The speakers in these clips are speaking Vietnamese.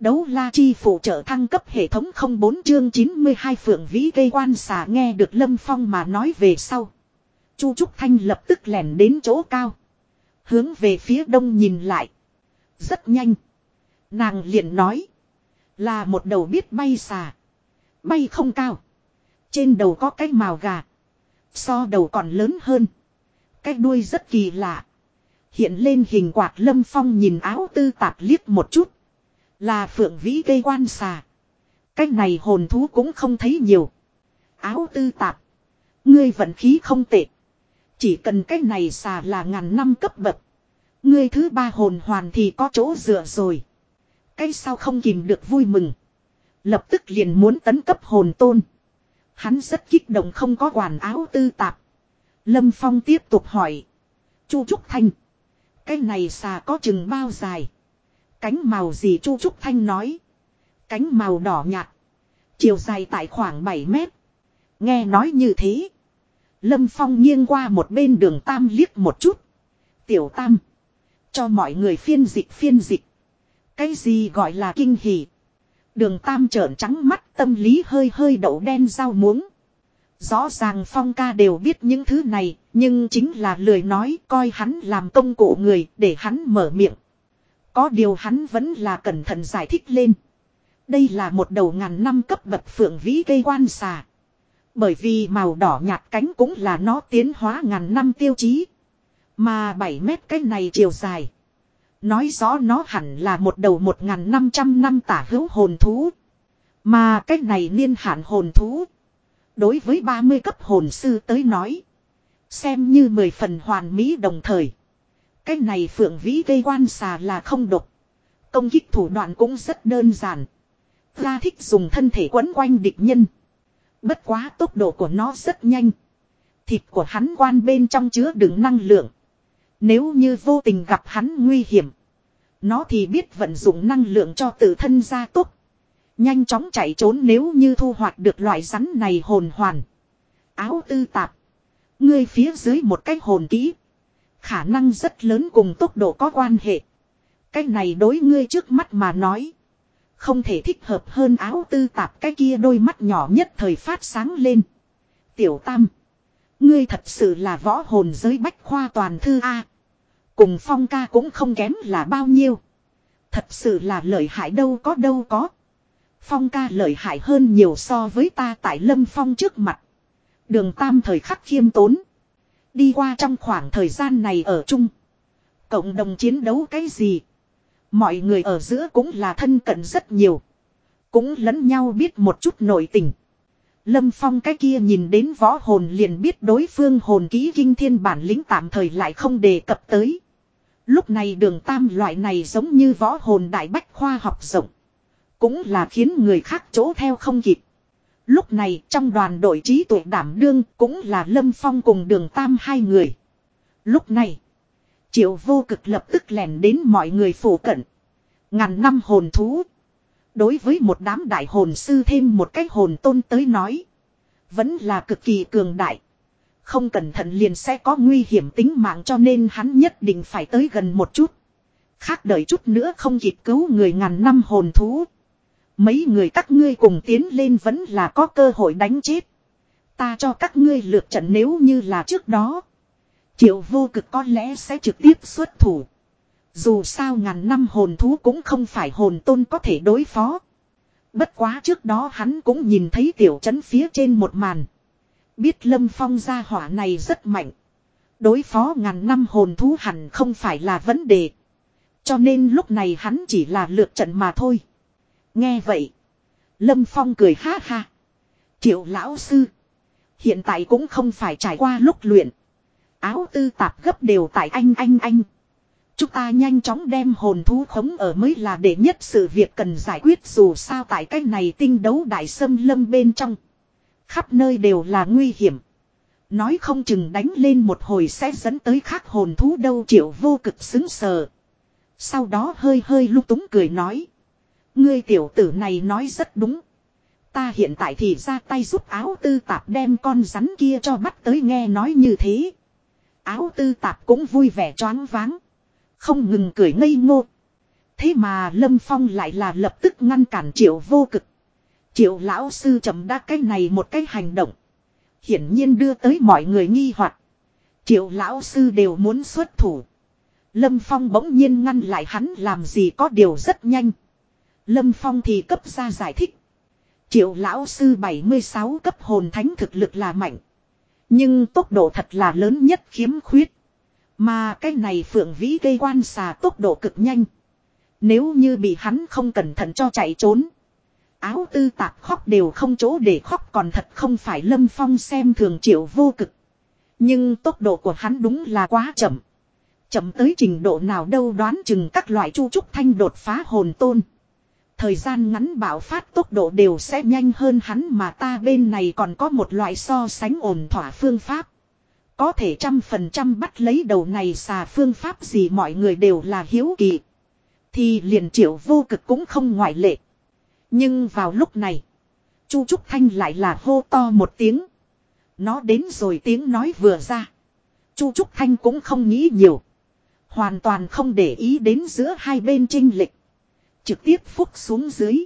Đấu la chi phụ trợ thăng cấp hệ thống 04 chương 92 phượng vĩ cây quan xà nghe được Lâm Phong mà nói về sau. Chu Trúc Thanh lập tức lẻn đến chỗ cao. Hướng về phía đông nhìn lại. Rất nhanh. Nàng liền nói. Là một đầu biết bay xà. Bay không cao. Trên đầu có cái màu gà. So đầu còn lớn hơn. Cái đuôi rất kỳ lạ. Hiện lên hình quạt lâm phong nhìn áo tư tạp liếc một chút. Là phượng vĩ cây quan xà. cách này hồn thú cũng không thấy nhiều. Áo tư tạp. Ngươi vận khí không tệ. Chỉ cần cách này xà là ngàn năm cấp bậc. Ngươi thứ ba hồn hoàn thì có chỗ dựa rồi. Cái sao không kìm được vui mừng. Lập tức liền muốn tấn cấp hồn tôn. Hắn rất kích động không có quản áo tư tạp. Lâm Phong tiếp tục hỏi. Chu Trúc Thanh. Cái này xà có chừng bao dài. Cánh màu gì Chu Trúc Thanh nói. Cánh màu đỏ nhạt. Chiều dài tại khoảng 7 mét. Nghe nói như thế. Lâm Phong nghiêng qua một bên đường Tam liếc một chút. Tiểu Tam. Cho mọi người phiên dịch phiên dịch. Cái gì gọi là kinh hỉ. Đường Tam trợn trắng mắt tâm lý hơi hơi đậu đen rau muống. Rõ ràng Phong ca đều biết những thứ này, nhưng chính là lời nói coi hắn làm công cụ người để hắn mở miệng. Có điều hắn vẫn là cẩn thận giải thích lên. Đây là một đầu ngàn năm cấp bậc phượng vĩ cây quan xà. Bởi vì màu đỏ nhạt cánh cũng là nó tiến hóa ngàn năm tiêu chí. Mà 7 mét cái này chiều dài. Nói rõ nó hẳn là một đầu 1.500 năm tả hữu hồn thú. Mà cái này niên hạn hồn thú. Đối với 30 cấp hồn sư tới nói. Xem như 10 phần hoàn mỹ đồng thời. Cái này phượng vĩ cây quan xà là không độc. Công kích thủ đoạn cũng rất đơn giản. Ra thích dùng thân thể quấn quanh địch nhân. Bất quá tốc độ của nó rất nhanh. Thịt của hắn quan bên trong chứa đựng năng lượng. Nếu như vô tình gặp hắn nguy hiểm. Nó thì biết vận dụng năng lượng cho tự thân ra tốt. Nhanh chóng chạy trốn nếu như thu hoạch được loại rắn này hồn hoàn. Áo tư tạp. Ngươi phía dưới một cái hồn kỹ. Khả năng rất lớn cùng tốc độ có quan hệ. Cái này đối ngươi trước mắt mà nói. Không thể thích hợp hơn áo tư tạp cái kia đôi mắt nhỏ nhất thời phát sáng lên. Tiểu Tam. Ngươi thật sự là võ hồn giới bách khoa toàn thư A. Cùng phong ca cũng không kém là bao nhiêu. Thật sự là lợi hại đâu có đâu có. Phong ca lợi hại hơn nhiều so với ta tại lâm phong trước mặt. Đường tam thời khắc khiêm tốn. Đi qua trong khoảng thời gian này ở chung. Cộng đồng chiến đấu cái gì. Mọi người ở giữa cũng là thân cận rất nhiều. Cũng lẫn nhau biết một chút nội tình. Lâm Phong cái kia nhìn đến võ hồn liền biết đối phương hồn ký kinh thiên bản lĩnh tạm thời lại không đề cập tới. Lúc này đường tam loại này giống như võ hồn đại bách khoa học rộng. Cũng là khiến người khác chỗ theo không kịp. Lúc này trong đoàn đội trí tuệ đảm đương cũng là Lâm Phong cùng đường tam hai người. Lúc này, triệu vô cực lập tức lèn đến mọi người phủ cận. Ngàn năm hồn thú. Đối với một đám đại hồn sư thêm một cái hồn tôn tới nói. Vẫn là cực kỳ cường đại. Không cẩn thận liền sẽ có nguy hiểm tính mạng cho nên hắn nhất định phải tới gần một chút. Khác đợi chút nữa không kịp cứu người ngàn năm hồn thú. Mấy người các ngươi cùng tiến lên vẫn là có cơ hội đánh chết. Ta cho các ngươi lượt trận nếu như là trước đó. Triệu vô cực có lẽ sẽ trực tiếp xuất thủ. Dù sao ngàn năm hồn thú cũng không phải hồn tôn có thể đối phó. Bất quá trước đó hắn cũng nhìn thấy tiểu trấn phía trên một màn. Biết lâm phong gia hỏa này rất mạnh. Đối phó ngàn năm hồn thú hẳn không phải là vấn đề. Cho nên lúc này hắn chỉ là lượt trận mà thôi. Nghe vậy. Lâm Phong cười ha ha. Triệu lão sư. Hiện tại cũng không phải trải qua lúc luyện. Áo tư tạp gấp đều tại anh anh anh. Chúng ta nhanh chóng đem hồn thú khống ở mới là để nhất sự việc cần giải quyết dù sao tại cái này tinh đấu đại sâm lâm bên trong. Khắp nơi đều là nguy hiểm. Nói không chừng đánh lên một hồi sẽ dẫn tới khác hồn thú đâu, triệu vô cực xứng sờ. Sau đó hơi hơi lúc túng cười nói. Ngươi tiểu tử này nói rất đúng. Ta hiện tại thì ra tay giúp áo tư tạp đem con rắn kia cho bắt tới nghe nói như thế. Áo tư tạp cũng vui vẻ choáng váng. Không ngừng cười ngây ngô. Thế mà Lâm Phong lại là lập tức ngăn cản triệu vô cực. Triệu lão sư chậm đa cái này một cái hành động. Hiển nhiên đưa tới mọi người nghi hoặc Triệu lão sư đều muốn xuất thủ. Lâm Phong bỗng nhiên ngăn lại hắn làm gì có điều rất nhanh. Lâm Phong thì cấp ra giải thích. Triệu lão sư 76 cấp hồn thánh thực lực là mạnh. Nhưng tốc độ thật là lớn nhất khiếm khuyết. Mà cái này phượng vĩ gây quan xà tốc độ cực nhanh. Nếu như bị hắn không cẩn thận cho chạy trốn. Áo tư tạp khóc đều không chỗ để khóc còn thật không phải lâm phong xem thường triệu vô cực. Nhưng tốc độ của hắn đúng là quá chậm. Chậm tới trình độ nào đâu đoán chừng các loại chu trúc thanh đột phá hồn tôn. Thời gian ngắn bạo phát tốc độ đều sẽ nhanh hơn hắn mà ta bên này còn có một loại so sánh ổn thỏa phương pháp. Có thể trăm phần trăm bắt lấy đầu này xà phương pháp gì mọi người đều là hiếu kỳ. Thì liền triệu vô cực cũng không ngoại lệ. Nhưng vào lúc này. Chu Trúc Thanh lại là hô to một tiếng. Nó đến rồi tiếng nói vừa ra. Chu Trúc Thanh cũng không nghĩ nhiều. Hoàn toàn không để ý đến giữa hai bên trinh lịch. Trực tiếp phúc xuống dưới.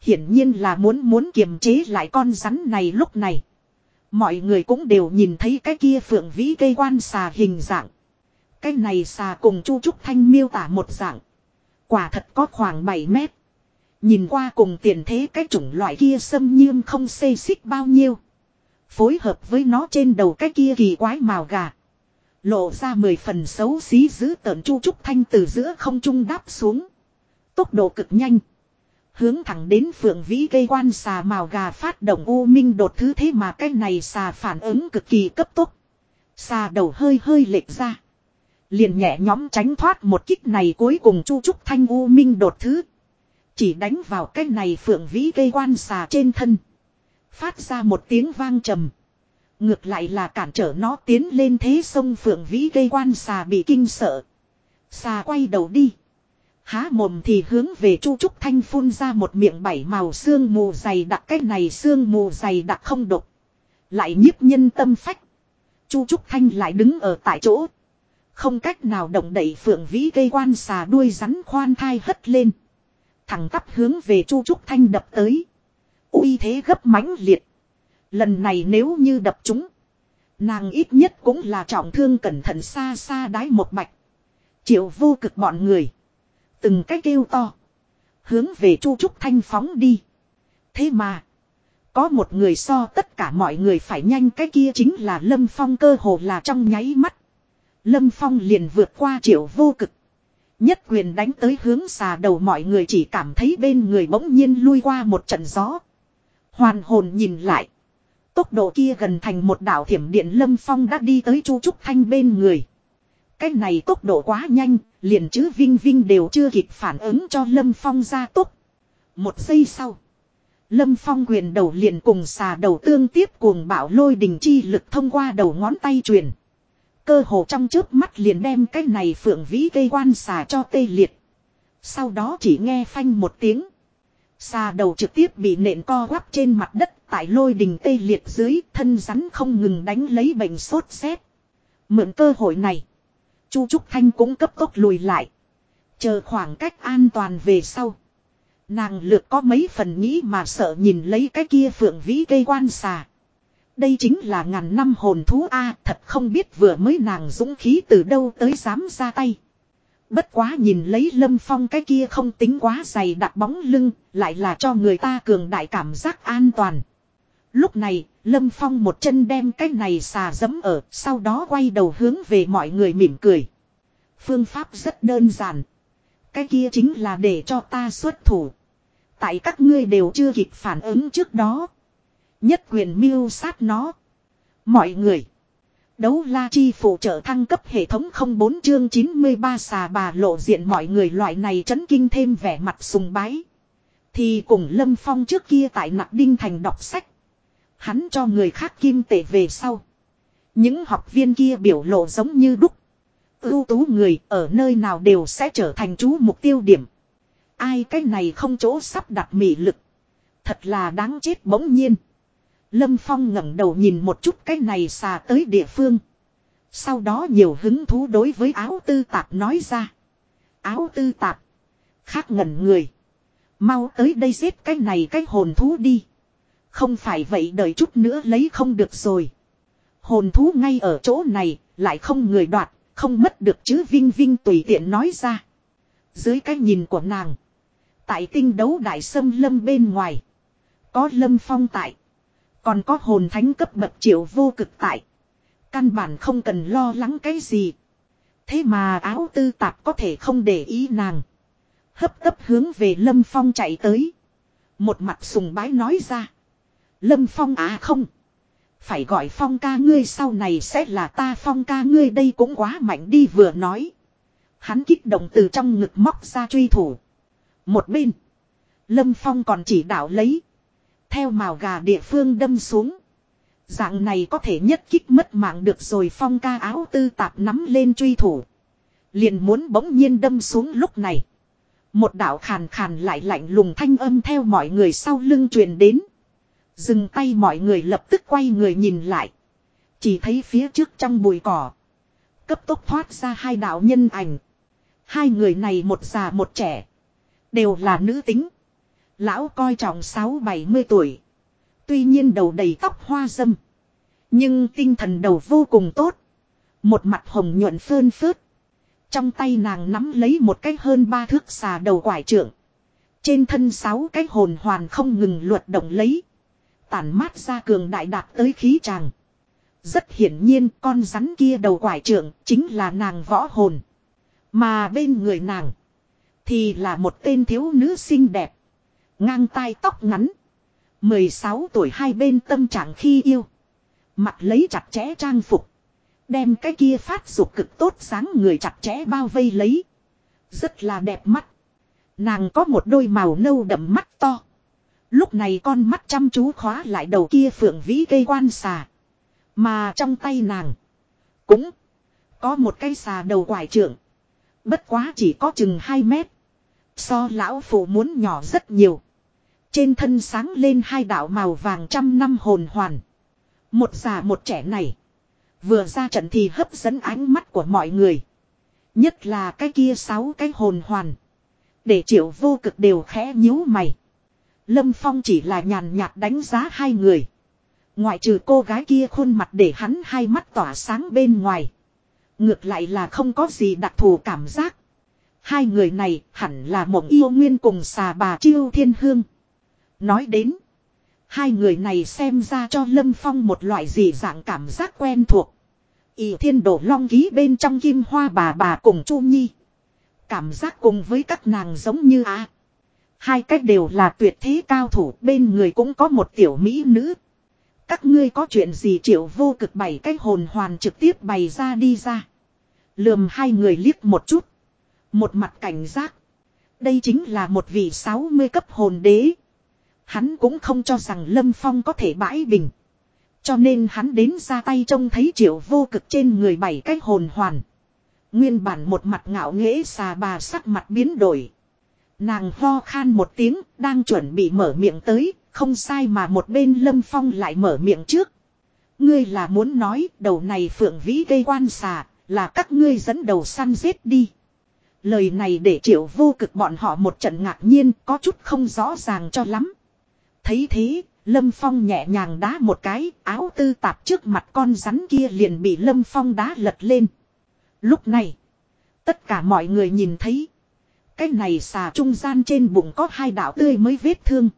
Hiển nhiên là muốn muốn kiềm chế lại con rắn này lúc này. Mọi người cũng đều nhìn thấy cái kia phượng vĩ cây quan xà hình dạng. Cái này xà cùng Chu Trúc Thanh miêu tả một dạng. Quả thật có khoảng 7 mét. Nhìn qua cùng tiền thế cái chủng loại kia xâm nhiêm không xê xích bao nhiêu. Phối hợp với nó trên đầu cái kia kỳ quái màu gà. Lộ ra mười phần xấu xí giữ tợn chu trúc thanh từ giữa không trung đáp xuống. Tốc độ cực nhanh. Hướng thẳng đến phượng vĩ cây quan xà màu gà phát động u minh đột thứ thế mà cái này xà phản ứng cực kỳ cấp tốc. Xà đầu hơi hơi lệch ra. Liền nhẹ nhóm tránh thoát một kích này cuối cùng chu trúc thanh u minh đột thứ. Chỉ đánh vào cái này phượng vĩ cây quan xà trên thân. Phát ra một tiếng vang trầm. Ngược lại là cản trở nó tiến lên thế sông phượng vĩ cây quan xà bị kinh sợ. Xà quay đầu đi. Há mồm thì hướng về Chu Trúc Thanh phun ra một miệng bảy màu xương mù dày đặc cái này xương mù dày đặc không độc. Lại nhiếp nhân tâm phách. Chu Trúc Thanh lại đứng ở tại chỗ. Không cách nào động đẩy phượng vĩ cây quan xà đuôi rắn khoan thai hất lên. Thẳng tắp hướng về Chu Trúc Thanh đập tới. uy thế gấp mãnh liệt. Lần này nếu như đập chúng. Nàng ít nhất cũng là trọng thương cẩn thận xa xa đái một bạch. Triệu vô cực bọn người. Từng cái kêu to. Hướng về Chu Trúc Thanh phóng đi. Thế mà. Có một người so tất cả mọi người phải nhanh cái kia chính là Lâm Phong cơ hồ là trong nháy mắt. Lâm Phong liền vượt qua triệu vô cực. Nhất quyền đánh tới hướng xà đầu mọi người chỉ cảm thấy bên người bỗng nhiên lui qua một trận gió. Hoàn hồn nhìn lại. Tốc độ kia gần thành một đảo thiểm điện Lâm Phong đã đi tới Chu Trúc Thanh bên người. Cái này tốc độ quá nhanh, liền chữ Vinh Vinh đều chưa kịp phản ứng cho Lâm Phong ra tốc. Một giây sau. Lâm Phong quyền đầu liền cùng xà đầu tương tiếp cuồng bạo lôi đình chi lực thông qua đầu ngón tay truyền. Cơ hồ trong trước mắt liền đem cái này phượng vĩ cây quan xà cho tê liệt. Sau đó chỉ nghe phanh một tiếng. Xà đầu trực tiếp bị nện co quắp trên mặt đất tại lôi đình tê liệt dưới thân rắn không ngừng đánh lấy bệnh sốt rét. Mượn cơ hội này. Chu Trúc Thanh cũng cấp tốc lùi lại. Chờ khoảng cách an toàn về sau. Nàng lược có mấy phần nghĩ mà sợ nhìn lấy cái kia phượng vĩ cây quan xà. Đây chính là ngàn năm hồn thú A thật không biết vừa mới nàng dũng khí từ đâu tới dám ra tay. Bất quá nhìn lấy lâm phong cái kia không tính quá dày đặt bóng lưng, lại là cho người ta cường đại cảm giác an toàn. Lúc này, lâm phong một chân đem cái này xà dẫm ở, sau đó quay đầu hướng về mọi người mỉm cười. Phương pháp rất đơn giản. Cái kia chính là để cho ta xuất thủ. Tại các ngươi đều chưa kịp phản ứng trước đó. Nhất quyền mưu sát nó. Mọi người. Đấu la chi phụ trợ thăng cấp hệ thống 04 chương 93 xà bà lộ diện mọi người loại này chấn kinh thêm vẻ mặt sùng bái. Thì cùng Lâm Phong trước kia tại Nặc Đinh Thành đọc sách. Hắn cho người khác kim tệ về sau. Những học viên kia biểu lộ giống như đúc. Ưu tú người ở nơi nào đều sẽ trở thành chú mục tiêu điểm. Ai cái này không chỗ sắp đặt mị lực. Thật là đáng chết bỗng nhiên. Lâm Phong ngẩng đầu nhìn một chút cái này xà tới địa phương. Sau đó nhiều hứng thú đối với áo tư tạp nói ra. Áo tư tạp. Khác ngẩn người. Mau tới đây giết cái này cái hồn thú đi. Không phải vậy đợi chút nữa lấy không được rồi. Hồn thú ngay ở chỗ này, lại không người đoạt, không mất được chứ Vinh Vinh tùy tiện nói ra. Dưới cái nhìn của nàng. Tại tinh đấu đại sâm lâm bên ngoài. Có lâm phong tại. Còn có hồn thánh cấp bậc triệu vô cực tại. Căn bản không cần lo lắng cái gì. Thế mà áo tư tạp có thể không để ý nàng. Hấp tấp hướng về lâm phong chạy tới. Một mặt sùng bái nói ra. Lâm phong à không. Phải gọi phong ca ngươi sau này sẽ là ta phong ca ngươi đây cũng quá mạnh đi vừa nói. Hắn kích động từ trong ngực móc ra truy thủ. Một bên. Lâm phong còn chỉ đạo lấy. Theo màu gà địa phương đâm xuống. Dạng này có thể nhất kích mất mạng được rồi phong ca áo tư tạp nắm lên truy thủ. Liền muốn bỗng nhiên đâm xuống lúc này. Một đạo khàn khàn lại lạnh lùng thanh âm theo mọi người sau lưng truyền đến. Dừng tay mọi người lập tức quay người nhìn lại. Chỉ thấy phía trước trong bụi cỏ. Cấp tốc thoát ra hai đạo nhân ảnh. Hai người này một già một trẻ. Đều là nữ tính. Lão coi trọng sáu bảy mươi tuổi. Tuy nhiên đầu đầy tóc hoa dâm. Nhưng tinh thần đầu vô cùng tốt. Một mặt hồng nhuận phơn phớt. Trong tay nàng nắm lấy một cái hơn ba thước xà đầu quải trưởng. Trên thân sáu cái hồn hoàn không ngừng luật động lấy. Tản mát ra cường đại đạt tới khí tràng. Rất hiển nhiên con rắn kia đầu quải trưởng chính là nàng võ hồn. Mà bên người nàng. Thì là một tên thiếu nữ xinh đẹp. Ngang tai tóc ngắn. 16 tuổi hai bên tâm trạng khi yêu. Mặt lấy chặt chẽ trang phục. Đem cái kia phát dục cực tốt sáng người chặt chẽ bao vây lấy. Rất là đẹp mắt. Nàng có một đôi màu nâu đậm mắt to. Lúc này con mắt chăm chú khóa lại đầu kia phượng vĩ cây quan xà. Mà trong tay nàng. Cũng. Có một cây xà đầu quải trưởng. Bất quá chỉ có chừng 2 mét. So lão phụ muốn nhỏ rất nhiều. Trên thân sáng lên hai đạo màu vàng trăm năm hồn hoàn. Một già một trẻ này. Vừa ra trận thì hấp dẫn ánh mắt của mọi người. Nhất là cái kia sáu cái hồn hoàn. Để triệu vô cực đều khẽ nhíu mày. Lâm Phong chỉ là nhàn nhạt đánh giá hai người. Ngoại trừ cô gái kia khuôn mặt để hắn hai mắt tỏa sáng bên ngoài. Ngược lại là không có gì đặc thù cảm giác. Hai người này hẳn là mộng yêu nguyên cùng xà bà chiêu thiên hương. Nói đến. Hai người này xem ra cho Lâm Phong một loại gì dạng cảm giác quen thuộc. Ý thiên đổ long ký bên trong kim hoa bà bà cùng Chu Nhi. Cảm giác cùng với các nàng giống như á. Hai cách đều là tuyệt thế cao thủ, bên người cũng có một tiểu mỹ nữ. Các ngươi có chuyện gì triệu vô cực bảy cách hồn hoàn trực tiếp bày ra đi ra. Lườm hai người liếc một chút. Một mặt cảnh giác. Đây chính là một vị 60 cấp hồn đế. Hắn cũng không cho rằng Lâm Phong có thể bãi bình. Cho nên hắn đến ra tay trông thấy triệu vô cực trên người bảy cái hồn hoàn. Nguyên bản một mặt ngạo nghễ xà bà sắc mặt biến đổi. Nàng ho khan một tiếng, đang chuẩn bị mở miệng tới, không sai mà một bên Lâm Phong lại mở miệng trước. Ngươi là muốn nói đầu này phượng vĩ gây quan xà, là các ngươi dẫn đầu săn giết đi. Lời này để triệu vô cực bọn họ một trận ngạc nhiên có chút không rõ ràng cho lắm. Thấy thế, Lâm Phong nhẹ nhàng đá một cái, áo tư tạp trước mặt con rắn kia liền bị Lâm Phong đá lật lên. Lúc này, tất cả mọi người nhìn thấy. Cái này xà trung gian trên bụng có hai đạo tươi mới vết thương.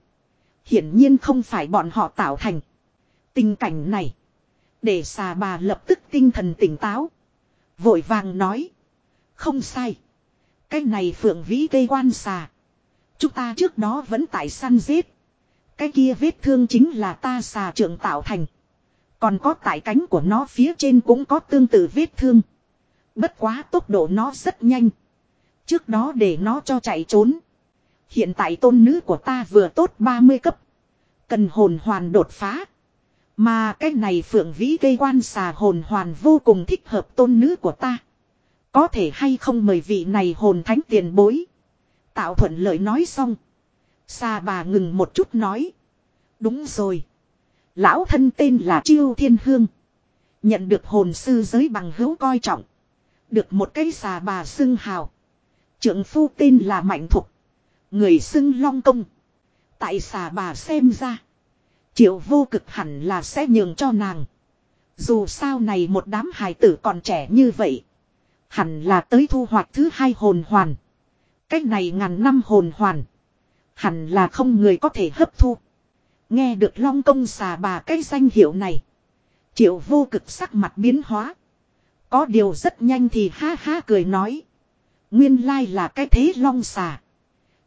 Hiển nhiên không phải bọn họ tạo thành. Tình cảnh này. Để xà bà lập tức tinh thần tỉnh táo. Vội vàng nói. Không sai. Cái này phượng vĩ cây quan xà. Chúng ta trước đó vẫn tại săn giết. Cái kia vết thương chính là ta xà trưởng tạo thành. Còn có tại cánh của nó phía trên cũng có tương tự vết thương. Bất quá tốc độ nó rất nhanh. Trước đó để nó cho chạy trốn. Hiện tại tôn nữ của ta vừa tốt 30 cấp. Cần hồn hoàn đột phá. Mà cái này phượng vĩ gây quan xà hồn hoàn vô cùng thích hợp tôn nữ của ta. Có thể hay không mời vị này hồn thánh tiền bối. Tạo thuận lợi nói xong. Xà bà ngừng một chút nói. Đúng rồi. Lão thân tên là Chiêu Thiên Hương. Nhận được hồn sư giới bằng hữu coi trọng. Được một cái xà bà xưng hào. Trưởng phu tên là Mạnh Thục. Người xưng long công. Tại xà bà xem ra. Triệu vô cực hẳn là sẽ nhường cho nàng. Dù sao này một đám hài tử còn trẻ như vậy. Hẳn là tới thu hoạch thứ hai hồn hoàn. Cách này ngàn năm hồn hoàn. Hẳn là không người có thể hấp thu. Nghe được long công xà bà cái danh hiệu này. Triệu vô cực sắc mặt biến hóa. Có điều rất nhanh thì ha ha cười nói. Nguyên lai là cái thế long xà.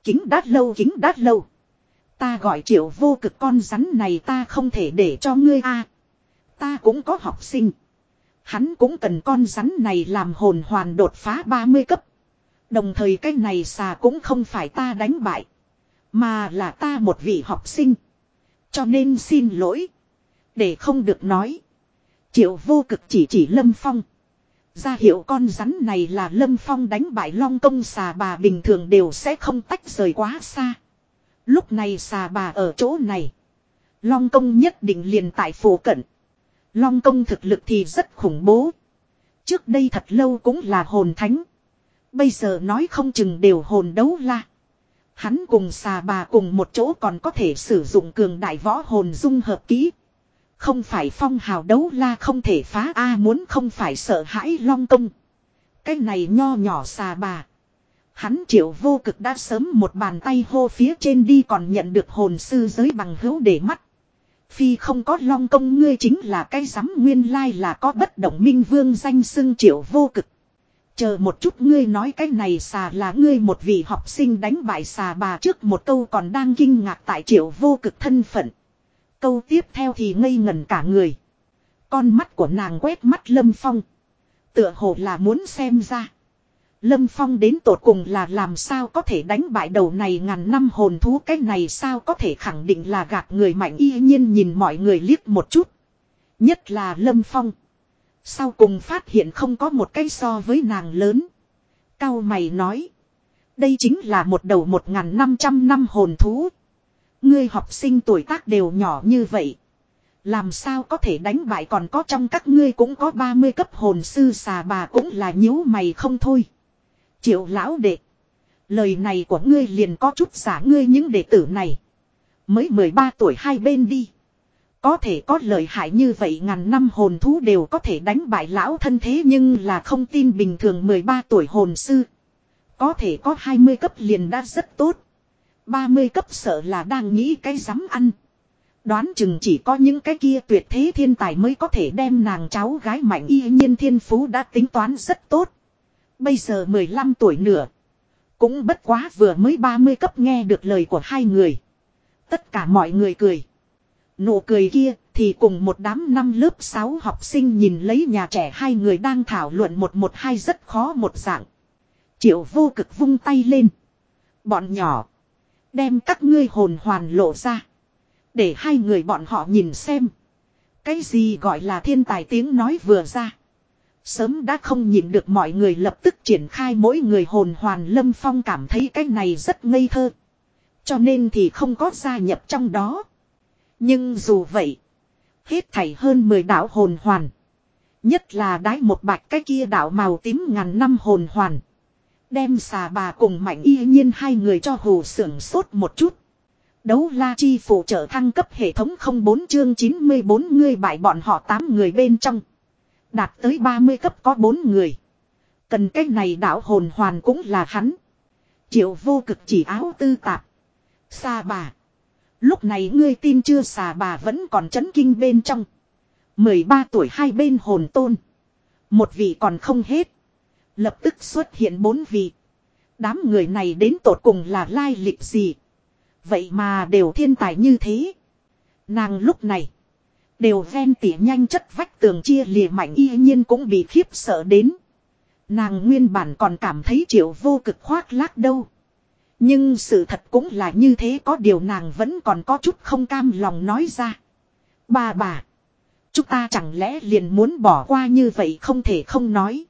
Kính đát lâu, kính đát lâu. Ta gọi triệu vô cực con rắn này ta không thể để cho ngươi a. Ta cũng có học sinh. Hắn cũng cần con rắn này làm hồn hoàn đột phá 30 cấp. Đồng thời cái này xà cũng không phải ta đánh bại. Mà là ta một vị học sinh. Cho nên xin lỗi. Để không được nói. Triệu vô cực chỉ chỉ Lâm Phong. Ra hiệu con rắn này là Lâm Phong đánh bại long công xà bà bình thường đều sẽ không tách rời quá xa. Lúc này xà bà ở chỗ này. Long công nhất định liền tại phủ cận. Long công thực lực thì rất khủng bố. Trước đây thật lâu cũng là hồn thánh. Bây giờ nói không chừng đều hồn đấu la. Hắn cùng xà bà cùng một chỗ còn có thể sử dụng cường đại võ hồn dung hợp kỹ. Không phải phong hào đấu la không thể phá, A muốn không phải sợ hãi long công. Cái này nho nhỏ xà bà. Hắn triệu vô cực đã sớm một bàn tay hô phía trên đi còn nhận được hồn sư giới bằng hữu để mắt. Phi không có long công ngươi chính là cái giám nguyên lai là có bất động minh vương danh xưng triệu vô cực. Chờ một chút ngươi nói cái này xà là ngươi một vị học sinh đánh bại xà bà trước một câu còn đang kinh ngạc tại triệu vô cực thân phận. Câu tiếp theo thì ngây ngẩn cả người. Con mắt của nàng quét mắt Lâm Phong. Tựa hồ là muốn xem ra. Lâm Phong đến tột cùng là làm sao có thể đánh bại đầu này ngàn năm hồn thú cái này sao có thể khẳng định là gạt người mạnh y nhiên nhìn mọi người liếc một chút. Nhất là Lâm Phong. Sau cùng phát hiện không có một cái so với nàng lớn. Cao mày nói. Đây chính là một đầu một ngàn năm trăm năm hồn thú. Ngươi học sinh tuổi tác đều nhỏ như vậy. Làm sao có thể đánh bại còn có trong các ngươi cũng có 30 cấp hồn sư xà bà cũng là nhíu mày không thôi. Triệu lão đệ. Lời này của ngươi liền có chút giả ngươi những đệ tử này. Mới 13 tuổi hai bên đi. Có thể có lợi hại như vậy ngàn năm hồn thú đều có thể đánh bại lão thân thế nhưng là không tin bình thường 13 tuổi hồn sư. Có thể có 20 cấp liền đã rất tốt. 30 cấp sợ là đang nghĩ cái dám ăn. Đoán chừng chỉ có những cái kia tuyệt thế thiên tài mới có thể đem nàng cháu gái mạnh y nhiên thiên phú đã tính toán rất tốt. Bây giờ 15 tuổi nữa. Cũng bất quá vừa mới 30 cấp nghe được lời của hai người. Tất cả mọi người cười. Nụ cười kia thì cùng một đám năm lớp 6 học sinh nhìn lấy nhà trẻ hai người đang thảo luận một một hai rất khó một dạng. Triệu vô cực vung tay lên. Bọn nhỏ. Đem các ngươi hồn hoàn lộ ra. Để hai người bọn họ nhìn xem. Cái gì gọi là thiên tài tiếng nói vừa ra. Sớm đã không nhìn được mọi người lập tức triển khai mỗi người hồn hoàn lâm phong cảm thấy cái này rất ngây thơ. Cho nên thì không có gia nhập trong đó. Nhưng dù vậy. Hết thảy hơn 10 đạo hồn hoàn. Nhất là đái một bạch cái kia đạo màu tím ngàn năm hồn hoàn. Đem xà bà cùng mạnh y nhiên hai người cho hồ sưởng sốt một chút. Đấu la chi phụ trợ thăng cấp hệ thống 04 chương 94 người bại bọn họ 8 người bên trong. Đạt tới 30 cấp có 4 người. Cần cái này đảo hồn hoàn cũng là hắn. Triệu vô cực chỉ áo tư tạp. Xà bà. Lúc này ngươi tin chưa xà bà vẫn còn chấn kinh bên trong. 13 tuổi hai bên hồn tôn. Một vị còn không hết. Lập tức xuất hiện bốn vị. Đám người này đến tột cùng là lai lịch gì. Vậy mà đều thiên tài như thế. Nàng lúc này. Đều ven tỉa nhanh chất vách tường chia lìa mạnh y nhiên cũng bị khiếp sợ đến. Nàng nguyên bản còn cảm thấy triệu vô cực khoác lác đâu. Nhưng sự thật cũng là như thế, có điều nàng vẫn còn có chút không cam lòng nói ra. Bà bà. Chúng ta chẳng lẽ liền muốn bỏ qua như vậy không thể không nói.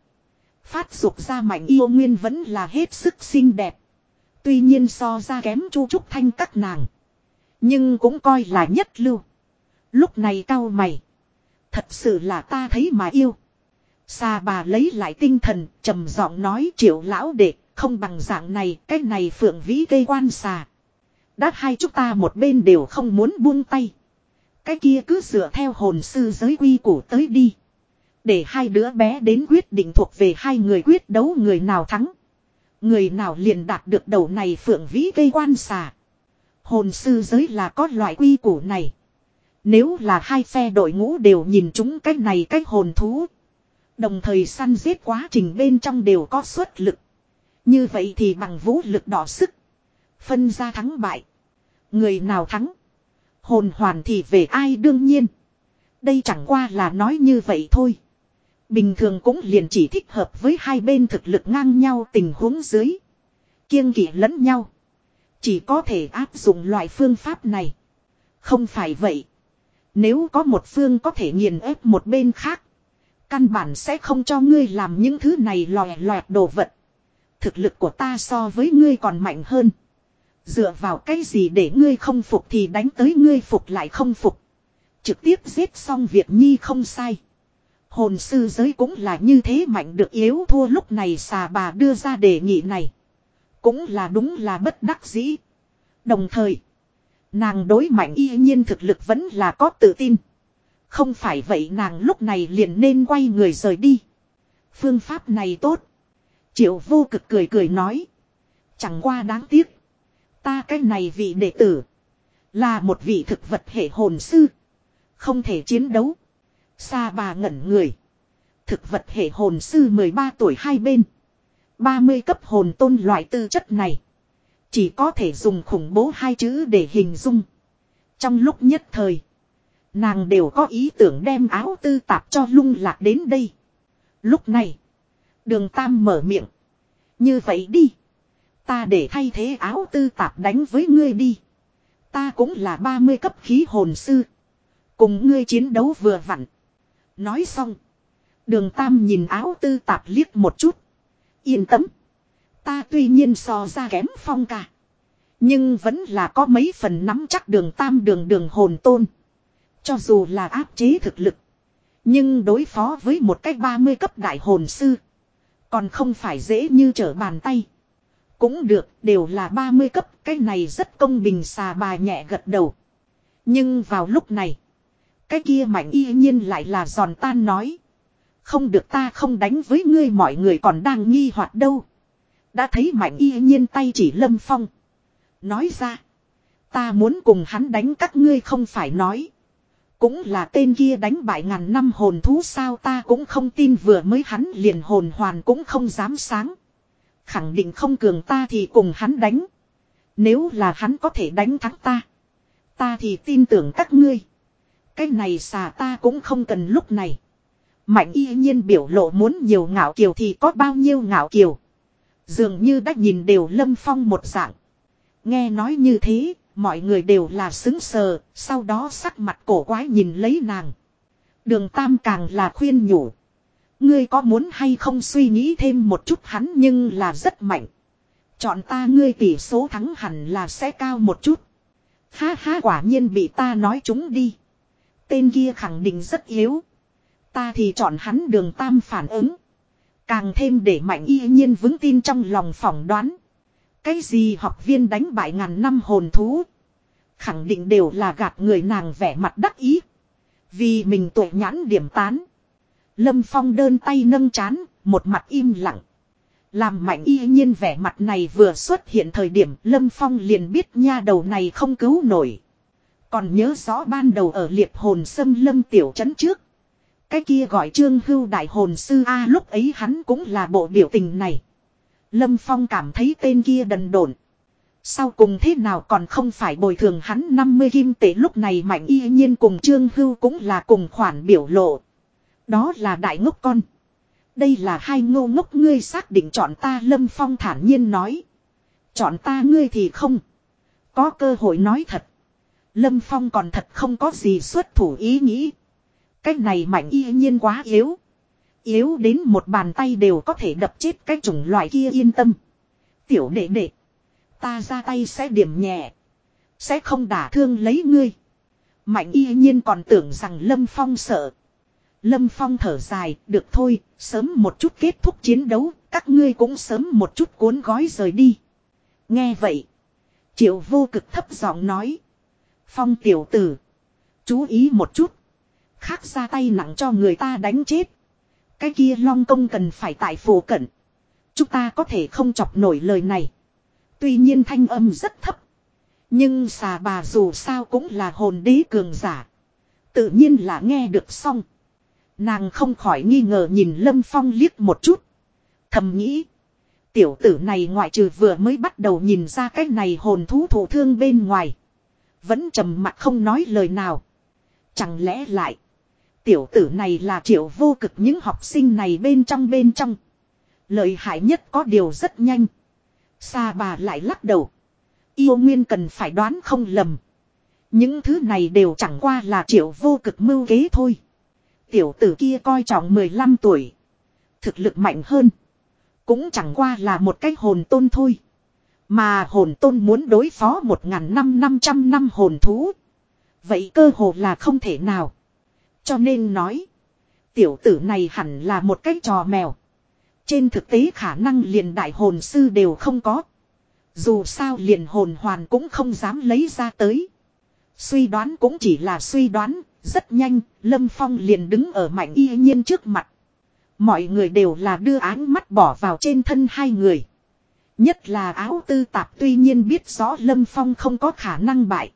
Phát dục ra mạnh yêu nguyên vẫn là hết sức xinh đẹp. Tuy nhiên so ra kém chu trúc thanh các nàng. Nhưng cũng coi là nhất lưu. Lúc này cao mày. Thật sự là ta thấy mà yêu. xa bà lấy lại tinh thần, trầm giọng nói triệu lão đệ, không bằng dạng này, cái này phượng vĩ cây quan xà. Đã hai chúng ta một bên đều không muốn buông tay. Cái kia cứ dựa theo hồn sư giới quy củ tới đi. Để hai đứa bé đến quyết định thuộc về hai người quyết đấu người nào thắng. Người nào liền đạt được đầu này phượng vĩ cây quan xà. Hồn sư giới là có loại quy củ này. Nếu là hai phe đội ngũ đều nhìn chúng cái này cách hồn thú. Đồng thời săn giết quá trình bên trong đều có suất lực. Như vậy thì bằng vũ lực đỏ sức. Phân ra thắng bại. Người nào thắng. Hồn hoàn thì về ai đương nhiên. Đây chẳng qua là nói như vậy thôi. Bình thường cũng liền chỉ thích hợp với hai bên thực lực ngang nhau tình huống dưới. Kiêng kỵ lẫn nhau. Chỉ có thể áp dụng loại phương pháp này. Không phải vậy. Nếu có một phương có thể nghiền ép một bên khác. Căn bản sẽ không cho ngươi làm những thứ này lòe loẹt đồ vật. Thực lực của ta so với ngươi còn mạnh hơn. Dựa vào cái gì để ngươi không phục thì đánh tới ngươi phục lại không phục. Trực tiếp giết xong việc nhi không sai. Hồn sư giới cũng là như thế mạnh được yếu thua lúc này xà bà đưa ra đề nghị này. Cũng là đúng là bất đắc dĩ. Đồng thời, nàng đối mạnh y nhiên thực lực vẫn là có tự tin. Không phải vậy nàng lúc này liền nên quay người rời đi. Phương pháp này tốt. Triệu vô cực cười cười nói. Chẳng qua đáng tiếc. Ta cái này vị đệ tử. Là một vị thực vật hệ hồn sư. Không thể chiến đấu. Sa bà ngẩn người. Thực vật hệ hồn sư 13 tuổi hai bên. 30 cấp hồn tôn loại tư chất này. Chỉ có thể dùng khủng bố hai chữ để hình dung. Trong lúc nhất thời. Nàng đều có ý tưởng đem áo tư tạp cho lung lạc đến đây. Lúc này. Đường Tam mở miệng. Như vậy đi. Ta để thay thế áo tư tạp đánh với ngươi đi. Ta cũng là 30 cấp khí hồn sư. Cùng ngươi chiến đấu vừa vặn. Nói xong. Đường Tam nhìn áo tư tạp liếc một chút. Yên tâm. Ta tuy nhiên so ra kém phong cả. Nhưng vẫn là có mấy phần nắm chắc đường Tam đường đường hồn tôn. Cho dù là áp chế thực lực. Nhưng đối phó với một cách 30 cấp đại hồn sư. Còn không phải dễ như trở bàn tay. Cũng được, đều là 30 cấp, cái này rất công bình xà bà nhẹ gật đầu. Nhưng vào lúc này, cái kia mạnh y nhiên lại là giòn tan nói. Không được ta không đánh với ngươi mọi người còn đang nghi hoặc đâu. Đã thấy mạnh y nhiên tay chỉ lâm phong. Nói ra, ta muốn cùng hắn đánh các ngươi không phải nói. Cũng là tên kia đánh bại ngàn năm hồn thú sao ta cũng không tin vừa mới hắn liền hồn hoàn cũng không dám sáng. Khẳng định không cường ta thì cùng hắn đánh. Nếu là hắn có thể đánh thắng ta. Ta thì tin tưởng các ngươi. Cái này xà ta cũng không cần lúc này. Mạnh y nhiên biểu lộ muốn nhiều ngạo kiều thì có bao nhiêu ngạo kiều. Dường như đã nhìn đều lâm phong một dạng. Nghe nói như thế, mọi người đều là xứng sờ, sau đó sắc mặt cổ quái nhìn lấy nàng. Đường Tam càng là khuyên nhủ. Ngươi có muốn hay không suy nghĩ thêm một chút hắn nhưng là rất mạnh. Chọn ta ngươi tỷ số thắng hẳn là sẽ cao một chút. Ha ha quả nhiên bị ta nói chúng đi. Tên kia khẳng định rất yếu. Ta thì chọn hắn đường tam phản ứng. Càng thêm để mạnh y nhiên vững tin trong lòng phỏng đoán. Cái gì học viên đánh bại ngàn năm hồn thú. Khẳng định đều là gạt người nàng vẻ mặt đắc ý. Vì mình tội nhãn điểm tán. Lâm Phong đơn tay nâng chán, một mặt im lặng. Làm mạnh y nhiên vẻ mặt này vừa xuất hiện thời điểm Lâm Phong liền biết nha đầu này không cứu nổi. Còn nhớ rõ ban đầu ở liệp hồn sâm lâm tiểu trấn trước. Cái kia gọi trương hưu đại hồn sư A lúc ấy hắn cũng là bộ biểu tình này. Lâm Phong cảm thấy tên kia đần độn. Sau cùng thế nào còn không phải bồi thường hắn 50 kim tệ lúc này mạnh y nhiên cùng trương hưu cũng là cùng khoản biểu lộ. Đó là đại ngốc con. Đây là hai ngô ngốc ngươi xác định chọn ta Lâm Phong thản nhiên nói. Chọn ta ngươi thì không. Có cơ hội nói thật. Lâm Phong còn thật không có gì xuất thủ ý nghĩ. Cái này mạnh y nhiên quá yếu. Yếu đến một bàn tay đều có thể đập chết cái chủng loại kia yên tâm. Tiểu đệ đệ. Ta ra tay sẽ điểm nhẹ. Sẽ không đả thương lấy ngươi. Mạnh y nhiên còn tưởng rằng Lâm Phong sợ. Lâm Phong thở dài, được thôi, sớm một chút kết thúc chiến đấu, các ngươi cũng sớm một chút cuốn gói rời đi. Nghe vậy. Triệu vô cực thấp giọng nói. Phong tiểu tử. Chú ý một chút. Khác ra tay nặng cho người ta đánh chết. Cái kia long công cần phải tại phổ cận. Chúng ta có thể không chọc nổi lời này. Tuy nhiên thanh âm rất thấp. Nhưng xà bà dù sao cũng là hồn đế cường giả. Tự nhiên là nghe được xong. Nàng không khỏi nghi ngờ nhìn Lâm Phong liếc một chút. Thầm nghĩ. Tiểu tử này ngoại trừ vừa mới bắt đầu nhìn ra cái này hồn thú thủ thương bên ngoài. Vẫn trầm mặt không nói lời nào. Chẳng lẽ lại. Tiểu tử này là triệu vô cực những học sinh này bên trong bên trong. Lợi hại nhất có điều rất nhanh. Sa bà lại lắc đầu. Yêu nguyên cần phải đoán không lầm. Những thứ này đều chẳng qua là triệu vô cực mưu kế thôi. Tiểu tử kia coi trọng 15 tuổi. Thực lực mạnh hơn. Cũng chẳng qua là một cái hồn tôn thôi. Mà hồn tôn muốn đối phó một ngàn năm năm trăm năm hồn thú. Vậy cơ hồ là không thể nào. Cho nên nói. Tiểu tử này hẳn là một cái trò mèo. Trên thực tế khả năng liền đại hồn sư đều không có. Dù sao liền hồn hoàn cũng không dám lấy ra tới. Suy đoán cũng chỉ là suy đoán, rất nhanh, Lâm Phong liền đứng ở mạnh y nhiên trước mặt. Mọi người đều là đưa áng mắt bỏ vào trên thân hai người. Nhất là áo tư tạp tuy nhiên biết rõ Lâm Phong không có khả năng bại.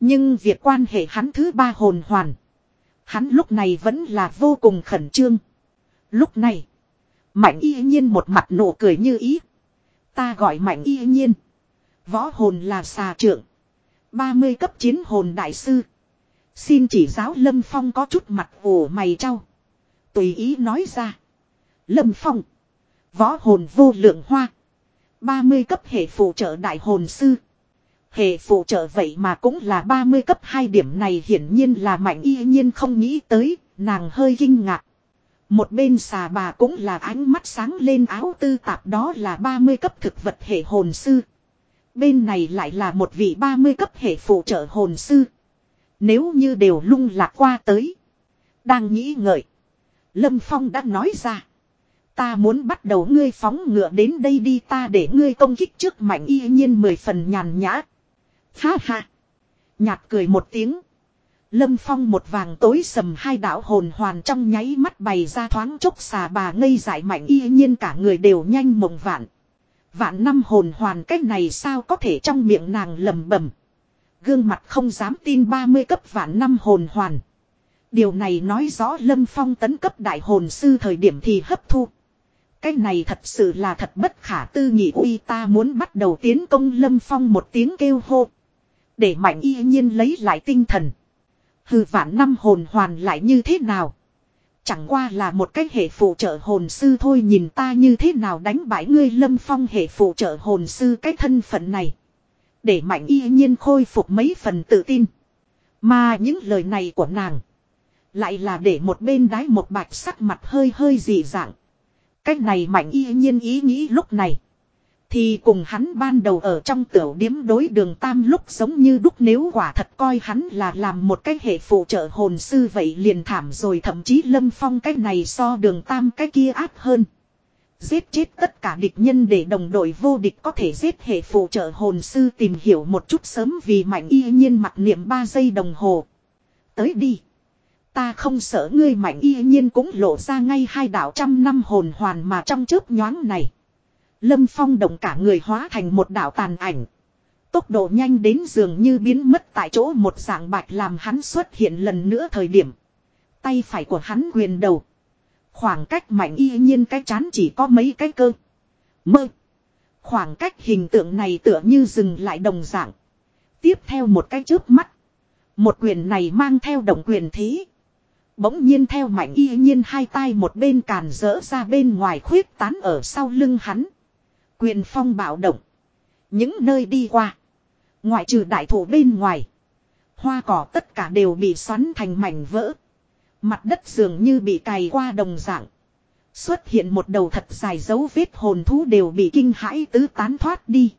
Nhưng việc quan hệ hắn thứ ba hồn hoàn. Hắn lúc này vẫn là vô cùng khẩn trương. Lúc này, mạnh y nhiên một mặt nụ cười như ý. Ta gọi mạnh y nhiên. Võ hồn là xà trưởng. 30 cấp chiến hồn đại sư. Xin chỉ giáo Lâm Phong có chút mặt ổ mày trao. Tùy ý nói ra. Lâm Phong. Võ hồn vô lượng hoa. 30 cấp hệ phụ trợ đại hồn sư. Hệ phụ trợ vậy mà cũng là 30 cấp hai điểm này hiển nhiên là mạnh y nhiên không nghĩ tới, nàng hơi kinh ngạc. Một bên xà bà cũng là ánh mắt sáng lên áo tư tạp đó là 30 cấp thực vật hệ hồn sư. Bên này lại là một vị 30 cấp hệ phụ trợ hồn sư. Nếu như đều lung lạc qua tới. Đang nghĩ ngợi. Lâm Phong đã nói ra. Ta muốn bắt đầu ngươi phóng ngựa đến đây đi ta để ngươi công kích trước mạnh y nhiên mười phần nhàn nhã. Ha ha. Nhạt cười một tiếng. Lâm Phong một vàng tối sầm hai đạo hồn hoàn trong nháy mắt bày ra thoáng chốc xà bà ngây dại mạnh y nhiên cả người đều nhanh mộng vạn. Vạn năm hồn hoàn cách này sao có thể trong miệng nàng lầm bẩm Gương mặt không dám tin 30 cấp vạn năm hồn hoàn. Điều này nói rõ Lâm Phong tấn cấp đại hồn sư thời điểm thì hấp thu. Cái này thật sự là thật bất khả tư nghị uy ta muốn bắt đầu tiến công Lâm Phong một tiếng kêu hô. Để mạnh y nhiên lấy lại tinh thần. Hừ vạn năm hồn hoàn lại như thế nào? Chẳng qua là một cái hệ phụ trợ hồn sư thôi nhìn ta như thế nào đánh bại ngươi lâm phong hệ phụ trợ hồn sư cái thân phận này. Để mạnh y nhiên khôi phục mấy phần tự tin. Mà những lời này của nàng. Lại là để một bên đái một bạch sắc mặt hơi hơi dị dạng. Cách này mạnh y nhiên ý nghĩ lúc này. Thì cùng hắn ban đầu ở trong tiểu điếm đối đường tam lúc giống như đúc nếu quả thật coi hắn là làm một cái hệ phụ trợ hồn sư vậy liền thảm rồi, thậm chí lâm phong cái này so đường tam cái kia áp hơn. Giết chết tất cả địch nhân để đồng đội vô địch có thể giết hệ phụ trợ hồn sư tìm hiểu một chút sớm vì mạnh y nhiên mặt niệm 3 giây đồng hồ. Tới đi. Ta không sợ ngươi mạnh, y nhiên cũng lộ ra ngay hai đạo trăm năm hồn hoàn mà trong chớp nhoáng này. Lâm Phong động cả người hóa thành một đạo tàn ảnh. Tốc độ nhanh đến dường như biến mất tại chỗ một dạng bạch làm hắn xuất hiện lần nữa thời điểm. Tay phải của hắn quyền đầu. Khoảng cách mạnh y nhiên cái chán chỉ có mấy cái cơ. Mơ. Khoảng cách hình tượng này tựa như dừng lại đồng dạng. Tiếp theo một cái chớp mắt. Một quyền này mang theo động quyền thế. Bỗng nhiên theo mạnh y nhiên hai tay một bên càn rỡ ra bên ngoài khuyết tán ở sau lưng hắn. Quyền phong bạo động. Những nơi đi qua. Ngoại trừ đại thủ bên ngoài. Hoa cỏ tất cả đều bị xoắn thành mảnh vỡ. Mặt đất dường như bị cày qua đồng dạng. Xuất hiện một đầu thật dài dấu vết hồn thú đều bị kinh hãi tứ tán thoát đi.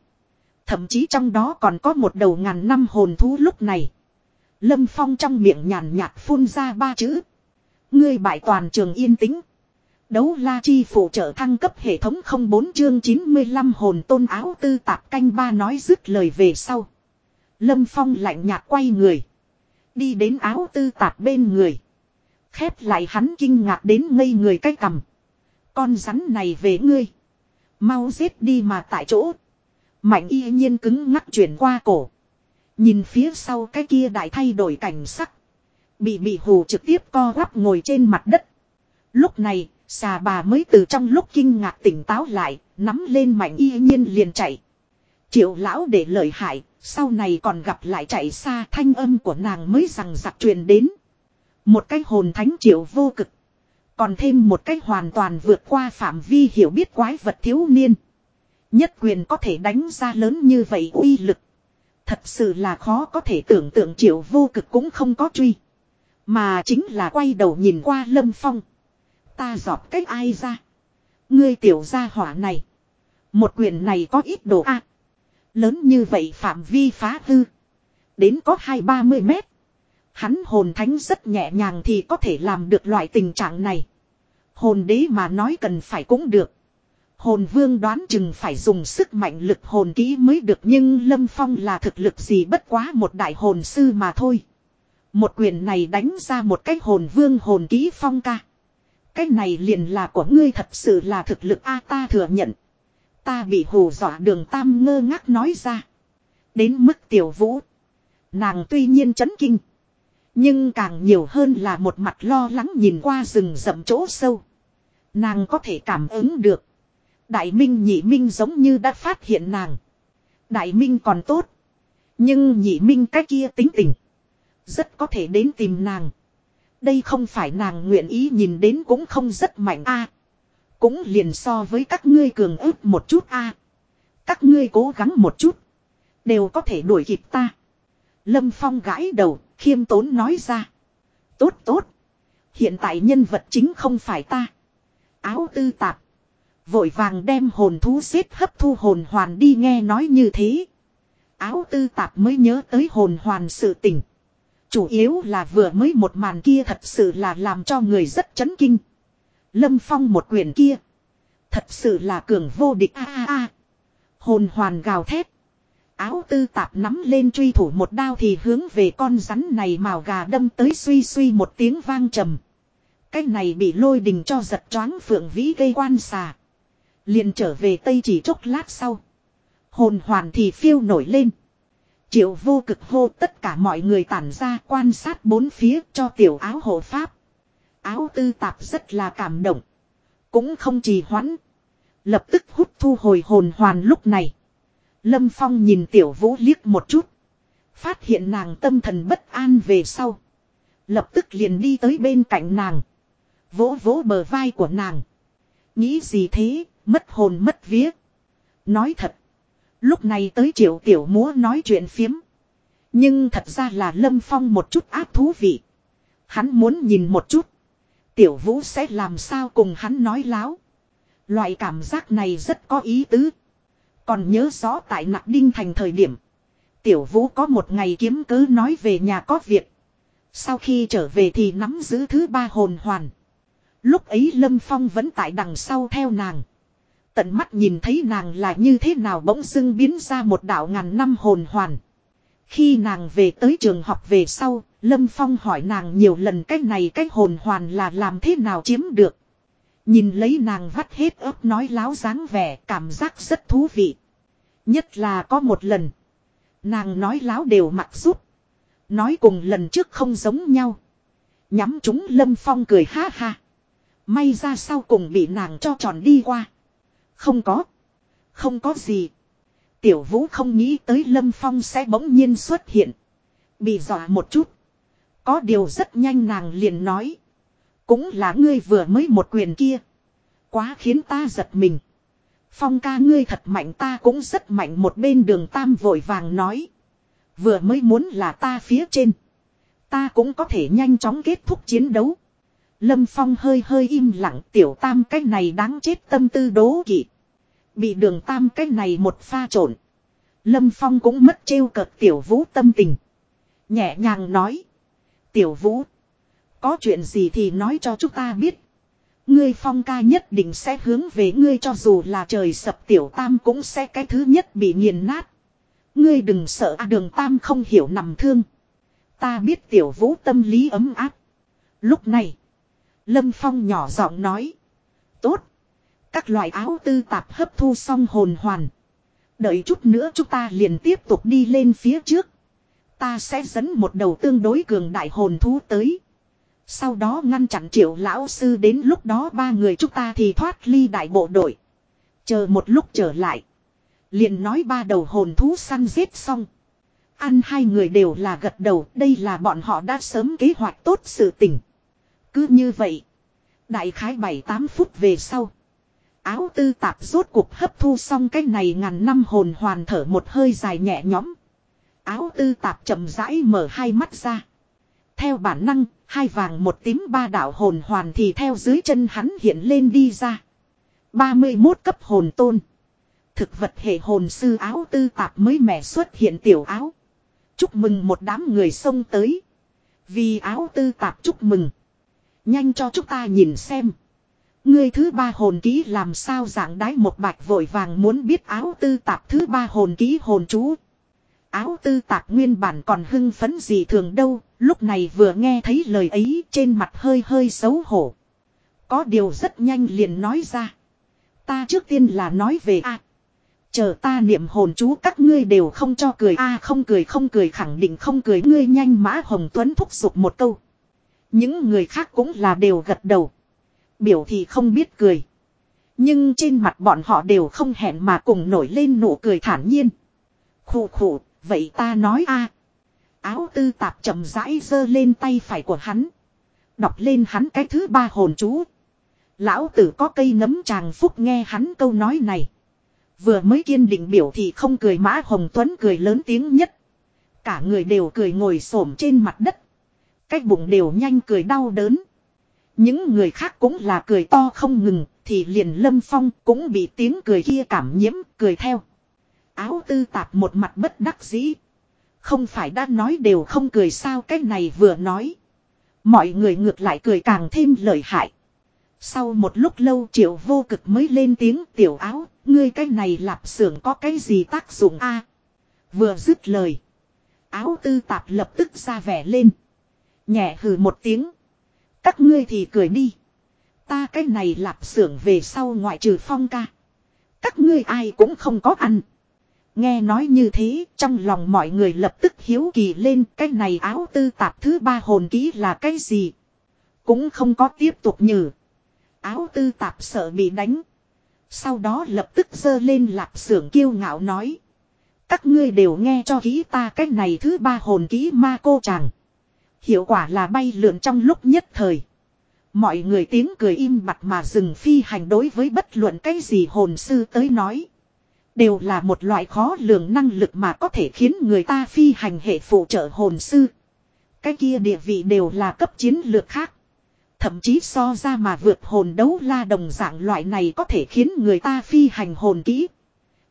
Thậm chí trong đó còn có một đầu ngàn năm hồn thú lúc này. Lâm Phong trong miệng nhàn nhạt phun ra ba chữ. Ngươi bại toàn trường yên tĩnh. Đấu la chi phụ trợ thăng cấp hệ thống 04 chương 95 hồn tôn áo tư tạp canh ba nói dứt lời về sau. Lâm Phong lạnh nhạt quay người. Đi đến áo tư tạp bên người. Khép lại hắn kinh ngạc đến ngây người cái cầm. Con rắn này về ngươi. Mau giết đi mà tại chỗ. Mạnh y nhiên cứng ngắc chuyển qua cổ. Nhìn phía sau cái kia đại thay đổi cảnh sắc. Bị bị hù trực tiếp co quắp ngồi trên mặt đất. Lúc này, xà bà mới từ trong lúc kinh ngạc tỉnh táo lại, nắm lên mạnh y nhiên liền chạy. Triệu lão để lợi hại, sau này còn gặp lại chạy xa thanh âm của nàng mới rằng giặc truyền đến. Một cái hồn thánh triệu vô cực. Còn thêm một cái hoàn toàn vượt qua phạm vi hiểu biết quái vật thiếu niên. Nhất quyền có thể đánh ra lớn như vậy uy lực. Thật sự là khó có thể tưởng tượng triệu vô cực cũng không có truy. Mà chính là quay đầu nhìn qua lâm phong. Ta giọt cách ai ra. Ngươi tiểu gia hỏa này. Một quyền này có ít đồ a Lớn như vậy phạm vi phá hư. Đến có hai ba mươi mét. Hắn hồn thánh rất nhẹ nhàng thì có thể làm được loại tình trạng này. Hồn đế mà nói cần phải cũng được. Hồn vương đoán chừng phải dùng sức mạnh lực hồn kỹ mới được nhưng Lâm Phong là thực lực gì bất quá một đại hồn sư mà thôi. Một quyền này đánh ra một cái hồn vương hồn ký phong ca. Cái này liền là của ngươi thật sự là thực lực a ta thừa nhận. Ta bị hù dọa đường tam ngơ ngác nói ra. Đến mức tiểu vũ. Nàng tuy nhiên chấn kinh. Nhưng càng nhiều hơn là một mặt lo lắng nhìn qua rừng rậm chỗ sâu. Nàng có thể cảm ứng được. Đại Minh nhị Minh giống như đã phát hiện nàng. Đại Minh còn tốt. Nhưng nhị Minh cái kia tính tình. Rất có thể đến tìm nàng. Đây không phải nàng nguyện ý nhìn đến cũng không rất mạnh a Cũng liền so với các ngươi cường ức một chút a Các ngươi cố gắng một chút. Đều có thể đuổi kịp ta. Lâm Phong gãi đầu, khiêm tốn nói ra. Tốt tốt. Hiện tại nhân vật chính không phải ta. Áo tư tạp. Vội vàng đem hồn thú xếp hấp thu hồn hoàn đi nghe nói như thế. Áo tư tạp mới nhớ tới hồn hoàn sự tỉnh. Chủ yếu là vừa mới một màn kia thật sự là làm cho người rất chấn kinh. Lâm phong một quyền kia. Thật sự là cường vô địch a a a. Hồn hoàn gào thét. Áo tư tạp nắm lên truy thủ một đao thì hướng về con rắn này màu gà đâm tới suy suy một tiếng vang trầm. Cái này bị lôi đình cho giật choáng phượng vĩ gây quan xà. Liền trở về Tây chỉ chốc lát sau. Hồn hoàn thì phiêu nổi lên. Triệu vô cực hô tất cả mọi người tản ra quan sát bốn phía cho tiểu áo hộ pháp. Áo tư tạp rất là cảm động. Cũng không trì hoãn. Lập tức hút thu hồi hồn hoàn lúc này. Lâm Phong nhìn tiểu vũ liếc một chút. Phát hiện nàng tâm thần bất an về sau. Lập tức liền đi tới bên cạnh nàng. Vỗ vỗ bờ vai của nàng. Nghĩ gì thế, mất hồn mất vía. Nói thật. Lúc này tới triệu tiểu múa nói chuyện phiếm. Nhưng thật ra là Lâm Phong một chút áp thú vị. Hắn muốn nhìn một chút. Tiểu vũ sẽ làm sao cùng hắn nói láo. Loại cảm giác này rất có ý tứ. Còn nhớ rõ tại nặc đinh thành thời điểm. Tiểu vũ có một ngày kiếm cứ nói về nhà có việc. Sau khi trở về thì nắm giữ thứ ba hồn hoàn. Lúc ấy Lâm Phong vẫn tại đằng sau theo nàng. Tận mắt nhìn thấy nàng là như thế nào bỗng dưng biến ra một đạo ngàn năm hồn hoàn. Khi nàng về tới trường học về sau, Lâm Phong hỏi nàng nhiều lần cái này cái hồn hoàn là làm thế nào chiếm được. Nhìn lấy nàng vắt hết ớt nói láo dáng vẻ cảm giác rất thú vị. Nhất là có một lần. Nàng nói láo đều mặc rút. Nói cùng lần trước không giống nhau. Nhắm chúng Lâm Phong cười ha ha. May ra sau cùng bị nàng cho tròn đi qua. Không có. Không có gì. Tiểu vũ không nghĩ tới Lâm Phong sẽ bỗng nhiên xuất hiện. Bị dọa một chút. Có điều rất nhanh nàng liền nói. Cũng là ngươi vừa mới một quyền kia. Quá khiến ta giật mình. Phong ca ngươi thật mạnh ta cũng rất mạnh một bên đường tam vội vàng nói. Vừa mới muốn là ta phía trên. Ta cũng có thể nhanh chóng kết thúc chiến đấu. Lâm Phong hơi hơi im lặng, tiểu tam cái này đáng chết tâm tư đố kỵ. Bị đường tam cái này một pha trộn. Lâm Phong cũng mất trêu cợt tiểu vũ tâm tình. Nhẹ nhàng nói. Tiểu vũ. Có chuyện gì thì nói cho chúng ta biết. Ngươi phong ca nhất định sẽ hướng về ngươi cho dù là trời sập tiểu tam cũng sẽ cái thứ nhất bị nghiền nát. Ngươi đừng sợ à đường tam không hiểu nằm thương. Ta biết tiểu vũ tâm lý ấm áp. Lúc này. Lâm Phong nhỏ giọng nói. Tốt. Các loại áo tư tạp hấp thu xong hồn hoàn. Đợi chút nữa chúng ta liền tiếp tục đi lên phía trước. Ta sẽ dẫn một đầu tương đối cường đại hồn thú tới. Sau đó ngăn chặn triệu lão sư đến lúc đó ba người chúng ta thì thoát ly đại bộ đội. Chờ một lúc trở lại. Liền nói ba đầu hồn thú săn giết xong. Ăn hai người đều là gật đầu, đây là bọn họ đã sớm kế hoạch tốt sự tình. Cứ như vậy. Đại khái 7-8 phút về sau. Áo tư tạp rốt cuộc hấp thu xong cái này ngàn năm hồn hoàn thở một hơi dài nhẹ nhõm. Áo tư tạp chậm rãi mở hai mắt ra. Theo bản năng, hai vàng một tím ba đạo hồn hoàn thì theo dưới chân hắn hiện lên đi ra. 31 cấp hồn tôn. Thực vật hệ hồn sư áo tư tạp mới mẻ xuất hiện tiểu áo. Chúc mừng một đám người xông tới. Vì áo tư tạp chúc mừng. Nhanh cho chúng ta nhìn xem. Ngươi thứ ba hồn ký làm sao dạng đái một bạch vội vàng muốn biết áo tư tạp thứ ba hồn ký hồn chú. Áo tư tạp nguyên bản còn hưng phấn gì thường đâu, lúc này vừa nghe thấy lời ấy trên mặt hơi hơi xấu hổ. Có điều rất nhanh liền nói ra. Ta trước tiên là nói về a Chờ ta niệm hồn chú các ngươi đều không cho cười a không cười không cười khẳng định không cười ngươi nhanh mã hồng tuấn thúc giục một câu. Những người khác cũng là đều gật đầu. Biểu thì không biết cười. Nhưng trên mặt bọn họ đều không hẹn mà cùng nổi lên nụ cười thản nhiên. Khủ khủ, vậy ta nói a Áo tư tạp chậm rãi giơ lên tay phải của hắn. Đọc lên hắn cái thứ ba hồn chú. Lão tử có cây nấm tràng phúc nghe hắn câu nói này. Vừa mới kiên định biểu thì không cười mã hồng tuấn cười lớn tiếng nhất. Cả người đều cười ngồi xổm trên mặt đất. Cái bụng đều nhanh cười đau đớn. Những người khác cũng là cười to không ngừng, thì liền lâm phong cũng bị tiếng cười kia cảm nhiễm, cười theo. Áo tư tạp một mặt bất đắc dĩ. Không phải đã nói đều không cười sao cái này vừa nói. Mọi người ngược lại cười càng thêm lợi hại. Sau một lúc lâu triệu vô cực mới lên tiếng tiểu áo, ngươi cái này lạp xưởng có cái gì tác dụng a Vừa dứt lời. Áo tư tạp lập tức ra vẻ lên. Nhẹ hừ một tiếng. Các ngươi thì cười đi. Ta cái này lạp xưởng về sau ngoại trừ phong ca. Các ngươi ai cũng không có ăn. Nghe nói như thế, trong lòng mọi người lập tức hiếu kỳ lên cái này áo tư tạp thứ ba hồn ký là cái gì. Cũng không có tiếp tục nhử. Áo tư tạp sợ bị đánh. Sau đó lập tức dơ lên lạp xưởng kiêu ngạo nói. Các ngươi đều nghe cho ký ta cái này thứ ba hồn ký ma cô chàng. Hiệu quả là bay lượn trong lúc nhất thời. Mọi người tiếng cười im mặt mà dừng phi hành đối với bất luận cái gì hồn sư tới nói. Đều là một loại khó lường năng lực mà có thể khiến người ta phi hành hệ phụ trợ hồn sư. Cái kia địa vị đều là cấp chiến lược khác. Thậm chí so ra mà vượt hồn đấu la đồng dạng loại này có thể khiến người ta phi hành hồn kỹ.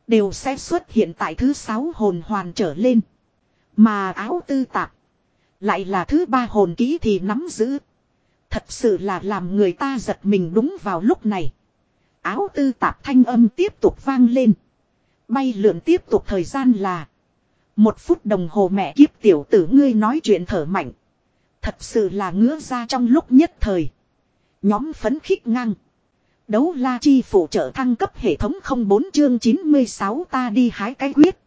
Đều sẽ xuất hiện tại thứ sáu hồn hoàn trở lên. Mà áo tư tạp. Lại là thứ ba hồn ký thì nắm giữ. Thật sự là làm người ta giật mình đúng vào lúc này. Áo tư tạp thanh âm tiếp tục vang lên. Bay lượn tiếp tục thời gian là. Một phút đồng hồ mẹ kiếp tiểu tử ngươi nói chuyện thở mạnh. Thật sự là ngứa ra trong lúc nhất thời. Nhóm phấn khích ngang. Đấu la chi phụ trợ thăng cấp hệ thống 04 chương 96 ta đi hái cái quyết.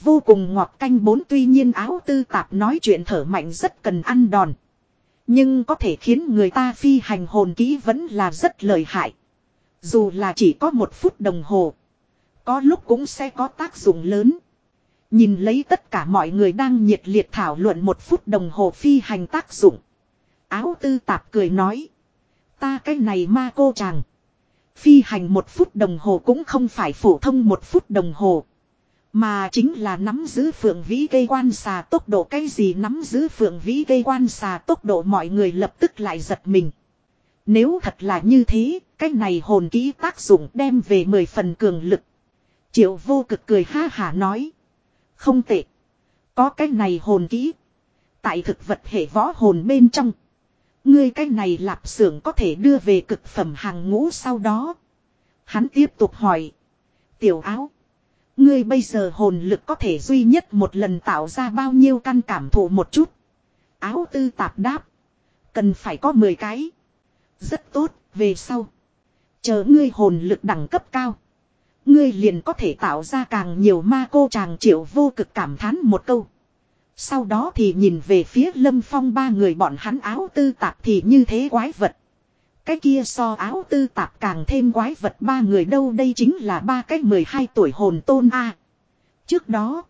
Vô cùng ngọt canh bốn tuy nhiên áo tư tạp nói chuyện thở mạnh rất cần ăn đòn. Nhưng có thể khiến người ta phi hành hồn kỹ vẫn là rất lợi hại. Dù là chỉ có một phút đồng hồ. Có lúc cũng sẽ có tác dụng lớn. Nhìn lấy tất cả mọi người đang nhiệt liệt thảo luận một phút đồng hồ phi hành tác dụng. Áo tư tạp cười nói. Ta cái này ma cô chàng. Phi hành một phút đồng hồ cũng không phải phổ thông một phút đồng hồ. Mà chính là nắm giữ phượng vĩ cây quan xà tốc độ cái gì nắm giữ phượng vĩ cây quan xà tốc độ mọi người lập tức lại giật mình. Nếu thật là như thế, cái này hồn kỹ tác dụng đem về 10 phần cường lực. Triệu vô cực cười ha hả nói. Không tệ. Có cái này hồn kỹ. Tại thực vật hệ võ hồn bên trong. Ngươi cái này lạp xưởng có thể đưa về cực phẩm hàng ngũ sau đó. Hắn tiếp tục hỏi. Tiểu áo. Ngươi bây giờ hồn lực có thể duy nhất một lần tạo ra bao nhiêu căn cảm thụ một chút. Áo tư tạp đáp. Cần phải có 10 cái. Rất tốt, về sau. Chờ ngươi hồn lực đẳng cấp cao. Ngươi liền có thể tạo ra càng nhiều ma cô chàng triệu vô cực cảm thán một câu. Sau đó thì nhìn về phía lâm phong ba người bọn hắn áo tư tạp thì như thế quái vật. Cái kia so áo tư tạp càng thêm quái vật ba người đâu đây chính là ba cái 12 tuổi hồn tôn A. Trước đó,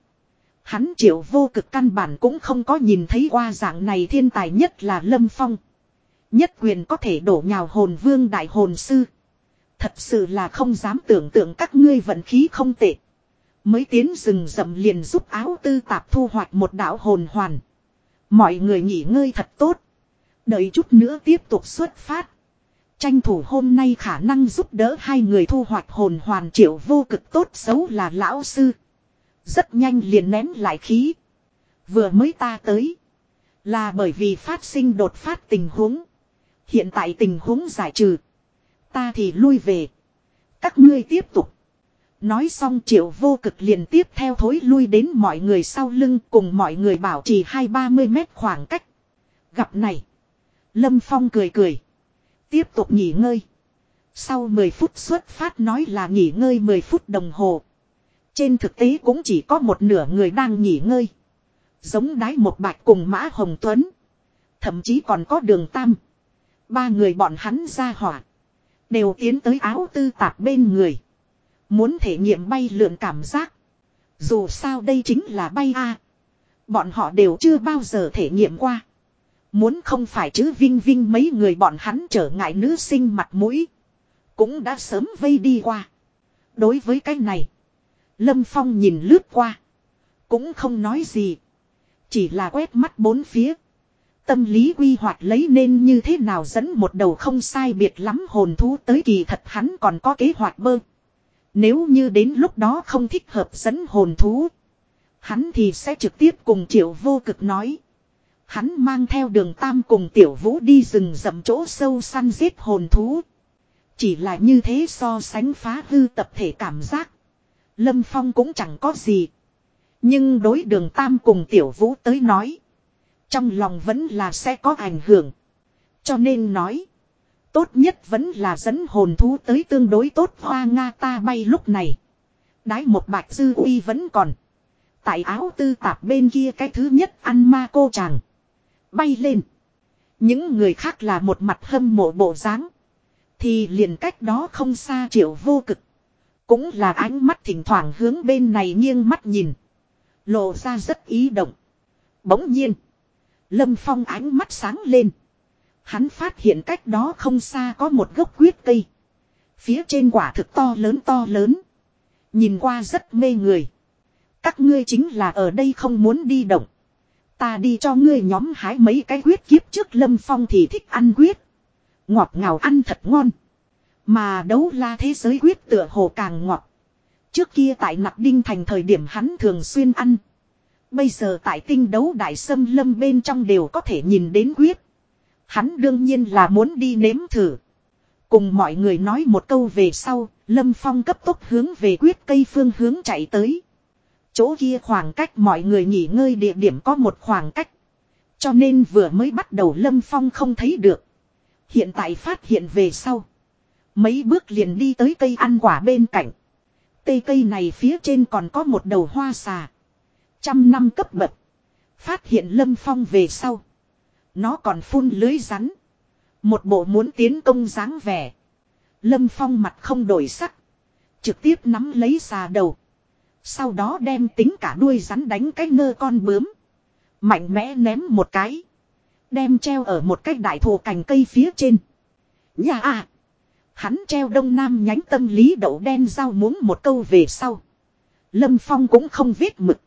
hắn triệu vô cực căn bản cũng không có nhìn thấy qua dạng này thiên tài nhất là Lâm Phong. Nhất quyền có thể đổ nhào hồn vương đại hồn sư. Thật sự là không dám tưởng tượng các ngươi vận khí không tệ. Mới tiến rừng rậm liền giúp áo tư tạp thu hoạch một đạo hồn hoàn. Mọi người nghỉ ngơi thật tốt. Đợi chút nữa tiếp tục xuất phát. Tranh thủ hôm nay khả năng giúp đỡ hai người thu hoạch hồn hoàn triệu vô cực tốt xấu là lão sư. Rất nhanh liền ném lại khí. Vừa mới ta tới. Là bởi vì phát sinh đột phát tình huống. Hiện tại tình huống giải trừ. Ta thì lui về. Các ngươi tiếp tục. Nói xong triệu vô cực liền tiếp theo thối lui đến mọi người sau lưng cùng mọi người bảo trì hai ba mươi mét khoảng cách. Gặp này. Lâm Phong cười cười. Tiếp tục nghỉ ngơi. Sau 10 phút xuất phát nói là nghỉ ngơi 10 phút đồng hồ. Trên thực tế cũng chỉ có một nửa người đang nghỉ ngơi. Giống đái một bạch cùng Mã Hồng Tuấn. Thậm chí còn có đường tam. Ba người bọn hắn ra hỏa. Đều tiến tới áo tư tạp bên người. Muốn thể nghiệm bay lượn cảm giác. Dù sao đây chính là bay a Bọn họ đều chưa bao giờ thể nghiệm qua. Muốn không phải chứ vinh vinh mấy người bọn hắn trở ngại nữ sinh mặt mũi. Cũng đã sớm vây đi qua. Đối với cái này. Lâm Phong nhìn lướt qua. Cũng không nói gì. Chỉ là quét mắt bốn phía. Tâm lý quy hoạch lấy nên như thế nào dẫn một đầu không sai biệt lắm hồn thú tới kỳ thật hắn còn có kế hoạch bơ. Nếu như đến lúc đó không thích hợp dẫn hồn thú. Hắn thì sẽ trực tiếp cùng triệu vô cực nói. Hắn mang theo đường tam cùng tiểu vũ đi rừng rậm chỗ sâu săn giết hồn thú. Chỉ là như thế so sánh phá hư tập thể cảm giác. Lâm Phong cũng chẳng có gì. Nhưng đối đường tam cùng tiểu vũ tới nói. Trong lòng vẫn là sẽ có ảnh hưởng. Cho nên nói. Tốt nhất vẫn là dẫn hồn thú tới tương đối tốt hoa Nga ta bay lúc này. Đái một bạch dư uy vẫn còn. Tại áo tư tạp bên kia cái thứ nhất ăn ma cô chàng bay lên. Những người khác là một mặt hâm mộ bộ dáng Thì liền cách đó không xa triệu vô cực. Cũng là ánh mắt thỉnh thoảng hướng bên này nghiêng mắt nhìn. Lộ ra rất ý động. Bỗng nhiên. Lâm Phong ánh mắt sáng lên. Hắn phát hiện cách đó không xa có một gốc quyết cây. Phía trên quả thực to lớn to lớn. Nhìn qua rất mê người. Các ngươi chính là ở đây không muốn đi động. Ta đi cho ngươi nhóm hái mấy cái huyết kiếp trước lâm phong thì thích ăn huyết. Ngọt ngào ăn thật ngon. Mà đấu la thế giới huyết tựa hồ càng ngọt. Trước kia tại nặc đinh thành thời điểm hắn thường xuyên ăn. Bây giờ tại tinh đấu đại sâm lâm bên trong đều có thể nhìn đến huyết. Hắn đương nhiên là muốn đi nếm thử. Cùng mọi người nói một câu về sau, Lâm Phong cấp tốc hướng về quyết cây phương hướng chạy tới. Chỗ kia khoảng cách mọi người nghỉ ngơi địa điểm có một khoảng cách. Cho nên vừa mới bắt đầu Lâm Phong không thấy được. Hiện tại phát hiện về sau. Mấy bước liền đi tới cây ăn quả bên cạnh. Cây cây này phía trên còn có một đầu hoa xà. Trăm năm cấp bậc. Phát hiện Lâm Phong về sau. Nó còn phun lưới rắn. Một bộ muốn tiến công dáng vẻ. Lâm Phong mặt không đổi sắc. Trực tiếp nắm lấy xà đầu. Sau đó đem tính cả đuôi rắn đánh cái ngơ con bướm. Mạnh mẽ ném một cái. Đem treo ở một cái đại thụ cành cây phía trên. Nhà à. Hắn treo đông nam nhánh tâm lý đậu đen rau muốn một câu về sau. Lâm Phong cũng không viết mực.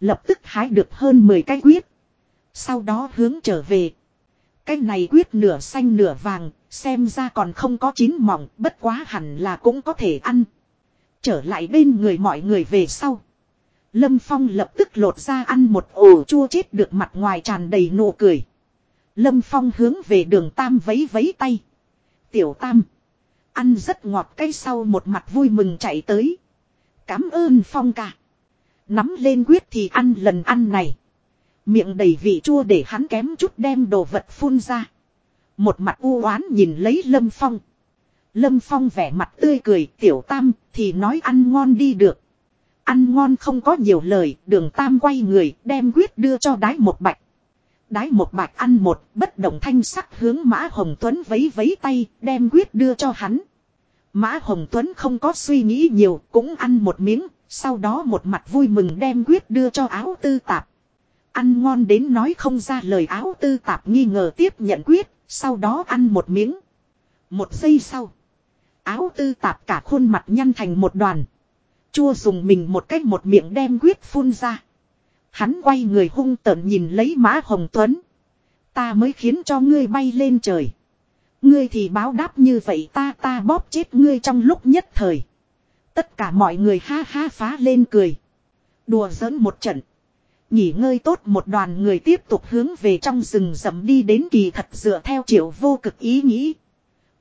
Lập tức hái được hơn 10 cái quyết. Sau đó hướng trở về. Cái này quyết nửa xanh nửa vàng, xem ra còn không có chín mỏng, bất quá hẳn là cũng có thể ăn. Trở lại bên người mọi người về sau. Lâm Phong lập tức lột ra ăn một ổ chua chết được mặt ngoài tràn đầy nụ cười. Lâm Phong hướng về đường Tam vấy vấy tay. Tiểu Tam. Ăn rất ngọt cây sau một mặt vui mừng chạy tới. Cám ơn Phong cả Nắm lên quyết thì ăn lần ăn này. Miệng đầy vị chua để hắn kém chút đem đồ vật phun ra. Một mặt u oán nhìn lấy Lâm Phong. Lâm Phong vẻ mặt tươi cười, tiểu tam, thì nói ăn ngon đi được. Ăn ngon không có nhiều lời đường tam quay người, đem quyết đưa cho đái một bạch. Đái một bạch ăn một bất động thanh sắc hướng Mã Hồng Tuấn vấy vấy tay, đem quyết đưa cho hắn. Mã Hồng Tuấn không có suy nghĩ nhiều, cũng ăn một miếng, sau đó một mặt vui mừng đem quyết đưa cho áo tư tạp. Ăn ngon đến nói không ra lời, áo tư tạp nghi ngờ tiếp nhận quyết, sau đó ăn một miếng. Một giây sau. Áo tư tạp cả khuôn mặt nhăn thành một đoàn. Chua dùng mình một cách một miệng đem quyết phun ra. Hắn quay người hung tợn nhìn lấy mã hồng tuấn. Ta mới khiến cho ngươi bay lên trời. Ngươi thì báo đáp như vậy ta ta bóp chết ngươi trong lúc nhất thời. Tất cả mọi người ha ha phá lên cười. Đùa giỡn một trận. Nghỉ ngơi tốt một đoàn người tiếp tục hướng về trong rừng rậm đi đến kỳ thật dựa theo triệu vô cực ý nghĩ.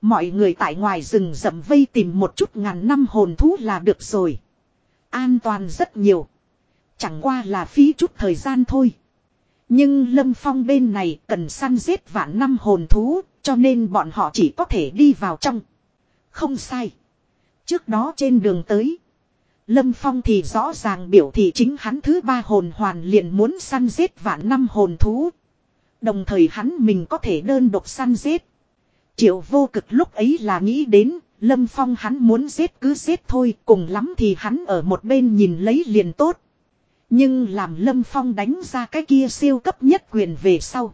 Mọi người tại ngoài rừng rậm vây tìm một chút ngàn năm hồn thú là được rồi. An toàn rất nhiều. Chẳng qua là phí chút thời gian thôi. Nhưng Lâm Phong bên này cần săn giết vạn năm hồn thú, cho nên bọn họ chỉ có thể đi vào trong. Không sai. Trước đó trên đường tới. Lâm Phong thì rõ ràng biểu thị chính hắn thứ ba hồn hoàn liền muốn săn giết vạn năm hồn thú. Đồng thời hắn mình có thể đơn độc săn giết. Triệu vô cực lúc ấy là nghĩ đến, Lâm Phong hắn muốn giết cứ giết thôi, cùng lắm thì hắn ở một bên nhìn lấy liền tốt. Nhưng làm Lâm Phong đánh ra cái kia siêu cấp nhất quyền về sau.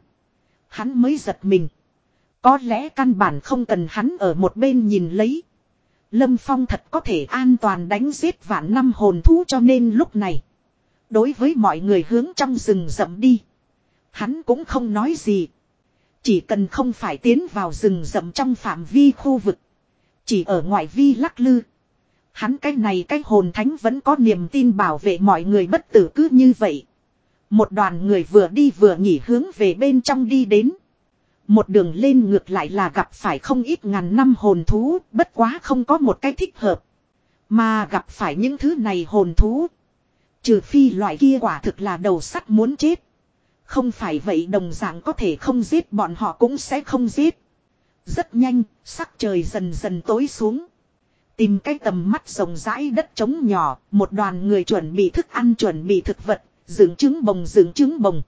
Hắn mới giật mình. Có lẽ căn bản không cần hắn ở một bên nhìn lấy. Lâm Phong thật có thể an toàn đánh giết vạn năm hồn thú cho nên lúc này. Đối với mọi người hướng trong rừng rậm đi. Hắn cũng không nói gì. Chỉ cần không phải tiến vào rừng rậm trong phạm vi khu vực. Chỉ ở ngoại vi lắc lư. Hắn cái này cái hồn thánh vẫn có niềm tin bảo vệ mọi người bất tử cứ như vậy. Một đoàn người vừa đi vừa nghỉ hướng về bên trong đi đến. Một đường lên ngược lại là gặp phải không ít ngàn năm hồn thú, bất quá không có một cái thích hợp. Mà gặp phải những thứ này hồn thú. Trừ phi loại kia quả thực là đầu sắt muốn chết. Không phải vậy đồng dạng có thể không giết bọn họ cũng sẽ không giết. Rất nhanh, sắc trời dần dần tối xuống. Tìm cái tầm mắt rộng rãi đất trống nhỏ, một đoàn người chuẩn bị thức ăn chuẩn bị thực vật, dưỡng trứng bồng dưỡng trứng bồng.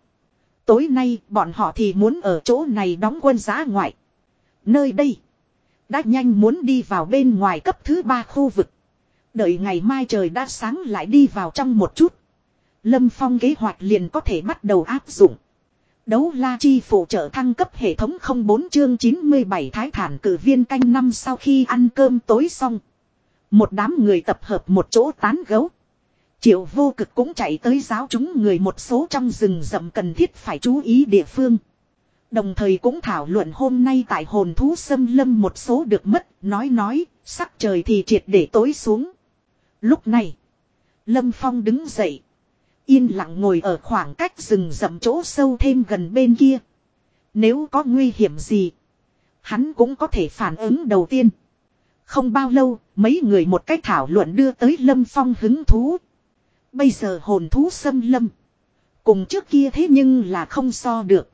Tối nay bọn họ thì muốn ở chỗ này đóng quân giá ngoại. Nơi đây, đã nhanh muốn đi vào bên ngoài cấp thứ ba khu vực. Đợi ngày mai trời đã sáng lại đi vào trong một chút. Lâm Phong kế hoạch liền có thể bắt đầu áp dụng. Đấu la chi phụ trợ thăng cấp hệ thống 04 chương 97 thái thản cử viên canh năm sau khi ăn cơm tối xong. Một đám người tập hợp một chỗ tán gấu. Triệu vô cực cũng chạy tới giáo chúng người một số trong rừng rậm cần thiết phải chú ý địa phương. Đồng thời cũng thảo luận hôm nay tại hồn thú xâm lâm một số được mất, nói nói, sắc trời thì triệt để tối xuống. Lúc này, Lâm Phong đứng dậy. Yên lặng ngồi ở khoảng cách rừng rậm chỗ sâu thêm gần bên kia. Nếu có nguy hiểm gì, hắn cũng có thể phản ứng đầu tiên. Không bao lâu, mấy người một cách thảo luận đưa tới Lâm Phong hứng thú. Bây giờ hồn thú xâm lâm. Cùng trước kia thế nhưng là không so được.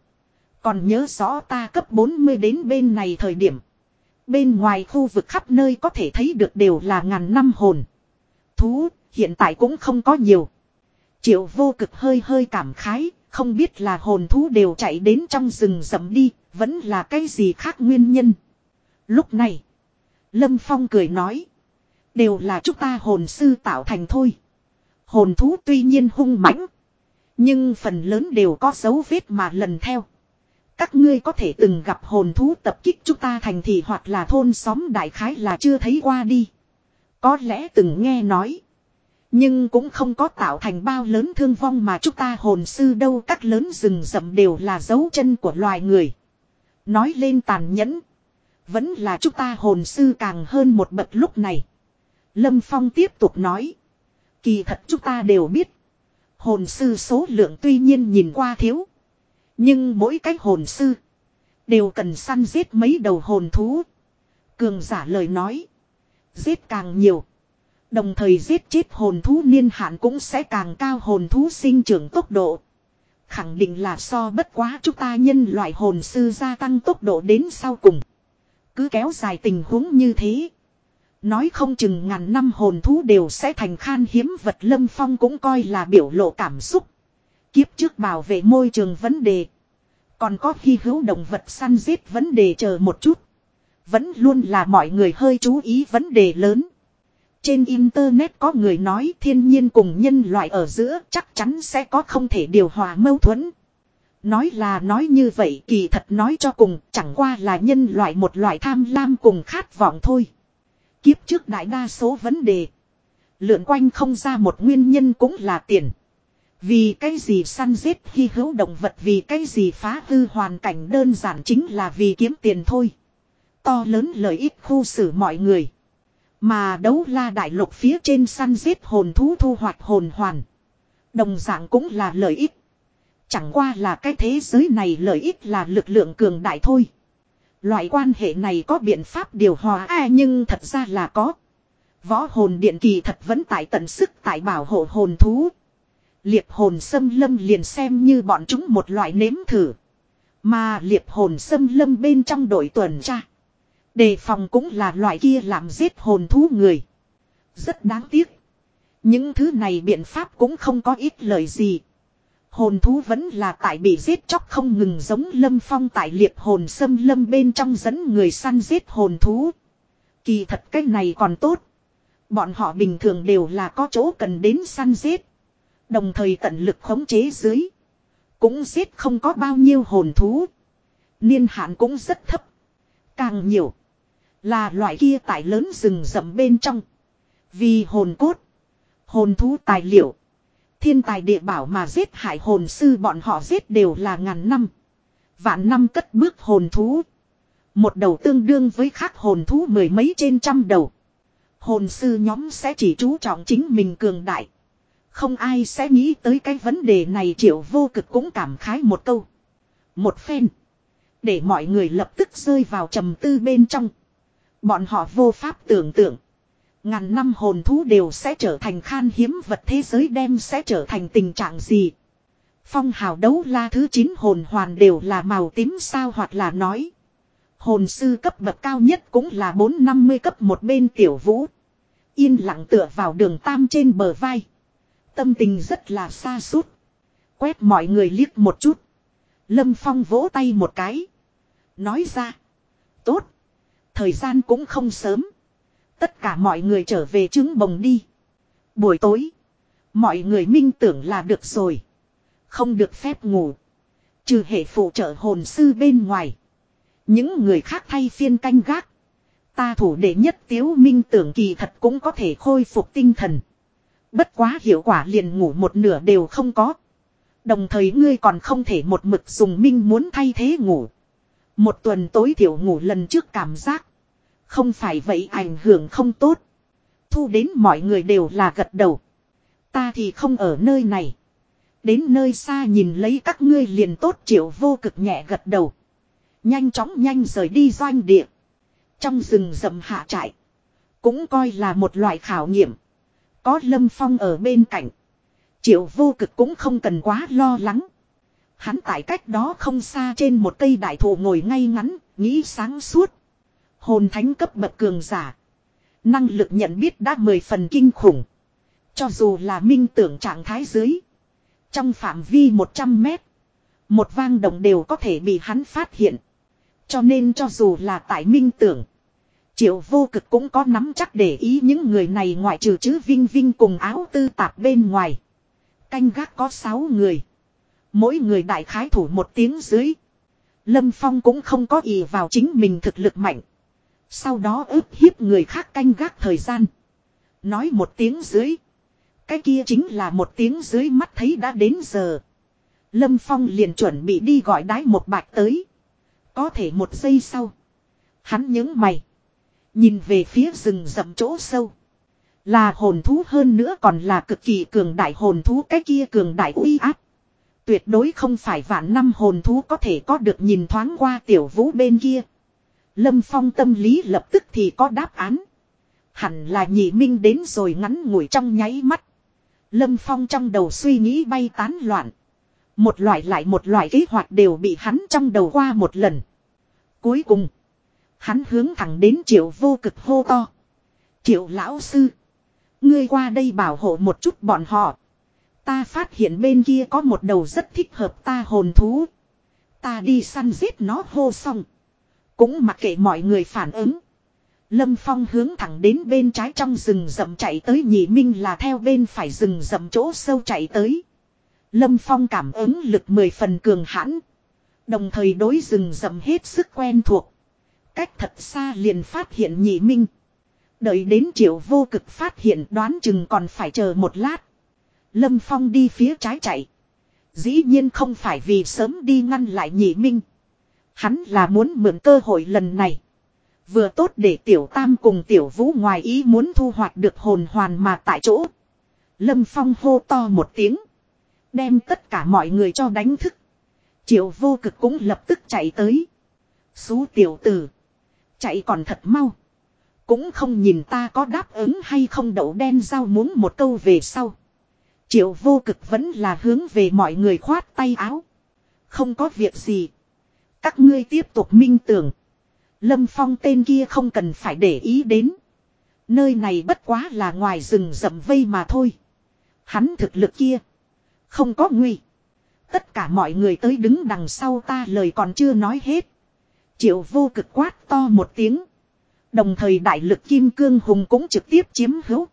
Còn nhớ rõ ta cấp 40 đến bên này thời điểm. Bên ngoài khu vực khắp nơi có thể thấy được đều là ngàn năm hồn. Thú, hiện tại cũng không có nhiều. Triệu vô cực hơi hơi cảm khái, không biết là hồn thú đều chạy đến trong rừng rậm đi, vẫn là cái gì khác nguyên nhân. Lúc này, Lâm Phong cười nói, đều là chúng ta hồn sư tạo thành thôi. Hồn thú tuy nhiên hung mãnh, nhưng phần lớn đều có dấu vết mà lần theo. Các ngươi có thể từng gặp hồn thú tập kích chúng ta thành thị hoặc là thôn xóm đại khái là chưa thấy qua đi. Có lẽ từng nghe nói. Nhưng cũng không có tạo thành bao lớn thương vong mà chúng ta hồn sư đâu, các lớn rừng rậm đều là dấu chân của loài người. Nói lên tàn nhẫn. Vẫn là chúng ta hồn sư càng hơn một bậc lúc này. Lâm Phong tiếp tục nói. Kỳ thật chúng ta đều biết. Hồn sư số lượng tuy nhiên nhìn qua thiếu. Nhưng mỗi cái hồn sư. Đều cần săn giết mấy đầu hồn thú. Cường giả lời nói. Giết càng nhiều. Đồng thời giết chết hồn thú niên hạn cũng sẽ càng cao hồn thú sinh trưởng tốc độ. Khẳng định là so bất quá chúng ta nhân loại hồn sư gia tăng tốc độ đến sau cùng. Cứ kéo dài tình huống như thế. Nói không chừng ngàn năm hồn thú đều sẽ thành khan hiếm vật lâm phong cũng coi là biểu lộ cảm xúc. Kiếp trước bảo vệ môi trường vấn đề. Còn có khi hữu động vật săn giết vấn đề chờ một chút. Vẫn luôn là mọi người hơi chú ý vấn đề lớn. Trên Internet có người nói thiên nhiên cùng nhân loại ở giữa chắc chắn sẽ có không thể điều hòa mâu thuẫn. Nói là nói như vậy, kỳ thật nói cho cùng, chẳng qua là nhân loại một loại tham lam cùng khát vọng thôi. Kiếp trước đại đa số vấn đề. Lượn quanh không ra một nguyên nhân cũng là tiền. Vì cái gì săn giết hy hữu động vật, vì cái gì phá hư hoàn cảnh đơn giản chính là vì kiếm tiền thôi. To lớn lợi ích khu xử mọi người. Mà đấu la đại lục phía trên săn giết hồn thú thu hoạch hồn hoàn. Đồng dạng cũng là lợi ích. Chẳng qua là cái thế giới này lợi ích là lực lượng cường đại thôi. Loại quan hệ này có biện pháp điều hòa à nhưng thật ra là có. Võ hồn điện kỳ thật vẫn tại tận sức tại bảo hộ hồn thú. Liệp hồn xâm lâm liền xem như bọn chúng một loại nếm thử. Mà liệp hồn xâm lâm bên trong đội tuần tra. Đề phòng cũng là loại kia làm giết hồn thú người. Rất đáng tiếc. Những thứ này biện pháp cũng không có ít lời gì. Hồn thú vẫn là tại bị giết chóc không ngừng giống lâm phong tại liệp hồn xâm lâm bên trong dẫn người săn giết hồn thú. Kỳ thật cái này còn tốt. Bọn họ bình thường đều là có chỗ cần đến săn giết. Đồng thời tận lực khống chế dưới. Cũng giết không có bao nhiêu hồn thú. Niên hạn cũng rất thấp. Càng nhiều. Là loại kia tại lớn rừng rậm bên trong. Vì hồn cốt. Hồn thú tài liệu. Thiên tài địa bảo mà giết hại hồn sư bọn họ giết đều là ngàn năm. Vạn năm cất bước hồn thú. Một đầu tương đương với khác hồn thú mười mấy trên trăm đầu. Hồn sư nhóm sẽ chỉ chú trọng chính mình cường đại. Không ai sẽ nghĩ tới cái vấn đề này triệu vô cực cũng cảm khái một câu. Một phen. Để mọi người lập tức rơi vào trầm tư bên trong. Bọn họ vô pháp tưởng tượng. Ngàn năm hồn thú đều sẽ trở thành khan hiếm vật thế giới đem sẽ trở thành tình trạng gì. Phong hào đấu la thứ 9 hồn hoàn đều là màu tím sao hoặc là nói. Hồn sư cấp bậc cao nhất cũng là 450 cấp một bên tiểu vũ. Yên lặng tựa vào đường tam trên bờ vai. Tâm tình rất là xa suốt. Quét mọi người liếc một chút. Lâm Phong vỗ tay một cái. Nói ra. Tốt. Thời gian cũng không sớm. Tất cả mọi người trở về trứng bồng đi. Buổi tối. Mọi người minh tưởng là được rồi. Không được phép ngủ. Trừ hệ phụ trợ hồn sư bên ngoài. Những người khác thay phiên canh gác. Ta thủ đệ nhất tiếu minh tưởng kỳ thật cũng có thể khôi phục tinh thần. Bất quá hiệu quả liền ngủ một nửa đều không có. Đồng thời ngươi còn không thể một mực dùng minh muốn thay thế ngủ. Một tuần tối thiểu ngủ lần trước cảm giác. Không phải vậy ảnh hưởng không tốt. Thu đến mọi người đều là gật đầu. Ta thì không ở nơi này. Đến nơi xa nhìn lấy các ngươi liền tốt triệu vô cực nhẹ gật đầu. Nhanh chóng nhanh rời đi doanh địa. Trong rừng rậm hạ trại. Cũng coi là một loại khảo nghiệm. Có lâm phong ở bên cạnh. Triệu vô cực cũng không cần quá lo lắng. Hắn tại cách đó không xa trên một cây đại thụ ngồi ngay ngắn, nghĩ sáng suốt. Hồn thánh cấp bậc cường giả. Năng lực nhận biết đã mười phần kinh khủng. Cho dù là minh tưởng trạng thái dưới. Trong phạm vi 100 mét. Một vang động đều có thể bị hắn phát hiện. Cho nên cho dù là tại minh tưởng. Triệu vô cực cũng có nắm chắc để ý những người này ngoại trừ chữ Vinh Vinh cùng áo tư tạp bên ngoài. Canh gác có 6 người. Mỗi người đại khái thủ một tiếng dưới. Lâm Phong cũng không có ý vào chính mình thực lực mạnh. Sau đó ức hiếp người khác canh gác thời gian. Nói một tiếng dưới. Cái kia chính là một tiếng dưới mắt thấy đã đến giờ. Lâm Phong liền chuẩn bị đi gọi đái một bạch tới. Có thể một giây sau. Hắn nhớ mày. Nhìn về phía rừng rậm chỗ sâu. Là hồn thú hơn nữa còn là cực kỳ cường đại hồn thú cái kia cường đại uy áp. Tuyệt đối không phải vạn năm hồn thú có thể có được nhìn thoáng qua tiểu vũ bên kia. Lâm Phong tâm lý lập tức thì có đáp án. Hẳn là nhị minh đến rồi ngắn ngủi trong nháy mắt. Lâm Phong trong đầu suy nghĩ bay tán loạn. Một loại lại một loại kế hoạch đều bị hắn trong đầu qua một lần. Cuối cùng. Hắn hướng thẳng đến triệu vô cực hô to. Triệu lão sư. Ngươi qua đây bảo hộ một chút bọn họ. Ta phát hiện bên kia có một đầu rất thích hợp ta hồn thú. Ta đi săn giết nó hô xong. Cũng mặc kệ mọi người phản ứng. Lâm Phong hướng thẳng đến bên trái trong rừng rậm chạy tới, nhị minh là theo bên phải rừng rậm chỗ sâu chạy tới. Lâm Phong cảm ứng lực mười phần cường hãn. Đồng thời đối rừng rậm hết sức quen thuộc. Cách thật xa liền phát hiện nhị minh. Đợi đến triệu vô cực phát hiện đoán chừng còn phải chờ một lát. Lâm Phong đi phía trái chạy. Dĩ nhiên không phải vì sớm đi ngăn lại nhị minh. Hắn là muốn mượn cơ hội lần này. Vừa tốt để tiểu tam cùng tiểu vũ ngoài ý muốn thu hoạch được hồn hoàn mà tại chỗ. Lâm Phong hô to một tiếng. Đem tất cả mọi người cho đánh thức. Triệu vô cực cũng lập tức chạy tới. Xú tiểu tử. Chạy còn thật mau. Cũng không nhìn ta có đáp ứng hay không đậu đen giao muốn một câu về sau. Triệu vô cực vẫn là hướng về mọi người khoát tay áo. Không có việc gì. Các ngươi tiếp tục minh tưởng. Lâm Phong tên kia không cần phải để ý đến. Nơi này bất quá là ngoài rừng rậm vây mà thôi. Hắn thực lực kia. Không có nguy. Tất cả mọi người tới đứng đằng sau ta lời còn chưa nói hết. Triệu vô cực quát to một tiếng. Đồng thời đại lực kim cương hùng cũng trực tiếp chiếm hữu.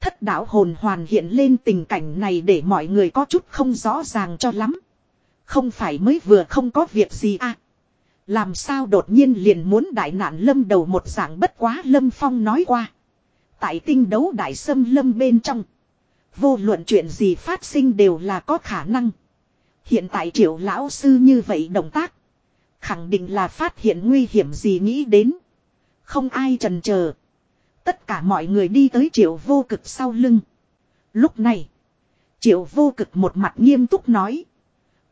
Thất đạo hồn hoàn hiện lên tình cảnh này để mọi người có chút không rõ ràng cho lắm. Không phải mới vừa không có việc gì à. Làm sao đột nhiên liền muốn đại nạn lâm đầu một dạng bất quá lâm phong nói qua. Tại tinh đấu đại sâm lâm bên trong. Vô luận chuyện gì phát sinh đều là có khả năng. Hiện tại triệu lão sư như vậy động tác. Khẳng định là phát hiện nguy hiểm gì nghĩ đến. Không ai trần chờ Tất cả mọi người đi tới triệu vô cực sau lưng. Lúc này. Triệu vô cực một mặt nghiêm túc nói.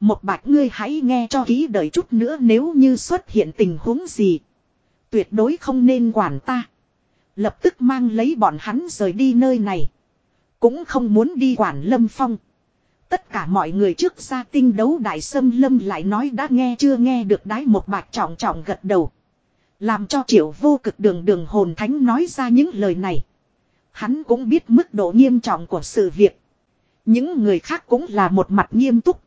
Một bạch ngươi hãy nghe cho kỹ đợi chút nữa nếu như xuất hiện tình huống gì. Tuyệt đối không nên quản ta. Lập tức mang lấy bọn hắn rời đi nơi này. Cũng không muốn đi quản lâm phong. Tất cả mọi người trước ra tinh đấu đại sâm lâm lại nói đã nghe chưa nghe được đái một bạch trọng trọng gật đầu. Làm cho triệu vô cực đường đường hồn thánh nói ra những lời này. Hắn cũng biết mức độ nghiêm trọng của sự việc. Những người khác cũng là một mặt nghiêm túc.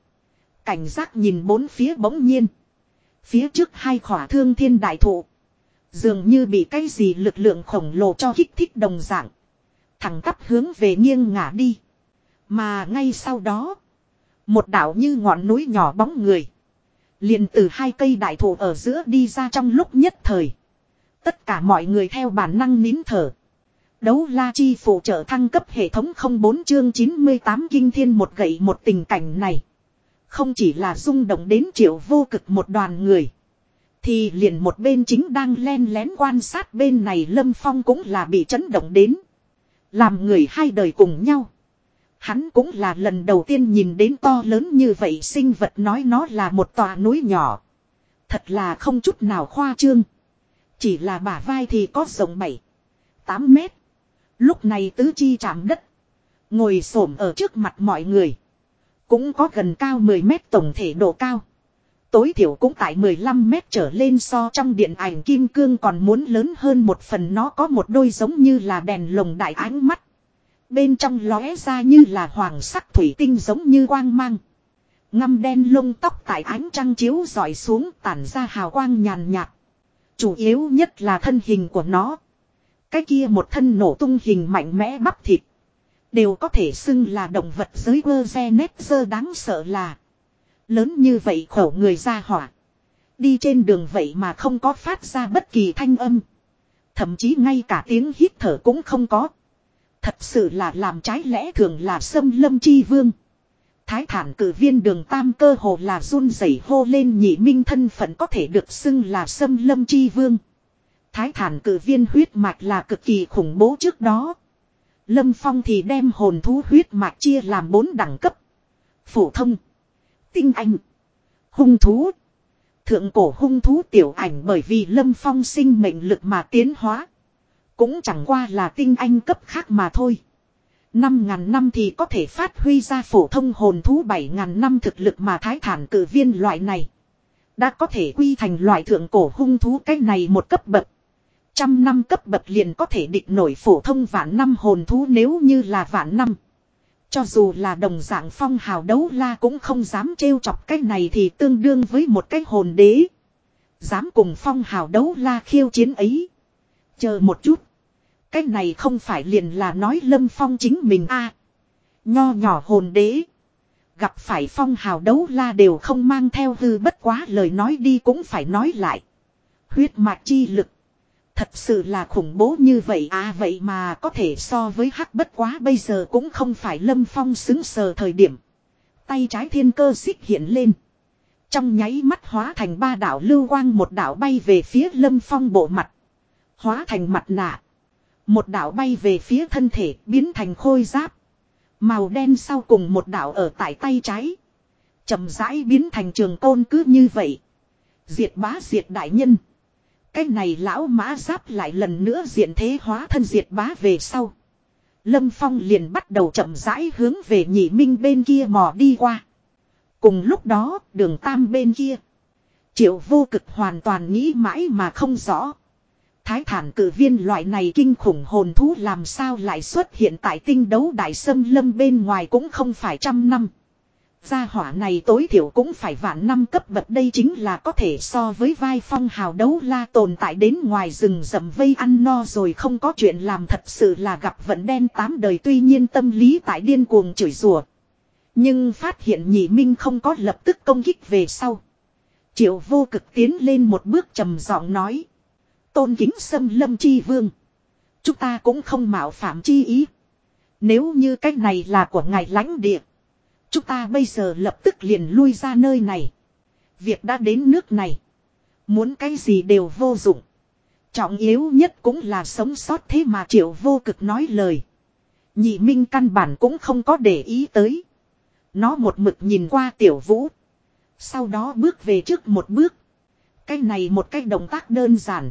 Cảnh giác nhìn bốn phía bỗng nhiên. Phía trước hai khỏa thương thiên đại thụ. Dường như bị cái gì lực lượng khổng lồ cho kích thích đồng dạng. Thẳng tắp hướng về nghiêng ngả đi. Mà ngay sau đó. Một đảo như ngọn núi nhỏ bóng người. Liền từ hai cây đại thụ ở giữa đi ra trong lúc nhất thời. Tất cả mọi người theo bản năng nín thở. Đấu la chi phụ trợ thăng cấp hệ thống 04 chương 98 kinh thiên một gậy một tình cảnh này. Không chỉ là rung động đến triệu vô cực một đoàn người. Thì liền một bên chính đang len lén quan sát bên này Lâm Phong cũng là bị chấn động đến. Làm người hai đời cùng nhau. Hắn cũng là lần đầu tiên nhìn đến to lớn như vậy sinh vật nói nó là một tòa núi nhỏ. Thật là không chút nào khoa trương. Chỉ là bả vai thì có rộng 7, 8 mét. Lúc này tứ chi chạm đất. Ngồi xổm ở trước mặt mọi người. Cũng có gần cao 10 mét tổng thể độ cao. Tối thiểu cũng tại 15 mét trở lên so trong điện ảnh kim cương còn muốn lớn hơn một phần nó có một đôi giống như là đèn lồng đại ánh mắt. Bên trong lóe ra như là hoàng sắc thủy tinh giống như quang mang. Ngăm đen lông tóc tại ánh trăng chiếu dọi xuống tản ra hào quang nhàn nhạt. Chủ yếu nhất là thân hình của nó. Cái kia một thân nổ tung hình mạnh mẽ bắp thịt. Đều có thể xưng là động vật giới quơ xe nét sơ đáng sợ là. Lớn như vậy khẩu người ra hỏa. Đi trên đường vậy mà không có phát ra bất kỳ thanh âm. Thậm chí ngay cả tiếng hít thở cũng không có. Thật sự là làm trái lẽ thường là sâm lâm chi vương. Thái thản cử viên đường tam cơ hồ là run rẩy hô lên nhị minh thân phận có thể được xưng là sâm lâm chi vương. Thái thản cử viên huyết mạch là cực kỳ khủng bố trước đó. Lâm Phong thì đem hồn thú huyết mạch chia làm bốn đẳng cấp. Phổ thông, Tinh anh. Hung thú. Thượng cổ hung thú tiểu ảnh bởi vì lâm phong sinh mệnh lực mà tiến hóa. Cũng chẳng qua là tinh anh cấp khác mà thôi. Năm ngàn năm thì có thể phát huy ra phổ thông hồn thú bảy ngàn năm thực lực mà thái thản cử viên loại này. Đã có thể quy thành loại thượng cổ hung thú cái này một cấp bậc. Trăm năm cấp bậc liền có thể địch nổi phổ thông vạn năm hồn thú nếu như là vạn năm. Cho dù là đồng dạng phong hào đấu la cũng không dám trêu chọc cái này thì tương đương với một cái hồn đế. Dám cùng phong hào đấu la khiêu chiến ấy. Chờ một chút. Cái này không phải liền là nói lâm phong chính mình a Nho nhỏ hồn đế. Gặp phải phong hào đấu la đều không mang theo hư bất quá lời nói đi cũng phải nói lại. Huyết mạch chi lực. Thật sự là khủng bố như vậy à vậy mà có thể so với hắc bất quá bây giờ cũng không phải lâm phong xứng sờ thời điểm. Tay trái thiên cơ xích hiện lên. Trong nháy mắt hóa thành ba đảo lưu quang một đảo bay về phía lâm phong bộ mặt. Hóa thành mặt nạ. Một đảo bay về phía thân thể biến thành khôi giáp. Màu đen sau cùng một đảo ở tại tay trái. chậm rãi biến thành trường côn cứ như vậy. Diệt bá diệt đại nhân. Cái này lão mã giáp lại lần nữa diện thế hóa thân diệt bá về sau. Lâm Phong liền bắt đầu chậm rãi hướng về nhị minh bên kia mò đi qua. Cùng lúc đó, đường tam bên kia. Triệu vô cực hoàn toàn nghĩ mãi mà không rõ. Thái thản cử viên loại này kinh khủng hồn thú làm sao lại xuất hiện tại tinh đấu đại sâm lâm bên ngoài cũng không phải trăm năm. Gia hỏa này tối thiểu cũng phải vạn năm cấp bậc đây chính là có thể so với vai phong hào đấu la tồn tại đến ngoài rừng rậm vây ăn no rồi không có chuyện làm thật sự là gặp vận đen tám đời tuy nhiên tâm lý tại điên cuồng chửi rủa Nhưng phát hiện nhị minh không có lập tức công kích về sau. Triệu vô cực tiến lên một bước trầm giọng nói. Tôn kính xâm lâm chi vương. Chúng ta cũng không mạo phạm chi ý. Nếu như cách này là của ngài lãnh địa. Chúng ta bây giờ lập tức liền lui ra nơi này. Việc đã đến nước này. Muốn cái gì đều vô dụng. Trọng yếu nhất cũng là sống sót thế mà triệu vô cực nói lời. Nhị minh căn bản cũng không có để ý tới. Nó một mực nhìn qua tiểu vũ. Sau đó bước về trước một bước. Cái này một cái động tác đơn giản.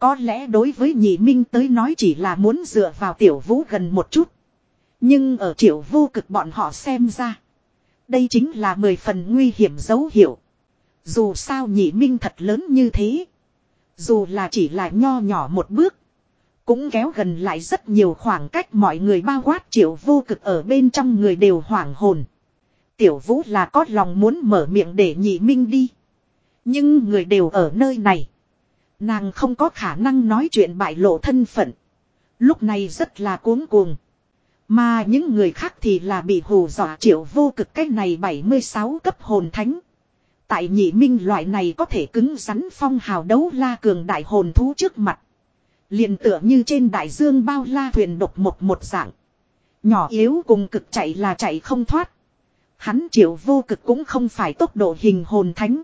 Có lẽ đối với nhị minh tới nói chỉ là muốn dựa vào tiểu vũ gần một chút. Nhưng ở triệu vô cực bọn họ xem ra. Đây chính là mười phần nguy hiểm dấu hiệu. Dù sao nhị minh thật lớn như thế. Dù là chỉ là nho nhỏ một bước. Cũng kéo gần lại rất nhiều khoảng cách mọi người bao quát triệu vô cực ở bên trong người đều hoảng hồn. Tiểu vũ là có lòng muốn mở miệng để nhị minh đi. Nhưng người đều ở nơi này. Nàng không có khả năng nói chuyện bại lộ thân phận. Lúc này rất là cuống cuồng. Mà những người khác thì là bị hù dọa triệu vô cực cái này 76 cấp hồn thánh. Tại nhị minh loại này có thể cứng rắn phong hào đấu la cường đại hồn thú trước mặt. liền tựa như trên đại dương bao la thuyền độc một một dạng. Nhỏ yếu cùng cực chạy là chạy không thoát. Hắn triệu vô cực cũng không phải tốc độ hình hồn thánh.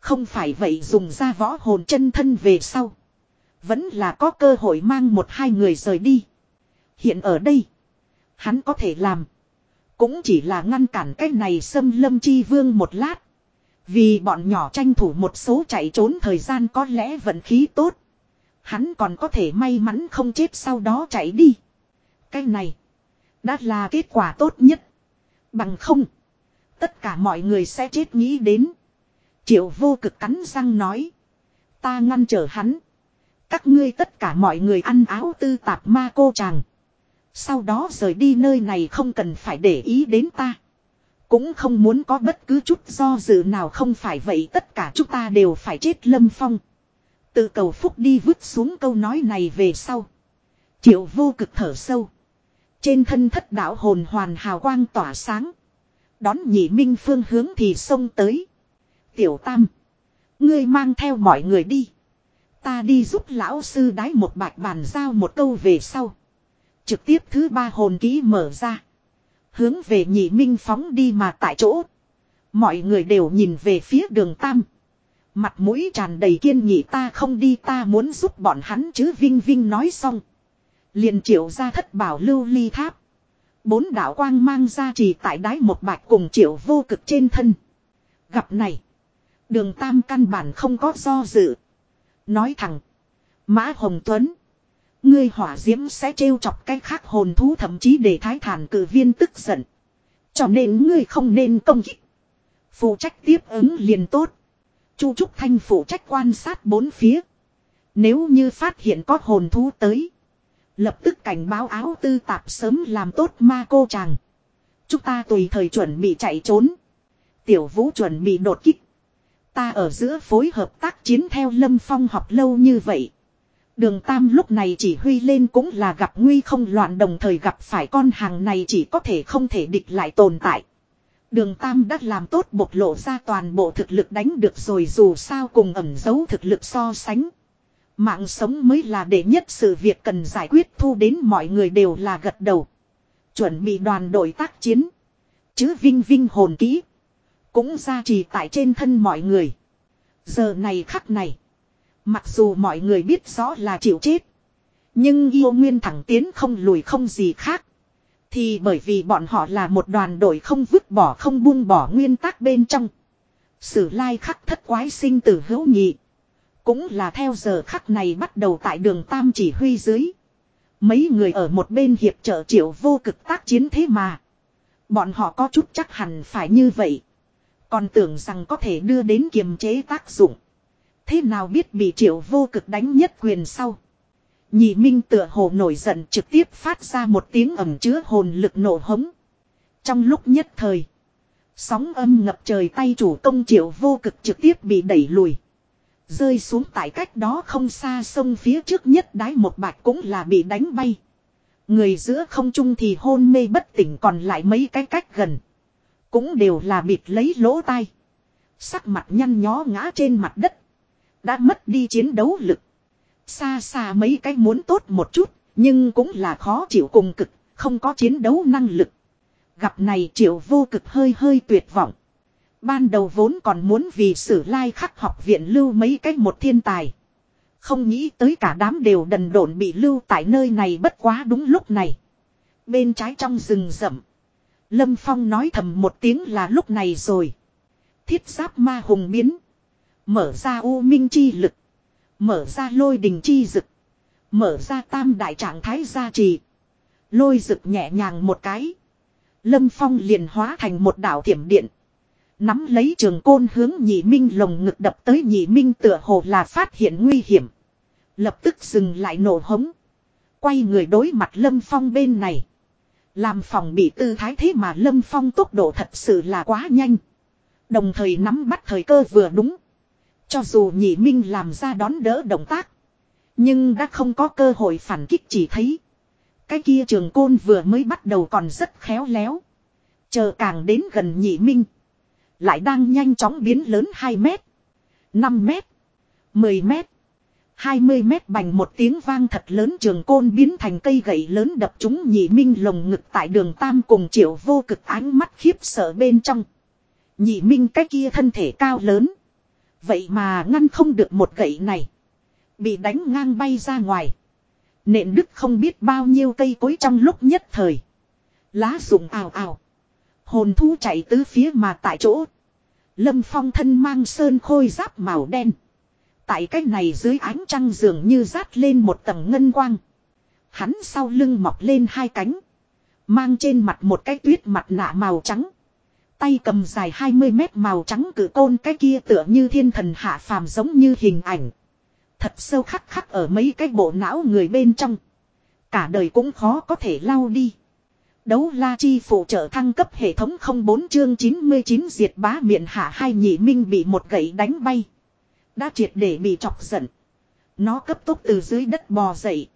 Không phải vậy dùng ra võ hồn chân thân về sau. Vẫn là có cơ hội mang một hai người rời đi. Hiện ở đây. Hắn có thể làm. Cũng chỉ là ngăn cản cái này xâm lâm chi vương một lát. Vì bọn nhỏ tranh thủ một số chạy trốn thời gian có lẽ vận khí tốt. Hắn còn có thể may mắn không chết sau đó chạy đi. Cái này. Đã là kết quả tốt nhất. Bằng không. Tất cả mọi người sẽ chết nghĩ đến. Triệu vô cực cắn răng nói. Ta ngăn trở hắn. Các ngươi tất cả mọi người ăn áo tư tạp ma cô chàng. Sau đó rời đi nơi này không cần phải để ý đến ta. Cũng không muốn có bất cứ chút do dự nào không phải vậy tất cả chúng ta đều phải chết lâm phong. Tự cầu phúc đi vứt xuống câu nói này về sau. Triệu vô cực thở sâu. Trên thân thất đạo hồn hoàn hào quang tỏa sáng. Đón nhị minh phương hướng thì xông tới. Tiểu tam. Ngươi mang theo mọi người đi. Ta đi giúp lão sư đái một bạch bàn giao một câu về sau. Trực tiếp thứ ba hồn ký mở ra. Hướng về nhị minh phóng đi mà tại chỗ. Mọi người đều nhìn về phía đường tam. Mặt mũi tràn đầy kiên nhị ta không đi ta muốn giúp bọn hắn chứ Vinh Vinh nói xong. liền triệu ra thất bảo lưu ly tháp. Bốn đạo quang mang ra chỉ tại đái một bạch cùng triệu vô cực trên thân. Gặp này. Đường Tam căn bản không có do dự. Nói thẳng. Mã Hồng Tuấn. Ngươi hỏa diễm sẽ trêu chọc cái khác hồn thú thậm chí để thái thản cử viên tức giận. Cho nên ngươi không nên công kích. Phụ trách tiếp ứng liền tốt. Chu Trúc Thanh phụ trách quan sát bốn phía. Nếu như phát hiện có hồn thú tới. Lập tức cảnh báo áo tư tạp sớm làm tốt ma cô chàng. Chúng ta tùy thời chuẩn bị chạy trốn. Tiểu vũ chuẩn bị đột kích. Ta ở giữa phối hợp tác chiến theo Lâm Phong học lâu như vậy. Đường Tam lúc này chỉ huy lên cũng là gặp nguy không loạn đồng thời gặp phải con hàng này chỉ có thể không thể địch lại tồn tại. Đường Tam đã làm tốt bộc lộ ra toàn bộ thực lực đánh được rồi dù sao cùng ẩn giấu thực lực so sánh. Mạng sống mới là đệ nhất sự việc cần giải quyết thu đến mọi người đều là gật đầu. Chuẩn bị đoàn đội tác chiến. Chứ vinh vinh hồn kỹ. Cũng ra trì tại trên thân mọi người. Giờ này khắc này. Mặc dù mọi người biết rõ là chịu chết. Nhưng yêu nguyên thẳng tiến không lùi không gì khác. Thì bởi vì bọn họ là một đoàn đội không vứt bỏ không buông bỏ nguyên tắc bên trong. Sử lai khắc thất quái sinh tử hữu nhị. Cũng là theo giờ khắc này bắt đầu tại đường Tam chỉ huy dưới. Mấy người ở một bên hiệp trợ triệu vô cực tác chiến thế mà. Bọn họ có chút chắc hẳn phải như vậy. Còn tưởng rằng có thể đưa đến kiềm chế tác dụng. Thế nào biết bị triệu vô cực đánh nhất quyền sau. Nhị minh tựa hồ nổi giận trực tiếp phát ra một tiếng ẩm chứa hồn lực nổ hống. Trong lúc nhất thời. Sóng âm ngập trời tay chủ công triệu vô cực trực tiếp bị đẩy lùi. Rơi xuống tại cách đó không xa sông phía trước nhất đái một bạch cũng là bị đánh bay. Người giữa không trung thì hôn mê bất tỉnh còn lại mấy cái cách gần. Cũng đều là bịt lấy lỗ tai. Sắc mặt nhăn nhó ngã trên mặt đất. Đã mất đi chiến đấu lực. Xa xa mấy cái muốn tốt một chút, nhưng cũng là khó chịu cùng cực, không có chiến đấu năng lực. Gặp này triệu vô cực hơi hơi tuyệt vọng. Ban đầu vốn còn muốn vì sử lai khắc học viện lưu mấy cách một thiên tài. Không nghĩ tới cả đám đều đần độn bị lưu tại nơi này bất quá đúng lúc này. Bên trái trong rừng rậm. Lâm Phong nói thầm một tiếng là lúc này rồi. Thiết giáp ma hùng biến. Mở ra u minh chi lực. Mở ra lôi đình chi dực. Mở ra tam đại trạng thái gia trì. Lôi dực nhẹ nhàng một cái. Lâm Phong liền hóa thành một đảo thiểm điện. Nắm lấy trường côn hướng nhị minh lồng ngực đập tới nhị minh tựa hồ là phát hiện nguy hiểm. Lập tức dừng lại nổ hống. Quay người đối mặt Lâm Phong bên này. Làm phòng bị tư thái thế mà Lâm Phong tốc độ thật sự là quá nhanh. Đồng thời nắm bắt thời cơ vừa đúng. Cho dù nhị minh làm ra đón đỡ động tác. Nhưng đã không có cơ hội phản kích chỉ thấy. Cái kia trường côn vừa mới bắt đầu còn rất khéo léo. Chờ càng đến gần nhị minh. Lại đang nhanh chóng biến lớn 2 mét. 5 mét. 10 mét. 20 mét bành một tiếng vang thật lớn trường côn biến thành cây gậy lớn đập chúng nhị minh lồng ngực tại đường tam cùng triệu vô cực ánh mắt khiếp sợ bên trong. Nhị minh cái kia thân thể cao lớn. Vậy mà ngăn không được một gậy này. Bị đánh ngang bay ra ngoài. Nện đức không biết bao nhiêu cây cối trong lúc nhất thời. Lá rụng ào ào. Hồn thu chạy tứ phía mà tại chỗ. Lâm phong thân mang sơn khôi giáp màu đen. Tại cách này dưới ánh trăng dường như rát lên một tầng ngân quang. Hắn sau lưng mọc lên hai cánh. Mang trên mặt một cái tuyết mặt nạ màu trắng. Tay cầm dài 20 mét màu trắng cử côn cái kia tựa như thiên thần hạ phàm giống như hình ảnh. Thật sâu khắc khắc ở mấy cái bộ não người bên trong. Cả đời cũng khó có thể lau đi. Đấu la chi phụ trợ thăng cấp hệ thống 04 chương 99 diệt bá miệng hạ hai nhị minh bị một gậy đánh bay. Đã triệt để bị chọc giận. Nó cấp tốc từ dưới đất bò dậy.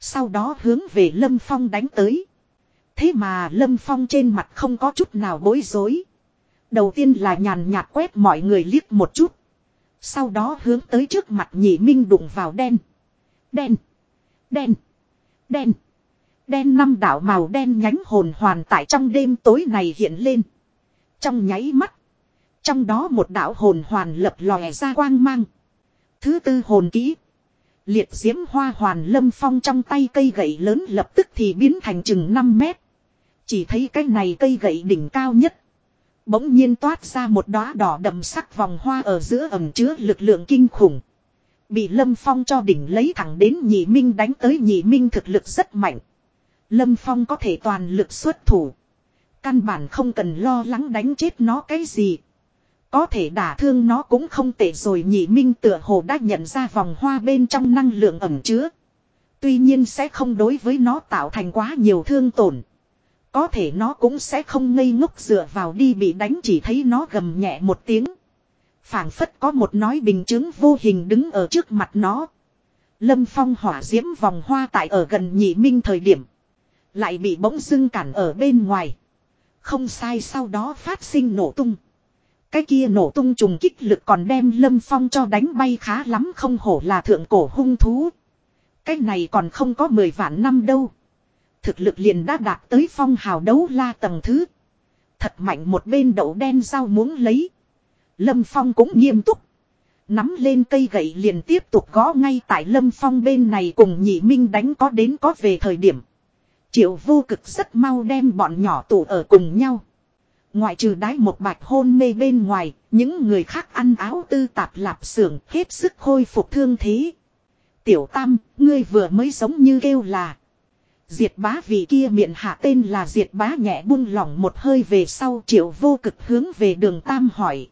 Sau đó hướng về Lâm Phong đánh tới. Thế mà Lâm Phong trên mặt không có chút nào bối rối. Đầu tiên là nhàn nhạt quét mọi người liếc một chút. Sau đó hướng tới trước mặt nhị minh đụng vào đen. Đen. Đen. Đen. Đen năm đạo màu đen nhánh hồn hoàn tại trong đêm tối này hiện lên. Trong nháy mắt. Trong đó một đạo hồn hoàn lập lòe ra quang mang. Thứ tư hồn kỹ. Liệt diễm hoa hoàn lâm phong trong tay cây gậy lớn lập tức thì biến thành chừng 5 mét. Chỉ thấy cái này cây gậy đỉnh cao nhất. Bỗng nhiên toát ra một đóa đỏ đậm sắc vòng hoa ở giữa ẩm chứa lực lượng kinh khủng. Bị Lâm Phong cho đỉnh lấy thẳng đến nhị minh đánh tới nhị minh thực lực rất mạnh. Lâm Phong có thể toàn lực xuất thủ. Căn bản không cần lo lắng đánh chết nó cái gì. Có thể đả thương nó cũng không tệ rồi nhị minh tựa hồ đã nhận ra vòng hoa bên trong năng lượng ẩm chứa. Tuy nhiên sẽ không đối với nó tạo thành quá nhiều thương tổn. Có thể nó cũng sẽ không ngây ngốc dựa vào đi bị đánh chỉ thấy nó gầm nhẹ một tiếng. phảng phất có một nói bình chứng vô hình đứng ở trước mặt nó. Lâm phong hỏa diễm vòng hoa tại ở gần nhị minh thời điểm. Lại bị bỗng dưng cản ở bên ngoài. Không sai, sau đó phát sinh nổ tung. Cái kia nổ tung trùng kích lực còn đem lâm phong cho đánh bay khá lắm không hổ là thượng cổ hung thú. Cái này còn không có 10 vạn năm đâu. Thực lực liền đã đạt tới phong hào đấu la tầng thứ. Thật mạnh một bên đậu đen rau muốn lấy. Lâm Phong cũng nghiêm túc. Nắm lên cây gậy liền tiếp tục gõ ngay tại Lâm Phong bên này cùng nhị minh đánh có đến có về thời điểm. Triệu vô cực rất mau đem bọn nhỏ tụ ở cùng nhau. Ngoại trừ đái một bạch hôn mê bên ngoài, những người khác ăn áo tư tạp lạp xưởng hết sức khôi phục thương thế. Tiểu Tam, ngươi vừa mới giống như kêu là. Diệt bá vị kia miệng hạ tên là Diệt bá nhẹ buông lỏng một hơi về sau triệu vô cực hướng về đường Tam hỏi.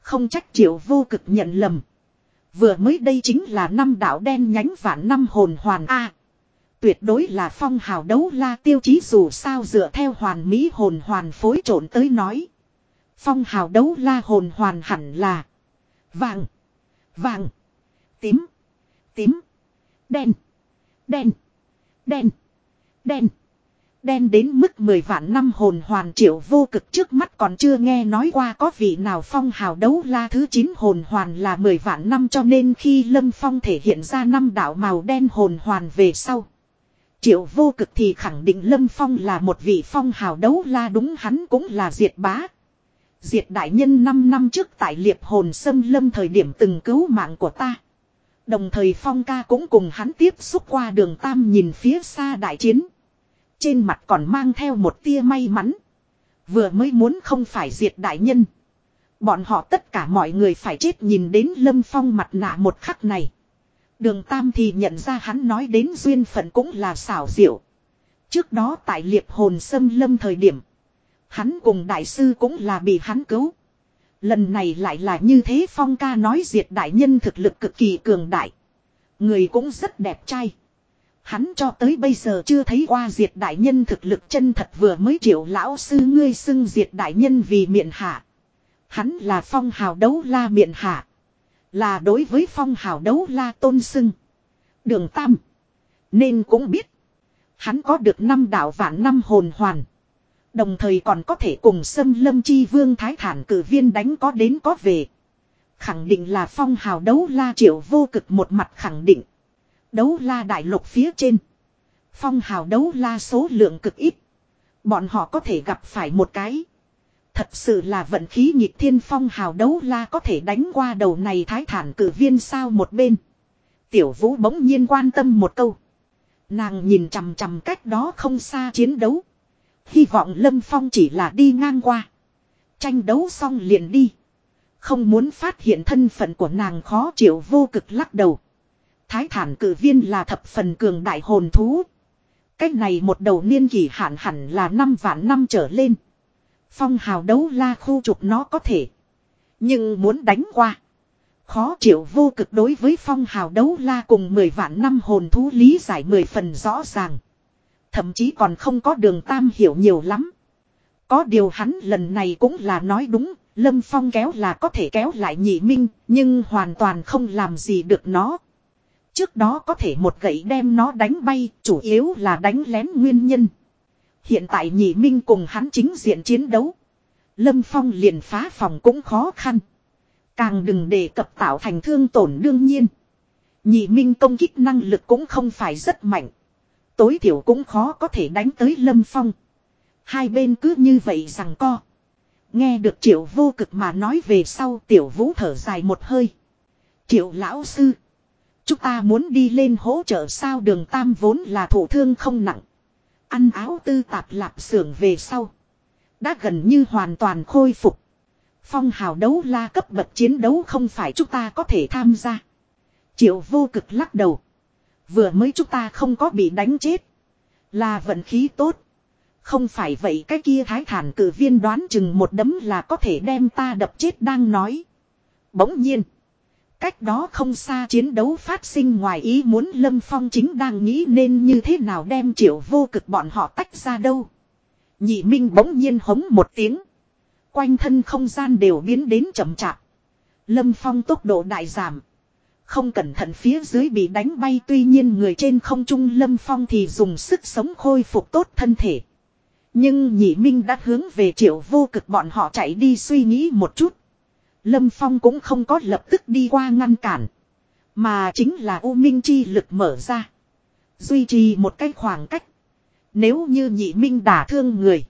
Không trách triệu vô cực nhận lầm. Vừa mới đây chính là năm đạo đen nhánh vạn năm hồn hoàn A tuyệt đối là phong hào đấu la tiêu chí dù sao dựa theo hoàn mỹ hồn hoàn phối trộn tới nói. Phong hào đấu la hồn hoàn hẳn là vàng, vàng, tím, tím, đen, đen, đen, đen. Đen đến mức 10 vạn năm hồn hoàn triệu vô cực trước mắt còn chưa nghe nói qua có vị nào phong hào đấu la thứ 9 hồn hoàn là 10 vạn năm cho nên khi lâm phong thể hiện ra năm đạo màu đen hồn hoàn về sau. Triệu vô cực thì khẳng định lâm phong là một vị phong hào đấu la đúng hắn cũng là diệt bá. Diệt đại nhân 5 năm trước tại liệp hồn xâm lâm thời điểm từng cứu mạng của ta. Đồng thời Phong ca cũng cùng hắn tiếp xúc qua đường Tam nhìn phía xa đại chiến. Trên mặt còn mang theo một tia may mắn. Vừa mới muốn không phải diệt đại nhân. Bọn họ tất cả mọi người phải chết nhìn đến Lâm Phong mặt nạ một khắc này. Đường Tam thì nhận ra hắn nói đến duyên phận cũng là xảo diệu. Trước đó tại liệp hồn sâm lâm thời điểm. Hắn cùng đại sư cũng là bị hắn cứu. Lần này lại là như thế Phong ca nói diệt đại nhân thực lực cực kỳ cường đại. Người cũng rất đẹp trai. Hắn cho tới bây giờ chưa thấy qua diệt đại nhân thực lực chân thật vừa mới triệu lão sư ngươi xưng diệt đại nhân vì miệng hạ. Hắn là phong hào đấu la miệng hạ. Là đối với phong hào đấu la tôn sưng Đường tam. Nên cũng biết. Hắn có được năm đạo vạn năm hồn hoàn. Đồng thời còn có thể cùng xâm lâm chi vương thái thản cử viên đánh có đến có về. Khẳng định là phong hào đấu la triệu vô cực một mặt khẳng định. Đấu la đại lục phía trên. Phong hào đấu la số lượng cực ít. Bọn họ có thể gặp phải một cái. Thật sự là vận khí nhịp thiên phong hào đấu la có thể đánh qua đầu này thái thản cử viên sao một bên. Tiểu vũ bỗng nhiên quan tâm một câu. Nàng nhìn chằm chằm cách đó không xa chiến đấu. Hy vọng Lâm Phong chỉ là đi ngang qua. Tranh đấu xong liền đi. Không muốn phát hiện thân phận của nàng khó chịu vô cực lắc đầu. Thái thản cử viên là thập phần cường đại hồn thú. Cách này một đầu niên kỷ hạn hẳn là năm vạn năm trở lên. Phong hào đấu la khu trục nó có thể. Nhưng muốn đánh qua. Khó chịu vô cực đối với phong hào đấu la cùng 10 vạn năm hồn thú lý giải 10 phần rõ ràng. Thậm chí còn không có đường tam hiểu nhiều lắm. Có điều hắn lần này cũng là nói đúng, Lâm Phong kéo là có thể kéo lại nhị minh, nhưng hoàn toàn không làm gì được nó. Trước đó có thể một gậy đem nó đánh bay, chủ yếu là đánh lén nguyên nhân. Hiện tại nhị minh cùng hắn chính diện chiến đấu. Lâm Phong liền phá phòng cũng khó khăn. Càng đừng đề cập tạo thành thương tổn đương nhiên. Nhị minh công kích năng lực cũng không phải rất mạnh. Tối thiểu cũng khó có thể đánh tới Lâm Phong. Hai bên cứ như vậy rằng co. Nghe được triệu vô cực mà nói về sau, tiểu vũ thở dài một hơi. Triệu lão sư. Chúng ta muốn đi lên hỗ trợ sao đường tam vốn là thủ thương không nặng. Ăn áo tư tạp lạp xưởng về sau. đã gần như hoàn toàn khôi phục. Phong hào đấu la cấp bậc chiến đấu không phải chúng ta có thể tham gia. Triệu vô cực lắc đầu. Vừa mới chúng ta không có bị đánh chết. Là vận khí tốt. Không phải vậy cái kia thái thản cử viên đoán chừng một đấm là có thể đem ta đập chết đang nói. Bỗng nhiên. Cách đó không xa chiến đấu phát sinh ngoài ý muốn Lâm Phong chính đang nghĩ nên như thế nào đem triệu vô cực bọn họ tách ra đâu. Nhị Minh bỗng nhiên hống một tiếng. Quanh thân không gian đều biến đến chậm chạp. Lâm Phong tốc độ đại giảm. Không cẩn thận phía dưới bị đánh bay, tuy nhiên người trên không trung Lâm Phong thì dùng sức sống khôi phục tốt thân thể. Nhưng nhị minh đã hướng về triệu vô cực bọn họ chạy đi suy nghĩ một chút. Lâm Phong cũng không có lập tức đi qua ngăn cản. Mà chính là U Minh chi lực mở ra. Duy trì một cái khoảng cách. Nếu như nhị minh đả thương người.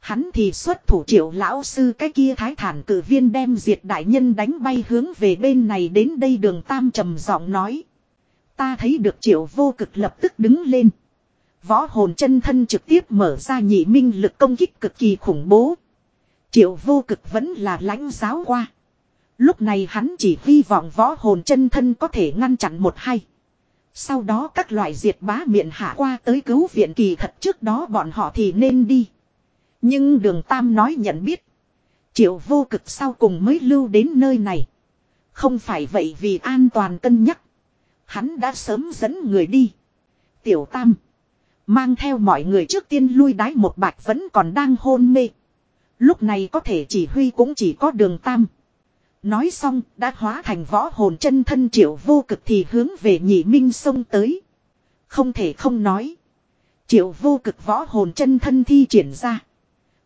Hắn thì xuất thủ triệu lão sư cái kia thái thản cử viên đem diệt đại nhân đánh bay hướng về bên này đến đây đường tam trầm giọng nói. Ta thấy được triệu vô cực lập tức đứng lên. Võ hồn chân thân trực tiếp mở ra nhị minh lực công kích cực kỳ khủng bố. Triệu vô cực vẫn là lãnh giáo qua. Lúc này hắn chỉ hy vọng võ hồn chân thân có thể ngăn chặn một hay. Sau đó các loại diệt bá miệng hạ qua tới cứu viện kỳ thật trước đó bọn họ thì nên đi. Nhưng đường Tam nói nhận biết. Triệu vô cực sau cùng mới lưu đến nơi này. Không phải vậy vì an toàn cân nhắc. Hắn đã sớm dẫn người đi. Tiểu Tam. Mang theo mọi người trước tiên lui đái một bạch vẫn còn đang hôn mê. Lúc này có thể chỉ huy cũng chỉ có đường Tam. Nói xong, đã hóa thành võ hồn chân thân triệu vô cực thì hướng về nhị minh sông tới. Không thể không nói. Triệu vô cực võ hồn chân thân thi triển ra.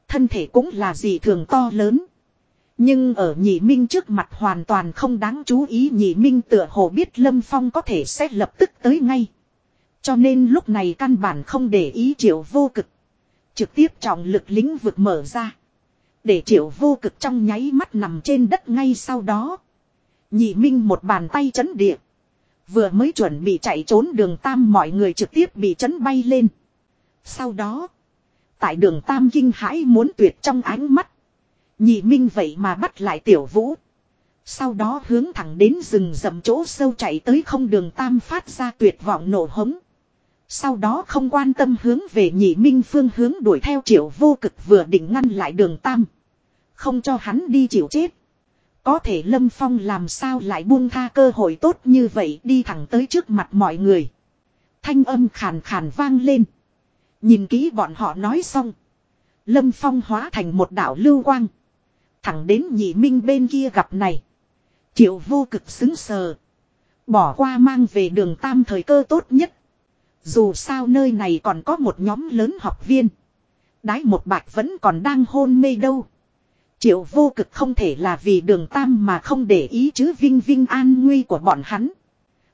Thân thể cũng là gì thường to lớn. Nhưng ở nhị minh trước mặt hoàn toàn không đáng chú ý nhị minh tựa hồ biết lâm phong có thể sẽ lập tức tới ngay. Cho nên lúc này căn bản không để ý triệu vô cực. Trực tiếp trọng lực lĩnh vực mở ra. Để triệu vô cực trong nháy mắt nằm trên đất ngay sau đó. Nhị minh một bàn tay chấn địa. Vừa mới chuẩn bị chạy trốn đường tam mọi người trực tiếp bị chấn bay lên. Sau đó. Tại đường tam kinh hãi muốn tuyệt trong ánh mắt. Nhị minh vậy mà bắt lại tiểu vũ. Sau đó hướng thẳng đến rừng rậm chỗ sâu chạy tới không đường tam phát ra tuyệt vọng nổ hống. Sau đó không quan tâm hướng về nhị minh phương hướng đuổi theo triệu vô cực vừa định ngăn lại đường tam. Không cho hắn đi chịu chết. Có thể Lâm Phong làm sao lại buông tha cơ hội tốt như vậy đi thẳng tới trước mặt mọi người. Thanh âm khàn khàn vang lên. Nhìn kỹ bọn họ nói xong. Lâm Phong hóa thành một đạo lưu quang. Thẳng đến nhị minh bên kia gặp này. Triệu vô cực xứng sờ. Bỏ qua mang về đường tam thời cơ tốt nhất. Dù sao nơi này còn có một nhóm lớn học viên. Đái một bạch vẫn còn đang hôn mê đâu. Triệu vô cực không thể là vì đường tam mà không để ý chứ vinh vinh an nguy của bọn hắn.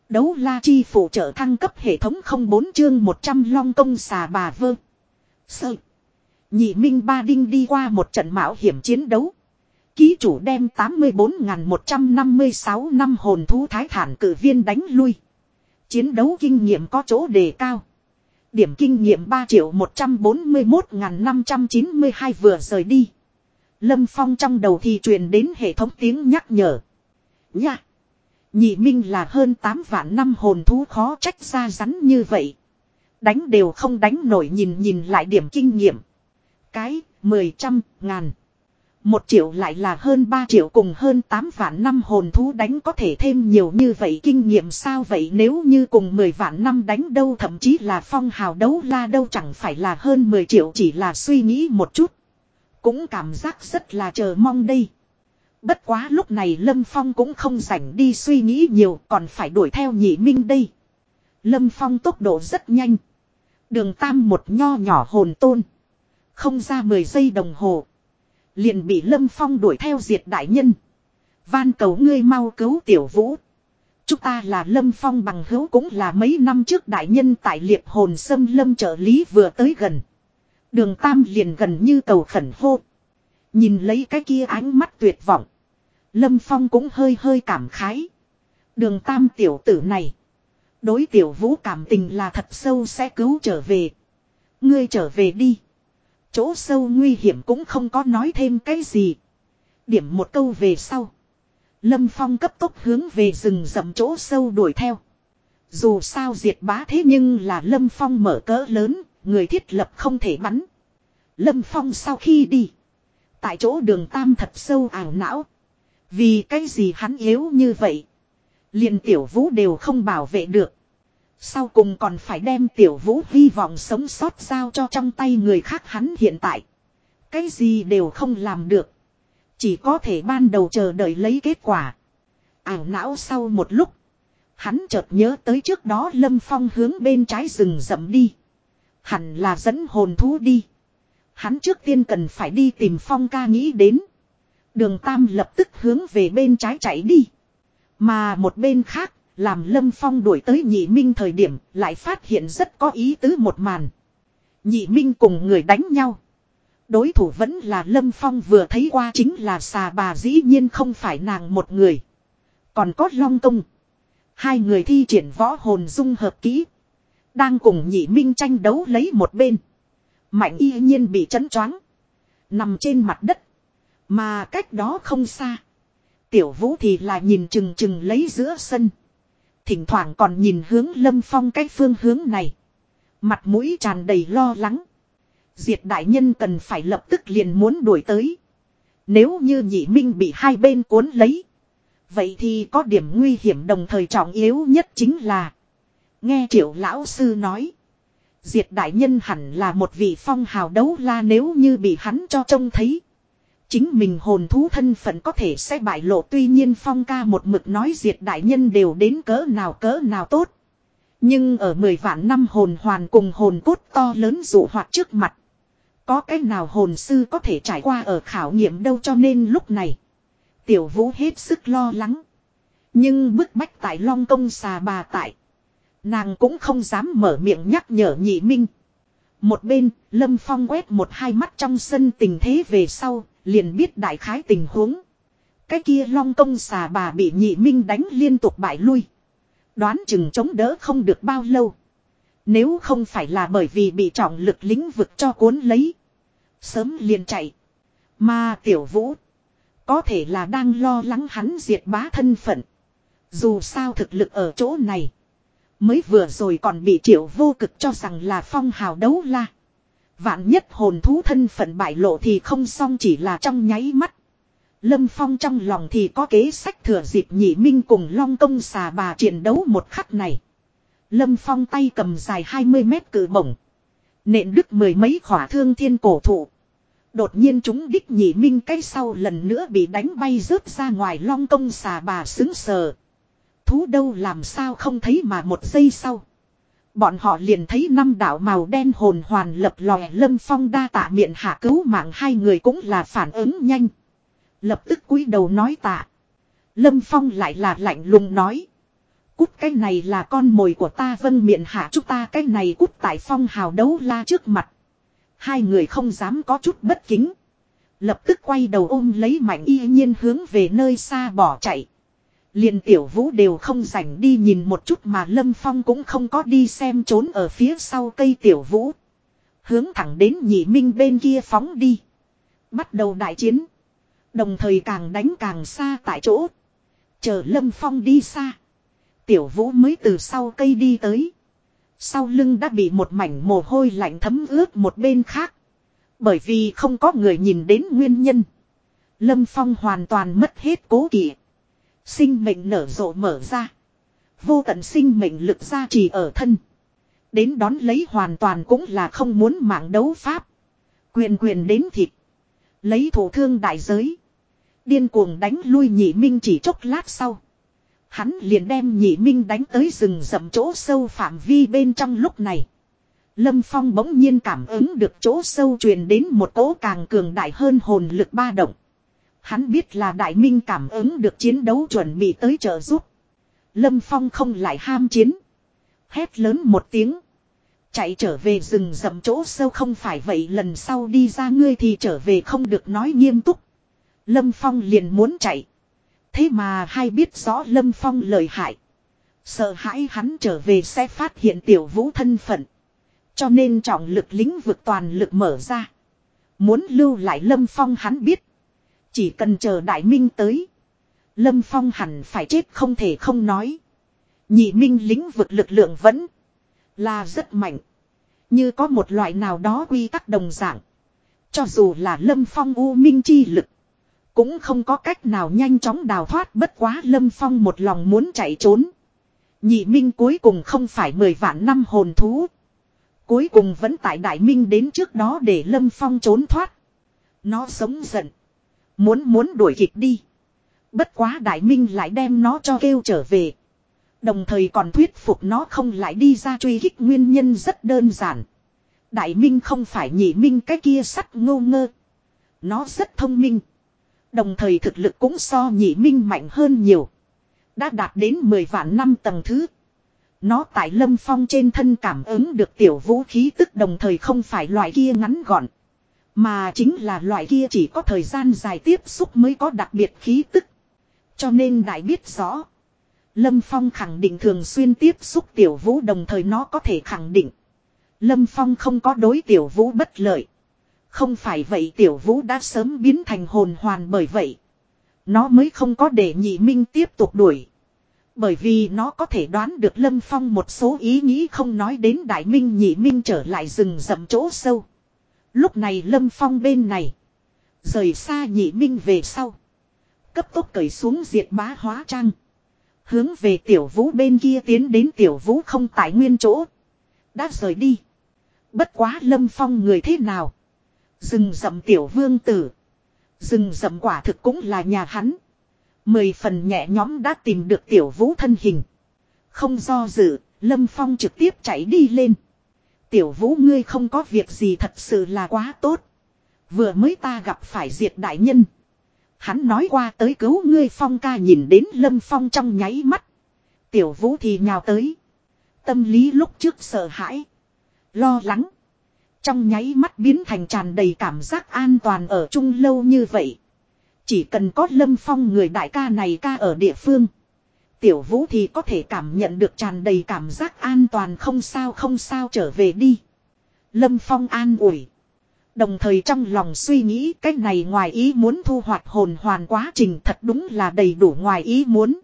Đấu la chi phụ trợ thăng cấp hệ thống không bốn chương 100 long công xà bà vơ. Sợ. Nhị minh ba đinh đi qua một trận mạo hiểm chiến đấu. Ký chủ đem 84.156 năm hồn thú thái thản cử viên đánh lui. Chiến đấu kinh nghiệm có chỗ đề cao. Điểm kinh nghiệm 3 triệu 141.592 vừa rời đi. Lâm Phong trong đầu thì truyền đến hệ thống tiếng nhắc nhở. Nha! Nhị Minh là hơn 8 vạn năm hồn thú khó trách ra rắn như vậy. Đánh đều không đánh nổi nhìn nhìn lại điểm kinh nghiệm. Cái, mười trăm, ngàn. Một triệu lại là hơn 3 triệu cùng hơn 8 vạn năm hồn thú đánh có thể thêm nhiều như vậy kinh nghiệm sao vậy nếu như cùng 10 vạn năm đánh đâu, thậm chí là phong hào đấu la đâu, chẳng phải là hơn 10 triệu chỉ là suy nghĩ một chút. Cũng cảm giác rất là chờ mong đây. Bất quá lúc này Lâm Phong cũng không rảnh đi suy nghĩ nhiều, còn phải đuổi theo nhị minh đây. Lâm Phong tốc độ rất nhanh. Đường tam một nho nhỏ hồn tôn. Không ra 10 giây đồng hồ. Liền bị Lâm Phong đuổi theo diệt đại nhân. Van cầu ngươi mau cứu tiểu vũ. Chúng ta là Lâm Phong bằng hữu cũng là mấy năm trước đại nhân tại liệp hồn sâm lâm trợ lý vừa tới gần. Đường Tam liền gần như cầu khẩn hô. Nhìn lấy cái kia ánh mắt tuyệt vọng. Lâm Phong cũng hơi hơi cảm khái. Đường Tam tiểu tử này. Đối tiểu vũ cảm tình là thật sâu sẽ cứu trở về. Ngươi trở về đi chỗ sâu nguy hiểm cũng không có nói thêm cái gì. Điểm một câu về sau. Lâm Phong cấp tốc hướng về rừng rậm chỗ sâu đuổi theo. Dù sao diệt bá thế nhưng là Lâm Phong mở cỡ lớn, người thiết lập không thể bắn. Lâm Phong sau khi đi. Tại chỗ đường tam thật sâu ảo não. Vì cái gì hắn yếu như vậy. liền tiểu vũ đều không bảo vệ được. Sau cùng còn phải đem tiểu vũ hy vọng sống sót giao cho trong tay người khác hắn hiện tại. Cái gì đều không làm được. Chỉ có thể ban đầu chờ đợi lấy kết quả. Ảo não sau một lúc. Hắn chợt nhớ tới trước đó Lâm Phong hướng bên trái rừng rậm đi. Hẳn là dẫn hồn thú đi. Hắn trước tiên cần phải đi tìm Phong ca nghĩ đến. Đường Tam lập tức hướng về bên trái chạy đi. Mà một bên khác, làm Lâm Phong đuổi tới nhị minh thời điểm lại phát hiện rất có ý tứ một màn. Nhị minh cùng người đánh nhau. Đối thủ vẫn là Lâm Phong vừa thấy qua chính là xà bà dĩ nhiên không phải nàng một người. Còn có Long Công. Hai người thi triển võ hồn dung hợp kỹ. Đang cùng nhị minh tranh đấu lấy một bên. Mạnh y nhiên bị chấn choáng. Nằm trên mặt đất. Mà cách đó không xa. Tiểu vũ thì là nhìn chừng chừng lấy giữa sân. Thỉnh thoảng còn nhìn hướng lâm phong cái phương hướng này. Mặt mũi tràn đầy lo lắng. Diệt đại nhân cần phải lập tức liền muốn đuổi tới. Nếu như nhị minh bị hai bên cuốn lấy. Vậy thì có điểm nguy hiểm đồng thời trọng yếu nhất chính là. Nghe triệu lão sư nói. Diệt đại nhân hẳn là một vị phong hào đấu la nếu như bị hắn cho trông thấy. Chính mình hồn thú thân phận có thể sẽ bại lộ tuy nhiên phong ca một mực nói diệt đại nhân đều đến cỡ nào cỡ nào tốt. Nhưng ở mười vạn năm hồn hoàn cùng hồn cốt to lớn dụ hoạt trước mặt. Có cái nào hồn sư có thể trải qua ở khảo nghiệm đâu cho nên lúc này. Tiểu vũ hết sức lo lắng. Nhưng bức bách tại long công xà bà tại. Nàng cũng không dám mở miệng nhắc nhở nhị minh. Một bên, Lâm Phong quét một hai mắt trong sân tình thế về sau, liền biết đại khái tình huống. Cái kia long công xà bà bị nhị minh đánh liên tục bại lui. Đoán chừng chống đỡ không được bao lâu. Nếu không phải là bởi vì bị trọng lực lĩnh vực cho cuốn lấy. Sớm liền chạy. Mà tiểu vũ. Có thể là đang lo lắng hắn diệt bá thân phận. Dù sao thực lực ở chỗ này. Mới vừa rồi còn bị triệu vô cực cho rằng là phong hào đấu la. Vạn nhất hồn thú thân phận bại lộ thì không xong chỉ là trong nháy mắt. Lâm Phong trong lòng thì có kế sách thừa dịp nhị minh cùng long công xà bà chiến đấu một khắc này. Lâm Phong tay cầm dài 20 mét cử bổng. Nện đứt mười mấy khỏa thương thiên cổ thụ. Đột nhiên chúng đích nhị minh cái sau lần nữa bị đánh bay rớt ra ngoài long công xà bà xứng sờ. Thú đâu làm sao không thấy mà một giây sau. Bọn họ liền thấy năm đạo màu đen hồn hoàn lập lòe lâm phong đa tạ miệng hạ cứu mạng hai người cũng là phản ứng nhanh. Lập tức cúi đầu nói tạ. Lâm phong lại là lạnh lùng nói. Cút cái này là con mồi của ta vân miệng hạ chúng ta cái này cút tại phong hào đấu la trước mặt. Hai người không dám có chút bất kính. Lập tức quay đầu ôm lấy mạnh y nhiên hướng về nơi xa bỏ chạy liền tiểu vũ đều không rảnh đi nhìn một chút mà Lâm Phong cũng không có đi xem trốn ở phía sau cây tiểu vũ. Hướng thẳng đến nhị minh bên kia phóng đi. Bắt đầu đại chiến. Đồng thời càng đánh càng xa tại chỗ. Chờ Lâm Phong đi xa. Tiểu vũ mới từ sau cây đi tới. Sau lưng đã bị một mảnh mồ hôi lạnh thấm ướt một bên khác. Bởi vì không có người nhìn đến nguyên nhân. Lâm Phong hoàn toàn mất hết cố kỵ. Sinh mệnh nở rộ mở ra. Vô tận sinh mệnh lực ra chỉ ở thân. Đến đón lấy hoàn toàn cũng là không muốn mạng đấu pháp. Quyền quyền đến thịt. Lấy thủ thương đại giới. Điên cuồng đánh lui nhị minh chỉ chốc lát sau. Hắn liền đem nhị minh đánh tới rừng rậm chỗ sâu phạm vi bên trong lúc này. Lâm Phong bỗng nhiên cảm ứng được chỗ sâu truyền đến một cỗ càng cường đại hơn hồn lực ba động. Hắn biết là đại minh cảm ứng được chiến đấu chuẩn bị tới trợ giúp. Lâm Phong không lại ham chiến. Hét lớn một tiếng. Chạy trở về rừng rậm chỗ sâu không phải vậy, lần sau đi ra ngươi thì trở về không được nói nghiêm túc. Lâm Phong liền muốn chạy. Thế mà hai biết rõ Lâm Phong lời hại. Sợ hãi hắn trở về sẽ phát hiện tiểu vũ thân phận. Cho nên trọng lực lĩnh vực toàn lực mở ra. Muốn lưu lại Lâm Phong hắn biết. Chỉ cần chờ Đại Minh tới. Lâm Phong hẳn phải chết không thể không nói. Nhị Minh lĩnh vực lực lượng vẫn là rất mạnh. Như có một loại nào đó quy tắc đồng dạng. Cho dù là Lâm Phong u minh chi lực. Cũng không có cách nào nhanh chóng đào thoát bất quá Lâm Phong một lòng muốn chạy trốn. Nhị Minh cuối cùng không phải mười vạn năm hồn thú. Cuối cùng vẫn tại Đại Minh đến trước đó để Lâm Phong trốn thoát. Nó sống giận. Muốn muốn đuổi kịp đi. Bất quá Đại Minh lại đem nó cho kêu trở về. Đồng thời còn thuyết phục nó không lại đi ra truy kích nguyên nhân rất đơn giản. Đại Minh không phải nhị Minh cái kia sắt ngô ngơ. Nó rất thông minh. Đồng thời thực lực cũng so nhị Minh mạnh hơn nhiều. Đã đạt đến 10 vạn năm tầng thứ. Nó tại lâm phong trên thân cảm ứng được tiểu vũ khí tức đồng thời không phải loại kia ngắn gọn. Mà chính là loại kia chỉ có thời gian dài tiếp xúc mới có đặc biệt khí tức. Cho nên đại biết rõ. Lâm Phong khẳng định thường xuyên tiếp xúc tiểu vũ đồng thời nó có thể khẳng định. Lâm Phong không có đối tiểu vũ bất lợi. Không phải vậy tiểu vũ đã sớm biến thành hồn hoàn bởi vậy. Nó mới không có để nhị minh tiếp tục đuổi. Bởi vì nó có thể đoán được Lâm Phong một số ý nghĩ không nói đến Đại Minh nhị minh trở lại rừng rậm chỗ sâu. Lúc này Lâm Phong bên này. Rời xa nhị minh về sau. Cấp tốc cởi xuống diệt bá hóa trang. Hướng về tiểu vũ bên kia tiến đến tiểu vũ không tại nguyên chỗ. Đã rời đi. Bất quá Lâm Phong người thế nào? Rừng rậm tiểu vương tử. Rừng rậm quả thực cũng là nhà hắn. Mười phần nhẹ nhóm đã tìm được tiểu vũ thân hình. Không do dự, Lâm Phong trực tiếp chạy đi lên. Tiểu vũ ngươi không có việc gì thật sự là quá tốt. Vừa mới ta gặp phải diệt đại nhân. Hắn nói qua tới cứu ngươi Phong ca nhìn đến Lâm Phong trong nháy mắt. Tiểu vũ thì nhào tới. Tâm lý lúc trước sợ hãi. Lo lắng. Trong nháy mắt biến thành tràn đầy cảm giác an toàn ở chung lâu như vậy. Chỉ cần có lâm phong người đại ca này ca ở địa phương. Tiểu vũ thì có thể cảm nhận được tràn đầy cảm giác an toàn không sao không sao trở về đi. Lâm phong an ủi. Đồng thời trong lòng suy nghĩ cái này ngoài ý muốn thu hoạch hồn hoàn quá trình thật đúng là đầy đủ ngoài ý muốn.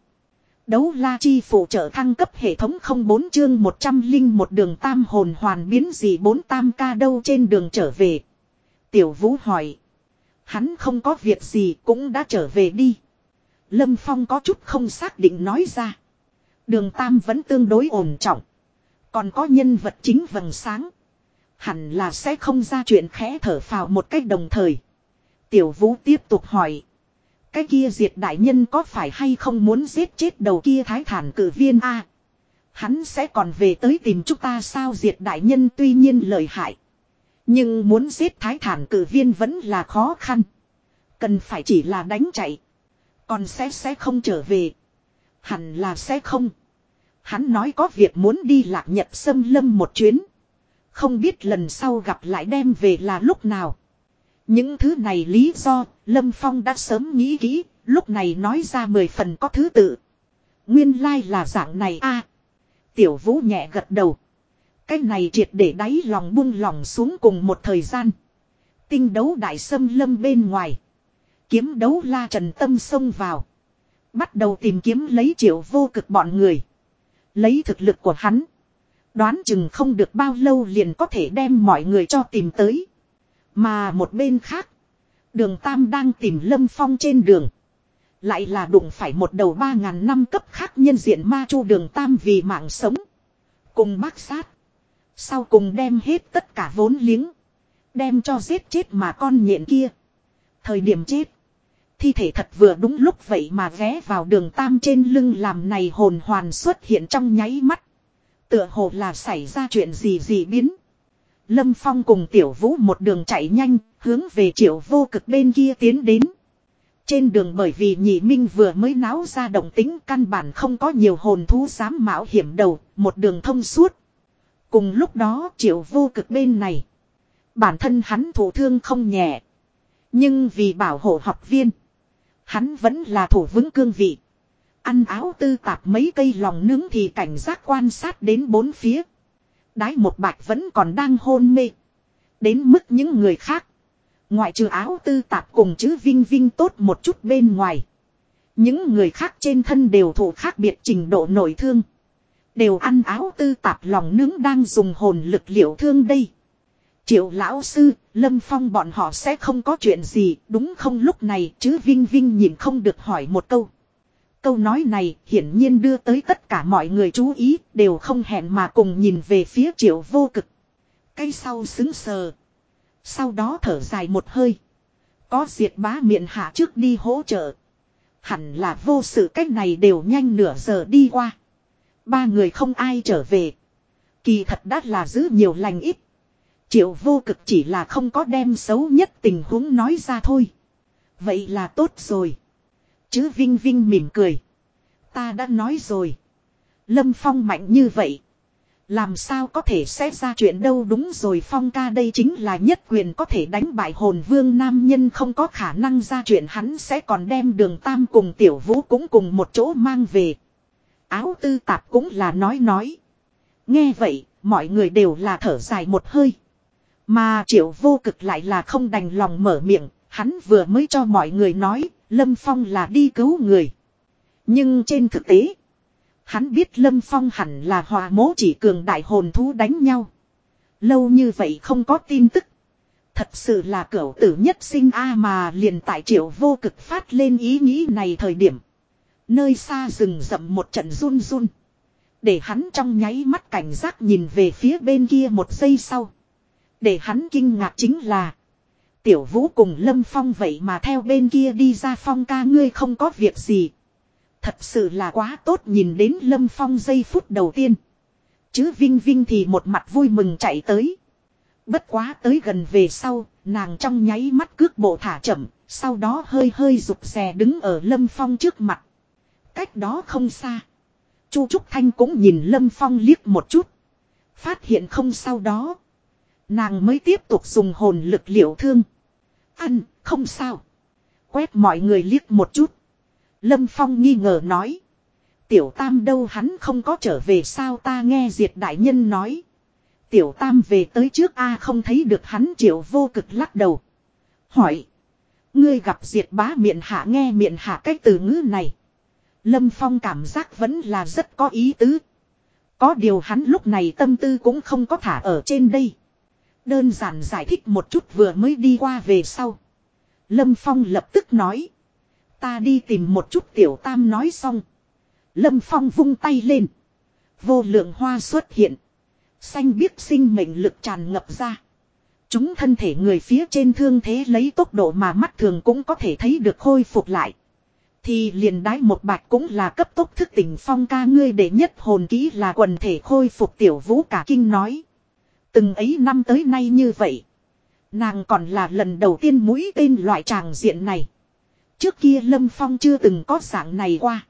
Đấu la chi phụ trợ thăng cấp hệ thống không bốn chương 100 linh một đường tam hồn hoàn biến gì bốn tam ca đâu trên đường trở về. Tiểu vũ hỏi. Hắn không có việc gì cũng đã trở về đi. Lâm Phong có chút không xác định nói ra. Đường tam vẫn tương đối ổn trọng. Còn có nhân vật chính vầng sáng. Hẳn là sẽ không ra chuyện khẽ thở phào một cách đồng thời. Tiểu vũ tiếp tục hỏi. Cái kia diệt đại nhân có phải hay không muốn giết chết đầu kia thái thản cử viên a Hắn sẽ còn về tới tìm chúng ta sao diệt đại nhân tuy nhiên lợi hại. Nhưng muốn giết thái thản cử viên vẫn là khó khăn. Cần phải chỉ là đánh chạy. Còn sẽ sẽ không trở về. Hẳn là sẽ không. Hắn nói có việc muốn đi lạc nhật xâm lâm một chuyến. Không biết lần sau gặp lại đem về là lúc nào. Những thứ này lý do, Lâm Phong đã sớm nghĩ kỹ, lúc này nói ra mười phần có thứ tự. Nguyên lai like là dạng này a Tiểu vũ nhẹ gật đầu. Cái này triệt để đáy lòng buông lòng xuống cùng một thời gian. Tinh đấu đại sâm lâm bên ngoài. Kiếm đấu la trần tâm xông vào. Bắt đầu tìm kiếm lấy triệu vô cực bọn người. Lấy thực lực của hắn. Đoán chừng không được bao lâu liền có thể đem mọi người cho tìm tới. Mà một bên khác. Đường Tam đang tìm Lâm Phong trên đường. Lại là đụng phải một đầu ba ngàn năm cấp khác nhân diện ma chu đường Tam vì mạng sống. Cùng bác sát. Sau cùng đem hết tất cả vốn liếng. Đem cho giết chết mà con nhện kia. Thời điểm chết. Thi thể thật vừa đúng lúc vậy mà ghé vào đường Tam trên lưng làm này hồn hoàn xuất hiện trong nháy mắt. Tựa hồ là xảy ra chuyện gì gì biến. Lâm Phong cùng Tiểu Vũ một đường chạy nhanh, hướng về triệu vô cực bên kia tiến đến. Trên đường bởi vì nhị minh vừa mới náo ra động tính căn bản không có nhiều hồn thú dám mạo hiểm đầu, một đường thông suốt. Cùng lúc đó triệu vô cực bên này. Bản thân hắn thủ thương không nhẹ. Nhưng vì bảo hộ học viên. Hắn vẫn là thủ vững cương vị. Ăn áo tư tạp mấy cây lòng nướng thì cảnh giác quan sát đến bốn phía. Đái một bạch vẫn còn đang hôn mê. Đến mức những người khác. Ngoại trừ áo tư tạp cùng chữ vinh vinh tốt một chút bên ngoài. Những người khác trên thân đều thủ khác biệt trình độ nội thương. Đều ăn áo tư tạp lòng nướng đang dùng hồn lực liệu thương đây. Triệu lão sư, Lâm Phong bọn họ sẽ không có chuyện gì, đúng không lúc này chứ Vinh Vinh nhìn không được hỏi một câu. Câu nói này hiển nhiên đưa tới tất cả mọi người chú ý, đều không hẹn mà cùng nhìn về phía triệu vô cực. Cây sau xứng sờ. Sau đó thở dài một hơi. Có diệt bá miệng hạ trước đi hỗ trợ. Hẳn là vô sự cách này đều nhanh nửa giờ đi qua. Ba người không ai trở về. Kỳ thật đã là giữ nhiều lành ít. Triệu vô cực chỉ là không có đem xấu nhất tình huống nói ra thôi. Vậy là tốt rồi. Chứ Vinh Vinh mỉm cười. Ta đã nói rồi. Lâm Phong mạnh như vậy. Làm sao có thể xét ra chuyện đâu đúng rồi Phong ca đây chính là nhất quyền có thể đánh bại hồn vương nam nhân không có khả năng ra chuyện hắn sẽ còn đem đường tam cùng tiểu vũ cũng cùng một chỗ mang về. Áo tư tạp cũng là nói nói. Nghe vậy, mọi người đều là thở dài một hơi. Mà triệu vô cực lại là không đành lòng mở miệng, hắn vừa mới cho mọi người nói, Lâm Phong là đi cứu người. Nhưng trên thực tế, hắn biết Lâm Phong hẳn là hòa mố chỉ cường đại hồn thú đánh nhau. Lâu như vậy không có tin tức. Thật sự là cửu tử nhất sinh A mà liền tại triệu vô cực phát lên ý nghĩ này thời điểm. Nơi xa rừng rậm một trận run run. Để hắn trong nháy mắt cảnh giác nhìn về phía bên kia một giây sau. Để hắn kinh ngạc chính là. Tiểu vũ cùng Lâm Phong vậy mà theo bên kia đi ra Phong ca ngươi không có việc gì. Thật sự là quá tốt nhìn đến Lâm Phong giây phút đầu tiên. Chứ Vinh Vinh thì một mặt vui mừng chạy tới. Bất quá tới gần về sau, nàng trong nháy mắt cước bộ thả chậm, sau đó hơi hơi rụt rè đứng ở Lâm Phong trước mặt. Cách đó không xa. Chu Trúc Thanh cũng nhìn Lâm Phong liếc một chút. Phát hiện không sau đó. Nàng mới tiếp tục dùng hồn lực liệu thương. Ăn, không sao. Quét mọi người liếc một chút. Lâm Phong nghi ngờ nói. Tiểu Tam đâu hắn không có trở về sao ta nghe Diệt Đại Nhân nói. Tiểu Tam về tới trước A không thấy được hắn triệu vô cực lắc đầu. Hỏi. Ngươi gặp Diệt bá miệng hạ nghe miệng hạ cách từ ngữ này. Lâm Phong cảm giác vẫn là rất có ý tứ. Có điều hắn lúc này tâm tư cũng không có thả ở trên đây. Đơn giản giải thích một chút vừa mới đi qua về sau. Lâm Phong lập tức nói. Ta đi tìm một chút tiểu tam nói xong. Lâm Phong vung tay lên. Vô lượng hoa xuất hiện. Xanh biếc sinh mệnh lực tràn ngập ra. Chúng thân thể người phía trên thương thế lấy tốc độ mà mắt thường cũng có thể thấy được khôi phục lại. Thì liền đái một bạch cũng là cấp tốc thức tỉnh phong ca ngươi để nhất hồn kỹ là quần thể khôi phục tiểu vũ cả kinh nói. Từng ấy năm tới nay như vậy. Nàng còn là lần đầu tiên mũi tên loại tràng diện này. Trước kia Lâm Phong chưa từng có dạng này qua.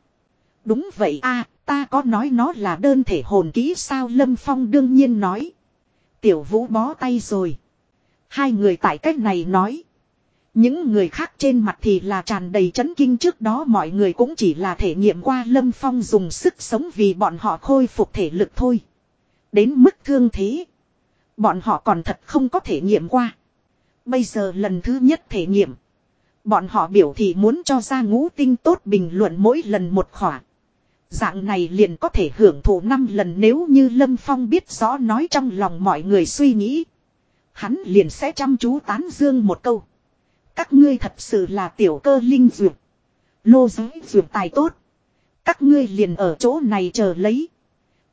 Đúng vậy a, ta có nói nó là đơn thể hồn kỹ sao Lâm Phong đương nhiên nói. Tiểu vũ bó tay rồi. Hai người tại cách này nói. Những người khác trên mặt thì là tràn đầy chấn kinh trước đó mọi người cũng chỉ là thể nghiệm qua Lâm Phong dùng sức sống vì bọn họ khôi phục thể lực thôi. Đến mức thương thế. Bọn họ còn thật không có thể nghiệm qua. Bây giờ lần thứ nhất thể nghiệm. Bọn họ biểu thị muốn cho ra ngũ tinh tốt bình luận mỗi lần một khỏa. Dạng này liền có thể hưởng thụ năm lần nếu như Lâm Phong biết rõ nói trong lòng mọi người suy nghĩ. Hắn liền sẽ chăm chú tán dương một câu. Các ngươi thật sự là tiểu cơ linh duyệt. Lô giới duyệt tài tốt. Các ngươi liền ở chỗ này chờ lấy.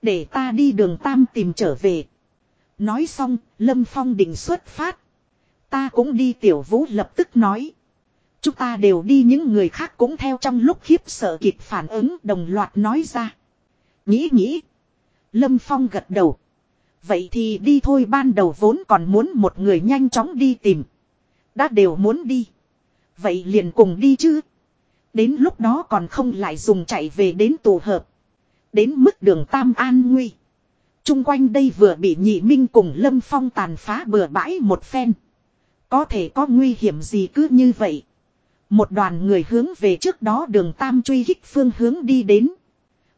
Để ta đi đường tam tìm trở về. Nói xong, Lâm Phong định xuất phát. Ta cũng đi tiểu vũ lập tức nói. Chúng ta đều đi những người khác cũng theo trong lúc khiếp sợ kịp phản ứng đồng loạt nói ra. Nghĩ nghĩ. Lâm Phong gật đầu. Vậy thì đi thôi ban đầu vốn còn muốn một người nhanh chóng đi tìm. Đã đều muốn đi. Vậy liền cùng đi chứ. Đến lúc đó còn không lại dùng chạy về đến tù hợp. Đến mức đường Tam An nguy. Trung quanh đây vừa bị nhị minh cùng Lâm Phong tàn phá bừa bãi một phen. Có thể có nguy hiểm gì cứ như vậy. Một đoàn người hướng về trước đó đường Tam truy hích phương hướng đi đến.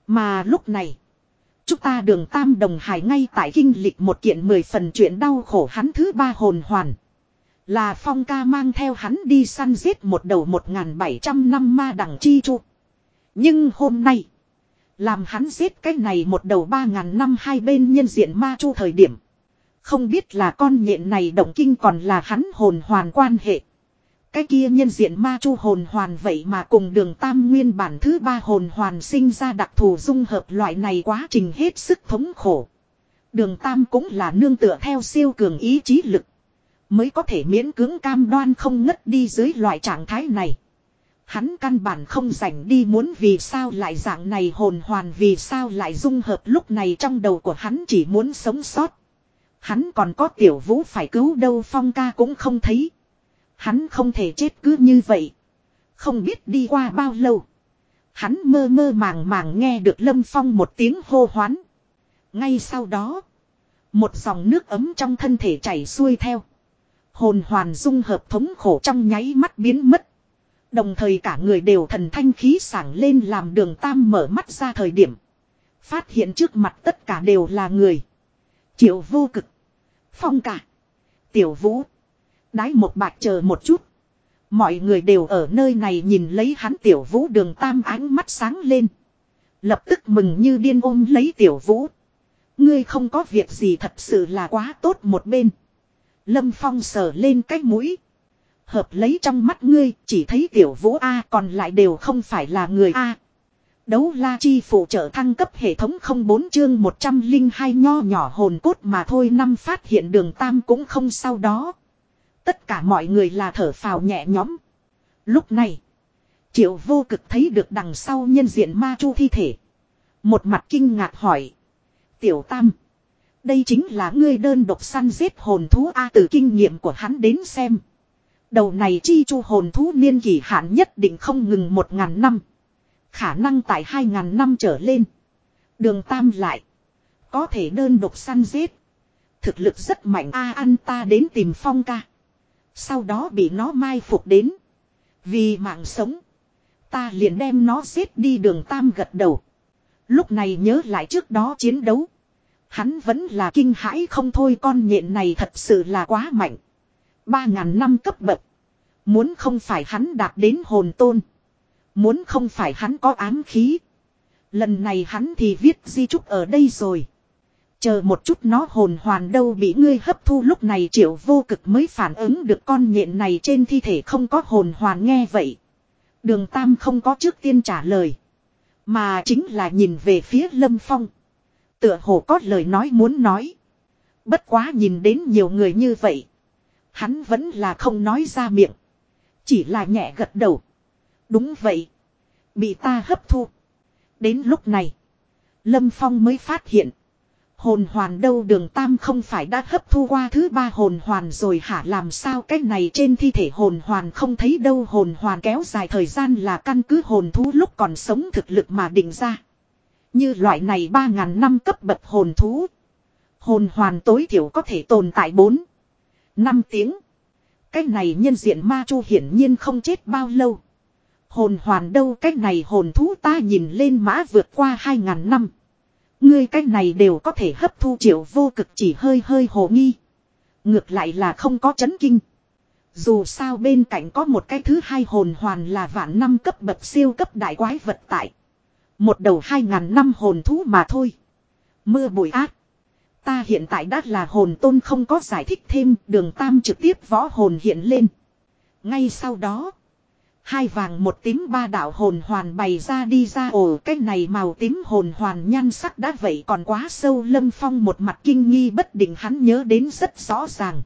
Mà lúc này. Chúng ta đường Tam đồng hải ngay tại kinh lịch một kiện mười phần chuyện đau khổ hắn thứ ba hồn hoàn. Là phong ca mang theo hắn đi săn giết một đầu 1.700 năm ma đằng chi chu. Nhưng hôm nay. Làm hắn giết cái này một đầu ba ngàn năm hai bên nhân diện ma chu thời điểm. Không biết là con nhện này động kinh còn là hắn hồn hoàn quan hệ. Cái kia nhân diện ma chu hồn hoàn vậy mà cùng đường tam nguyên bản thứ ba hồn hoàn sinh ra đặc thù dung hợp loại này quá trình hết sức thống khổ. Đường tam cũng là nương tựa theo siêu cường ý chí lực. Mới có thể miễn cưỡng cam đoan không ngất đi dưới loại trạng thái này. Hắn căn bản không rảnh đi muốn vì sao lại dạng này hồn hoàn vì sao lại dung hợp lúc này trong đầu của hắn chỉ muốn sống sót. Hắn còn có tiểu vũ phải cứu đâu phong ca cũng không thấy. Hắn không thể chết cứ như vậy. Không biết đi qua bao lâu. Hắn mơ mơ màng màng nghe được Lâm Phong một tiếng hô hoán. Ngay sau đó. Một dòng nước ấm trong thân thể chảy xuôi theo. Hồn hoàn dung hợp thống khổ trong nháy mắt biến mất. Đồng thời cả người đều thần thanh khí sảng lên làm đường tam mở mắt ra thời điểm. Phát hiện trước mặt tất cả đều là người. Triệu vô cực. Phong cả. Tiểu vũ. Đái một bạc chờ một chút. Mọi người đều ở nơi này nhìn lấy hắn tiểu vũ đường tam ánh mắt sáng lên. Lập tức mừng như điên ôm lấy tiểu vũ. Ngươi không có việc gì thật sự là quá tốt một bên. Lâm Phong sờ lên cái mũi. Hợp lấy trong mắt ngươi chỉ thấy tiểu vũ A còn lại đều không phải là người A. Đấu la chi phụ trợ thăng cấp hệ thống không bốn chương 102 nho nhỏ hồn cốt mà thôi năm phát hiện đường tam cũng không sau đó. Tất cả mọi người là thở phào nhẹ nhõm. Lúc này, triệu vô cực thấy được đằng sau nhân diện ma chu thi thể. Một mặt kinh ngạc hỏi. Tiểu tam. Đây chính là ngươi đơn độc săn giết hồn thú A từ kinh nghiệm của hắn đến xem. Đầu này chi chu hồn thú niên kỳ hạn nhất định không ngừng một ngàn năm. Khả năng tại hai ngàn năm trở lên. Đường tam lại. Có thể đơn độc săn giết. Thực lực rất mạnh A ăn ta đến tìm phong ca. Sau đó bị nó mai phục đến. Vì mạng sống. Ta liền đem nó giết đi đường tam gật đầu. Lúc này nhớ lại trước đó chiến đấu. Hắn vẫn là kinh hãi không thôi con nhện này thật sự là quá mạnh. Ba ngàn năm cấp bậc. Muốn không phải hắn đạt đến hồn tôn. Muốn không phải hắn có ám khí. Lần này hắn thì viết di trúc ở đây rồi. Chờ một chút nó hồn hoàn đâu bị ngươi hấp thu lúc này triệu vô cực mới phản ứng được con nhện này trên thi thể không có hồn hoàn nghe vậy. Đường Tam không có trước tiên trả lời. Mà chính là nhìn về phía Lâm Phong. Tựa hồ có lời nói muốn nói. Bất quá nhìn đến nhiều người như vậy. Hắn vẫn là không nói ra miệng. Chỉ là nhẹ gật đầu. Đúng vậy. Bị ta hấp thu. Đến lúc này. Lâm Phong mới phát hiện. Hồn hoàn đâu đường tam không phải đã hấp thu qua thứ ba hồn hoàn rồi hả làm sao cái này trên thi thể hồn hoàn không thấy đâu hồn hoàn kéo dài thời gian là căn cứ hồn thú lúc còn sống thực lực mà định ra. Như loại này 3.000 năm cấp bậc hồn thú. Hồn hoàn tối thiểu có thể tồn tại 4. 5 tiếng. Cái này nhân diện ma chu hiển nhiên không chết bao lâu. Hồn hoàn đâu, cái này hồn thú ta nhìn lên mã vượt qua 2.000 năm. Ngươi cái này đều có thể hấp thu triệu vô cực chỉ hơi hơi hồ nghi. Ngược lại là không có chấn kinh. Dù sao bên cạnh có một cái thứ hai hồn hoàn là vạn năm cấp bậc siêu cấp đại quái vật tại. Một đầu hai ngàn năm hồn thú mà thôi. Mưa bụi ác. Ta hiện tại đã là hồn tôn không có giải thích thêm, đường tam trực tiếp võ hồn hiện lên. Ngay sau đó. Hai vàng một tím ba đạo hồn hoàn bày ra đi ra, ồ, cái này màu tím hồn hoàn nhan sắc đã vậy còn quá sâu, lâm phong một mặt kinh nghi bất định, hắn nhớ đến rất rõ ràng.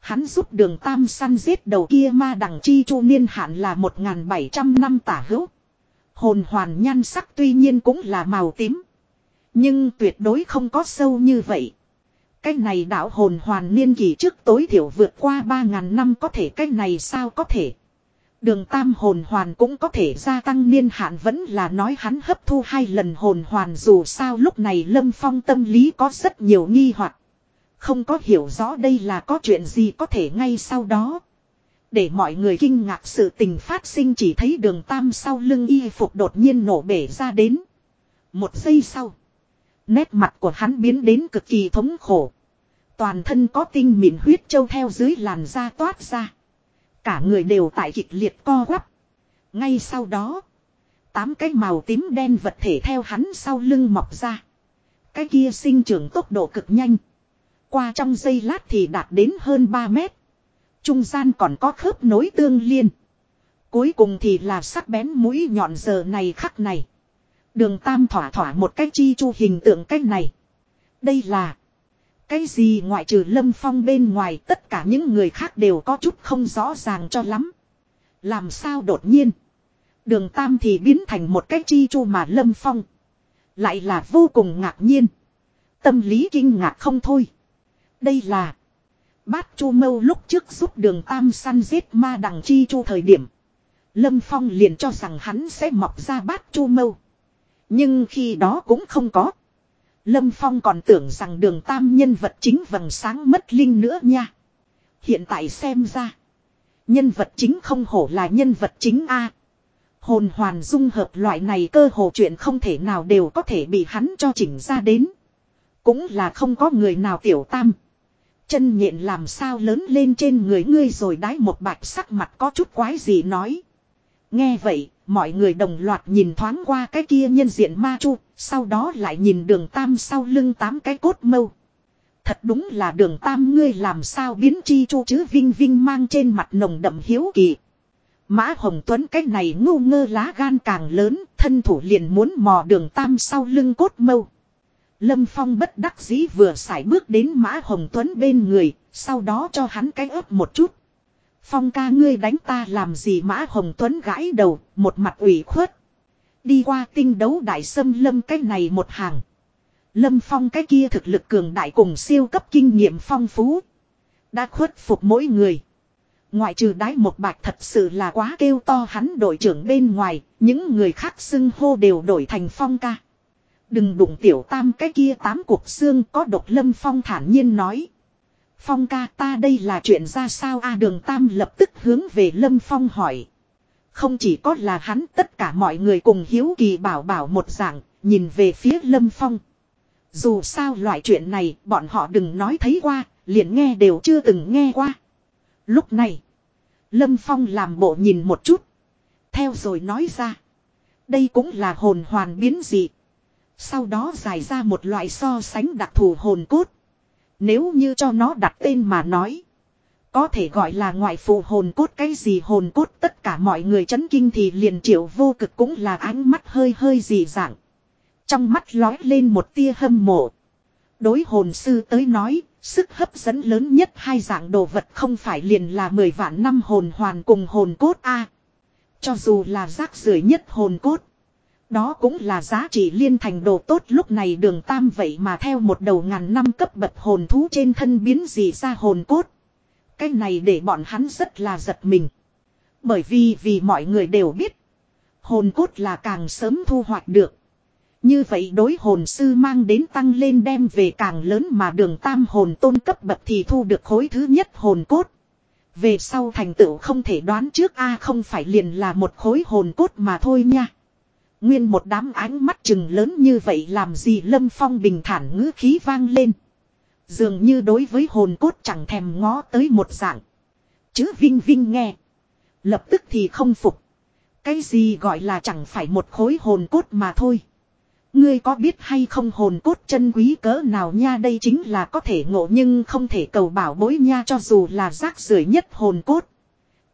Hắn giúp đường tam săn giết đầu kia ma đằng chi chu niên hạn là 1.700 năm tả hữu. Hồn hoàn nhan sắc tuy nhiên cũng là màu tím. Nhưng tuyệt đối không có sâu như vậy. Cái này đạo hồn hoàn niên kỳ trước tối thiểu vượt qua 3.000 năm có thể cái này sao có thể. Đường tam hồn hoàn cũng có thể gia tăng niên hạn vẫn là nói hắn hấp thu hai lần hồn hoàn dù sao lúc này lâm phong tâm lý có rất nhiều nghi hoặc Không có hiểu rõ đây là có chuyện gì có thể ngay sau đó. Để mọi người kinh ngạc sự tình phát sinh chỉ thấy đường tam sau lưng y phục đột nhiên nổ bể ra đến. Một giây sau. Nét mặt của hắn biến đến cực kỳ thống khổ. Toàn thân có tinh mịn huyết châu theo dưới làn da toát ra. Cả người đều tại kịch liệt co quắp. Ngay sau đó. Tám cái màu tím đen vật thể theo hắn sau lưng mọc ra. Cái kia sinh trưởng tốc độ cực nhanh. Qua trong giây lát thì đạt đến hơn 3 mét. Trung gian còn có khớp nối tương liên. Cuối cùng thì là sắc bén mũi nhọn giờ này khắc này. Đường tam thỏa thỏa một cách chi chu hình tượng cách này. Đây là. Cái gì ngoại trừ lâm phong bên ngoài, tất cả những người khác đều có chút không rõ ràng cho lắm. Làm sao đột nhiên. Đường tam thì biến thành một cách chi chu mà lâm phong. Lại là vô cùng ngạc nhiên. Tâm lý kinh ngạc không thôi. Đây là. Bát chu mâu lúc trước giúp đường tam săn giết ma đằng chi chu thời điểm. Lâm Phong liền cho rằng hắn sẽ mọc ra bát chu mâu. Nhưng khi đó cũng không có. Lâm Phong còn tưởng rằng đường tam nhân vật chính vầng sáng mất linh nữa nha. Hiện tại xem ra. Nhân vật chính không hổ là nhân vật chính A. Hồn hoàn dung hợp loại này cơ hồ chuyện không thể nào đều có thể bị hắn cho chỉnh ra đến. Cũng là không có người nào tiểu tam. Chân nhện làm sao lớn lên trên người ngươi rồi đái một bạch sắc mặt có chút quái gì nói. Nghe vậy, mọi người đồng loạt nhìn thoáng qua cái kia nhân diện ma chu, sau đó lại nhìn đường tam sau lưng tám cái cốt mâu. Thật đúng là đường tam ngươi làm sao biến chi chu chứ vinh vinh mang trên mặt nồng đậm hiếu kỳ. Mã Hồng Tuấn cái này ngu ngơ lá gan càng lớn, thân thủ liền muốn mò đường tam sau lưng cốt mâu. Lâm Phong bất đắc dĩ vừa xài bước đến Mã Hồng Tuấn bên người, sau đó cho hắn cái ớt một chút. Phong ca ngươi đánh ta làm gì Mã Hồng Tuấn gãi đầu, một mặt ủy khuất. Đi qua tinh đấu đại sâm lâm cái này một hàng. Lâm Phong cái kia thực lực cường đại cùng siêu cấp kinh nghiệm phong phú. Đã khuất phục mỗi người. Ngoại trừ đái một bạch thật sự là quá kêu to hắn đội trưởng bên ngoài, những người khác xưng hô đều đổi thành phong ca. Đừng đụng tiểu tam cái kia tám cuộc xương có độc lâm phong thản nhiên nói. Phong ca ta đây là chuyện ra sao a đường tam lập tức hướng về lâm phong hỏi. Không chỉ có là hắn tất cả mọi người cùng hiếu kỳ bảo bảo một dạng, nhìn về phía lâm phong. Dù sao loại chuyện này bọn họ đừng nói thấy qua, liền nghe đều chưa từng nghe qua. Lúc này, lâm phong làm bộ nhìn một chút. Theo rồi nói ra. Đây cũng là hồn hoàn biến dị. Sau đó giải ra một loại so sánh đặc thù hồn cốt. Nếu như cho nó đặt tên mà nói. Có thể gọi là ngoại phụ hồn cốt cái gì hồn cốt tất cả mọi người chấn kinh thì liền triệu vô cực cũng là ánh mắt hơi hơi dị dạng. Trong mắt lói lên một tia hâm mộ. Đối hồn sư tới nói, sức hấp dẫn lớn nhất hai dạng đồ vật không phải liền là mười vạn năm hồn hoàn cùng hồn cốt A. cho dù là rác rưởi nhất hồn cốt. Đó cũng là giá trị liên thành đồ tốt lúc này đường tam vậy mà theo một đầu ngàn năm cấp bậc hồn thú trên thân biến gì ra hồn cốt. Cái này để bọn hắn rất là giật mình. Bởi vì vì mọi người đều biết. Hồn cốt là càng sớm thu hoạch được. Như vậy đối hồn sư mang đến tăng lên đem về càng lớn mà đường tam hồn tôn cấp bậc thì thu được khối thứ nhất hồn cốt. Về sau thành tựu không thể đoán trước, a không phải liền là một khối hồn cốt mà thôi nha. Nguyên một đám ánh mắt chừng lớn như vậy làm gì Lâm Phong bình thản ngữ khí vang lên. Dường như đối với hồn cốt chẳng thèm ngó tới một dạng. Chứ Vinh Vinh nghe. Lập tức thì không phục. Cái gì gọi là chẳng phải một khối hồn cốt mà thôi. Ngươi có biết hay không hồn cốt chân quý cỡ nào nha đây chính là có thể ngộ nhưng không thể cầu bảo bối nha cho dù là rác rưởi nhất hồn cốt.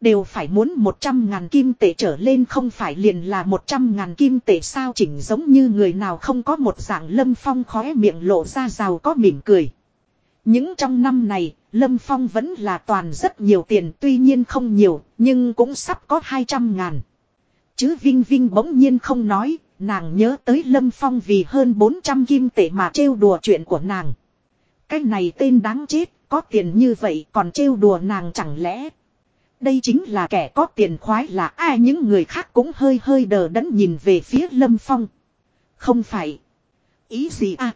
Đều phải muốn 100 ngàn kim tệ trở lên không phải liền là 100 ngàn kim tệ sao chỉnh giống như người nào không có một dạng lâm phong khóe miệng lộ ra rào có mỉm cười. Những trong năm này, lâm phong vẫn là toàn rất nhiều tiền tuy nhiên không nhiều, nhưng cũng sắp có 200 ngàn. Chứ Vinh Vinh bỗng nhiên không nói, nàng nhớ tới lâm phong vì hơn 400 kim tệ mà trêu đùa chuyện của nàng. Cái này tên đáng chết, có tiền như vậy còn trêu đùa nàng chẳng lẽ... Đây chính là kẻ có tiền khoái là ai những người khác cũng hơi hơi đờ đẫn nhìn về phía Lâm Phong. Không phải. Ý gì à?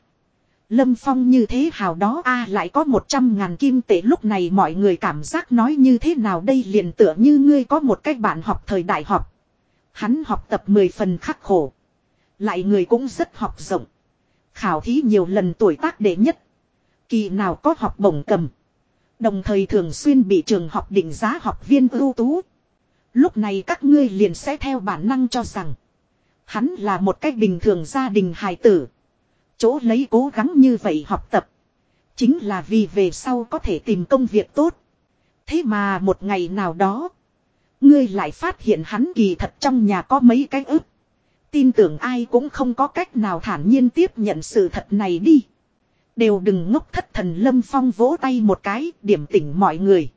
Lâm Phong như thế hào đó a lại có một trăm ngàn kim tệ lúc này mọi người cảm giác nói như thế nào đây liền tựa như ngươi có một cách bạn học thời đại học. Hắn học tập mười phần khắc khổ. Lại người cũng rất học rộng. Khảo thí nhiều lần tuổi tác đệ nhất. Kỳ nào có học bổng cầm. Đồng thời thường xuyên bị trường học định giá học viên ưu tú. Lúc này các ngươi liền sẽ theo bản năng cho rằng. Hắn là một cách bình thường gia đình hài tử. Chỗ lấy cố gắng như vậy học tập. Chính là vì về sau có thể tìm công việc tốt. Thế mà một ngày nào đó. Ngươi lại phát hiện hắn kỳ thật trong nhà có mấy cái ức. Tin tưởng ai cũng không có cách nào thản nhiên tiếp nhận sự thật này đi. Đều đừng ngốc thất thần lâm phong vỗ tay một cái điểm tỉnh mọi người.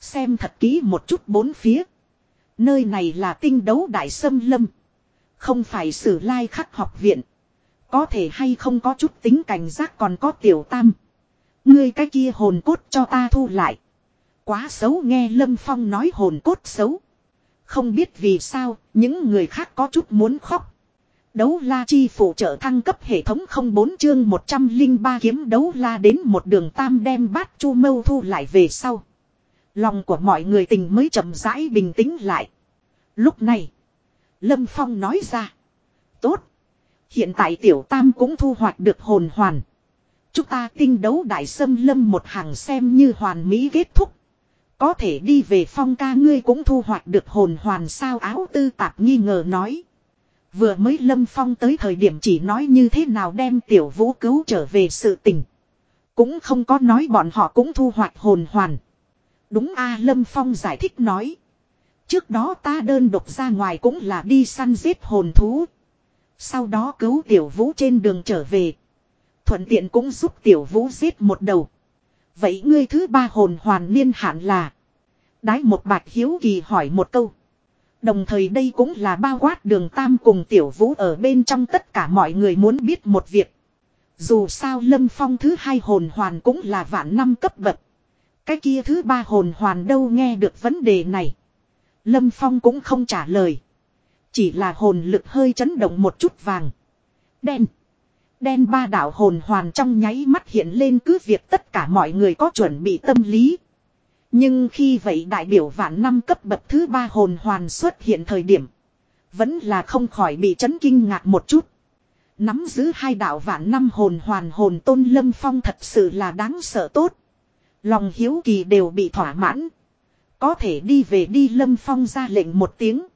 Xem thật kỹ một chút bốn phía. Nơi này là tinh đấu đại sâm lâm. Không phải sử lai khắc học viện. Có thể hay không có chút tính cảnh giác còn có tiểu tam. Ngươi cái kia hồn cốt cho ta thu lại. Quá xấu nghe Lâm Phong nói hồn cốt xấu. Không biết vì sao, những người khác có chút muốn khóc. Đấu la chi phụ trợ thăng cấp hệ thống 04 chương 103 kiếm đấu la đến một đường tam đem bát chu mâu thu lại về sau. Lòng của mọi người tình mới chậm rãi bình tĩnh lại. Lúc này, Lâm Phong nói ra. Tốt. Hiện tại tiểu tam cũng thu hoạch được hồn hoàn. Chúng ta tinh đấu đại sâm lâm một hàng xem như hoàn mỹ kết thúc. Có thể đi về phong ca ngươi cũng thu hoạch được hồn hoàn sao áo tư tạp nghi ngờ nói. Vừa mới lâm phong tới thời điểm chỉ nói như thế nào đem tiểu vũ cứu trở về sự tình. Cũng không có nói bọn họ cũng thu hoạch hồn hoàn. Đúng a, lâm phong giải thích nói. Trước đó ta đơn độc ra ngoài cũng là đi săn giết hồn thú. Sau đó cứu tiểu vũ trên đường trở về. Thuận tiện cũng giúp tiểu vũ giết một đầu. Vậy ngươi thứ ba hồn hoàn niên hạn là. Đái một bạch hiếu kỳ hỏi một câu. Đồng thời đây cũng là bao quát đường tam cùng tiểu vũ ở bên trong tất cả mọi người muốn biết một việc. Dù sao lâm phong thứ hai hồn hoàn cũng là vạn năm cấp bậc. Cái kia thứ ba hồn hoàn đâu nghe được vấn đề này. Lâm phong cũng không trả lời. Chỉ là hồn lực hơi chấn động một chút vàng. Đen. Đen ba đạo hồn hoàn trong nháy mắt hiện lên cứ việc tất cả mọi người có chuẩn bị tâm lý. Nhưng khi vậy đại biểu vạn năm cấp bậc thứ ba hồn hoàn xuất hiện thời điểm. Vẫn là không khỏi bị chấn kinh ngạc một chút. Nắm giữ hai đạo vạn năm hồn hoàn hồn tôn lâm phong thật sự là đáng sợ tốt. Lòng hiếu kỳ đều bị thỏa mãn. Có thể đi về đi lâm phong ra lệnh một tiếng.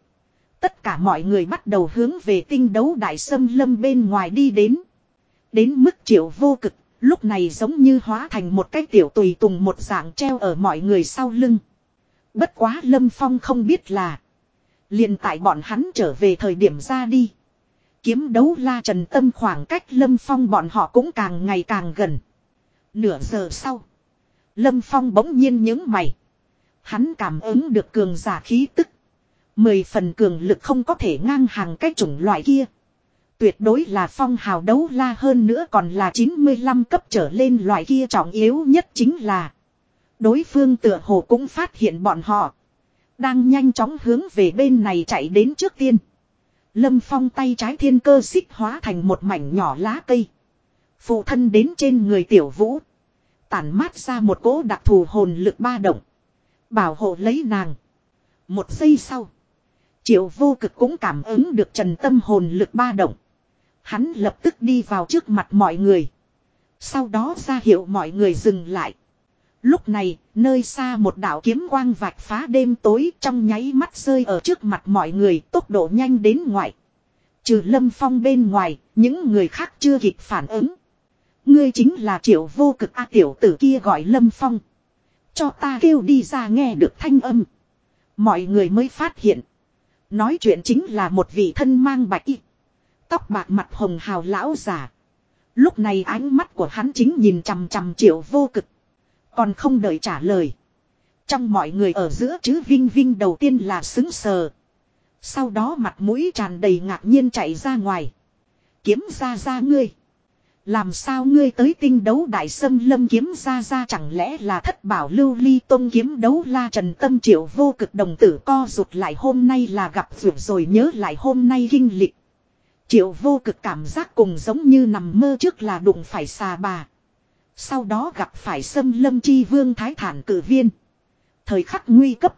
Tất cả mọi người bắt đầu hướng về tinh đấu đại sâm lâm bên ngoài đi đến. Đến mức triệu vô cực, lúc này giống như hóa thành một cái tiểu tùy tùng một dạng treo ở mọi người sau lưng. Bất quá Lâm Phong không biết là. liền tại bọn hắn trở về thời điểm ra đi. Kiếm đấu la trần tâm khoảng cách Lâm Phong bọn họ cũng càng ngày càng gần. Nửa giờ sau. Lâm Phong bỗng nhiên những mày. Hắn cảm ứng được cường giả khí tức. Mười phần cường lực không có thể ngang hàng cái chủng loại kia. Tuyệt đối là phong hào đấu la hơn nữa còn là 95 cấp trở lên loại kia trọng yếu nhất chính là. Đối phương tựa hồ cũng phát hiện bọn họ. Đang nhanh chóng hướng về bên này chạy đến trước tiên. Lâm phong tay trái thiên cơ xích hóa thành một mảnh nhỏ lá cây. Phụ thân đến trên người tiểu vũ. Tản mát ra một cỗ đặc thù hồn lực ba động. Bảo hộ lấy nàng. Một giây sau. Triệu vô cực cũng cảm ứng được trần tâm hồn lực ba động. Hắn lập tức đi vào trước mặt mọi người. Sau đó ra hiệu mọi người dừng lại. Lúc này, nơi xa một đạo kiếm quang vạch phá đêm tối trong nháy mắt rơi ở trước mặt mọi người tốc độ nhanh đến ngoại. Trừ lâm phong bên ngoài, những người khác chưa kịp phản ứng. Ngươi chính là triệu vô cực A tiểu tử kia gọi lâm phong. Cho ta kêu đi ra nghe được thanh âm. Mọi người mới phát hiện. Nói chuyện chính là một vị thân mang bạch y. Tóc bạc mặt hồng hào lão giả. Lúc này ánh mắt của hắn chính nhìn chằm chằm triệu vô cực. Còn không đợi trả lời. Trong mọi người ở giữa chứ Vinh Vinh đầu tiên là xứng sờ. Sau đó mặt mũi tràn đầy ngạc nhiên chạy ra ngoài. Kiếm ra ra ngươi. Làm sao ngươi tới tinh đấu đại sâm lâm kiếm ra ra chẳng lẽ là thất bảo lưu ly tôn kiếm đấu la trần tâm triệu vô cực đồng tử co rụt lại hôm nay là gặp rượu rồi nhớ lại hôm nay kinh lịch. Triệu vô cực cảm giác cùng giống như nằm mơ trước là đụng phải xà bà. Sau đó gặp phải xâm lâm chi vương thái thản cử viên. Thời khắc nguy cấp.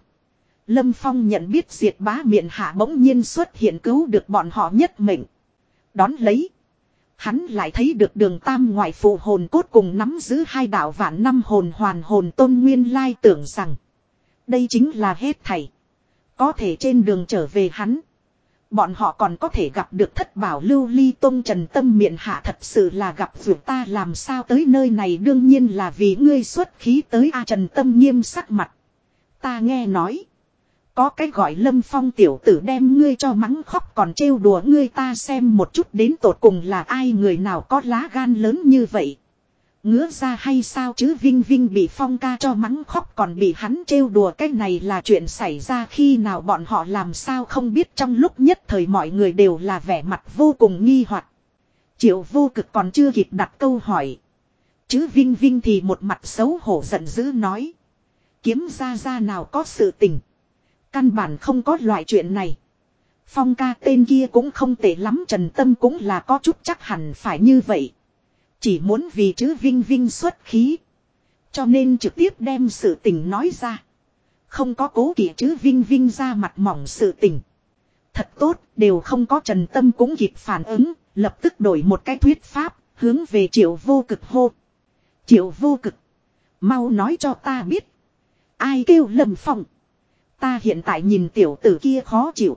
Lâm Phong nhận biết diệt bá miệng hạ bỗng nhiên xuất hiện cứu được bọn họ nhất mệnh. Đón lấy. Hắn lại thấy được đường tam ngoại phụ hồn cốt cùng nắm giữ hai đạo vạn năm hồn hoàn hồn tôn nguyên lai tưởng rằng. Đây chính là hết thảy. Có thể trên đường trở về hắn. Bọn họ còn có thể gặp được thất bảo lưu ly tông trần tâm miệng hạ thật sự là gặp vượt ta làm sao tới nơi này đương nhiên là vì ngươi xuất khí tới a trần tâm nghiêm sắc mặt. Ta nghe nói. Có cái gọi lâm phong tiểu tử đem ngươi cho mắng khóc còn trêu đùa ngươi ta xem một chút đến tột cùng là ai người nào có lá gan lớn như vậy. Ngứa ra hay sao chứ Vinh Vinh bị phong ca cho mắng khóc còn bị hắn trêu đùa, cái này là chuyện xảy ra khi nào, bọn họ làm sao không biết trong lúc nhất thời mọi người đều là vẻ mặt vô cùng nghi hoặc Triệu vô cực còn chưa kịp đặt câu hỏi. Chứ Vinh Vinh thì một mặt xấu hổ giận dữ nói. Kiếm ra ra nào có sự tình. Căn bản không có loại chuyện này. Phong ca tên kia cũng không tệ lắm, Trần Tâm cũng là có chút chắc hẳn phải như vậy. Chỉ muốn vì chữ Vinh Vinh xuất khí. Cho nên trực tiếp đem sự tình nói ra. Không có cố kỵ chữ Vinh Vinh ra mặt mỏng sự tình. Thật tốt, đều không có Trần Tâm cũng kịp phản ứng, lập tức đổi một cái thuyết pháp, hướng về triệu vô cực hô. Triệu vô cực. Mau nói cho ta biết. Ai kêu lầm phong. Ta hiện tại nhìn tiểu tử kia khó chịu.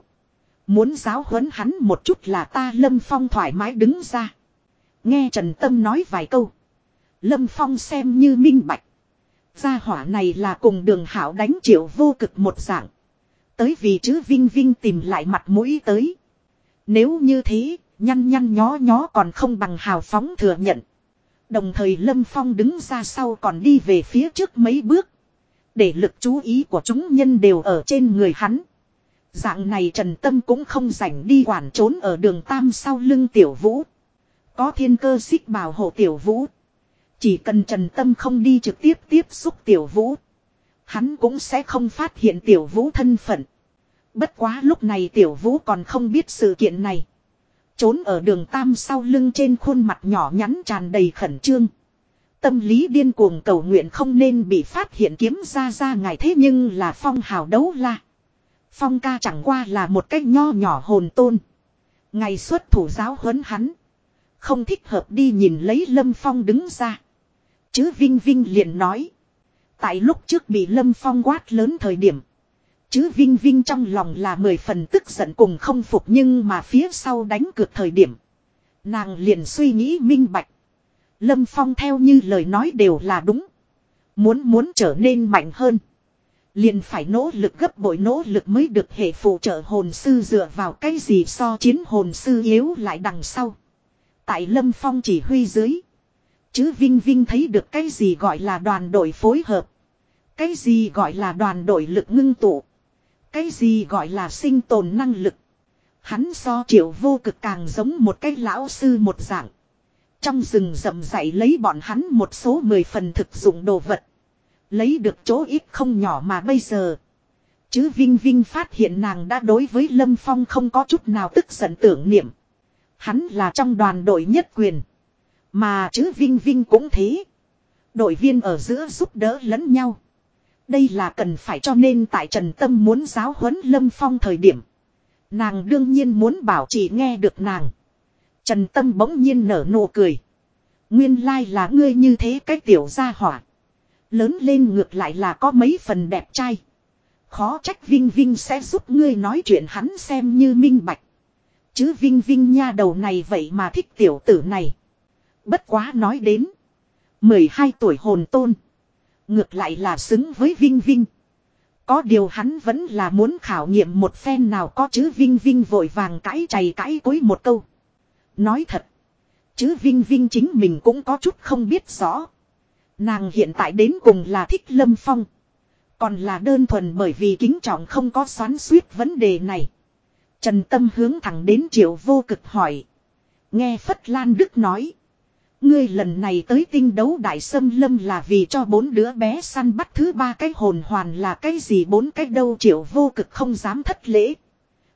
Muốn giáo huấn hắn một chút là ta lâm phong thoải mái đứng ra. Nghe Trần Tâm nói vài câu. Lâm Phong xem như minh bạch. Gia hỏa này là cùng đường hảo đánh triệu vô cực một dạng. Tới vì chứ Vinh Vinh tìm lại mặt mũi tới. Nếu như thế, nhăn nhăn nhó nhó còn không bằng hào phóng thừa nhận. Đồng thời Lâm Phong đứng ra sau còn đi về phía trước mấy bước. Để lực chú ý của chúng nhân đều ở trên người hắn. Dạng này Trần Tâm cũng không rảnh đi quản trốn ở đường Tam sau lưng Tiểu Vũ. Có thiên cơ xích bảo hộ Tiểu Vũ. Chỉ cần Trần Tâm không đi trực tiếp tiếp xúc Tiểu Vũ. Hắn cũng sẽ không phát hiện Tiểu Vũ thân phận. Bất quá lúc này Tiểu Vũ còn không biết sự kiện này. Trốn ở đường Tam sau lưng trên khuôn mặt nhỏ nhắn tràn đầy khẩn trương. Tâm lý điên cuồng cầu nguyện không nên bị phát hiện kiếm ra ra ngài thế nhưng là phong hào đấu la. Phong ca chẳng qua là một cách nho nhỏ hồn tôn. Ngày xuất thủ giáo huấn hắn. Không thích hợp đi nhìn lấy Lâm Phong đứng ra. Chứ Vinh Vinh liền nói. Tại lúc trước bị Lâm Phong quát lớn thời điểm. Chứ Vinh Vinh trong lòng là mười phần tức giận cùng không phục nhưng mà phía sau đánh cược thời điểm. Nàng liền suy nghĩ minh bạch. Lâm Phong theo như lời nói đều là đúng. Muốn muốn trở nên mạnh hơn. Liền phải nỗ lực gấp bội nỗ lực mới được hệ phụ trợ hồn sư dựa vào cái gì so chiến hồn sư yếu lại đằng sau. Tại Lâm Phong chỉ huy dưới. Chứ Vinh Vinh thấy được cái gì gọi là đoàn đội phối hợp. Cái gì gọi là đoàn đội lực ngưng tụ. Cái gì gọi là sinh tồn năng lực. Hắn so triệu vô cực càng giống một cái lão sư một dạng. Trong rừng rậm dạy lấy bọn hắn một số mười phần thực dụng đồ vật. Lấy được chỗ ít không nhỏ mà bây giờ. Chứ Vinh Vinh phát hiện nàng đã đối với Lâm Phong không có chút nào tức giận tưởng niệm. Hắn là trong đoàn đội nhất quyền. Mà chứ Vinh Vinh cũng thế. Đội viên ở giữa giúp đỡ lẫn nhau. Đây là cần phải cho nên tại Trần Tâm muốn giáo huấn Lâm Phong thời điểm. Nàng đương nhiên muốn bảo chỉ nghe được nàng. Trần Tâm bỗng nhiên nở nụ cười. Nguyên lai là ngươi như thế cái tiểu gia hỏa. Lớn lên ngược lại là có mấy phần đẹp trai. Khó trách Vinh Vinh sẽ giúp ngươi nói chuyện hắn xem như minh bạch. Chứ Vinh Vinh nha đầu này vậy mà thích tiểu tử này. Bất quá nói đến. 12 tuổi hồn tôn. Ngược lại là xứng với Vinh Vinh. Có điều hắn vẫn là muốn khảo nghiệm một phen nào có chứ Vinh Vinh vội vàng cãi chày cãi cối một câu. Nói thật. Chứ Vinh Vinh chính mình cũng có chút không biết rõ. Nàng hiện tại đến cùng là thích Lâm Phong. Còn là đơn thuần bởi vì kính trọng không có xoắn suýt vấn đề này. Trần Tâm hướng thẳng đến triệu vô cực hỏi. Nghe Phất Lan Đức nói. Ngươi lần này tới tinh đấu đại sâm lâm là vì cho bốn đứa bé săn bắt thứ ba cái hồn hoàn là cái gì bốn cái đâu triệu vô cực không dám thất lễ.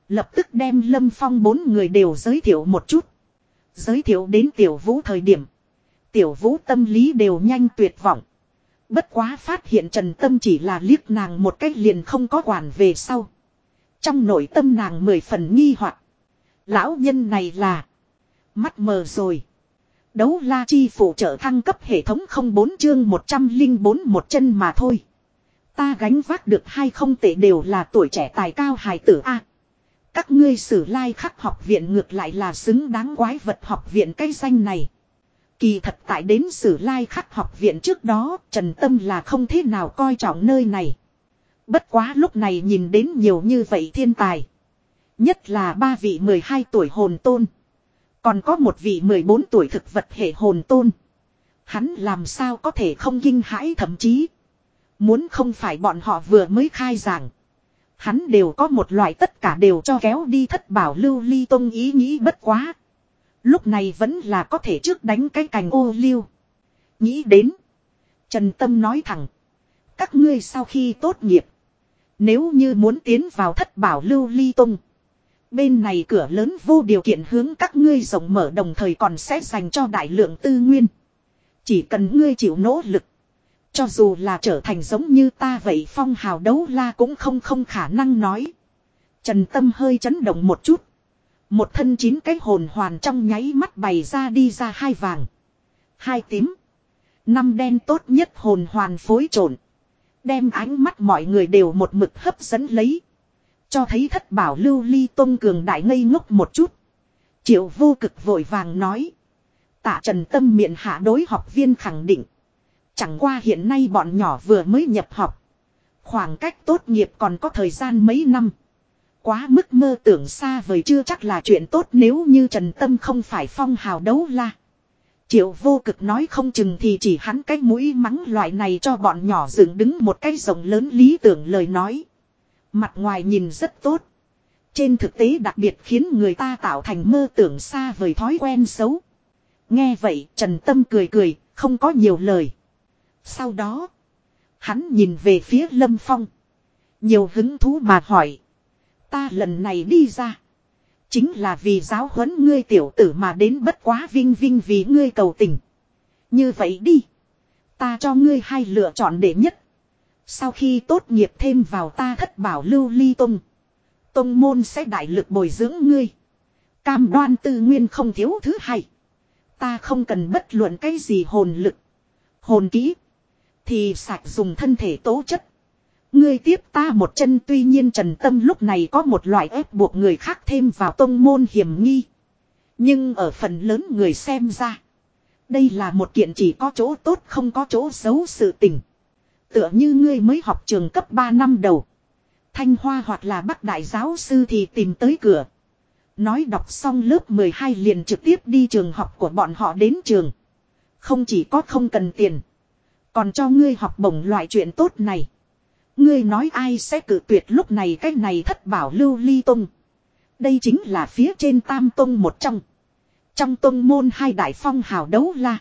Lập tức đem lâm phong bốn người đều giới thiệu một chút. Giới thiệu đến tiểu vũ thời điểm. Tiểu vũ tâm lý đều nhanh tuyệt vọng. Bất quá phát hiện trần tâm chỉ là liếc nàng một cách liền không có quản về sau. Trong nội tâm nàng mười phần nghi hoặc Lão nhân này là. Mắt mờ rồi. Đấu la chi phụ trợ thăng cấp hệ thống không bốn chương 104 một chân mà thôi. Ta gánh vác được hai không tệ đều là tuổi trẻ tài cao hài tử A. Các ngươi sử lai khắc học viện ngược lại là xứng đáng quái vật học viện cây danh này. Kỳ thật tại đến sử lai khắc học viện trước đó, Trần Tâm là không thế nào coi trọng nơi này. Bất quá lúc này nhìn đến nhiều như vậy thiên tài. Nhất là ba vị 12 tuổi hồn tôn. Còn có một vị 14 tuổi thực vật hệ hồn tôn. Hắn làm sao có thể không kinh hãi thậm chí. Muốn không phải bọn họ vừa mới khai giảng. Hắn đều có một loại tất cả đều cho kéo đi thất bảo lưu ly tông ý nghĩ bất quá. Lúc này vẫn là có thể trước đánh cái cành ô liu. Nghĩ đến. Trần Tâm nói thẳng. Các ngươi sau khi tốt nghiệp. Nếu như muốn tiến vào thất bảo lưu ly tung Bên này cửa lớn vô điều kiện hướng các ngươi rộng mở đồng thời còn sẽ dành cho đại lượng tư nguyên. Chỉ cần ngươi chịu nỗ lực. Cho dù là trở thành giống như ta vậy phong hào đấu la cũng không không khả năng nói. Trần Tâm hơi chấn động một chút. Một thân chín cái hồn hoàn trong nháy mắt bày ra đi ra hai vàng. Hai tím. Năm đen tốt nhất hồn hoàn phối trộn. Đem ánh mắt mọi người đều một mực hấp dẫn lấy. Cho thấy thất bảo lưu ly tôn cường đại ngây ngốc một chút. Triệu vô cực vội vàng nói. Tạ trần tâm miệng hạ đối học viên khẳng định. Chẳng qua hiện nay bọn nhỏ vừa mới nhập học. Khoảng cách tốt nghiệp còn có thời gian mấy năm. Quá mức mơ tưởng xa vời chưa chắc là chuyện tốt nếu như Trần Tâm không phải phong hào đấu la. Triệu vô cực nói không chừng thì chỉ hắn cái mũi mắng loại này cho bọn nhỏ dựng đứng một cái rộng lớn lý tưởng lời nói. Mặt ngoài nhìn rất tốt. Trên thực tế đặc biệt khiến người ta tạo thành mơ tưởng xa vời thói quen xấu. Nghe vậy Trần Tâm cười cười, không có nhiều lời. Sau đó, hắn nhìn về phía Lâm Phong. Nhiều hứng thú mà hỏi. Ta lần này đi ra. Chính là vì giáo huấn ngươi tiểu tử mà đến bất quá vinh vinh vì ngươi cầu tình. Như vậy đi. Ta cho ngươi hai lựa chọn để nhất. Sau khi tốt nghiệp thêm vào ta thất bảo lưu ly tông. Tông môn sẽ đại lực bồi dưỡng ngươi. Cam đoan tư nguyên không thiếu thứ hai. Ta không cần bất luận cái gì hồn lực. Hồn kỹ. Thì sạch dùng thân thể tố chất. Ngươi tiếp ta một chân, tuy nhiên Trần Tâm lúc này có một loại ép buộc người khác thêm vào tông môn hiểm nghi. Nhưng ở phần lớn người xem ra. Đây là một kiện chỉ có chỗ tốt không có chỗ xấu sự tình. Tựa như ngươi mới học trường cấp 3 năm đầu. Thanh Hoa hoặc là Bắc Đại giáo sư thì tìm tới cửa. Nói đọc xong lớp 12 liền trực tiếp đi trường học của bọn họ đến trường. Không chỉ có không cần tiền. Còn cho ngươi học bổng loại chuyện tốt này. Ngươi nói ai sẽ cử tuyệt lúc này cái này thất bảo lưu ly tông. Đây chính là phía trên tam tông một trong. Trong tông môn hai đại phong hào đấu la.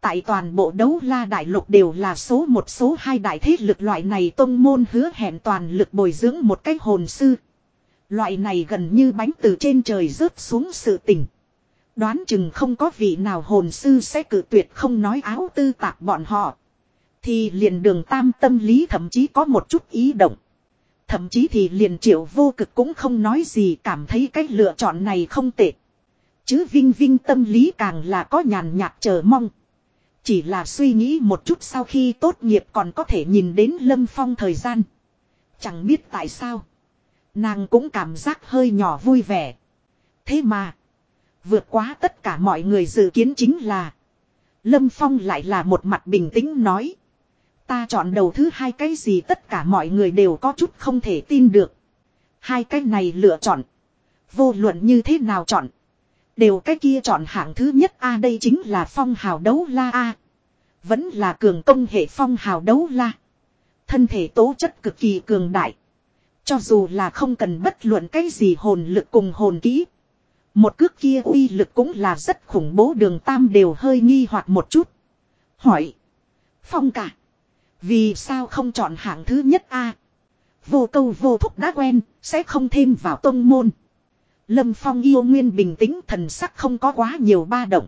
Tại toàn bộ đấu la đại lục đều là số một số hai đại thế lực loại này tông môn hứa hẹn toàn lực bồi dưỡng một cách hồn sư. Loại này gần như bánh từ trên trời rớt xuống sự tình. Đoán chừng không có vị nào hồn sư sẽ cử tuyệt không nói áo tư tạp bọn họ. Thì liền đường tam tâm lý thậm chí có một chút ý động. Thậm chí thì liền triệu vô cực cũng không nói gì cảm thấy cách lựa chọn này không tệ. Chứ Vinh Vinh tâm lý càng là có nhàn nhạt chờ mong. Chỉ là suy nghĩ một chút sau khi tốt nghiệp còn có thể nhìn đến Lâm Phong thời gian. Chẳng biết tại sao. Nàng cũng cảm giác hơi nhỏ vui vẻ. Thế mà. Vượt quá tất cả mọi người dự kiến chính là. Lâm Phong lại là một mặt bình tĩnh nói. Ta chọn đầu thứ hai cái gì tất cả mọi người đều có chút không thể tin được. Hai cái này lựa chọn. Vô luận như thế nào chọn. Đều cái kia chọn hạng thứ nhất A, đây chính là phong hào đấu la A. Vẫn là cường công hệ phong hào đấu la. Thân thể tố chất cực kỳ cường đại. Cho dù là không cần bất luận cái gì hồn lực cùng hồn kỹ. Một cước kia uy lực cũng là rất khủng bố đường tam đều hơi nghi hoặc một chút. Hỏi. Phong cả. Vì sao không chọn hạng thứ nhất a? Vô câu vô thúc đã quen, sẽ không thêm vào tông môn. Lâm Phong yêu nguyên bình tĩnh thần sắc không có quá nhiều ba động.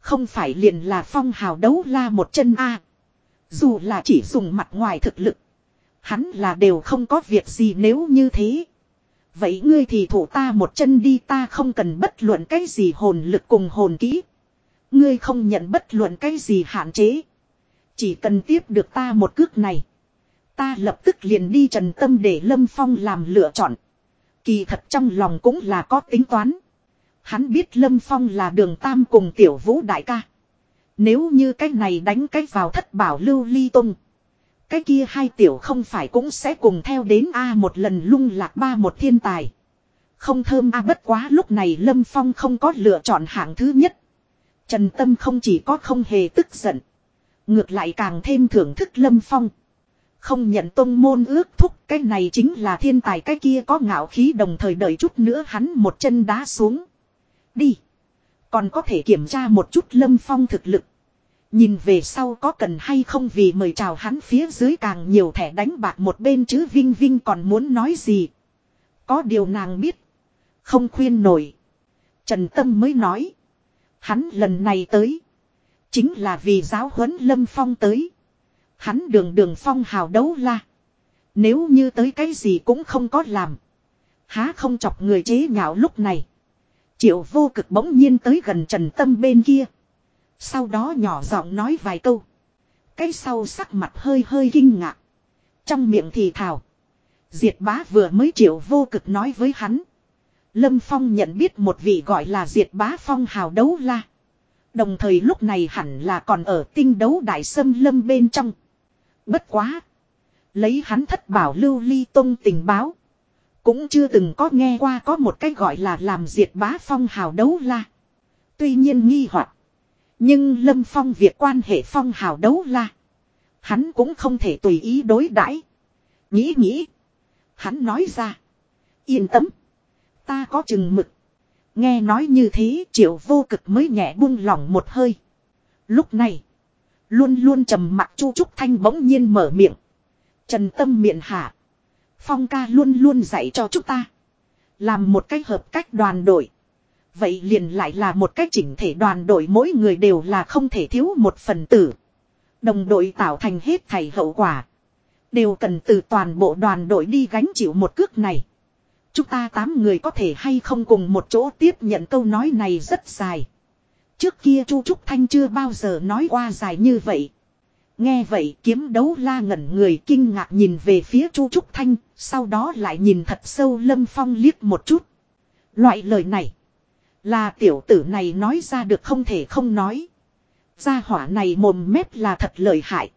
Không phải liền là Phong hào đấu la một chân a. Dù là chỉ dùng mặt ngoài thực lực. Hắn là đều không có việc gì nếu như thế. Vậy ngươi thì thủ ta một chân đi ta không cần bất luận cái gì hồn lực cùng hồn kỹ. Ngươi không nhận bất luận cái gì hạn chế. Chỉ cần tiếp được ta một cước này. Ta lập tức liền đi trần tâm để Lâm Phong làm lựa chọn. Kỳ thật trong lòng cũng là có tính toán. Hắn biết Lâm Phong là đường tam cùng tiểu vũ đại ca. Nếu như cái này đánh cái vào thất bảo lưu ly tung. Cái kia hai tiểu không phải cũng sẽ cùng theo đến A một lần lung lạc ba một thiên tài. Không thơm A bất quá lúc này Lâm Phong không có lựa chọn hạng thứ nhất. Trần Tâm không chỉ có không hề tức giận. Ngược lại càng thêm thưởng thức Lâm Phong. Không nhận tông môn ước thúc, cái này chính là thiên tài, cái kia có ngạo khí đồng thời đợi chút nữa hắn một chân đá xuống. Đi. Còn có thể kiểm tra một chút Lâm Phong thực lực. Nhìn về sau có cần hay không vì mời chào hắn phía dưới càng nhiều thẻ đánh bạc một bên chứ Vinh Vinh còn muốn nói gì. Có điều nàng biết. Không khuyên nổi. Trần Tâm mới nói. Hắn lần này tới. Chính là vì giáo huấn Lâm Phong tới. Hắn đường đường phong hào đấu la. Nếu như tới cái gì cũng không có làm. Há không chọc người chế nhạo lúc này. Triệu vô cực bỗng nhiên tới gần Trần Tâm bên kia. Sau đó nhỏ giọng nói vài câu. Cái sau sắc mặt hơi hơi kinh ngạc. Trong miệng thì thào. Diệt bá vừa mới triệu vô cực nói với hắn. Lâm Phong nhận biết một vị gọi là diệt bá phong hào đấu la. Đồng thời lúc này hẳn là còn ở tinh đấu đại sâm lâm bên trong. Bất quá. Lấy hắn thất bảo lưu ly tông tình báo. Cũng chưa từng có nghe qua có một cái gọi là làm diệt bá phong hào đấu la. Tuy nhiên nghi hoặc Nhưng lâm phong việc quan hệ phong hào đấu la. Hắn cũng không thể tùy ý đối đãi Nghĩ nghĩ. Hắn nói ra. Yên tâm. Ta có chừng mực. Nghe nói như thế, triệu vô cực mới nhẹ buông lỏng một hơi. Lúc này. Luôn luôn trầm mặc chu trúc thanh bỗng nhiên mở miệng. Trần tâm miệng hạ. Phong ca luôn luôn dạy cho chúng ta. Làm một cách hợp cách đoàn đội. Vậy liền lại là một cách chỉnh thể đoàn đội mỗi người đều là không thể thiếu một phần tử. Đồng đội tạo thành hết thảy hậu quả. Đều cần từ toàn bộ đoàn đội đi gánh chịu một cước này. Chúng ta tám người có thể hay không cùng một chỗ tiếp nhận câu nói này rất dài. Trước kia Chu Trúc Thanh chưa bao giờ nói qua dài như vậy. Nghe vậy kiếm đấu la ngẩn người kinh ngạc nhìn về phía Chu Trúc Thanh, sau đó lại nhìn thật sâu Lâm Phong liếc một chút. Loại lời này, là tiểu tử này nói ra được không thể không nói. Gia hỏa này mồm mép là thật lợi hại.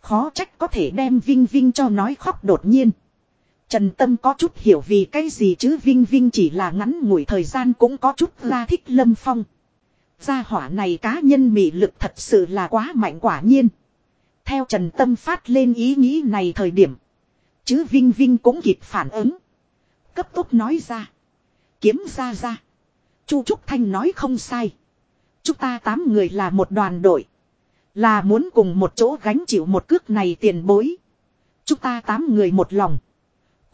Khó trách có thể đem Vinh Vinh cho nói khóc đột nhiên. Trần Tâm có chút hiểu vì cái gì chứ Vinh Vinh chỉ là ngắn ngủi thời gian cũng có chút ra thích Lâm Phong. Gia hỏa này cá nhân mị lực thật sự là quá mạnh quả nhiên. Theo Trần Tâm phát lên ý nghĩ này thời điểm. Chứ Vinh Vinh cũng kịp phản ứng. Cấp tốc nói ra. Kiếm ra ra. Chu Trúc Thanh nói không sai. Chúng ta tám người là một đoàn đội. Là muốn cùng một chỗ gánh chịu một cước này tiền bối. Chúng ta tám người một lòng.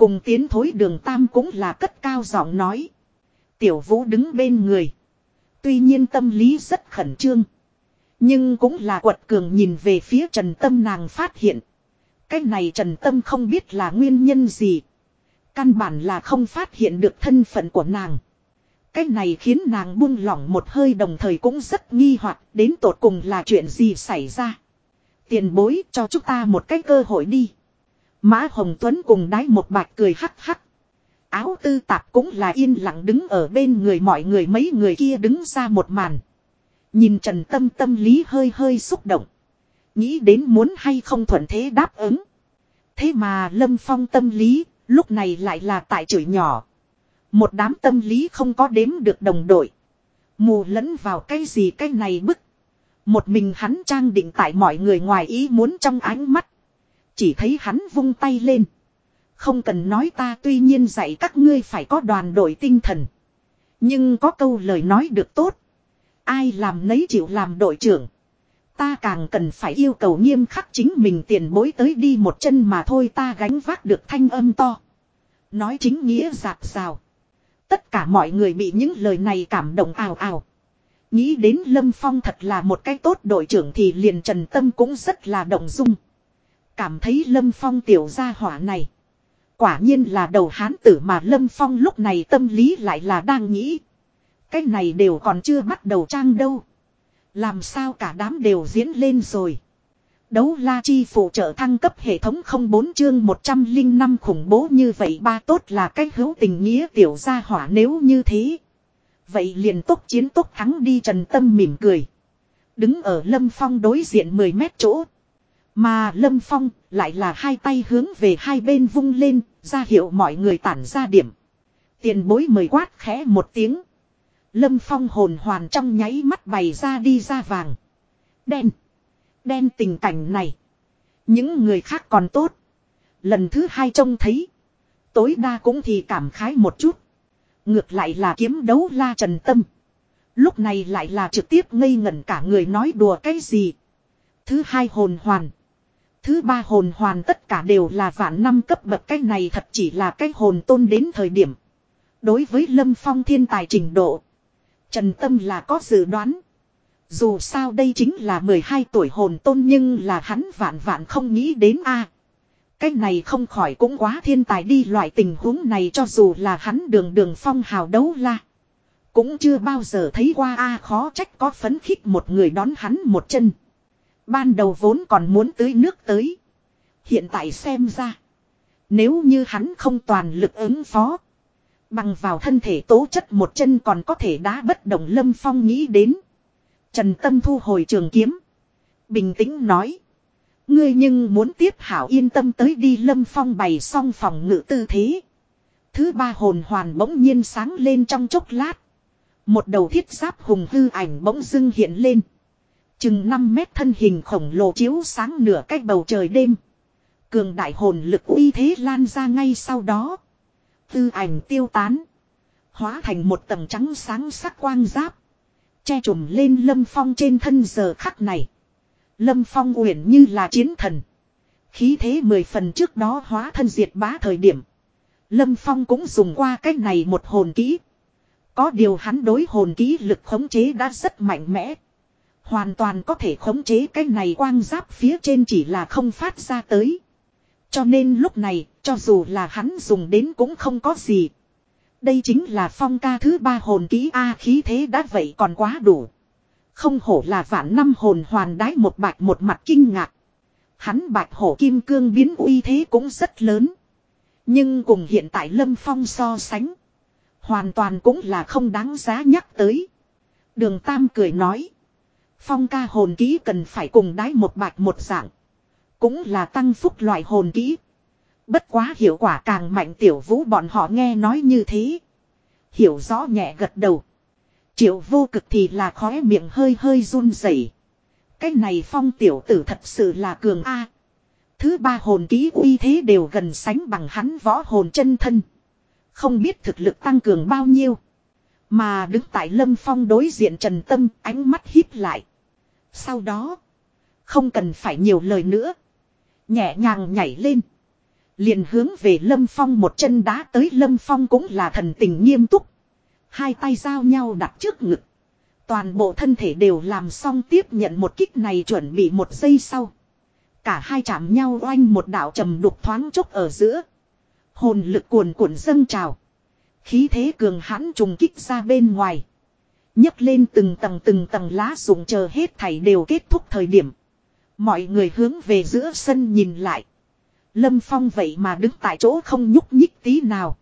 Cùng tiến thối đường tam cũng là cất cao giọng nói. Tiểu vũ đứng bên người. Tuy nhiên tâm lý rất khẩn trương. Nhưng cũng là quật cường nhìn về phía Trần Tâm nàng phát hiện. Cái này Trần Tâm không biết là nguyên nhân gì. Căn bản là không phát hiện được thân phận của nàng. Cái này khiến nàng buông lỏng một hơi đồng thời cũng rất nghi hoặc đến tột cùng là chuyện gì xảy ra. Tiền bối cho chúng ta một cái cơ hội đi. Mã Hồng Tuấn cùng đái một bạch cười hắc hắc. Áo tư tạp cũng là yên lặng đứng ở bên người mọi người mấy người kia đứng ra một màn. Nhìn Trần Tâm tâm lý hơi hơi xúc động. Nghĩ đến muốn hay không thuận thế đáp ứng. Thế mà Lâm Phong tâm lý, lúc này lại là tại chửi nhỏ. Một đám tâm lý không có đếm được đồng đội. Mù lẫn vào cái gì cái này bức. Một mình hắn trang định tại mọi người ngoài ý muốn trong ánh mắt. Chỉ thấy hắn vung tay lên. Không cần nói ta tuy nhiên dạy các ngươi phải có đoàn đội tinh thần. Nhưng có câu lời nói được tốt. Ai làm nấy chịu làm đội trưởng. Ta càng cần phải yêu cầu nghiêm khắc chính mình tiền bối tới đi một chân mà thôi ta gánh vác được thanh âm to. Nói chính nghĩa giạc rào. Tất cả mọi người bị những lời này cảm động ào ào. Nghĩ đến Lâm Phong thật là một cái tốt đội trưởng thì liền Trần Tâm cũng rất là động dung. Cảm thấy Lâm Phong tiểu gia hỏa này. Quả nhiên là đầu hán tử mà Lâm Phong lúc này tâm lý lại là đang nghĩ. Cái này đều còn chưa bắt đầu trang đâu. Làm sao cả đám đều diễn lên rồi. Đấu la chi phụ trợ thăng cấp hệ thống 04 chương 105 khủng bố như vậy ba tốt là cách hữu tình nghĩa tiểu gia hỏa nếu như thế. Vậy liền tốt chiến tốt thắng đi Trần Tâm mỉm cười. Đứng ở Lâm Phong đối diện 10 mét chỗ. Mà Lâm Phong lại là hai tay hướng về hai bên vung lên, ra hiệu mọi người tản ra điểm. Tiền bối mời quát khẽ một tiếng. Lâm Phong hồn hoàn trong nháy mắt bày ra đi ra vàng. Đen. Đen tình cảnh này. Những người khác còn tốt. Lần thứ hai trông thấy. Tối đa cũng thì cảm khái một chút. Ngược lại là kiếm đấu la trần tâm. Lúc này lại là trực tiếp ngây ngẩn cả người nói đùa cái gì. Thứ hai hồn hoàn. Thứ ba hồn hoàn tất cả đều là vạn năm cấp bậc cái này thật chỉ là cái hồn tôn đến thời điểm. Đối với lâm phong thiên tài trình độ. Trần Tâm là có dự đoán. Dù sao đây chính là 12 tuổi hồn tôn nhưng là hắn vạn vạn không nghĩ đến a. cái này không khỏi cũng quá thiên tài đi loại tình huống này cho dù là hắn đường đường phong hào đấu la. Cũng chưa bao giờ thấy qua a khó trách có phấn khích một người đón hắn một chân. Ban đầu vốn còn muốn tưới nước tới. Hiện tại xem ra. Nếu như hắn không toàn lực ứng phó. Bằng vào thân thể tố chất một chân còn có thể đá bất động lâm phong nghĩ đến. Trần Tâm thu hồi trường kiếm. Bình tĩnh nói. Ngươi nhưng muốn tiếp hảo yên tâm tới đi lâm phong bày xong phòng ngự tư thế. Thứ ba hồn hoàn bỗng nhiên sáng lên trong chốc lát. Một đầu thiết giáp hùng hư ảnh bỗng dưng hiện lên. Chừng 5 mét thân hình khổng lồ chiếu sáng nửa cách bầu trời đêm. Cường đại hồn lực uy thế lan ra ngay sau đó. Tư ảnh tiêu tán. Hóa thành một tầng trắng sáng sắc quang giáp. Che trùm lên lâm phong trên thân giờ khắc này. Lâm phong uyển như là chiến thần. Khí thế mười phần trước đó hóa thân diệt bá thời điểm. Lâm phong cũng dùng qua cách này một hồn kỹ. Có điều hắn đối hồn kỹ lực khống chế đã rất mạnh mẽ. Hoàn toàn có thể khống chế cái này quang giáp phía trên chỉ là không phát ra tới. Cho nên lúc này, cho dù là hắn dùng đến cũng không có gì. Đây chính là phong ca thứ ba hồn kỹ A khí thế đã vậy còn quá đủ. Không hổ là vạn năm hồn hoàn đái một bạch một mặt kinh ngạc. Hắn bạch hổ kim cương biến uy thế cũng rất lớn. Nhưng cùng hiện tại lâm phong so sánh. Hoàn toàn cũng là không đáng giá nhắc tới. Đường Tam cười nói. Phong ca hồn kỹ cần phải cùng đái một bạch một dạng. Cũng là tăng phúc loại hồn kỹ. Bất quá hiệu quả càng mạnh tiểu vũ bọn họ nghe nói như thế. Hiểu rõ nhẹ gật đầu. Triệu vô cực thì là khóe miệng hơi hơi run rẩy. Cái này phong tiểu tử thật sự là cường A. Thứ ba hồn ký uy thế đều gần sánh bằng hắn võ hồn chân thân. Không biết thực lực tăng cường bao nhiêu. Mà đứng tại lâm phong đối diện trần tâm, ánh mắt híp lại. Sau đó. Không cần phải nhiều lời nữa. Nhẹ nhàng nhảy lên. Liền hướng về Lâm Phong một chân đá tới Lâm Phong cũng là thần tình nghiêm túc. Hai tay giao nhau đặt trước ngực. Toàn bộ thân thể đều làm xong tiếp nhận một kích này chuẩn bị một giây sau. Cả hai chạm nhau oanh một đạo trầm đục thoáng chốc ở giữa. Hồn lực cuồn cuộn dâng trào. Khí thế cường hãn trùng kích ra bên ngoài nhấc lên từng tầng từng tầng lá rụng chờ hết thảy đều kết thúc thời điểm. Mọi người hướng về giữa sân nhìn lại. Lâm Phong vậy mà đứng tại chỗ không nhúc nhích tí nào.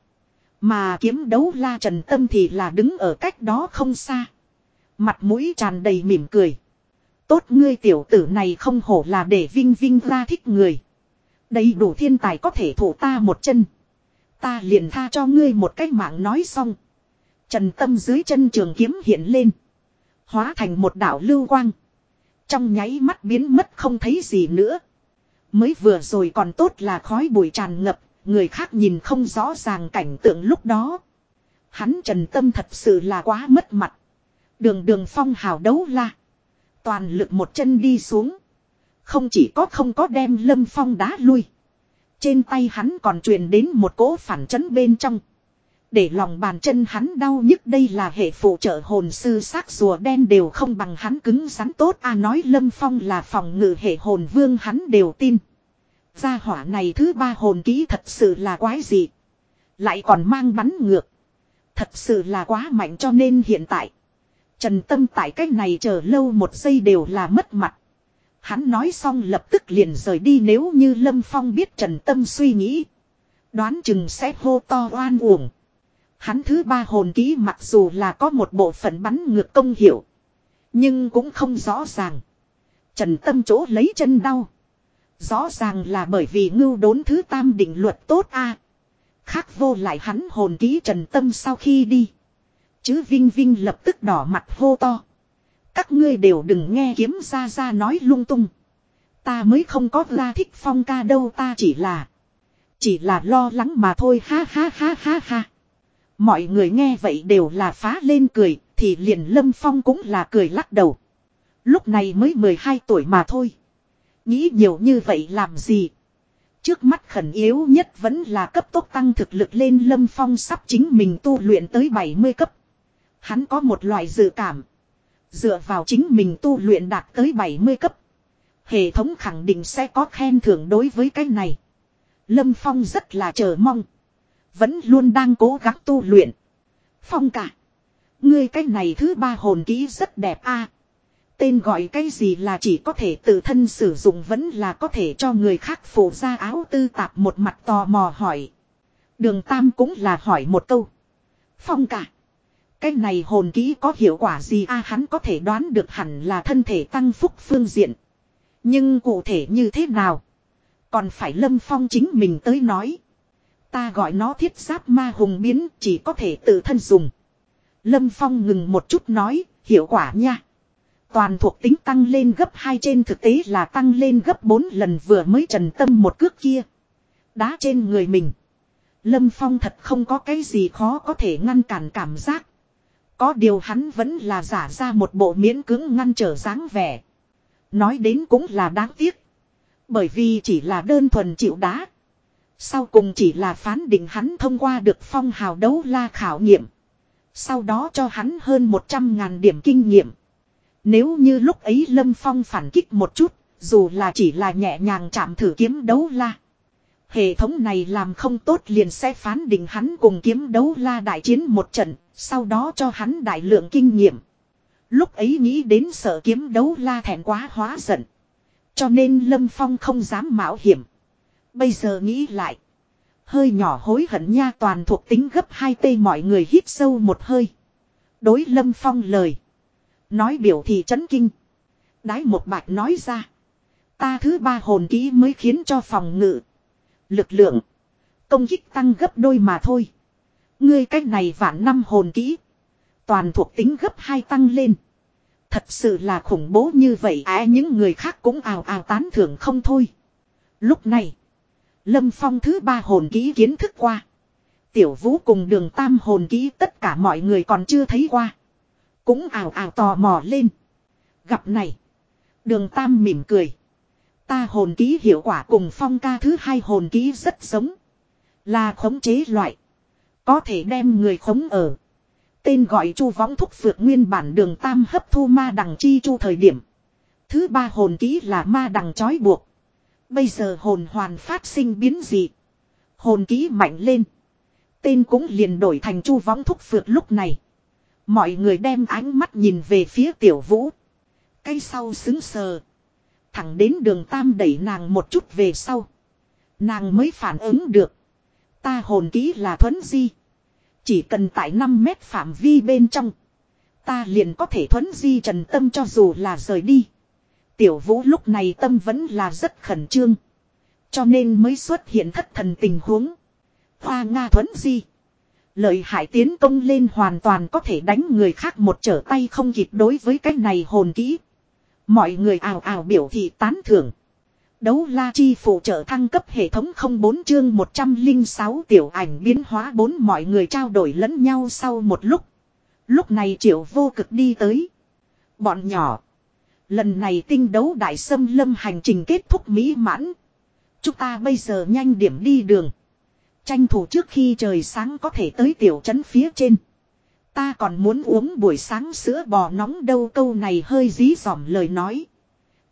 Mà kiếm đấu la trần tâm thì là đứng ở cách đó không xa. Mặt mũi tràn đầy mỉm cười. Tốt ngươi tiểu tử này không hổ là để vinh vinh ra thích người. Đầy đủ thiên tài có thể thủ ta một chân. Ta liền tha cho ngươi một cái mạng nói xong. Trần tâm dưới chân trường kiếm hiện lên. Hóa thành một đảo lưu quang. Trong nháy mắt biến mất không thấy gì nữa. Mới vừa rồi còn tốt là khói bụi tràn ngập, người khác nhìn không rõ ràng cảnh tượng lúc đó. Hắn trần tâm thật sự là quá mất mặt. Đường đường phong hào đấu la. Toàn lực một chân đi xuống. Không chỉ có không có đem lâm phong đá lui. Trên tay hắn còn truyền đến một cỗ phản chấn bên trong. Để lòng bàn chân hắn đau nhức đây là hệ phụ trợ hồn sư xác rùa đen đều không bằng hắn cứng rắn tốt a nói Lâm Phong là phòng ngự hệ hồn vương hắn đều tin. Gia hỏa này thứ ba hồn kỹ thật sự là quái gì. Lại còn mang bắn ngược. Thật sự là quá mạnh cho nên hiện tại. Trần Tâm tại cách này chờ lâu một giây đều là mất mặt. Hắn nói xong lập tức liền rời đi nếu như Lâm Phong biết Trần Tâm suy nghĩ. Đoán chừng sẽ hô to oan uổng. Hắn thứ ba hồn ký mặc dù là có một bộ phận bắn ngược công hiệu. Nhưng cũng không rõ ràng. Trần Tâm chỗ lấy chân đau. Rõ ràng là bởi vì ngưu đốn thứ tam định luật tốt a Khác vô lại hắn hồn ký Trần Tâm sau khi đi. Chứ Vinh Vinh lập tức đỏ mặt hô to. Các ngươi đều đừng nghe kiếm ra ra nói lung tung. Ta mới không có la thích phong ca đâu, ta chỉ là. Chỉ là lo lắng mà thôi, ha ha ha ha ha. Mọi người nghe vậy đều là phá lên cười, thì liền Lâm Phong cũng là cười lắc đầu. Lúc này mới 12 tuổi mà thôi. Nghĩ nhiều như vậy làm gì? Trước mắt khẩn yếu nhất vẫn là cấp tốc tăng thực lực lên Lâm Phong sắp chính mình tu luyện tới 70 cấp. Hắn có một loại dự cảm. Dựa vào chính mình tu luyện đạt tới 70 cấp. Hệ thống khẳng định sẽ có khen thưởng đối với cái này. Lâm Phong rất là chờ mong. Vẫn luôn đang cố gắng tu luyện. Phong cả. Ngươi cái này thứ ba hồn kỹ rất đẹp a. Tên gọi cái gì là chỉ có thể tự thân sử dụng vẫn là có thể cho người khác phủ ra áo tư tạp một mặt tò mò hỏi. Đường Tam cũng là hỏi một câu. Phong cả. Cái này hồn kỹ có hiệu quả gì a hắn có thể đoán được hẳn là thân thể tăng phúc phương diện. Nhưng cụ thể như thế nào? Còn phải Lâm Phong chính mình tới nói. Ta gọi nó thiết giáp ma hùng biến chỉ có thể tự thân dùng. Lâm Phong ngừng một chút nói, hiệu quả nha. Toàn thuộc tính tăng lên gấp 2 trên thực tế là tăng lên gấp 4 lần vừa mới trần tâm một cước kia. Đá trên người mình. Lâm Phong thật không có cái gì khó có thể ngăn cản cảm giác. Có điều hắn vẫn là giả ra một bộ miễn cưỡng ngăn trở dáng vẻ. Nói đến cũng là đáng tiếc. Bởi vì chỉ là đơn thuần chịu đá. Sau cùng chỉ là phán định hắn thông qua được phong hào đấu la khảo nghiệm. Sau đó cho hắn hơn 100 ngàn điểm kinh nghiệm. Nếu như lúc ấy Lâm Phong phản kích một chút, dù là chỉ là nhẹ nhàng chạm thử kiếm đấu la. Hệ thống này làm không tốt liền sẽ phán định hắn cùng kiếm đấu la đại chiến một trận, sau đó cho hắn đại lượng kinh nghiệm. Lúc ấy nghĩ đến sợ kiếm đấu la thẹn quá hóa giận. Cho nên Lâm Phong không dám mạo hiểm. Bây giờ nghĩ lại. Hơi nhỏ hối hận nha toàn thuộc tính gấp hai tê mọi người hít sâu một hơi. Đối Lâm Phong lời. Nói biểu thị chấn kinh. Đái một bạch nói ra. Ta thứ ba hồn ký mới khiến cho phòng ngự. Lực lượng. Công kích tăng gấp đôi mà thôi. Ngươi cách này vạn năm hồn kỹ. Toàn thuộc tính gấp hai tăng lên. Thật sự là khủng bố như vậy à những người khác cũng ào ào tán thưởng không thôi. Lúc này. Lâm Phong thứ ba hồn kỹ kiến thức qua. Tiểu vũ cùng đường tam hồn kỹ tất cả mọi người còn chưa thấy qua. Cũng ảo ảo tò mò lên. Gặp này. Đường tam mỉm cười. Ta hồn ký hiệu quả cùng phong ca thứ hai hồn ký rất giống. Là khống chế loại. Có thể đem người khống ở. Tên gọi chu võng thúc phượng nguyên bản đường tam hấp thu ma đằng chi chu thời điểm. Thứ ba hồn ký là ma đằng trói buộc. Bây giờ hồn hoàn phát sinh biến dị. Hồn ký mạnh lên. Tên cũng liền đổi thành chu võng thúc phượt lúc này. Mọi người đem ánh mắt nhìn về phía tiểu vũ. Cây sau xứng sờ. Thẳng đến đường tam đẩy nàng một chút về sau. Nàng mới phản ứng được. Ta hồn ký là thuấn di. Chỉ cần tại 5 mét phạm vi bên trong. Ta liền có thể thuấn di trần tâm cho dù là rời đi. Tiểu vũ lúc này tâm vẫn là rất khẩn trương. Cho nên mới xuất hiện thất thần tình huống. Hoa Nga Thuẫn di. Lợi hại tiến công lên hoàn toàn có thể đánh người khác một trở tay không kịp đối với cái này hồn kỹ. Mọi người ào ào biểu thị tán thưởng. Đấu la chi phụ trợ thăng cấp hệ thống 04 chương 106 tiểu ảnh biến hóa bốn mọi người trao đổi lẫn nhau sau một lúc. Lúc này triệu vô cực đi tới. Bọn nhỏ. Lần này tinh đấu đại sâm lâm hành trình kết thúc mỹ mãn. Chúng ta bây giờ nhanh điểm đi đường. Tranh thủ trước khi trời sáng có thể tới tiểu trấn phía trên. Ta còn muốn uống buổi sáng sữa bò nóng đâu câu này hơi dí dỏm lời nói.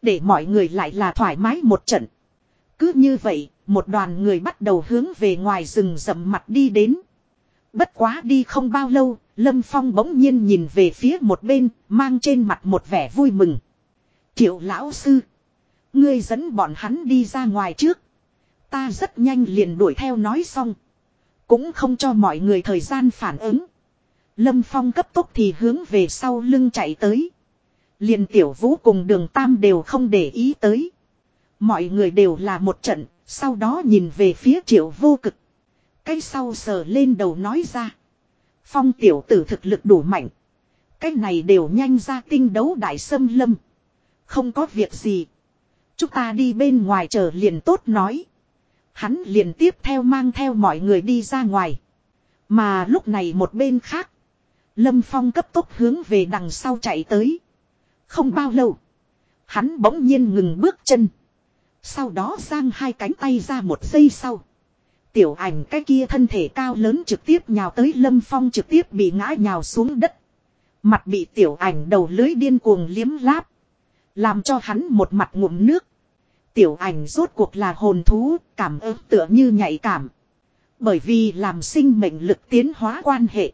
Để mọi người lại là thoải mái một trận. Cứ như vậy, một đoàn người bắt đầu hướng về ngoài rừng rậm mặt đi đến. Bất quá đi không bao lâu, Lâm Phong bỗng nhiên nhìn về phía một bên, mang trên mặt một vẻ vui mừng. Triệu lão sư. Ngươi dẫn bọn hắn đi ra ngoài trước. Ta rất nhanh liền đuổi theo nói xong. Cũng không cho mọi người thời gian phản ứng. Lâm Phong cấp tốc thì hướng về sau lưng chạy tới. Liền tiểu vũ cùng đường tam đều không để ý tới. Mọi người đều là một trận, sau đó nhìn về phía triệu vô cực. Cái sau sờ lên đầu nói ra. Phong tiểu tử thực lực đủ mạnh. Cái này đều nhanh ra tinh đấu đại sâm lâm. Không có việc gì. Chúng ta đi bên ngoài chờ liền tốt nói. Hắn liền tiếp theo mang theo mọi người đi ra ngoài. Mà lúc này một bên khác. Lâm Phong cấp tốc hướng về đằng sau chạy tới. Không bao lâu. Hắn bỗng nhiên ngừng bước chân. Sau đó giang hai cánh tay ra một giây sau. Tiểu ảnh cái kia thân thể cao lớn trực tiếp nhào tới Lâm Phong trực tiếp bị ngã nhào xuống đất. Mặt bị tiểu ảnh đầu lưới điên cuồng liếm láp. Làm cho hắn một mặt ngụm nước. Tiểu ảnh rốt cuộc là hồn thú, cảm ơn tựa như nhạy cảm. Bởi vì làm sinh mệnh lực tiến hóa quan hệ.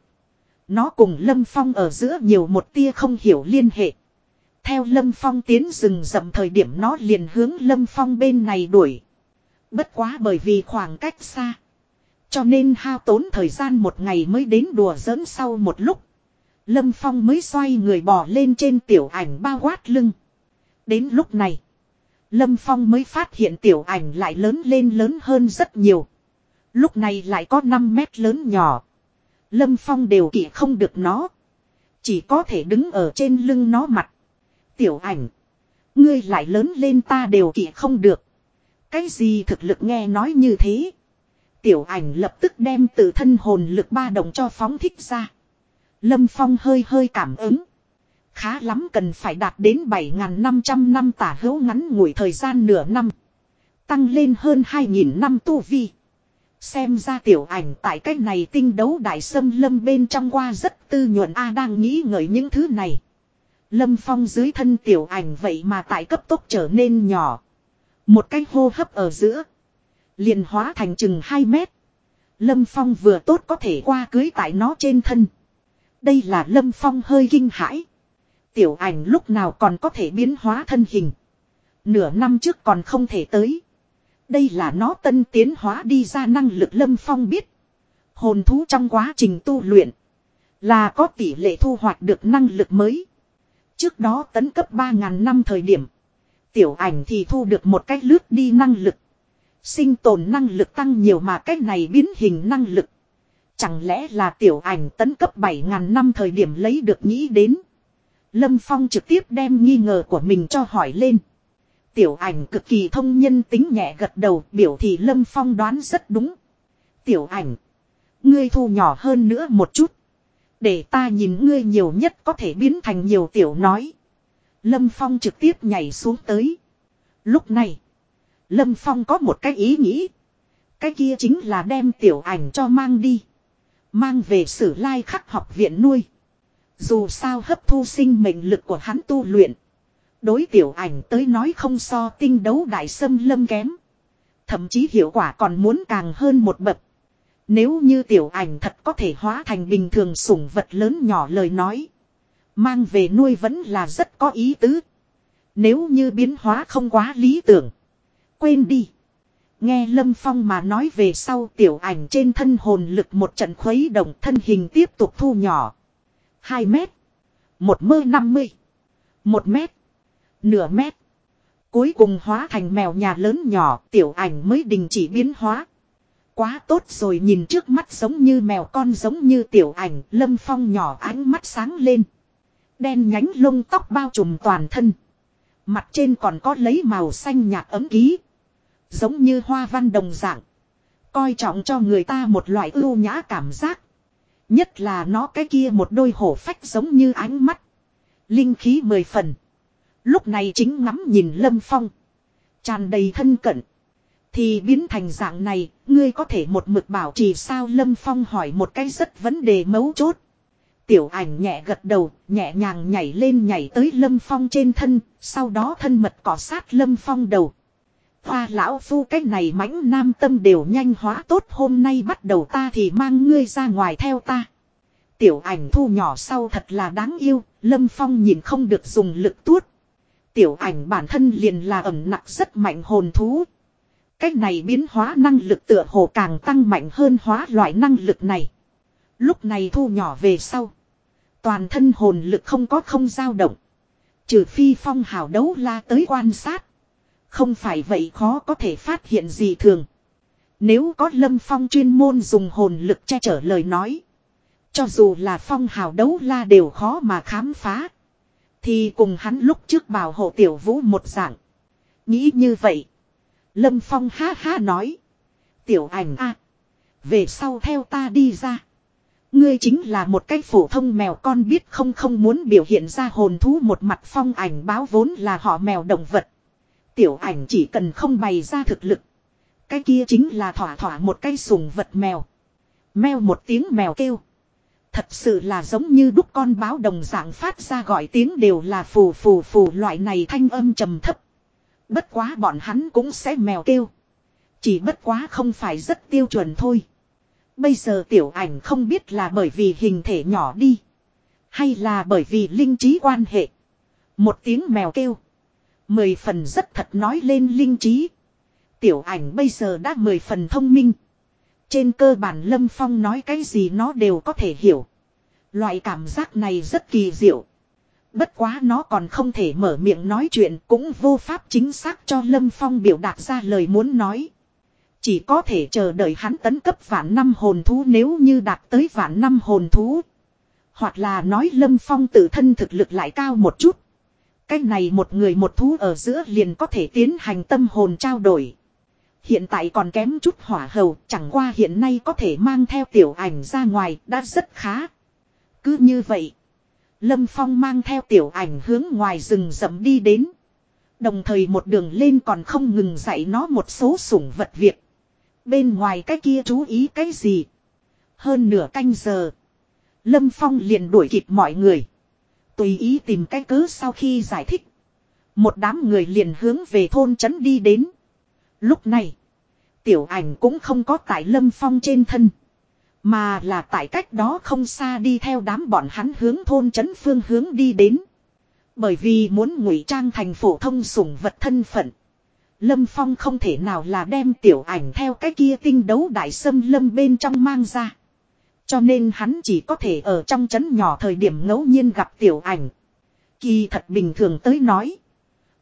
Nó cùng Lâm Phong ở giữa nhiều một tia không hiểu liên hệ. Theo Lâm Phong tiến rừng rậm thời điểm nó liền hướng Lâm Phong bên này đuổi. Bất quá bởi vì khoảng cách xa. Cho nên hao tốn thời gian một ngày mới đến đùa giỡn sau một lúc. Lâm Phong mới xoay người bò lên trên tiểu ảnh bao quát lưng. Đến lúc này. Lâm Phong mới phát hiện tiểu ảnh lại lớn lên lớn hơn rất nhiều. Lúc này lại có 5 mét lớn nhỏ. Lâm Phong đều kỵ không được nó. Chỉ có thể đứng ở trên lưng nó mặt. Tiểu ảnh. Ngươi lại lớn lên ta đều kỵ không được. Cái gì thực lực nghe nói như thế. Tiểu ảnh lập tức đem tự thân hồn lực ba đồng cho phóng thích ra. Lâm Phong hơi hơi cảm ứng. Khá lắm cần phải đạt đến 7.500 năm tả hữu ngắn ngủi thời gian nửa năm. Tăng lên hơn 2.000 năm tu vi. Xem ra tiểu ảnh tại cách này tinh đấu đại sâm lâm bên trong qua rất tư nhuận A đang nghĩ ngợi những thứ này. Lâm phong dưới thân tiểu ảnh vậy mà tại cấp tốc trở nên nhỏ. Một cái hô hấp ở giữa. liền hóa thành chừng 2 mét. Lâm phong vừa tốt có thể qua cưới tại nó trên thân. Đây là lâm phong hơi kinh hãi. Tiểu ảnh lúc nào còn có thể biến hóa thân hình. Nửa năm trước còn không thể tới. Đây là nó tân tiến hóa đi ra năng lực lâm phong biết. Hồn thú trong quá trình tu luyện. Là có tỷ lệ thu hoạch được năng lực mới. Trước đó tấn cấp 3.000 năm thời điểm. Tiểu ảnh thì thu được một cách lướt đi năng lực. Sinh tồn năng lực tăng nhiều mà cách này biến hình năng lực. Chẳng lẽ là tiểu ảnh tấn cấp 7.000 năm thời điểm lấy được nghĩ đến. Lâm Phong trực tiếp đem nghi ngờ của mình cho hỏi lên. Tiểu ảnh cực kỳ thông nhân tính nhẹ gật đầu, biểu thị Lâm Phong đoán rất đúng. Tiểu ảnh. Ngươi thu nhỏ hơn nữa một chút. Để ta nhìn ngươi nhiều nhất có thể biến thành nhiều tiểu nói. Lâm Phong trực tiếp nhảy xuống tới. Lúc này. Lâm Phong có một cái ý nghĩ. Cái kia chính là đem tiểu ảnh cho mang đi. Mang về sử lai khắc học viện nuôi. Dù sao hấp thu sinh mệnh lực của hắn tu luyện. Đối tiểu ảnh tới nói không so tinh đấu đại sâm lâm kém. Thậm chí hiệu quả còn muốn càng hơn một bậc. Nếu như tiểu ảnh thật có thể hóa thành bình thường sủng vật lớn nhỏ lời nói. Mang về nuôi vẫn là rất có ý tứ. Nếu như biến hóa không quá lý tưởng. Quên đi. Nghe Lâm Phong mà nói về sau tiểu ảnh trên thân hồn lực một trận khuấy động thân hình tiếp tục thu nhỏ. 2 mét. Một mơ 50. một mét. Nửa mét. Cuối cùng hóa thành mèo nhà lớn nhỏ, tiểu ảnh mới đình chỉ biến hóa. Quá tốt rồi nhìn trước mắt giống như mèo con giống như tiểu ảnh, lâm phong nhỏ ánh mắt sáng lên. Đen nhánh lông tóc bao trùm toàn thân. Mặt trên còn có lấy màu xanh nhạt ấm ký. Giống như hoa văn đồng dạng. Coi trọng cho người ta một loại ưu nhã cảm giác. Nhất là nó cái kia một đôi hổ phách giống như ánh mắt. Linh khí mười phần. Lúc này chính ngắm nhìn Lâm Phong. tràn đầy thân cận. Thì biến thành dạng này, ngươi có thể một mực bảo trì sao Lâm Phong hỏi một cái rất vấn đề mấu chốt. Tiểu ảnh nhẹ gật đầu, nhẹ nhàng nhảy lên nhảy tới Lâm Phong trên thân, sau đó thân mật cỏ sát Lâm Phong đầu. Hoa lão phu cái này mãnh nam tâm đều nhanh hóa tốt hôm nay bắt đầu ta thì mang ngươi ra ngoài theo ta. Tiểu ảnh thu nhỏ sau thật là đáng yêu, Lâm Phong nhìn không được dùng lực tuốt. Tiểu ảnh bản thân liền là ẩm nặng rất mạnh hồn thú. Cách này biến hóa năng lực tựa hồ càng tăng mạnh hơn hóa loại năng lực này. Lúc này thu nhỏ về sau. Toàn thân hồn lực không có không dao động. Trừ phi phong hào đấu la tới quan sát. Không phải vậy khó có thể phát hiện gì thường. Nếu có lâm phong chuyên môn dùng hồn lực che chở lời nói. Cho dù là phong hào đấu la đều khó mà khám phá. Thì cùng hắn lúc trước bảo hộ tiểu vũ một dạng. Nghĩ như vậy. Lâm phong ha ha nói. Tiểu ảnh a, Về sau theo ta đi ra. Ngươi chính là một cái phổ thông mèo con biết không không muốn biểu hiện ra hồn thú một mặt phong ảnh báo vốn là họ mèo động vật. Tiểu ảnh chỉ cần không bày ra thực lực. Cái kia chính là thỏa thỏa một cái sùng vật mèo. Mèo một tiếng mèo kêu. Thật sự là giống như đúc con báo đồng dạng phát ra gọi tiếng đều là phù phù phù loại này thanh âm trầm thấp. Bất quá bọn hắn cũng sẽ mèo kêu. Chỉ bất quá không phải rất tiêu chuẩn thôi. Bây giờ tiểu ảnh không biết là bởi vì hình thể nhỏ đi. Hay là bởi vì linh trí quan hệ. Một tiếng mèo kêu. Mười phần rất thật nói lên linh trí. Tiểu ảnh bây giờ đã mười phần thông minh. Trên cơ bản Lâm Phong nói cái gì nó đều có thể hiểu. Loại cảm giác này rất kỳ diệu. Bất quá nó còn không thể mở miệng nói chuyện cũng vô pháp chính xác cho Lâm Phong biểu đạt ra lời muốn nói. Chỉ có thể chờ đợi hắn tấn cấp vạn năm hồn thú nếu như đạt tới vạn năm hồn thú. Hoặc là nói Lâm Phong tự thân thực lực lại cao một chút. Cái này một người một thú ở giữa liền có thể tiến hành tâm hồn trao đổi. Hiện tại còn kém chút hỏa hầu, chẳng qua hiện nay có thể mang theo tiểu ảnh ra ngoài đã rất khá. Cứ như vậy, Lâm Phong mang theo tiểu ảnh hướng ngoài rừng rậm đi đến. Đồng thời một đường lên còn không ngừng dạy nó một số sủng vật việc. Bên ngoài cái kia chú ý cái gì? Hơn nửa canh giờ. Lâm Phong liền đuổi kịp mọi người. Tùy ý tìm cái cớ sau khi giải thích. Một đám người liền hướng về thôn trấn đi đến. Lúc này. Tiểu ảnh cũng không có tại Lâm Phong trên thân. Mà là tại cách đó không xa đi theo đám bọn hắn hướng thôn trấn phương hướng đi đến. Bởi vì muốn ngụy trang thành phổ thông sủng vật thân phận. Lâm Phong không thể nào là đem tiểu ảnh theo cái kia tinh đấu đại sâm lâm bên trong mang ra. Cho nên hắn chỉ có thể ở trong trấn nhỏ thời điểm ngẫu nhiên gặp tiểu ảnh. Kỳ thật bình thường tới nói.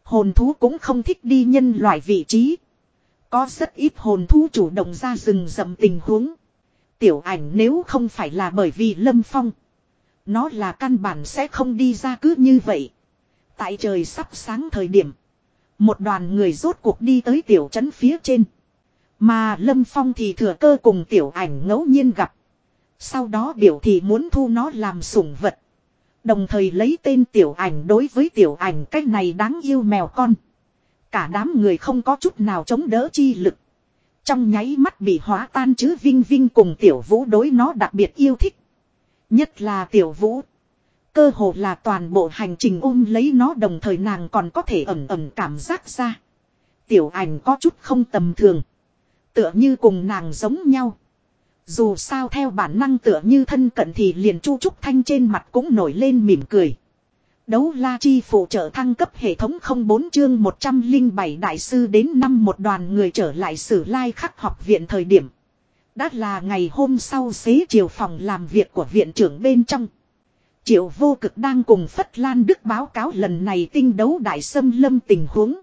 Hồn thú cũng không thích đi nhân loại vị trí. Có rất ít hồn thú chủ động ra rừng rậm tình huống. Tiểu ảnh nếu không phải là bởi vì lâm phong. Nó là căn bản sẽ không đi ra cứ như vậy. Tại trời sắp sáng thời điểm. Một đoàn người rốt cuộc đi tới tiểu trấn phía trên. Mà Lâm Phong thì thừa cơ cùng tiểu ảnh ngẫu nhiên gặp. Sau đó biểu thị muốn thu nó làm sủng vật. Đồng thời lấy tên tiểu ảnh đối với tiểu ảnh cách này đáng yêu mèo con. Cả đám người không có chút nào chống đỡ chi lực. Trong nháy mắt bị hóa tan chứ Vinh Vinh cùng tiểu vũ đối nó đặc biệt yêu thích. Nhất là tiểu vũ. Cơ hồ là toàn bộ hành trình ôm lấy nó đồng thời nàng còn có thể ẩm ẩm cảm giác ra. Tiểu ảnh có chút không tầm thường. Tựa như cùng nàng giống nhau. Dù sao theo bản năng tựa như thân cận thì liền chu trúc thanh trên mặt cũng nổi lên mỉm cười. Đấu la chi phụ trợ thăng cấp hệ thống 04 chương 107 đại sư đến năm một đoàn người trở lại sử lai khắc học viện thời điểm. Đã là ngày hôm sau xế chiều phòng làm việc của viện trưởng bên trong. Triệu vô cực đang cùng Phất Lan Đức báo cáo lần này tinh đấu đại sâm lâm tình huống.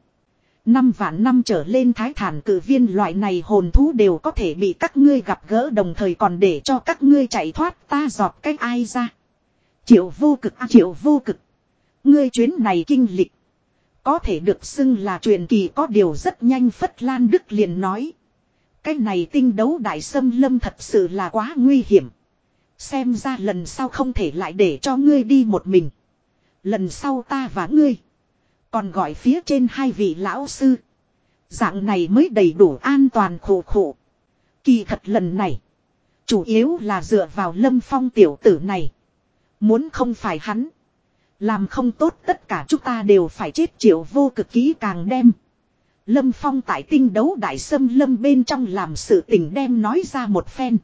Năm vạn năm trở lên thái thản cử viên loại này hồn thú đều có thể bị các ngươi gặp gỡ đồng thời còn để cho các ngươi chạy thoát ta giọt cách ai ra. Triệu vô cực à, triệu vô cực. Ngươi chuyến này kinh lịch. Có thể được xưng là truyền kỳ có điều rất nhanh Phất Lan Đức liền nói. Cái này tinh đấu đại sâm lâm thật sự là quá nguy hiểm. Xem ra lần sau không thể lại để cho ngươi đi một mình. Lần sau ta và ngươi. Còn gọi phía trên hai vị lão sư. Dạng này mới đầy đủ an toàn khổ khổ. Kỳ thật lần này. Chủ yếu là dựa vào lâm phong tiểu tử này. Muốn không phải hắn. Làm không tốt tất cả chúng ta đều phải chết triệu vô cực ký càng đem. Lâm Phong tại tinh đấu đại sâm lâm bên trong làm sự tình đem nói ra một phen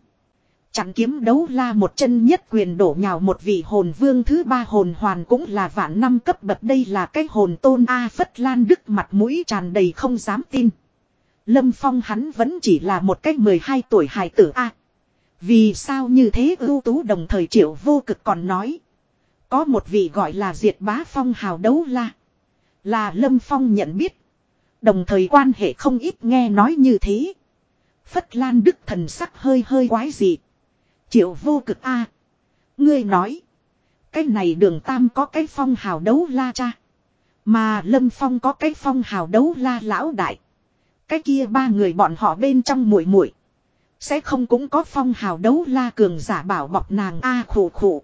chẳng kiếm đấu la một chân nhất quyền đổ nhào một vị hồn vương thứ ba hồn hoàn cũng là vạn năm cấp bậc đây là cái hồn tôn A Phất Lan Đức mặt mũi tràn đầy không dám tin. Lâm Phong hắn vẫn chỉ là một cái 12 tuổi hài tử A. Vì sao như thế ưu tú đồng thời triệu vô cực còn nói. Có một vị gọi là diệt bá phong hào đấu la. Là Lâm Phong nhận biết. Đồng thời quan hệ không ít nghe nói như thế. Phất Lan Đức thần sắc hơi hơi quái dị. Triệu vô cực a Ngươi nói. Cái này đường tam có cái phong hào đấu la cha. Mà Lâm Phong có cái phong hào đấu la lão đại. Cái kia ba người bọn họ bên trong muội muội Sẽ không cũng có phong hào đấu la cường giả bảo bọc nàng a à, khổ khổ.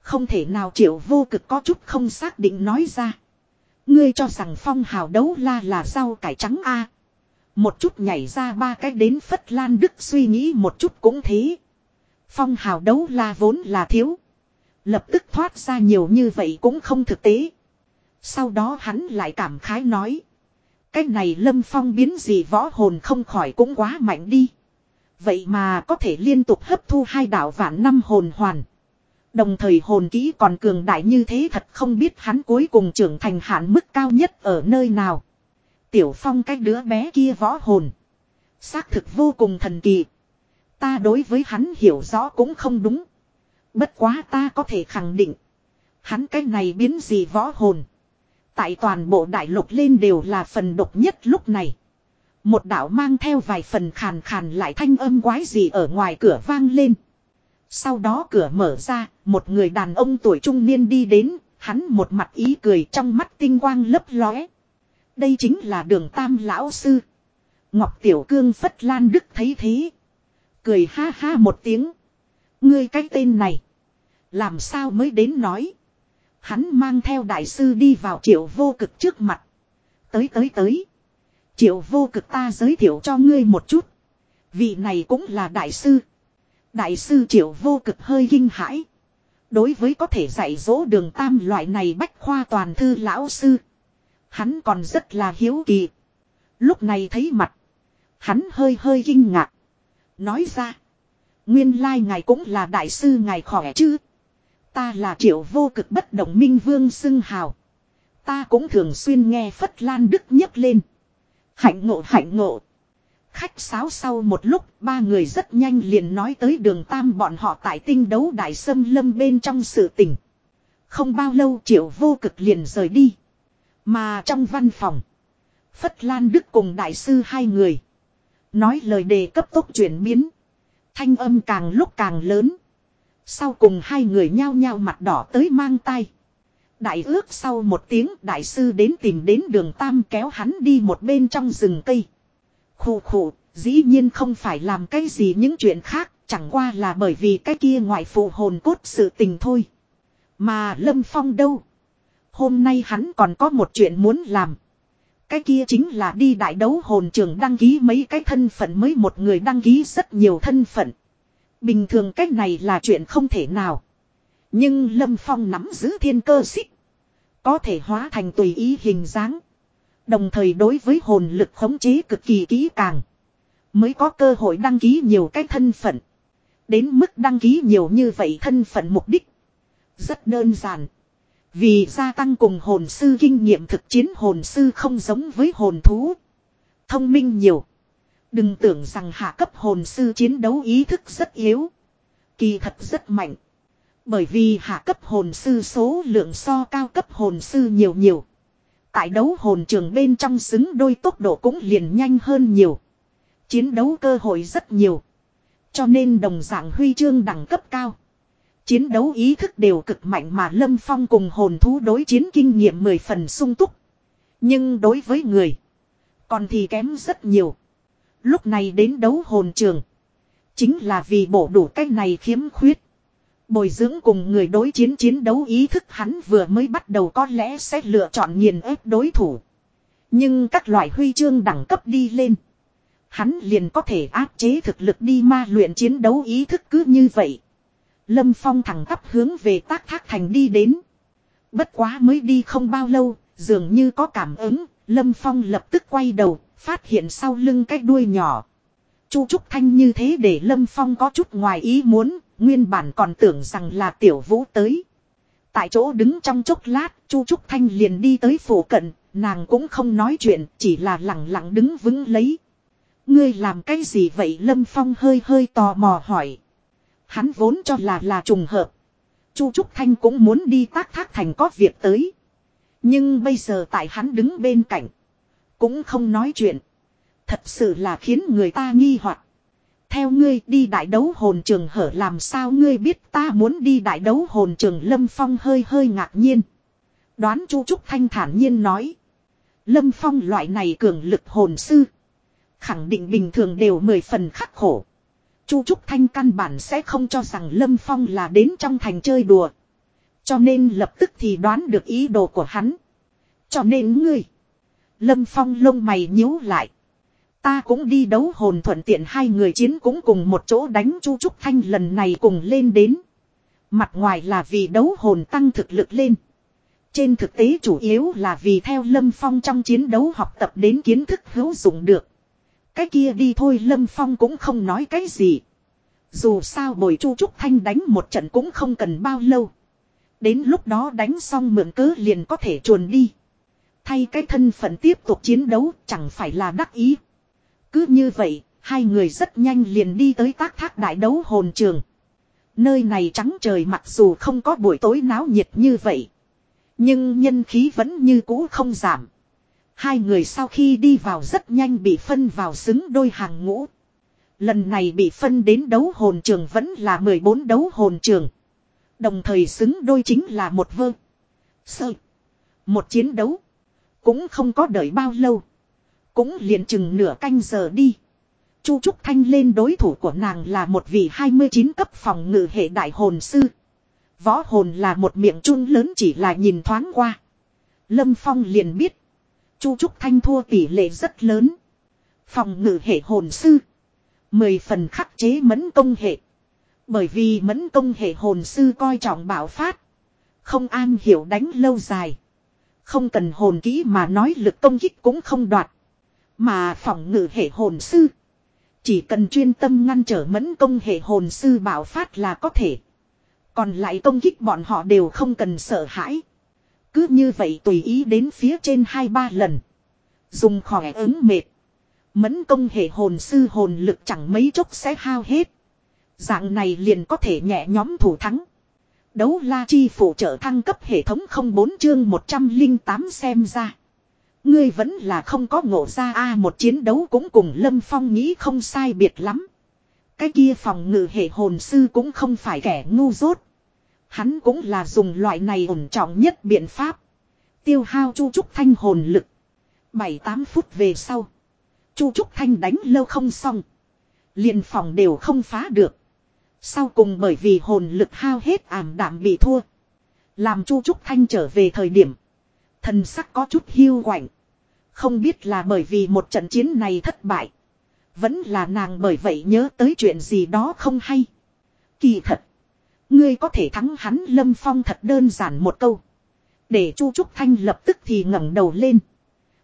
Không thể nào triệu vô cực có chút không xác định nói ra. Ngươi cho rằng phong hào đấu la là rau cải trắng a Một chút nhảy ra ba cái đến Phất Lan Đức suy nghĩ một chút cũng thế. Phong hào đấu la vốn là thiếu. Lập tức thoát ra nhiều như vậy cũng không thực tế. Sau đó hắn lại cảm khái nói. Cái này lâm phong biến gì võ hồn không khỏi cũng quá mạnh đi. Vậy mà có thể liên tục hấp thu hai đạo vạn năm hồn hoàn. Đồng thời hồn kỹ còn cường đại như thế thật không biết hắn cuối cùng trưởng thành hạn mức cao nhất ở nơi nào. Tiểu phong cái đứa bé kia võ hồn. Xác thực vô cùng thần kỳ. Ta đối với hắn hiểu rõ cũng không đúng. Bất quá ta có thể khẳng định. Hắn cái này biến gì võ hồn. Tại toàn bộ đại lục lên đều là phần độc nhất lúc này. Một đạo mang theo vài phần khàn khàn lại thanh âm quái gì ở ngoài cửa vang lên. Sau đó cửa mở ra, một người đàn ông tuổi trung niên đi đến, hắn một mặt ý cười trong mắt tinh quang lấp lóe. Đây chính là đường tam lão sư. Ngọc Tiểu Cương Phất Lan Đức thấy thế. Cười ha ha một tiếng. Ngươi cái tên này. Làm sao mới đến nói. Hắn mang theo đại sư đi vào triệu vô cực trước mặt. Tới tới tới. Triệu vô cực ta giới thiệu cho ngươi một chút. Vị này cũng là đại sư. Đại sư triệu vô cực hơi kinh hãi. Đối với có thể dạy dỗ đường tam loại này bách khoa toàn thư lão sư. Hắn còn rất là hiếu kỳ. Lúc này thấy mặt. Hắn hơi hơi kinh ngạc. Nói ra. Nguyên lai ngài cũng là đại sư ngài khỏe chứ. Ta là triệu vô cực bất động minh vương xưng hào. Ta cũng thường xuyên nghe Phất Lan Đức nhấc lên. Hạnh ngộ hạnh ngộ. Khách sáo sau một lúc, ba người rất nhanh liền nói tới đường tam bọn họ tại tinh đấu đại sâm lâm bên trong sự tình. Không bao lâu triệu vô cực liền rời đi. Mà trong văn phòng. Phất Lan Đức cùng đại sư hai người. Nói lời đề cấp tốc chuyển biến. Thanh âm càng lúc càng lớn. Sau cùng hai người nhao nhao mặt đỏ tới mang tay. Đại ước sau một tiếng đại sư đến tìm đến đường Tam kéo hắn đi một bên trong rừng cây. Khủ khủ, dĩ nhiên không phải làm cái gì những chuyện khác, chẳng qua là bởi vì cái kia ngoại phụ hồn cốt sự tình thôi. Mà Lâm Phong đâu? Hôm nay hắn còn có một chuyện muốn làm. Cái kia chính là đi đại đấu hồn trường đăng ký mấy cái thân phận mới một người đăng ký rất nhiều thân phận. Bình thường cách này là chuyện không thể nào. Nhưng Lâm Phong nắm giữ thiên cơ xích. Có thể hóa thành tùy ý hình dáng. Đồng thời đối với hồn lực khống chế cực kỳ kỹ càng. Mới có cơ hội đăng ký nhiều cái thân phận. Đến mức đăng ký nhiều như vậy thân phận mục đích. Rất đơn giản. Vì gia tăng cùng hồn sư kinh nghiệm thực chiến hồn sư không giống với hồn thú. Thông minh nhiều. Đừng tưởng rằng hạ cấp hồn sư chiến đấu ý thức rất yếu. Kỳ thật rất mạnh. Bởi vì hạ cấp hồn sư số lượng so cao cấp hồn sư nhiều nhiều. Tại đấu hồn trường bên trong xứng đôi tốc độ cũng liền nhanh hơn nhiều. Chiến đấu cơ hội rất nhiều. Cho nên đồng dạng huy chương đẳng cấp cao. Chiến đấu ý thức đều cực mạnh mà Lâm Phong cùng hồn thú đối chiến kinh nghiệm mười phần sung túc. Nhưng đối với người. Còn thì kém rất nhiều. Lúc này đến đấu hồn trường. Chính là vì bổ đủ cái này khiếm khuyết. Bồi dưỡng cùng người đối chiến chiến đấu ý thức hắn vừa mới bắt đầu có lẽ sẽ lựa chọn nghiền ép đối thủ. Nhưng các loại huy chương đẳng cấp đi lên. Hắn liền có thể áp chế thực lực đi ma luyện chiến đấu ý thức cứ như vậy. Lâm Phong thẳng tắp hướng về tác thác thành đi đến. Bất quá mới đi không bao lâu, dường như có cảm ứng, Lâm Phong lập tức quay đầu, Phát hiện sau lưng cái đuôi nhỏ. Chu Trúc Thanh như thế để Lâm Phong có chút ngoài ý muốn, nguyên bản còn tưởng rằng là tiểu vũ tới. Tại chỗ đứng trong chốc lát, Chu Trúc Thanh liền đi tới phủ cận, nàng cũng không nói chuyện, chỉ là lặng lặng đứng vững lấy. Ngươi làm cái gì vậy Lâm Phong hơi hơi tò mò hỏi. Hắn vốn cho là là trùng hợp. Chu Trúc Thanh cũng muốn đi tác thác thành có việc tới. Nhưng bây giờ tại hắn đứng bên cạnh. Cũng không nói chuyện. Thật sự là khiến người ta nghi hoặc. Theo ngươi đi đại đấu hồn trường hở làm sao ngươi biết ta muốn đi đại đấu hồn trường Lâm Phong hơi hơi ngạc nhiên. Đoán Chu Trúc Thanh thản nhiên nói. Lâm Phong loại này cường lực hồn sư. Khẳng định bình thường đều mười phần khắc khổ. Chu Trúc Thanh căn bản sẽ không cho rằng Lâm Phong là đến trong thành chơi đùa. Cho nên lập tức thì đoán được ý đồ của hắn. Cho nên ngươi. Lâm Phong lông mày nhíu lại. Ta cũng đi đấu hồn thuận tiện hai người chiến cũng cùng một chỗ đánh Chu Trúc Thanh lần này cùng lên đến. Mặt ngoài là vì đấu hồn tăng thực lực lên. Trên thực tế chủ yếu là vì theo Lâm Phong trong chiến đấu học tập đến kiến thức hữu dụng được. Cái kia đi thôi Lâm Phong cũng không nói cái gì. Dù sao bồi Chu Trúc Thanh đánh một trận cũng không cần bao lâu. Đến lúc đó đánh xong mượn cớ liền có thể chuồn đi. Thay cái thân phận tiếp tục chiến đấu chẳng phải là đắc ý. Cứ như vậy, hai người rất nhanh liền đi tới tác thác đại đấu hồn trường. Nơi này trắng trời mặc dù không có buổi tối náo nhiệt như vậy. Nhưng nhân khí vẫn như cũ không giảm. Hai người sau khi đi vào rất nhanh bị phân vào xứng đôi hàng ngũ. Lần này bị phân đến đấu hồn trường vẫn là 14 đấu hồn trường. Đồng thời xứng đôi chính là một vơ. Sơ. Một chiến đấu. Cũng không có đợi bao lâu. Cũng liền chừng nửa canh giờ đi. Chu Trúc Thanh lên đối thủ của nàng là một vị 29 cấp phòng ngự hệ đại hồn sư. Võ hồn là một miệng chun lớn chỉ là nhìn thoáng qua. Lâm Phong liền biết. Chu Trúc Thanh thua tỷ lệ rất lớn. Phòng ngự hệ hồn sư. Mười phần khắc chế mẫn công hệ. Bởi vì mẫn công hệ hồn sư coi trọng bảo phát. Không an hiểu đánh lâu dài. Không cần hồn kỹ mà nói lực công kích cũng không đoạt. Mà phòng ngự hệ hồn sư. Chỉ cần chuyên tâm ngăn trở mẫn công hệ hồn sư bảo phát là có thể. Còn lại công kích bọn họ đều không cần sợ hãi. Cứ như vậy tùy ý đến phía trên hai ba lần. Dùng khỏe ứng mệt. Mẫn công hệ hồn sư hồn lực chẳng mấy chốc sẽ hao hết. Dạng này liền có thể nhẹ nhóm thủ thắng. Đấu la chi phụ trợ thăng cấp hệ thống 04 chương 108 xem ra. Ngươi vẫn là không có ngộ ra a một chiến đấu cũng cùng Lâm Phong nghĩ không sai biệt lắm. Cái kia phòng ngự hệ hồn sư cũng không phải kẻ ngu dốt. Hắn cũng là dùng loại này ổn trọng nhất biện pháp. Tiêu hao Chu Trúc Thanh hồn lực. 7-8 phút về sau. Chu Trúc Thanh đánh lâu không xong. liền phòng đều không phá được. Sau cùng bởi vì hồn lực hao hết ảm đạm bị thua. Làm Chu Trúc Thanh trở về thời điểm. Thần sắc có chút hiu quạnh. Không biết là bởi vì một trận chiến này thất bại. Vẫn là nàng bởi vậy nhớ tới chuyện gì đó không hay. Kỳ thật. Ngươi có thể thắng hắn Lâm Phong thật đơn giản một câu. Để Chu Trúc Thanh lập tức thì ngẩng đầu lên.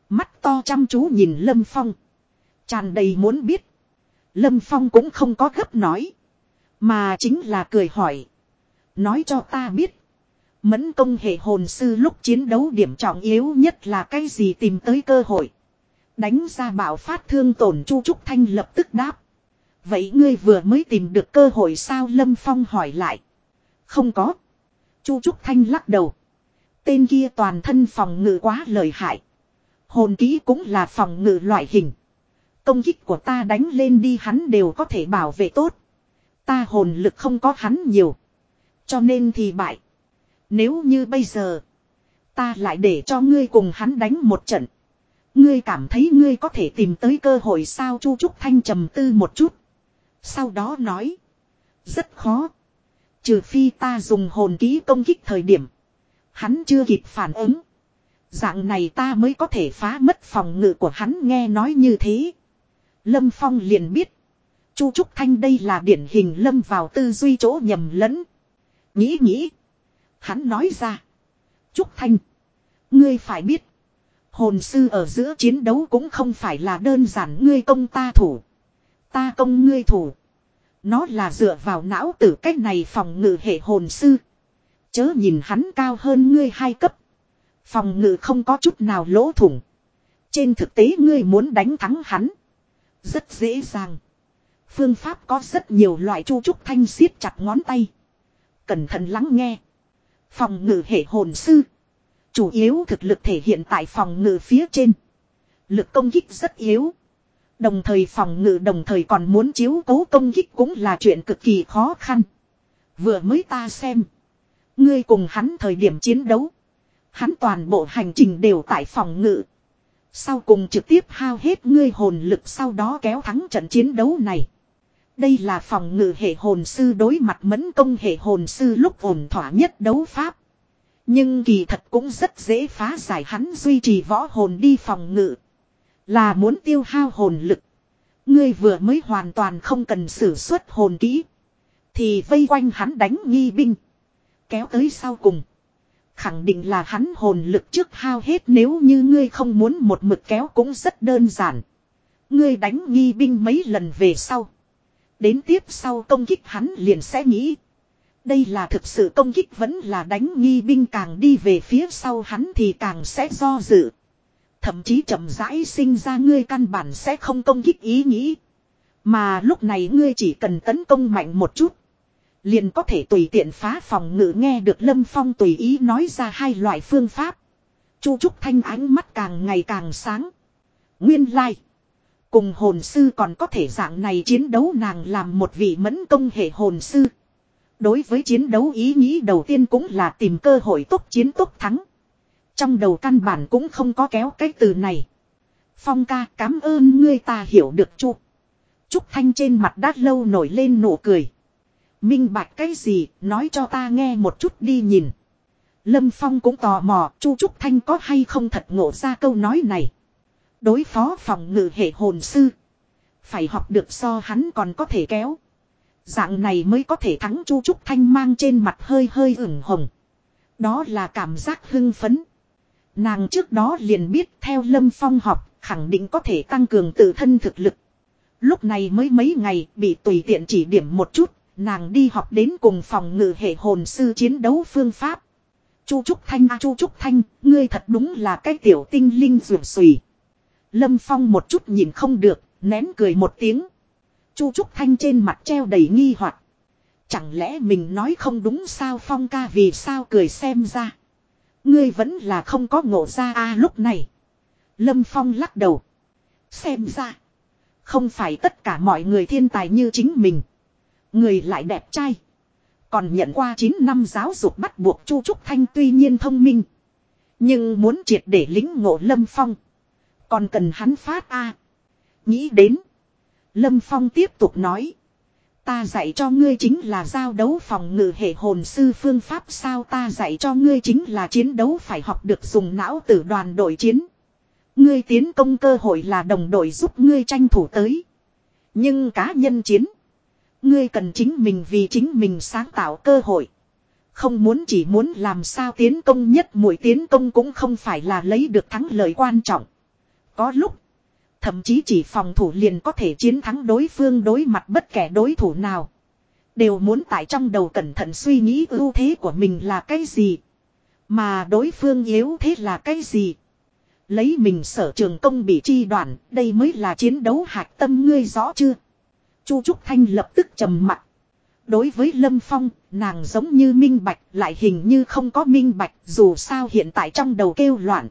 Mắt to chăm chú nhìn Lâm Phong. Tràn đầy muốn biết. Lâm Phong cũng không có gấp nói. Mà chính là cười hỏi. Nói cho ta biết. Mẫn công hệ hồn sư lúc chiến đấu điểm trọng yếu nhất là cái gì tìm tới cơ hội. Đánh ra bảo phát thương tổn Chu Trúc Thanh lập tức đáp. Vậy ngươi vừa mới tìm được cơ hội sao Lâm Phong hỏi lại. Không có. Chu Trúc Thanh lắc đầu. Tên kia toàn thân phòng ngự quá lợi hại. Hồn kỹ cũng là phòng ngự loại hình. Công kích của ta đánh lên đi hắn đều có thể bảo vệ tốt. Ta hồn lực không có hắn nhiều. Cho nên thì bại. Nếu như bây giờ. Ta lại để cho ngươi cùng hắn đánh một trận. Ngươi cảm thấy ngươi có thể tìm tới cơ hội sao Chu Trúc Thanh trầm tư một chút. Sau đó nói. Rất khó. Trừ phi ta dùng hồn ký công kích thời điểm. Hắn chưa kịp phản ứng. Dạng này ta mới có thể phá mất phòng ngự của hắn nghe nói như thế. Lâm Phong liền biết. Chu Trúc Thanh đây là điển hình lâm vào tư duy chỗ nhầm lẫn. Nghĩ nghĩ. Hắn nói ra. Trúc Thanh. Ngươi phải biết. Hồn sư ở giữa chiến đấu cũng không phải là đơn giản ngươi công ta thủ. Ta công ngươi thủ. Nó là dựa vào não tử cách này phòng ngự hệ hồn sư. Chớ nhìn hắn cao hơn ngươi hai cấp. Phòng ngự không có chút nào lỗ thủng. Trên thực tế ngươi muốn đánh thắng hắn. Rất dễ dàng. Phương pháp có rất nhiều loại chu trúc thanh siết chặt ngón tay. Cẩn thận lắng nghe. Phòng ngự hệ hồn sư. Chủ yếu thực lực thể hiện tại phòng ngự phía trên. Lực công kích rất yếu. Đồng thời phòng ngự đồng thời còn muốn chiếu cố công kích cũng là chuyện cực kỳ khó khăn. Vừa mới ta xem. Ngươi cùng hắn thời điểm chiến đấu. Hắn toàn bộ hành trình đều tại phòng ngự. Sau cùng trực tiếp hao hết ngươi hồn lực sau đó kéo thắng trận chiến đấu này. Đây là phòng ngự hệ hồn sư đối mặt mẫn công hệ hồn sư lúc ổn thỏa nhất đấu pháp. Nhưng kỳ thật cũng rất dễ phá giải hắn duy trì võ hồn đi phòng ngự. Là muốn tiêu hao hồn lực. Ngươi vừa mới hoàn toàn không cần sử xuất hồn kỹ. Thì vây quanh hắn đánh nghi binh. Kéo tới sau cùng. Khẳng định là hắn hồn lực trước hao hết nếu như ngươi không muốn một mực kéo cũng rất đơn giản. Ngươi đánh nghi binh mấy lần về sau. Đến tiếp sau công kích hắn liền sẽ nghĩ. Đây là thực sự công kích vẫn là đánh nghi binh càng đi về phía sau hắn thì càng sẽ do dự. Thậm chí chậm rãi sinh ra ngươi căn bản sẽ không công kích ý nghĩ. Mà lúc này ngươi chỉ cần tấn công mạnh một chút. Liền có thể tùy tiện phá phòng ngự nghe được Lâm Phong tùy ý nói ra hai loại phương pháp. Chu Trúc Thanh ánh mắt càng ngày càng sáng. Nguyên lai. Like. Cùng hồn sư còn có thể dạng này chiến đấu, nàng làm một vị mẫn công hệ hồn sư. Đối với chiến đấu ý nghĩ đầu tiên cũng là tìm cơ hội tốt, chiến tốt thắng. Trong đầu căn bản cũng không có kéo cái từ này. Phong ca cảm ơn ngươi ta hiểu được chu. Trúc Thanh trên mặt đát lâu nổi lên nụ cười. Minh bạch cái gì, nói cho ta nghe một chút đi nhìn. Lâm Phong cũng tò mò, Chu Trúc Thanh có hay không thật ngộ ra câu nói này. Đối phó phòng ngự hệ hồn sư. Phải học được so hắn còn có thể kéo. Dạng này mới có thể thắng Chu Trúc Thanh mang trên mặt hơi hơi ửng hồng. Đó là cảm giác hưng phấn. Nàng trước đó liền biết theo Lâm Phong học, khẳng định có thể tăng cường tự thân thực lực. Lúc này mới mấy ngày bị tùy tiện chỉ điểm một chút, nàng đi học đến cùng phòng ngự hệ hồn sư chiến đấu phương pháp. Chu Trúc Thanh a Chu Trúc Thanh, ngươi thật đúng là cái tiểu tinh linh rủi xùy. Lâm Phong một chút nhìn không được, nén cười một tiếng. Chu Trúc Thanh trên mặt treo đầy nghi hoặc. Chẳng lẽ mình nói không đúng sao Phong ca vì sao cười xem ra. Ngươi vẫn là không có ngộ ra a lúc này. Lâm Phong lắc đầu. Xem ra. Không phải tất cả mọi người thiên tài như chính mình. Người lại đẹp trai. Còn nhận qua 9 năm giáo dục bắt buộc Chu Trúc Thanh tuy nhiên thông minh. Nhưng muốn triệt để lính ngộ Lâm Phong. Còn cần hắn phát a Nghĩ đến. Lâm Phong tiếp tục nói. Ta dạy cho ngươi chính là giao đấu phòng ngự hệ hồn sư phương pháp sao ta dạy cho ngươi chính là chiến đấu phải học được dùng não tử đoàn đội chiến. Ngươi tiến công cơ hội là đồng đội giúp ngươi tranh thủ tới. Nhưng cá nhân chiến. Ngươi cần chính mình vì chính mình sáng tạo cơ hội. Không muốn chỉ muốn làm sao tiến công nhất mũi tiến công cũng không phải là lấy được thắng lợi quan trọng. Có lúc. Thậm chí chỉ phòng thủ liền có thể chiến thắng đối phương đối mặt bất kể đối thủ nào. Đều muốn tại trong đầu cẩn thận suy nghĩ ưu thế của mình là cái gì. Mà đối phương yếu thế là cái gì. Lấy mình sở trường công bị chi đoạn, đây mới là chiến đấu hạch tâm ngươi rõ chưa? Chu Trúc Thanh lập tức trầm mặt. Đối với Lâm Phong, nàng giống như minh bạch, lại hình như không có minh bạch, dù sao hiện tại trong đầu kêu loạn.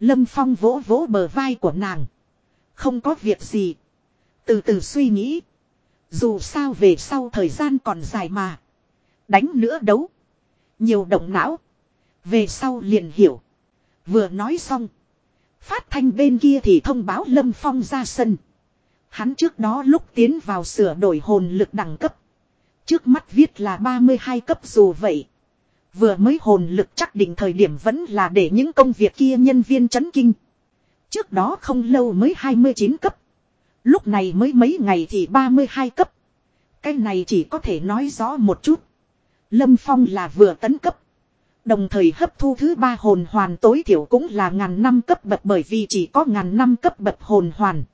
Lâm Phong vỗ vỗ bờ vai của nàng. Không có việc gì. Từ từ suy nghĩ. Dù sao về sau thời gian còn dài mà. Đánh nữa đấu. Nhiều động não. Về sau liền hiểu. Vừa nói xong. Phát thanh bên kia thì thông báo Lâm Phong ra sân. Hắn trước đó lúc tiến vào sửa đổi hồn lực đẳng cấp. Trước mắt viết là 32 cấp dù vậy. Vừa mới hồn lực chắc định thời điểm vẫn là để những công việc kia nhân viên chấn kinh. Trước đó không lâu mới 29 cấp. Lúc này mới mấy ngày thì 32 cấp. Cái này chỉ có thể nói rõ một chút. Lâm Phong là vừa tấn cấp. Đồng thời hấp thu thứ ba hồn hoàn tối thiểu cũng là ngàn năm cấp bậc bởi vì chỉ có ngàn năm cấp bậc hồn hoàn.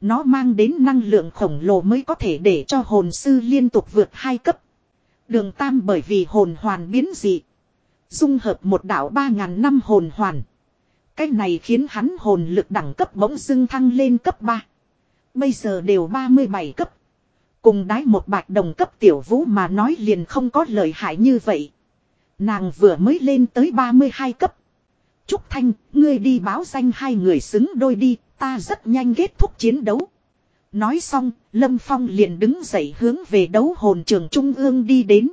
Nó mang đến năng lượng khổng lồ mới có thể để cho hồn sư liên tục vượt hai cấp. Đường tam bởi vì hồn hoàn biến dị. Dung hợp một đạo ba ngàn năm hồn hoàn. Cái này khiến hắn hồn lực đẳng cấp bỗng dưng thăng lên cấp 3. Bây giờ đều 37 cấp. Cùng đái một bạch đồng cấp tiểu vũ mà nói liền không có lợi hại như vậy. Nàng vừa mới lên tới 32 cấp. Trúc Thanh, ngươi đi báo danh hai người xứng đôi đi, ta rất nhanh kết thúc chiến đấu. Nói xong, Lâm Phong liền đứng dậy hướng về đấu hồn trường Trung ương đi đến.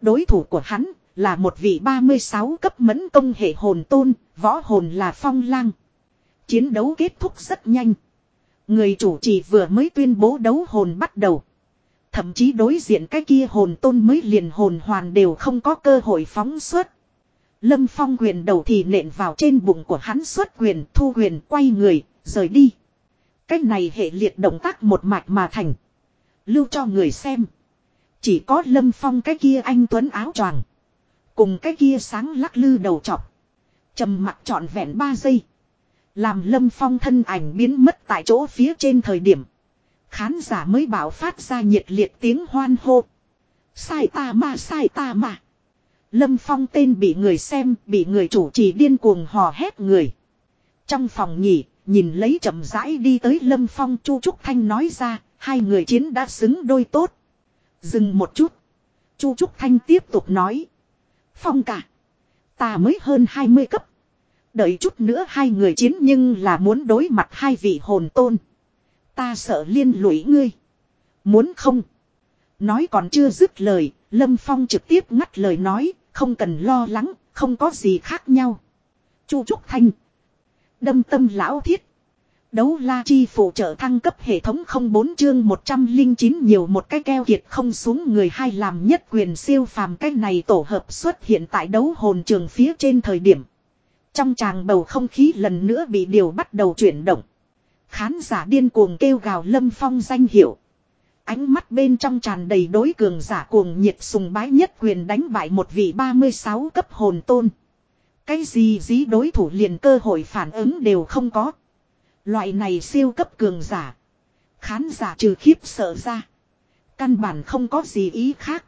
Đối thủ của hắn là một vị 36 cấp mẫn công hệ hồn tôn, võ hồn là Phong Lang. Chiến đấu kết thúc rất nhanh. Người chủ trì vừa mới tuyên bố đấu hồn bắt đầu. Thậm chí đối diện cái kia hồn tôn mới liền hồn hoàn đều không có cơ hội phóng xuất. Lâm Phong quyền đầu thì nện vào trên bụng của hắn xuất quyền thu quyền quay người, rời đi. Cái này hệ liệt động tác một mạch mà thành. Lưu cho người xem. Chỉ có Lâm Phong cái kia anh Tuấn áo choàng Cùng cái kia sáng lắc lư đầu chọc. trầm mặt trọn vẹn 3 giây. Làm Lâm Phong thân ảnh biến mất tại chỗ phía trên thời điểm. Khán giả mới bảo phát ra nhiệt liệt tiếng hoan hô. Sai ta mà sai ta mà. Lâm Phong tên bị người xem, bị người chủ trì điên cuồng hò hét người. Trong phòng nghỉ, nhìn lấy chậm rãi đi tới Lâm Phong Chu Trúc Thanh nói ra, hai người chiến đã xứng đôi tốt. Dừng một chút. Chu Trúc Thanh tiếp tục nói. Phong cả. Ta mới hơn 20 cấp. Đợi chút nữa hai người chiến nhưng là muốn đối mặt hai vị hồn tôn. Ta sợ liên lụy ngươi. Muốn không? Nói còn chưa dứt lời, Lâm Phong trực tiếp ngắt lời nói, không cần lo lắng, không có gì khác nhau. Chu Trúc Thanh. Đâm tâm lão thiết. Đấu la chi phụ trợ thăng cấp hệ thống 04 chương 109 nhiều một cái keo kiệt không xuống người hay làm nhất quyền siêu phàm cái này tổ hợp xuất hiện tại đấu hồn trường phía trên thời điểm. Trong tràng bầu không khí lần nữa bị điều bắt đầu chuyển động. Khán giả điên cuồng kêu gào lâm phong danh hiệu. Ánh mắt bên trong tràn đầy đối cường giả cuồng nhiệt sùng bái nhất quyền đánh bại một vị 36 cấp hồn tôn. Cái gì dí đối thủ liền cơ hội phản ứng đều không có. Loại này siêu cấp cường giả. Khán giả trừ khiếp sợ ra. Căn bản không có gì ý khác.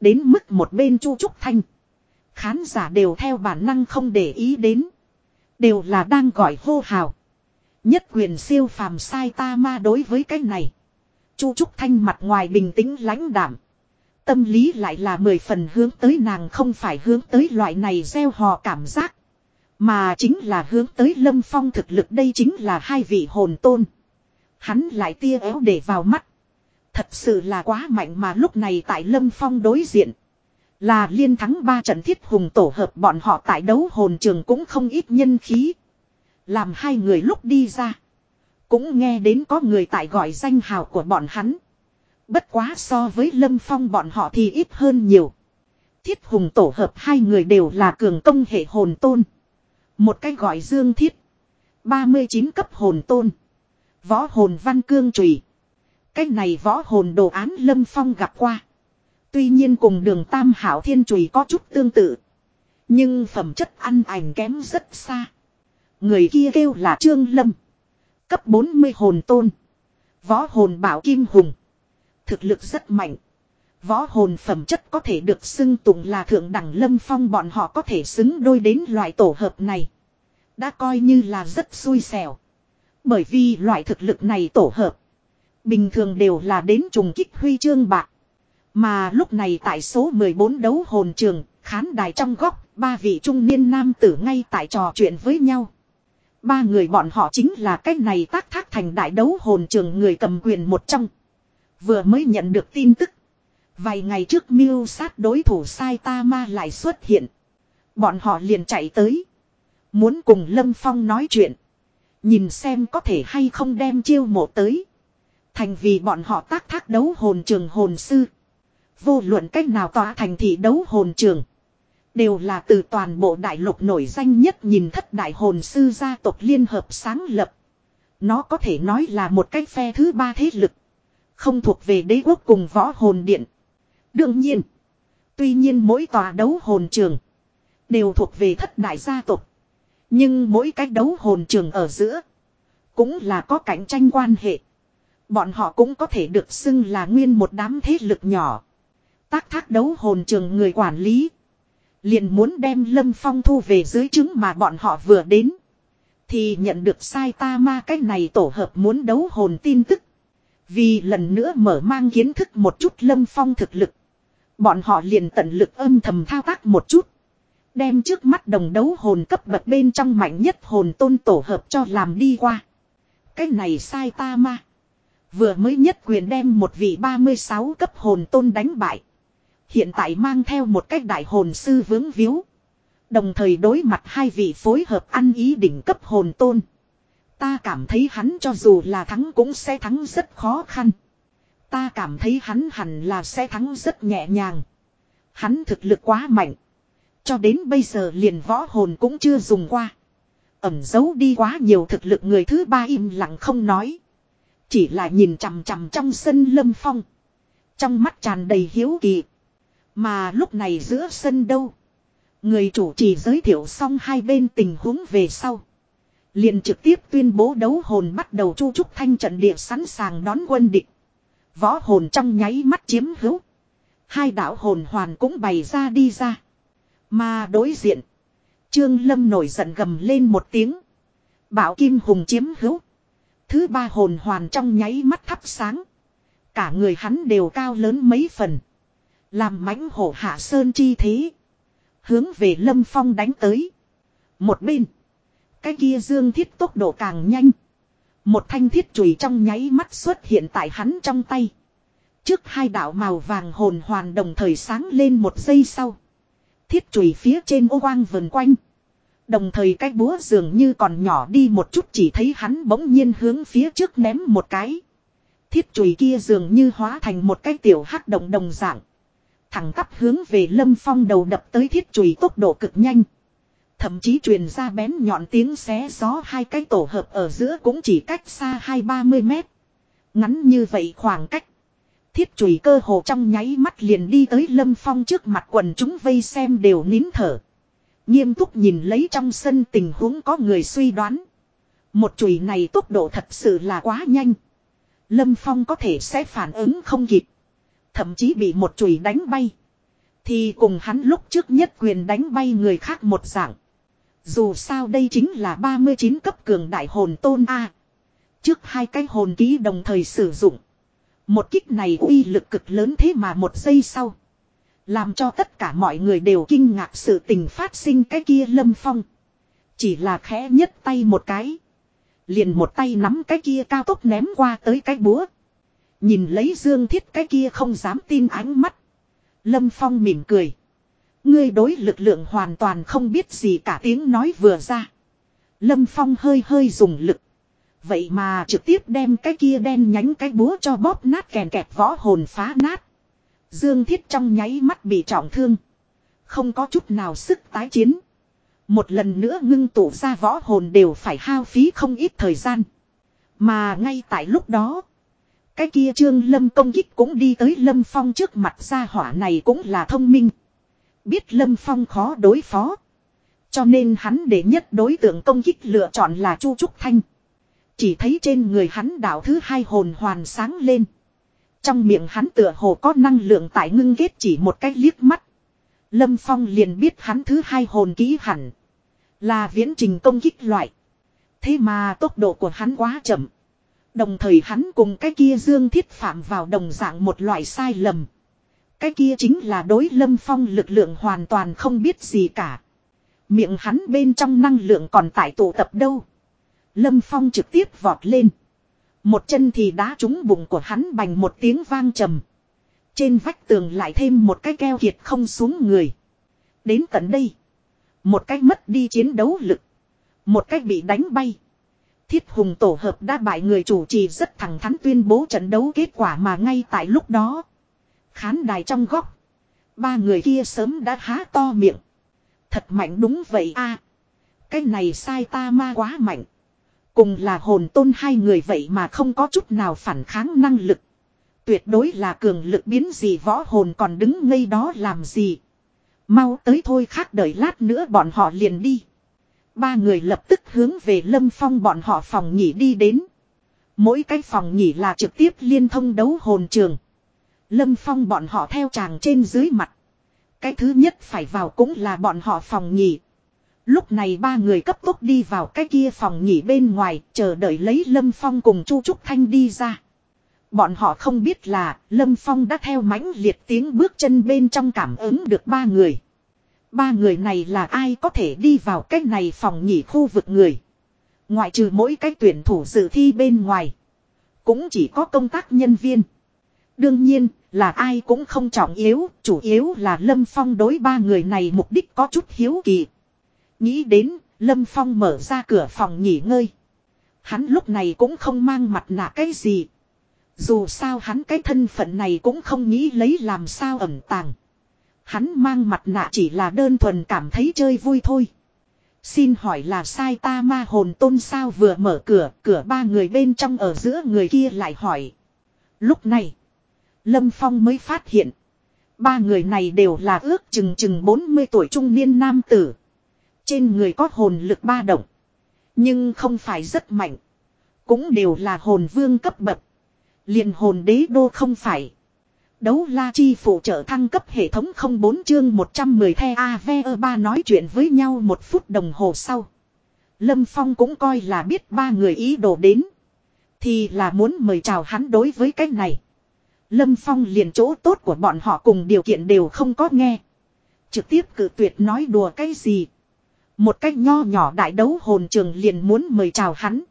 Đến mức một bên chu trúc thanh. Khán giả đều theo bản năng không để ý đến. Đều là đang gọi hô hào. Nhất quyền siêu phàm sai ta ma đối với cái này. Chu Trúc Thanh mặt ngoài bình tĩnh lãnh đảm. Tâm lý lại là mười phần hướng tới nàng không phải hướng tới loại này gieo hò cảm giác. Mà chính là hướng tới lâm phong thực lực đây chính là hai vị hồn tôn. Hắn lại tia éo để vào mắt. Thật sự là quá mạnh mà lúc này tại lâm phong đối diện. Là liên thắng ba trận thiết hùng tổ hợp bọn họ tại đấu hồn trường cũng không ít nhân khí. Làm hai người lúc đi ra. Cũng nghe đến có người tại gọi danh hào của bọn hắn. Bất quá so với lâm phong bọn họ thì ít hơn nhiều. Thiết hùng tổ hợp hai người đều là cường công hệ hồn tôn. Một cái gọi dương thiết. 39 cấp hồn tôn. Võ hồn văn cương trùy. Cái này võ hồn đồ án lâm phong gặp qua. Tuy nhiên cùng đường tam hảo thiên trùy có chút tương tự. Nhưng phẩm chất ăn ảnh kém rất xa. Người kia kêu là Trương Lâm. Cấp 40 hồn tôn. Võ hồn bảo kim hùng. Thực lực rất mạnh. Võ hồn phẩm chất có thể được xưng tụng là thượng đẳng lâm phong bọn họ có thể xứng đôi đến loại tổ hợp này. Đã coi như là rất xui xẻo. Bởi vì loại thực lực này tổ hợp. Bình thường đều là đến trùng kích huy chương bạc. Mà lúc này tại số 14 đấu hồn trường, khán đài trong góc, ba vị trung niên nam tử ngay tại trò chuyện với nhau. Ba người bọn họ chính là cách này tác thác thành đại đấu hồn trường người cầm quyền một trong. Vừa mới nhận được tin tức. Vài ngày trước miêu sát đối thủ Saitama lại xuất hiện. Bọn họ liền chạy tới. Muốn cùng Lâm Phong nói chuyện. Nhìn xem có thể hay không đem chiêu mộ tới. Thành vì bọn họ tác thác đấu hồn trường hồn sư. Vô luận cách nào tỏa thành thị đấu hồn trường. Đều là từ toàn bộ đại lục nổi danh nhất nhìn thất đại hồn sư gia tộc liên hợp sáng lập. Nó có thể nói là một cái phe thứ ba thế lực. Không thuộc về đế quốc cùng võ hồn điện. Đương nhiên. Tuy nhiên mỗi tòa đấu hồn trường. Đều thuộc về thất đại gia tộc. Nhưng mỗi cách đấu hồn trường ở giữa. Cũng là có cạnh tranh quan hệ. Bọn họ cũng có thể được xưng là nguyên một đám thế lực nhỏ. Tác thác đấu hồn trường người quản lý. Liền muốn đem Lâm Phong thu về dưới chứng mà bọn họ vừa đến. Thì nhận được sai ta ma cái này tổ hợp muốn đấu hồn tin tức. Vì lần nữa mở mang kiến thức một chút Lâm Phong thực lực. Bọn họ liền tận lực âm thầm thao tác một chút. Đem trước mắt đồng đấu hồn cấp bậc bên trong mạnh nhất hồn tôn tổ hợp cho làm đi qua. Cái này sai ta ma. Vừa mới nhất quyền đem một vị 36 cấp hồn tôn đánh bại. Hiện tại mang theo một cách đại hồn sư vướng víu. Đồng thời đối mặt hai vị phối hợp ăn ý đỉnh cấp hồn tôn. Ta cảm thấy hắn cho dù là thắng cũng sẽ thắng rất khó khăn. Ta cảm thấy hắn hẳn là sẽ thắng rất nhẹ nhàng. Hắn thực lực quá mạnh. Cho đến bây giờ liền võ hồn cũng chưa dùng qua. Ẩm giấu đi quá nhiều thực lực người thứ ba im lặng không nói. Chỉ là nhìn chằm chằm trong sân lâm phong. Trong mắt tràn đầy hiếu kỳ. Mà lúc này giữa sân đâu. Người chủ trì giới thiệu xong hai bên tình huống về sau. Liền trực tiếp tuyên bố đấu hồn bắt đầu chu trúc thanh trận địa sẵn sàng đón quân địch. Võ hồn trong nháy mắt chiếm hữu. Hai đạo hồn hoàn cũng bày ra đi ra. Mà đối diện. Trương Lâm nổi giận gầm lên một tiếng. Bảo Kim Hùng chiếm hữu. Thứ ba hồn hoàn trong nháy mắt thắp sáng. Cả người hắn đều cao lớn mấy phần. Làm mãnh hổ hạ sơn chi thế. Hướng về Lâm Phong đánh tới. Một bên. Cái kia dương thiết tốc độ càng nhanh. Một thanh thiết chùy trong nháy mắt xuất hiện tại hắn trong tay. Trước hai đạo màu vàng hồn hoàn đồng thời sáng lên một giây sau. Thiết chùy phía trên ô quang vần quanh. Đồng thời cái búa dường như còn nhỏ đi một chút chỉ thấy hắn bỗng nhiên hướng phía trước ném một cái. Thiết chùy kia dường như hóa thành một cái tiểu hắc động đồng dạng. Thẳng tắp hướng về lâm phong đầu đập tới thiết chùy tốc độ cực nhanh. Thậm chí truyền ra bén nhọn tiếng xé gió hai cái tổ hợp ở giữa cũng chỉ cách xa hai ba mươi mét. Ngắn như vậy khoảng cách. Thiết chùy cơ hồ trong nháy mắt liền đi tới lâm phong trước mặt quần chúng vây xem đều nín thở. Nghiêm túc nhìn lấy trong sân tình huống có người suy đoán. Một chùy này tốc độ thật sự là quá nhanh. Lâm Phong có thể sẽ phản ứng không kịp. Thậm chí bị một chùy đánh bay. Thì cùng hắn lúc trước nhất quyền đánh bay người khác một dạng. Dù sao đây chính là 39 cấp cường đại hồn tôn A. Trước hai cái hồn ký đồng thời sử dụng. Một kích này uy lực cực lớn thế mà một giây sau. Làm cho tất cả mọi người đều kinh ngạc sự tình phát sinh cái kia lâm phong. Chỉ là khẽ nhất tay một cái. Liền một tay nắm cái kia cao tốc ném qua tới cái búa. Nhìn lấy dương thiết cái kia không dám tin ánh mắt. Lâm phong mỉm cười. Ngươi đối lực lượng hoàn toàn không biết gì cả tiếng nói vừa ra. Lâm phong hơi hơi dùng lực. Vậy mà trực tiếp đem cái kia đen nhánh cái búa cho bóp nát kèn kẹt võ hồn phá nát. Dương Thiết trong nháy mắt bị trọng thương. Không có chút nào sức tái chiến. Một lần nữa ngưng tụ ra võ hồn đều phải hao phí không ít thời gian. Mà ngay tại lúc đó. Cái kia trương lâm công kích cũng đi tới lâm phong trước mặt ra hỏa này cũng là thông minh. Biết lâm phong khó đối phó. Cho nên hắn để nhất đối tượng công kích lựa chọn là Chu Trúc Thanh. Chỉ thấy trên người hắn đạo thứ hai hồn hoàn sáng lên. Trong miệng hắn tựa hồ có năng lượng tại ngưng ghét chỉ một cái liếc mắt. Lâm Phong liền biết hắn thứ hai hồn ký hẳn. Là viễn trình công kích loại. Thế mà tốc độ của hắn quá chậm. Đồng thời hắn cùng cái kia dương thiết phạm vào đồng dạng một loại sai lầm. Cái kia chính là đối lâm phong lực lượng hoàn toàn không biết gì cả. Miệng hắn bên trong năng lượng còn tại tụ tập đâu. Lâm phong trực tiếp vọt lên. Một chân thì đá trúng bụng của hắn bành một tiếng vang trầm. Trên vách tường lại thêm một cái keo kiệt không xuống người. Đến tận đây. Một cái mất đi chiến đấu lực. Một cái bị đánh bay. Thiết hùng tổ hợp đã bại người chủ trì rất thẳng thắn tuyên bố trận đấu kết quả mà ngay tại lúc đó. Khán đài trong góc. Ba người kia sớm đã há to miệng. Thật mạnh đúng vậy a Cái này sai ta ma quá mạnh. Cùng là hồn tôn hai người vậy mà không có chút nào phản kháng năng lực. Tuyệt đối là cường lực biến gì võ hồn còn đứng ngây đó làm gì. Mau tới thôi khác đợi lát nữa bọn họ liền đi. Ba người lập tức hướng về Lâm Phong bọn họ phòng nghỉ đi đến. Mỗi cái phòng nghỉ là trực tiếp liên thông đấu hồn trường. Lâm Phong bọn họ theo chàng trên dưới mặt. Cái thứ nhất phải vào cũng là bọn họ phòng nghỉ. Lúc này ba người cấp tốc đi vào cái kia phòng nghỉ bên ngoài, chờ đợi lấy Lâm Phong cùng Chu Trúc Thanh đi ra. Bọn họ không biết là Lâm Phong đã theo mãnh liệt tiếng bước chân bên trong cảm ứng được ba người. Ba người này là ai có thể đi vào cái này phòng nghỉ khu vực người. Ngoại trừ mỗi cái tuyển thủ dự thi bên ngoài. Cũng chỉ có công tác nhân viên. Đương nhiên là ai cũng không trọng yếu, chủ yếu là Lâm Phong đối ba người này mục đích có chút hiếu kỳ. Nghĩ đến, Lâm Phong mở ra cửa phòng nghỉ ngơi. Hắn lúc này cũng không mang mặt nạ cái gì. Dù sao hắn cái thân phận này cũng không nghĩ lấy làm sao ẩn tàng. Hắn mang mặt nạ chỉ là đơn thuần cảm thấy chơi vui thôi. Xin hỏi là sai ta ma hồn tôn sao vừa mở cửa, cửa ba người bên trong ở giữa người kia lại hỏi. Lúc này, Lâm Phong mới phát hiện. Ba người này đều là ước chừng chừng 40 tuổi trung niên nam tử. Trên người có hồn lực ba động. Nhưng không phải rất mạnh. Cũng đều là hồn vương cấp bậc. liền hồn đế đô không phải. Đấu la chi phụ trợ thăng cấp hệ thống 04 chương 110 the AVE3 nói chuyện với nhau một phút đồng hồ sau. Lâm Phong cũng coi là biết ba người ý đồ đến. Thì là muốn mời chào hắn đối với cái này. Lâm Phong liền chỗ tốt của bọn họ cùng điều kiện đều không có nghe. Trực tiếp cự tuyệt nói đùa cái gì. Một cách nho nhỏ đại đấu hồn trường liền muốn mời chào hắn.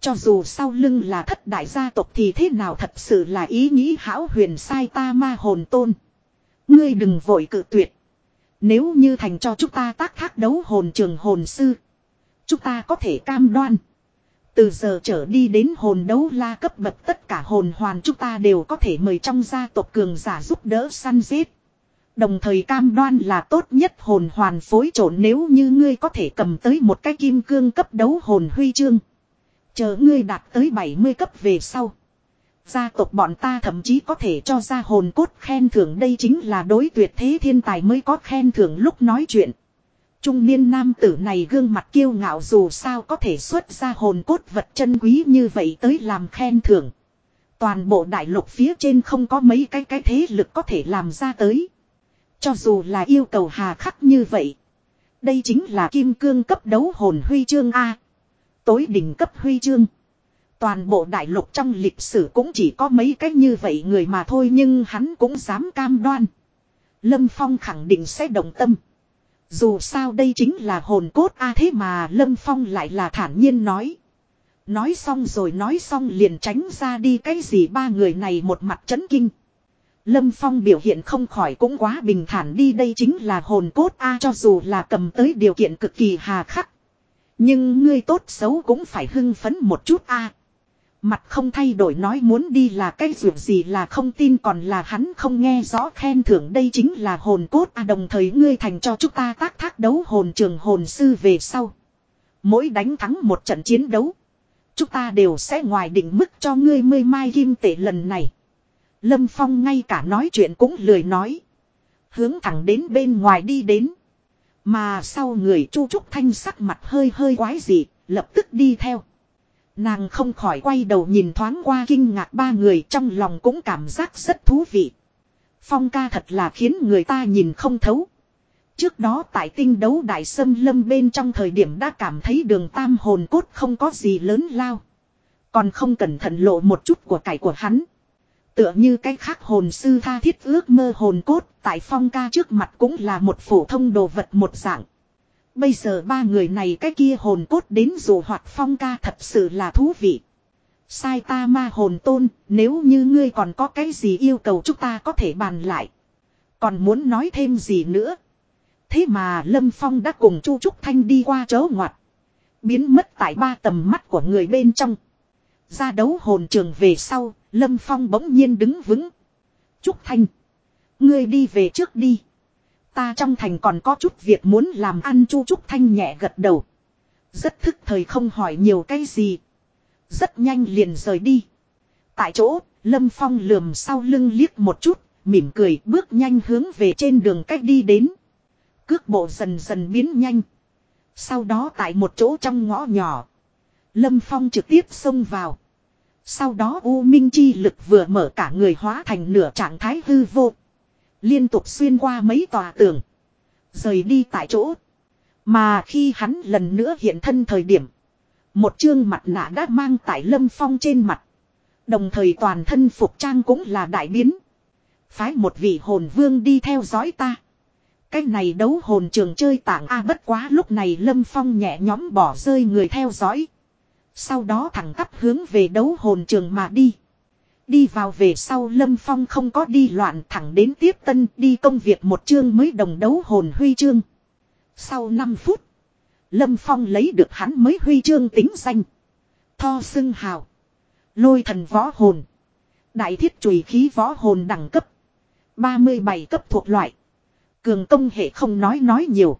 Cho dù sau lưng là thất đại gia tộc thì thế nào thật sự là ý nghĩ hão huyền sai ta ma hồn tôn. Ngươi đừng vội cự tuyệt. Nếu như thành cho chúng ta tác thác đấu hồn trường hồn sư. Chúng ta có thể cam đoan. Từ giờ trở đi đến hồn đấu la cấp bậc tất cả hồn hoàn chúng ta đều có thể mời trong gia tộc cường giả giúp đỡ săn giết. Đồng thời cam đoan là tốt nhất hồn hoàn phối trộn nếu như ngươi có thể cầm tới một cái kim cương cấp đấu hồn huy chương. Chờ ngươi đạt tới 70 cấp về sau. Gia tộc bọn ta thậm chí có thể cho ra hồn cốt khen thưởng đây chính là đối tuyệt thế thiên tài mới có khen thưởng lúc nói chuyện. Trung niên nam tử này gương mặt kiêu ngạo dù sao có thể xuất ra hồn cốt vật chân quý như vậy tới làm khen thưởng. Toàn bộ đại lục phía trên không có mấy cái cái thế lực có thể làm ra tới. Cho dù là yêu cầu hà khắc như vậy. Đây chính là kim cương cấp đấu hồn huy chương A. Tối đỉnh cấp huy chương. Toàn bộ đại lục trong lịch sử cũng chỉ có mấy cái như vậy người mà thôi nhưng hắn cũng dám cam đoan. Lâm Phong khẳng định sẽ đồng tâm. Dù sao đây chính là hồn cốt a thế mà Lâm Phong lại là thản nhiên nói. Nói xong rồi nói xong liền tránh ra đi cái gì ba người này một mặt chấn kinh. Lâm Phong biểu hiện không khỏi cũng quá bình thản đi, đây chính là hồn cốt a, cho dù là cầm tới điều kiện cực kỳ hà khắc. Nhưng ngươi tốt xấu cũng phải hưng phấn một chút a. Mặt không thay đổi nói muốn đi là cái việc gì là không tin, còn là hắn không nghe rõ khen thưởng, đây chính là hồn cốt a, đồng thời ngươi thành cho chúng ta tác thác đấu hồn trường hồn sư về sau. Mỗi đánh thắng một trận chiến đấu. Chúng ta đều sẽ ngoài định mức cho ngươi mươi mai kim tệ lần này. Lâm Phong ngay cả nói chuyện cũng lười nói. Hướng thẳng đến bên ngoài đi đến. Mà sau người Chu Trúc Thanh sắc mặt hơi hơi quái dị, lập tức đi theo. Nàng không khỏi quay đầu nhìn thoáng qua kinh ngạc ba người trong lòng cũng cảm giác rất thú vị. Phong ca thật là khiến người ta nhìn không thấu. Trước đó tại tinh đấu đại sâm lâm bên trong thời điểm đã cảm thấy đường tam hồn cốt không có gì lớn lao. Còn không cẩn thận lộ một chút của cải của hắn. Tựa như cái khác hồn sư tha thiết ước mơ hồn cốt tại phong ca trước mặt cũng là một phổ thông đồ vật một dạng. Bây giờ ba người này cái kia hồn cốt đến dù hoạt phong ca thật sự là thú vị. Sai ta ma hồn tôn, nếu như ngươi còn có cái gì yêu cầu chúng ta có thể bàn lại. Còn muốn nói thêm gì nữa. Thế mà Lâm Phong đã cùng Chu Trúc Thanh đi qua chớ ngoặt. Biến mất tại ba tầm mắt của người bên trong. Ra đấu hồn trường về sau, Lâm Phong bỗng nhiên đứng vững. Trúc Thanh. Ngươi đi về trước đi. Ta trong thành còn có chút việc muốn làm ăn chu Trúc Thanh nhẹ gật đầu. Rất thức thời không hỏi nhiều cái gì. Rất nhanh liền rời đi. Tại chỗ, Lâm Phong lườm sau lưng liếc một chút, mỉm cười bước nhanh hướng về trên đường cách đi đến. Cước bộ dần dần biến nhanh. Sau đó tại một chỗ trong ngõ nhỏ. Lâm Phong trực tiếp xông vào. Sau đó U Minh Chi lực vừa mở cả người hóa thành nửa trạng thái hư vô. Liên tục xuyên qua mấy tòa tường. Rời đi tại chỗ. Mà khi hắn lần nữa hiện thân thời điểm. Một chương mặt nạ đã mang tại Lâm Phong trên mặt. Đồng thời toàn thân phục trang cũng là đại biến. Phái một vị hồn vương đi theo dõi ta. Cái này đấu hồn trường chơi tảng A bất quá lúc này Lâm Phong nhẹ nhõm bỏ rơi người theo dõi. Sau đó thẳng tắp hướng về đấu hồn trường mà đi. Đi vào về sau Lâm Phong không có đi loạn thẳng đến tiếp tân đi công việc một chương mới đồng đấu hồn huy chương. Sau 5 phút, Lâm Phong lấy được hắn mới huy chương tính danh. Tho xưng hào. Lôi thần võ hồn. Đại thiết chùy khí võ hồn đẳng cấp. 37 cấp thuộc loại. Cường công hệ không nói nói nhiều.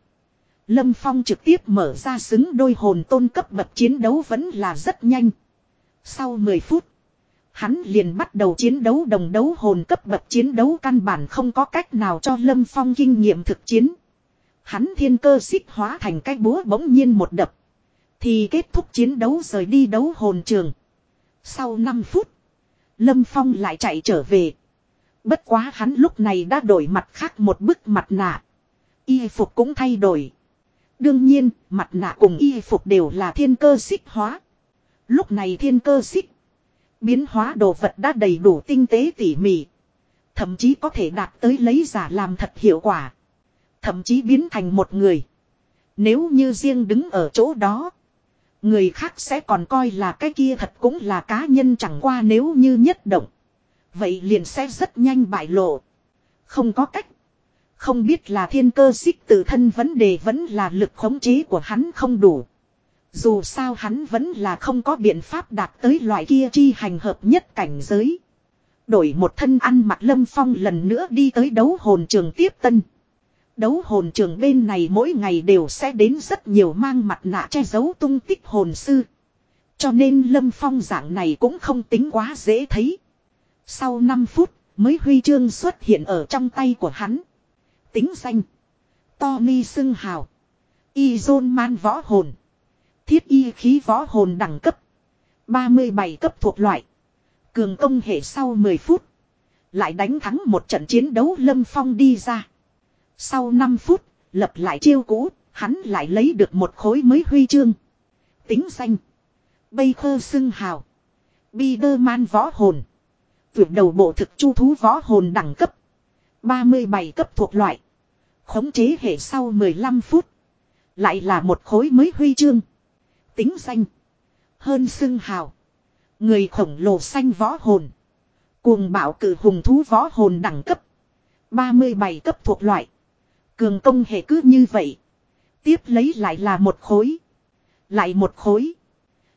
Lâm Phong trực tiếp mở ra xứng đôi hồn tôn cấp bậc chiến đấu vẫn là rất nhanh. Sau 10 phút. Hắn liền bắt đầu chiến đấu đồng đấu hồn cấp bậc chiến đấu căn bản không có cách nào cho Lâm Phong kinh nghiệm thực chiến. Hắn thiên cơ xích hóa thành cái búa bỗng nhiên một đập. Thì kết thúc chiến đấu rời đi đấu hồn trường. Sau 5 phút. Lâm Phong lại chạy trở về. Bất quá hắn lúc này đã đổi mặt khác một bức mặt nạ. Y phục cũng thay đổi. Đương nhiên, mặt nạ cùng y phục đều là thiên cơ xích hóa. Lúc này thiên cơ xích. Biến hóa đồ vật đã đầy đủ tinh tế tỉ mỉ. Thậm chí có thể đạt tới lấy giả làm thật hiệu quả. Thậm chí biến thành một người. Nếu như riêng đứng ở chỗ đó. Người khác sẽ còn coi là cái kia thật cũng là cá nhân chẳng qua nếu như nhất động. Vậy liền sẽ rất nhanh bại lộ. Không có cách. Không biết là thiên cơ xích tự thân vấn đề vẫn là lực khống chế của hắn không đủ. Dù sao hắn vẫn là không có biện pháp đạt tới loại kia chi hành hợp nhất cảnh giới. Đổi một thân ăn mặc lâm phong lần nữa đi tới đấu hồn trường tiếp tân. Đấu hồn trường bên này mỗi ngày đều sẽ đến rất nhiều mang mặt nạ che giấu tung tích hồn sư. Cho nên lâm phong dạng này cũng không tính quá dễ thấy. Sau 5 phút, mới huy chương xuất hiện ở trong tay của hắn. Tính danh. Tommy xưng hào. Y dôn man võ hồn. Thiết y khí võ hồn đẳng cấp. 37 cấp thuộc loại. Cường công hệ sau 10 phút. Lại đánh thắng một trận chiến đấu lâm phong đi ra. Sau 5 phút, lập lại chiêu cũ, hắn lại lấy được một khối mới huy chương. Tính danh. Bây khơ xưng hào. man võ hồn. Vượt đầu bộ thực chu thú võ hồn đẳng cấp. 37 cấp thuộc loại. Khống chế hệ sau 15 phút. Lại là một khối mới huy chương. Tính danh. Hơn xưng hào. Người khổng lồ xanh võ hồn. Cuồng bảo cử hùng thú võ hồn đẳng cấp. 37 cấp thuộc loại. Cường công hệ cứ như vậy. Tiếp lấy lại là một khối. Lại một khối.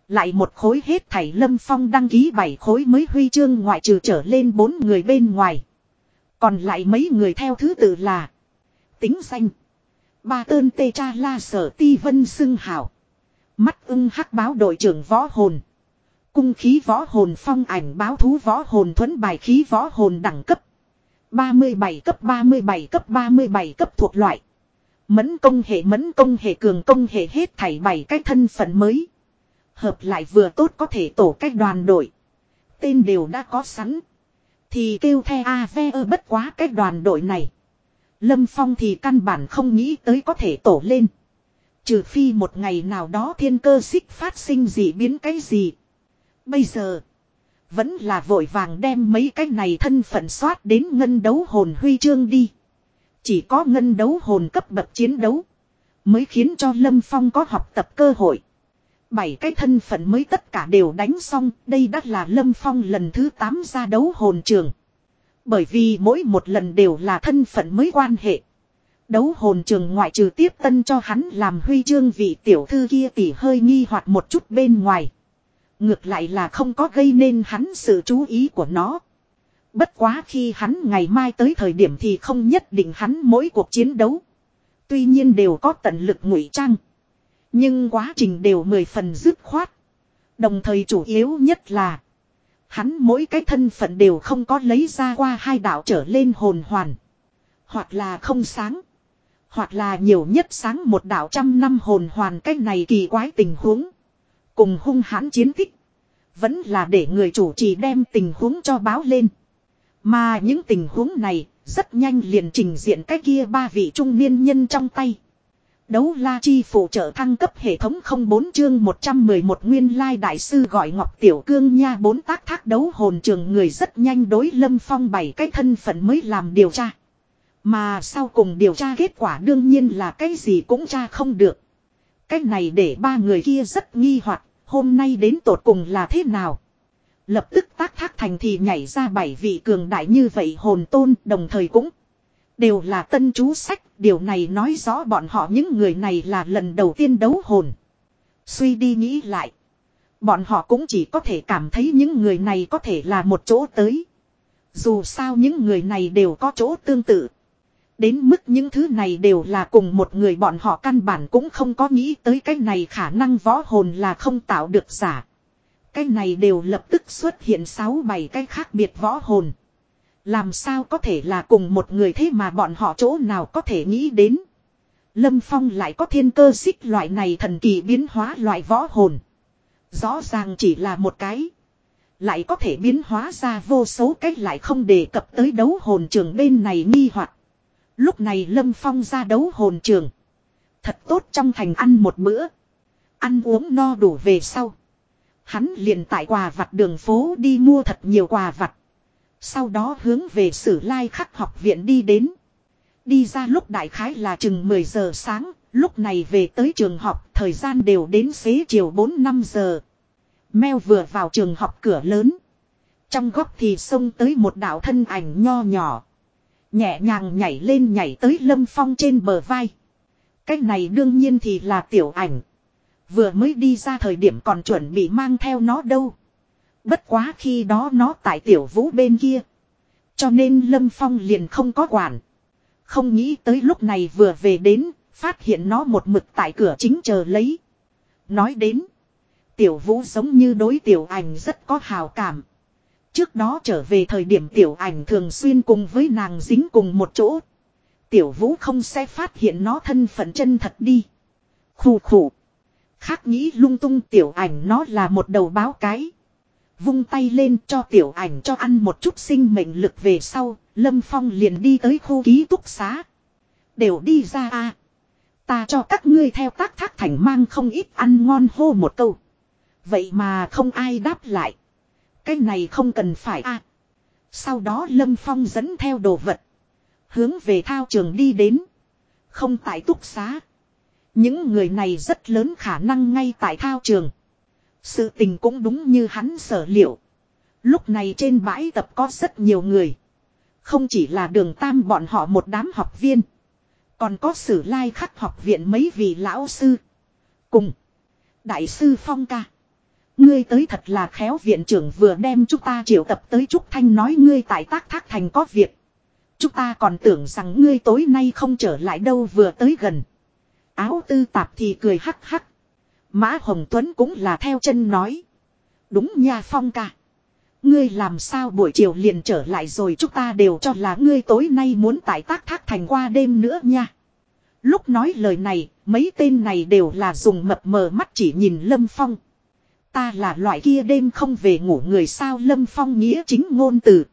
Lại một khối hết thảy lâm phong đăng ký bảy khối mới huy chương ngoại trừ trở lên bốn người bên ngoài. Còn lại mấy người theo thứ tự là. Tính danh. Ba tơn tê cha la sở ti vân xưng hảo. Mắt ưng hắc báo đội trưởng võ hồn. Cung khí võ hồn phong ảnh báo thú võ hồn thuẫn bài khí võ hồn đẳng cấp. 37 cấp 37 cấp 37 cấp thuộc loại. Mẫn công hệ, mẫn công hệ, cường công hệ hết thảy bảy cái thân phận mới. Hợp lại vừa tốt có thể tổ cách đoàn đội. Tên đều đã có sẵn. Thì kêu the AVE bất quá cái đoàn đội này. Lâm Phong thì căn bản không nghĩ tới có thể tổ lên. Trừ phi một ngày nào đó thiên cơ xích phát sinh gì biến cái gì. Bây giờ. Vẫn là vội vàng đem mấy cái này thân phận soát đến ngân đấu hồn huy chương đi. Chỉ có ngân đấu hồn cấp bậc chiến đấu. Mới khiến cho Lâm Phong có học tập cơ hội. Bảy cái thân phận mới tất cả đều đánh xong. Đây đã là Lâm Phong lần thứ 8 ra đấu hồn trường. Bởi vì mỗi một lần đều là thân phận mới quan hệ. Đấu hồn trường ngoại trừ tiếp tân cho hắn làm huy chương vị tiểu thư kia tỉ hơi nghi hoặc một chút bên ngoài. Ngược lại là không có gây nên hắn sự chú ý của nó. Bất quá khi hắn ngày mai tới thời điểm thì không nhất định hắn mỗi cuộc chiến đấu. Tuy nhiên đều có tận lực ngụy trang. Nhưng quá trình đều mười phần dứt khoát. Đồng thời chủ yếu nhất là. Hắn mỗi cái thân phận đều không có lấy ra qua hai đạo trở lên hồn hoàn. Hoặc là không sáng. Hoặc là nhiều nhất sáng một đạo trăm năm hồn hoàn cách này kỳ quái tình huống. Cùng hung hãn chiến tích. Vẫn là để người chủ trì đem tình huống cho báo lên. Mà những tình huống này, rất nhanh liền trình diện cái kia ba vị trung niên nhân trong tay. Đấu la chi phụ trợ thăng cấp hệ thống 04 chương 111 nguyên lai đại sư gọi Ngọc Tiểu Cương nha bốn tác thác đấu hồn trường người rất nhanh đối Lâm Phong bảy cái thân phận mới làm điều tra. Mà sau cùng điều tra kết quả đương nhiên là cái gì cũng tra không được. Cái này để ba người kia rất nghi hoặc, hôm nay đến tột cùng là thế nào. Lập tức tác thác thành thì nhảy ra bảy vị cường đại như vậy hồn tôn, đồng thời cũng đều là tân chú sách. Điều này nói rõ bọn họ những người này là lần đầu tiên đấu hồn. Suy đi nghĩ lại. Bọn họ cũng chỉ có thể cảm thấy những người này có thể là một chỗ tới. Dù sao những người này đều có chỗ tương tự. Đến mức những thứ này đều là cùng một người bọn họ căn bản cũng không có nghĩ tới cái này khả năng võ hồn là không tạo được giả. Cái này đều lập tức xuất hiện sáu bảy cái khác biệt võ hồn. Làm sao có thể là cùng một người thế mà bọn họ chỗ nào có thể nghĩ đến. Lâm Phong lại có thiên cơ xích loại này thần kỳ biến hóa loại võ hồn. Rõ ràng chỉ là một cái. Lại có thể biến hóa ra vô số cách lại không đề cập tới đấu hồn trường bên này nghi hoặc Lúc này Lâm Phong ra đấu hồn trường. Thật tốt trong thành ăn một bữa. Ăn uống no đủ về sau. Hắn liền tại quà vặt đường phố đi mua thật nhiều quà vặt. Sau đó hướng về sử lai khắc học viện đi đến. Đi ra lúc đại khái là chừng 10 giờ sáng, lúc này về tới trường học, thời gian đều đến xế chiều 4-5 giờ. Mèo vừa vào trường học cửa lớn. Trong góc thì xông tới một đạo thân ảnh nho nhỏ. Nhẹ nhàng nhảy lên nhảy tới lâm phong trên bờ vai. Cách này đương nhiên thì là tiểu ảnh. Vừa mới đi ra thời điểm còn chuẩn bị mang theo nó đâu. Bất quá khi đó nó tại tiểu vũ bên kia. Cho nên lâm phong liền không có quản. Không nghĩ tới lúc này vừa về đến, phát hiện nó một mực tại cửa chính chờ lấy. Nói đến, tiểu vũ giống như đối tiểu ảnh rất có hào cảm. Trước đó trở về thời điểm tiểu ảnh thường xuyên cùng với nàng dính cùng một chỗ. Tiểu vũ không sẽ phát hiện nó thân phận chân thật đi. Khủ khủ. Khác nghĩ lung tung tiểu ảnh nó là một đầu báo cái. Vung tay lên cho tiểu ảnh cho ăn một chút sinh mệnh lực về sau, Lâm Phong liền đi tới khu ký túc xá. Đều đi ra a Ta cho các ngươi theo tác thác thành mang không ít ăn ngon hô một câu. Vậy mà không ai đáp lại. Cái này không cần phải a Sau đó Lâm Phong dẫn theo đồ vật. Hướng về thao trường đi đến. Không tại túc xá. Những người này rất lớn khả năng ngay tại thao trường. Sự tình cũng đúng như hắn sở liệu. Lúc này trên bãi tập có rất nhiều người. Không chỉ là đường tam bọn họ một đám học viên. Còn có sử lai khắc học viện mấy vị lão sư. Cùng. Đại sư Phong ca. Ngươi tới thật là khéo viện trưởng vừa đem chúng ta triệu tập tới Trúc Thanh nói ngươi tại tác thác thành có việc. Chúng ta còn tưởng rằng ngươi tối nay không trở lại đâu vừa tới gần. Áo tư tạp thì cười hắc hắc. Mã Hồng Tuấn cũng là theo chân nói. Đúng nha Phong ca. Ngươi làm sao buổi chiều liền trở lại rồi chúng ta đều cho là ngươi tối nay muốn tại tác thác thành qua đêm nữa nha. Lúc nói lời này, mấy tên này đều là dùng mập mờ mắt chỉ nhìn Lâm Phong. Ta là loại kia đêm không về ngủ người sao Lâm Phong nghĩa chính ngôn từ.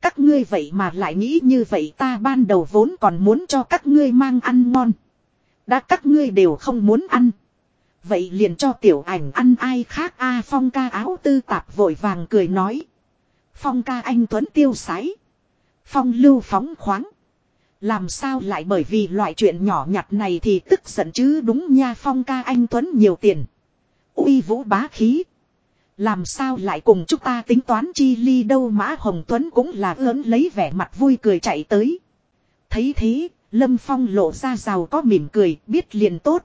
Các ngươi vậy mà lại nghĩ như vậy ta ban đầu vốn còn muốn cho các ngươi mang ăn ngon. Đã các ngươi đều không muốn ăn. Vậy liền cho tiểu ảnh ăn ai khác a Phong ca áo tư tạp vội vàng cười nói. Phong ca anh Tuấn tiêu sái. Phong lưu phóng khoáng. Làm sao lại bởi vì loại chuyện nhỏ nhặt này thì tức giận chứ đúng nha Phong ca anh Tuấn nhiều tiền. uy vũ bá khí. Làm sao lại cùng chúng ta tính toán chi ly đâu Mã Hồng Tuấn cũng là ớn lấy vẻ mặt vui cười chạy tới. Thấy thế, Lâm Phong lộ ra giàu có mỉm cười, biết liền tốt.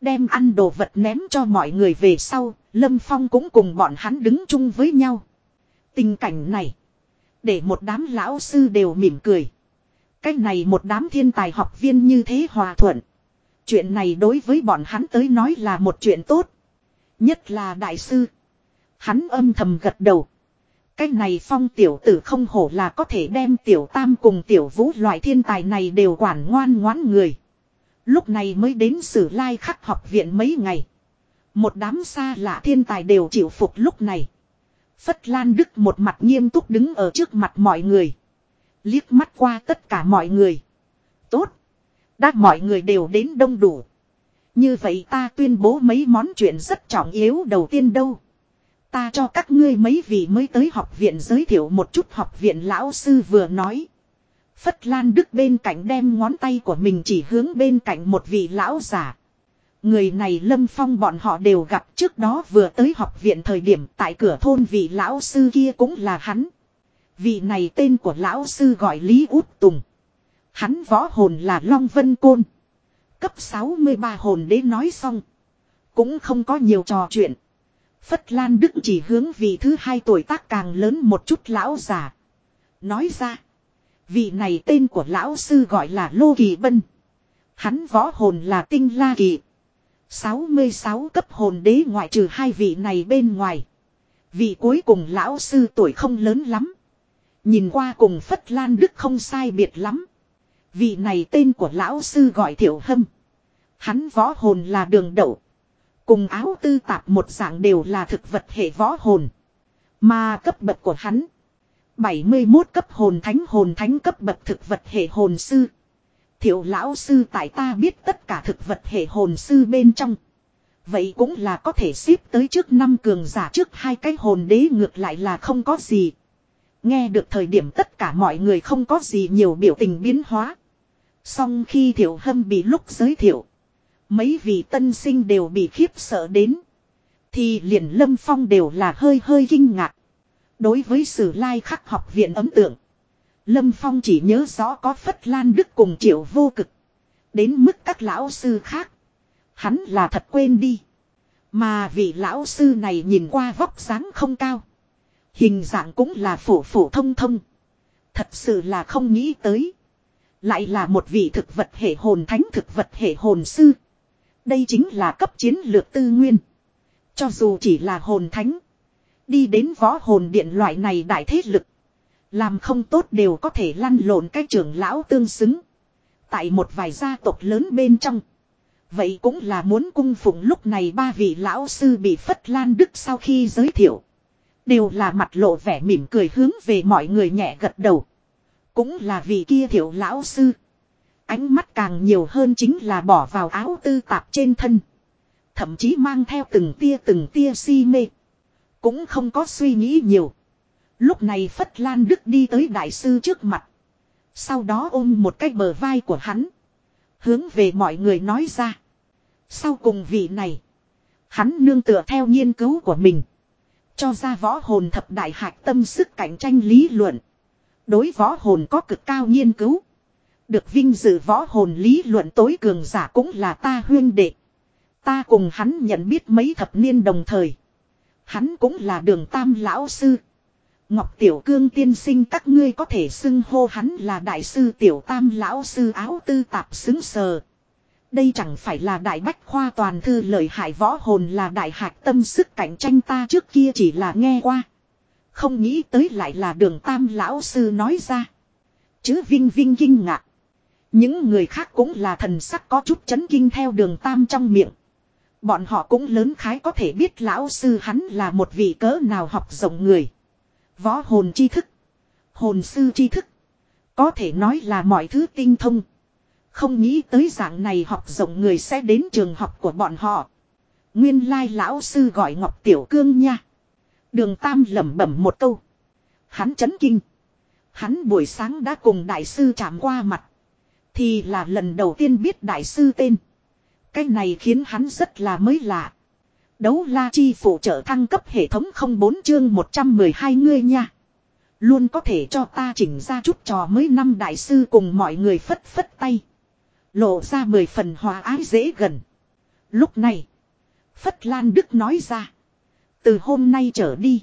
Đem ăn đồ vật ném cho mọi người về sau, Lâm Phong cũng cùng bọn hắn đứng chung với nhau. Tình cảnh này, để một đám lão sư đều mỉm cười. Cách này một đám thiên tài học viên như thế hòa thuận. Chuyện này đối với bọn hắn tới nói là một chuyện tốt. Nhất là đại sư. Hắn âm thầm gật đầu. Cái này phong tiểu tử không hổ là có thể đem tiểu tam cùng tiểu vũ loại thiên tài này đều quản ngoan ngoãn người. Lúc này mới đến sử lai khắc học viện mấy ngày. Một đám xa lạ thiên tài đều chịu phục lúc này. Phất Lan Đức một mặt nghiêm túc đứng ở trước mặt mọi người. Liếc mắt qua tất cả mọi người. Tốt. Đã mọi người đều đến đông đủ. Như vậy ta tuyên bố mấy món chuyện rất trọng yếu đầu tiên đâu. Ta cho các ngươi mấy vị mới tới học viện giới thiệu một chút học viện lão sư vừa nói. Phất Lan Đức bên cạnh đem ngón tay của mình chỉ hướng bên cạnh một vị lão giả. Người này Lâm Phong bọn họ đều gặp trước đó vừa tới học viện thời điểm tại cửa thôn vị lão sư kia cũng là hắn. Vị này tên của lão sư gọi Lý Út Tùng. Hắn võ hồn là Long Vân Côn. Cấp 63 hồn đế nói xong. Cũng không có nhiều trò chuyện. Phất Lan Đức chỉ hướng vị thứ hai tuổi tác càng lớn một chút lão già. Nói ra. Vị này tên của lão sư gọi là Lô Kỳ Bân. Hắn võ hồn là Tinh La Kỳ. 66 cấp hồn đế ngoại trừ hai vị này bên ngoài. Vị cuối cùng lão sư tuổi không lớn lắm. Nhìn qua cùng Phất Lan Đức không sai biệt lắm. Vị này tên của lão sư gọi Thiệu Hâm. Hắn võ hồn là đường đậu. Cùng áo tư tạp một dạng đều là thực vật hệ võ hồn. Mà cấp bậc của hắn. 71 cấp hồn thánh hồn thánh cấp bậc thực vật hệ hồn sư. Thiệu lão sư tại ta biết tất cả thực vật hệ hồn sư bên trong. Vậy cũng là có thể xếp tới trước năm cường giả trước hai cái hồn đế ngược lại là không có gì. Nghe được thời điểm tất cả mọi người không có gì nhiều biểu tình biến hóa. Xong khi thiểu hâm bị lúc giới thiệu. Mấy vị tân sinh đều bị khiếp sợ đến. Thì liền lâm phong đều là hơi hơi kinh ngạc. Đối với sử lai khắc học viện ấm tượng. Lâm Phong chỉ nhớ rõ có Phất Lan Đức cùng triệu vô cực. Đến mức các lão sư khác. Hắn là thật quên đi. Mà vị lão sư này nhìn qua vóc dáng không cao. Hình dạng cũng là phổ phổ thông thông. Thật sự là không nghĩ tới. Lại là một vị thực vật hệ hồn thánh thực vật hệ hồn sư. Đây chính là cấp chiến lược tư nguyên. Cho dù chỉ là hồn thánh. Đi đến võ hồn điện loại này đại thế lực. Làm không tốt đều có thể lăn lộn cái trưởng lão tương xứng. Tại một vài gia tộc lớn bên trong. Vậy cũng là muốn cung phụng lúc này ba vị lão sư bị Phất Lan Đức sau khi giới thiệu. Đều là mặt lộ vẻ mỉm cười hướng về mọi người nhẹ gật đầu. Cũng là vị kia thiểu lão sư. Ánh mắt càng nhiều hơn chính là bỏ vào áo tư tạp trên thân. Thậm chí mang theo từng tia từng tia si mê. Cũng không có suy nghĩ nhiều. Lúc này Phất Lan Đức đi tới đại sư trước mặt. Sau đó ôm một cái bờ vai của hắn. Hướng về mọi người nói ra. Sau cùng vị này. Hắn nương tựa theo nghiên cứu của mình. Cho ra võ hồn thập đại hạch tâm sức cạnh tranh lý luận. Đối võ hồn có cực cao nghiên cứu. Được vinh dự võ hồn lý luận tối cường giả cũng là ta huyên đệ. Ta cùng hắn nhận biết mấy thập niên đồng thời. Hắn cũng là đường tam lão sư. Ngọc Tiểu Cương tiên sinh các ngươi có thể xưng hô hắn là đại sư Tiểu Tam lão sư áo tư tạp xứng sờ. Đây chẳng phải là đại bách khoa toàn thư lợi hại võ hồn là đại hạc tâm sức cạnh tranh ta trước kia chỉ là nghe qua. Không nghĩ tới lại là đường tam lão sư nói ra. Chứ vinh vinh kinh ngạc. Những người khác cũng là thần sắc có chút chấn kinh theo đường tam trong miệng. Bọn họ cũng lớn khái có thể biết lão sư hắn là một vị cỡ nào học rộng người. Võ hồn tri thức. Hồn sư tri thức. Có thể nói là mọi thứ tinh thông. Không nghĩ tới dạng này học rộng người sẽ đến trường học của bọn họ. Nguyên lai lão sư gọi Ngọc Tiểu Cương nha. Đường Tam lẩm bẩm một câu. Hắn chấn kinh. Hắn buổi sáng đã cùng đại sư chạm qua mặt. Thì là lần đầu tiên biết đại sư tên. Cái này khiến hắn rất là mới lạ. Đấu la chi phụ trợ thăng cấp hệ thống 04 chương 112 ngươi nha. Luôn có thể cho ta chỉnh ra chút trò mới năm đại sư cùng mọi người phất phất tay. Lộ ra mười phần hòa ái dễ gần. Lúc này. Phất Lan Đức nói ra. Từ hôm nay trở đi.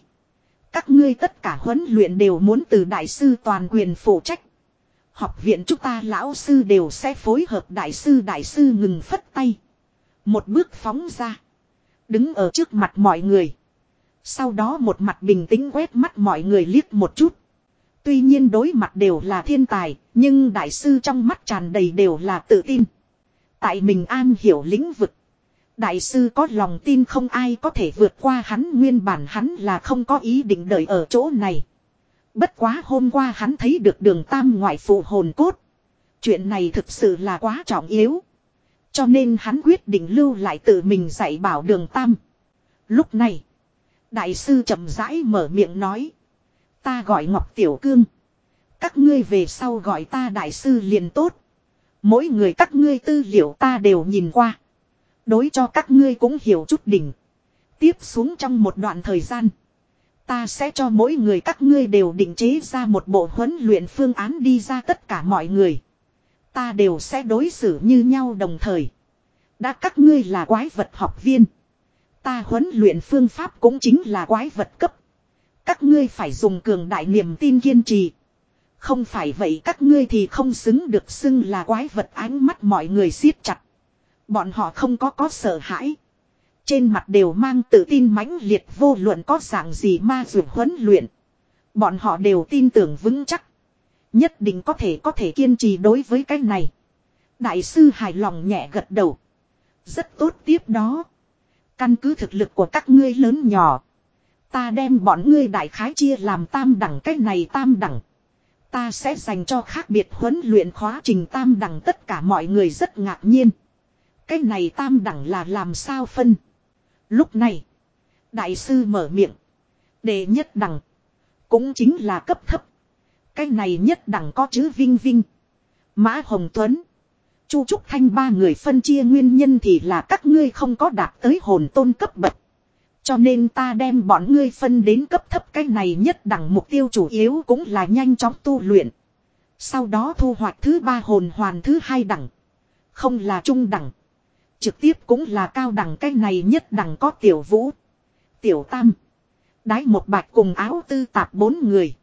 Các ngươi tất cả huấn luyện đều muốn từ đại sư toàn quyền phụ trách. Học viện chúng ta lão sư đều sẽ phối hợp đại sư đại sư ngừng phất tay. Một bước phóng ra. Đứng ở trước mặt mọi người. Sau đó một mặt bình tĩnh quét mắt mọi người liếc một chút. Tuy nhiên đối mặt đều là thiên tài, nhưng đại sư trong mắt tràn đầy đều là tự tin. Tại mình an hiểu lĩnh vực. Đại sư có lòng tin không ai có thể vượt qua hắn nguyên bản hắn là không có ý định đợi ở chỗ này. Bất quá hôm qua hắn thấy được đường tam ngoại phụ hồn cốt. Chuyện này thực sự là quá trọng yếu. Cho nên hắn quyết định lưu lại tự mình dạy bảo đường tam. Lúc này, đại sư chậm rãi mở miệng nói. Ta gọi Ngọc Tiểu Cương. Các ngươi về sau gọi ta đại sư liền tốt. Mỗi người các ngươi tư liệu ta đều nhìn qua. Đối cho các ngươi cũng hiểu chút đỉnh. Tiếp xuống trong một đoạn thời gian. Ta sẽ cho mỗi người các ngươi đều định chế ra một bộ huấn luyện phương án đi ra tất cả mọi người. Ta đều sẽ đối xử như nhau đồng thời. Đã các ngươi là quái vật học viên. Ta huấn luyện phương pháp cũng chính là quái vật cấp. Các ngươi phải dùng cường đại niềm tin kiên trì. Không phải vậy các ngươi thì không xứng được xưng là quái vật ánh mắt mọi người siết chặt. Bọn họ không có có sợ hãi. Trên mặt đều mang tự tin mãnh liệt, vô luận có dạng gì ma dược huấn luyện. Bọn họ đều tin tưởng vững chắc. Nhất định có thể có thể kiên trì đối với cái này. Đại sư hài lòng nhẹ gật đầu. Rất tốt tiếp đó. Căn cứ thực lực của các ngươi lớn nhỏ. Ta đem bọn ngươi đại khái chia làm tam đẳng, cái này tam đẳng. Ta sẽ dành cho khác biệt huấn luyện khóa trình tam đẳng, tất cả mọi người rất ngạc nhiên. Cái này tam đẳng là làm sao phân. Lúc này. Đại sư mở miệng. Đề nhất đẳng. Cũng chính là cấp thấp. Cái này nhất đẳng có chữ Vinh Vinh. Mã Hồng Tuấn. Chu Trúc Thanh ba người phân chia nguyên nhân thì là các ngươi không có đạt tới hồn tôn cấp bậc. Cho nên ta đem bọn ngươi phân đến cấp thấp cái này nhất đẳng mục tiêu chủ yếu cũng là nhanh chóng tu luyện. Sau đó thu hoạch thứ ba hồn hoàn thứ hai đẳng. Không là trung đẳng. Trực tiếp cũng là cao đẳng cái này nhất đẳng có tiểu vũ. Tiểu tam. Đái một bạch cùng áo tư tạp bốn người.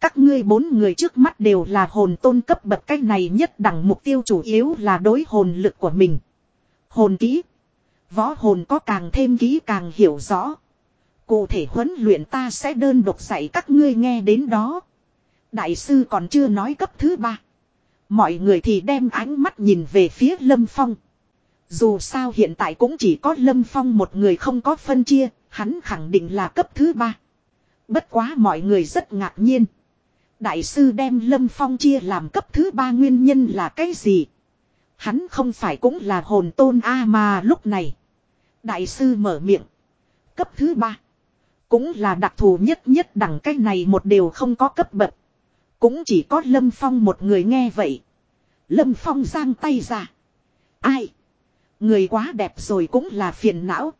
Các ngươi bốn người trước mắt đều là hồn tôn cấp bậc cái này nhất đẳng mục tiêu chủ yếu là đối hồn lực của mình. Hồn kỹ. Võ hồn có càng thêm kỹ càng hiểu rõ. Cụ thể huấn luyện ta sẽ đơn độc dạy các ngươi nghe đến đó. Đại sư còn chưa nói cấp thứ ba. Mọi người thì đem ánh mắt nhìn về phía Lâm Phong. Dù sao hiện tại cũng chỉ có Lâm Phong một người không có phân chia, hắn khẳng định là cấp thứ ba. Bất quá mọi người rất ngạc nhiên. Đại sư đem Lâm Phong chia làm cấp thứ ba nguyên nhân là cái gì? Hắn không phải cũng là hồn tôn A mà lúc này. Đại sư mở miệng. Cấp thứ ba. Cũng là đặc thù nhất nhất đẳng cái này một điều không có cấp bậc. Cũng chỉ có Lâm Phong một người nghe vậy. Lâm Phong giang tay ra. Ai? Người quá đẹp rồi cũng là phiền não.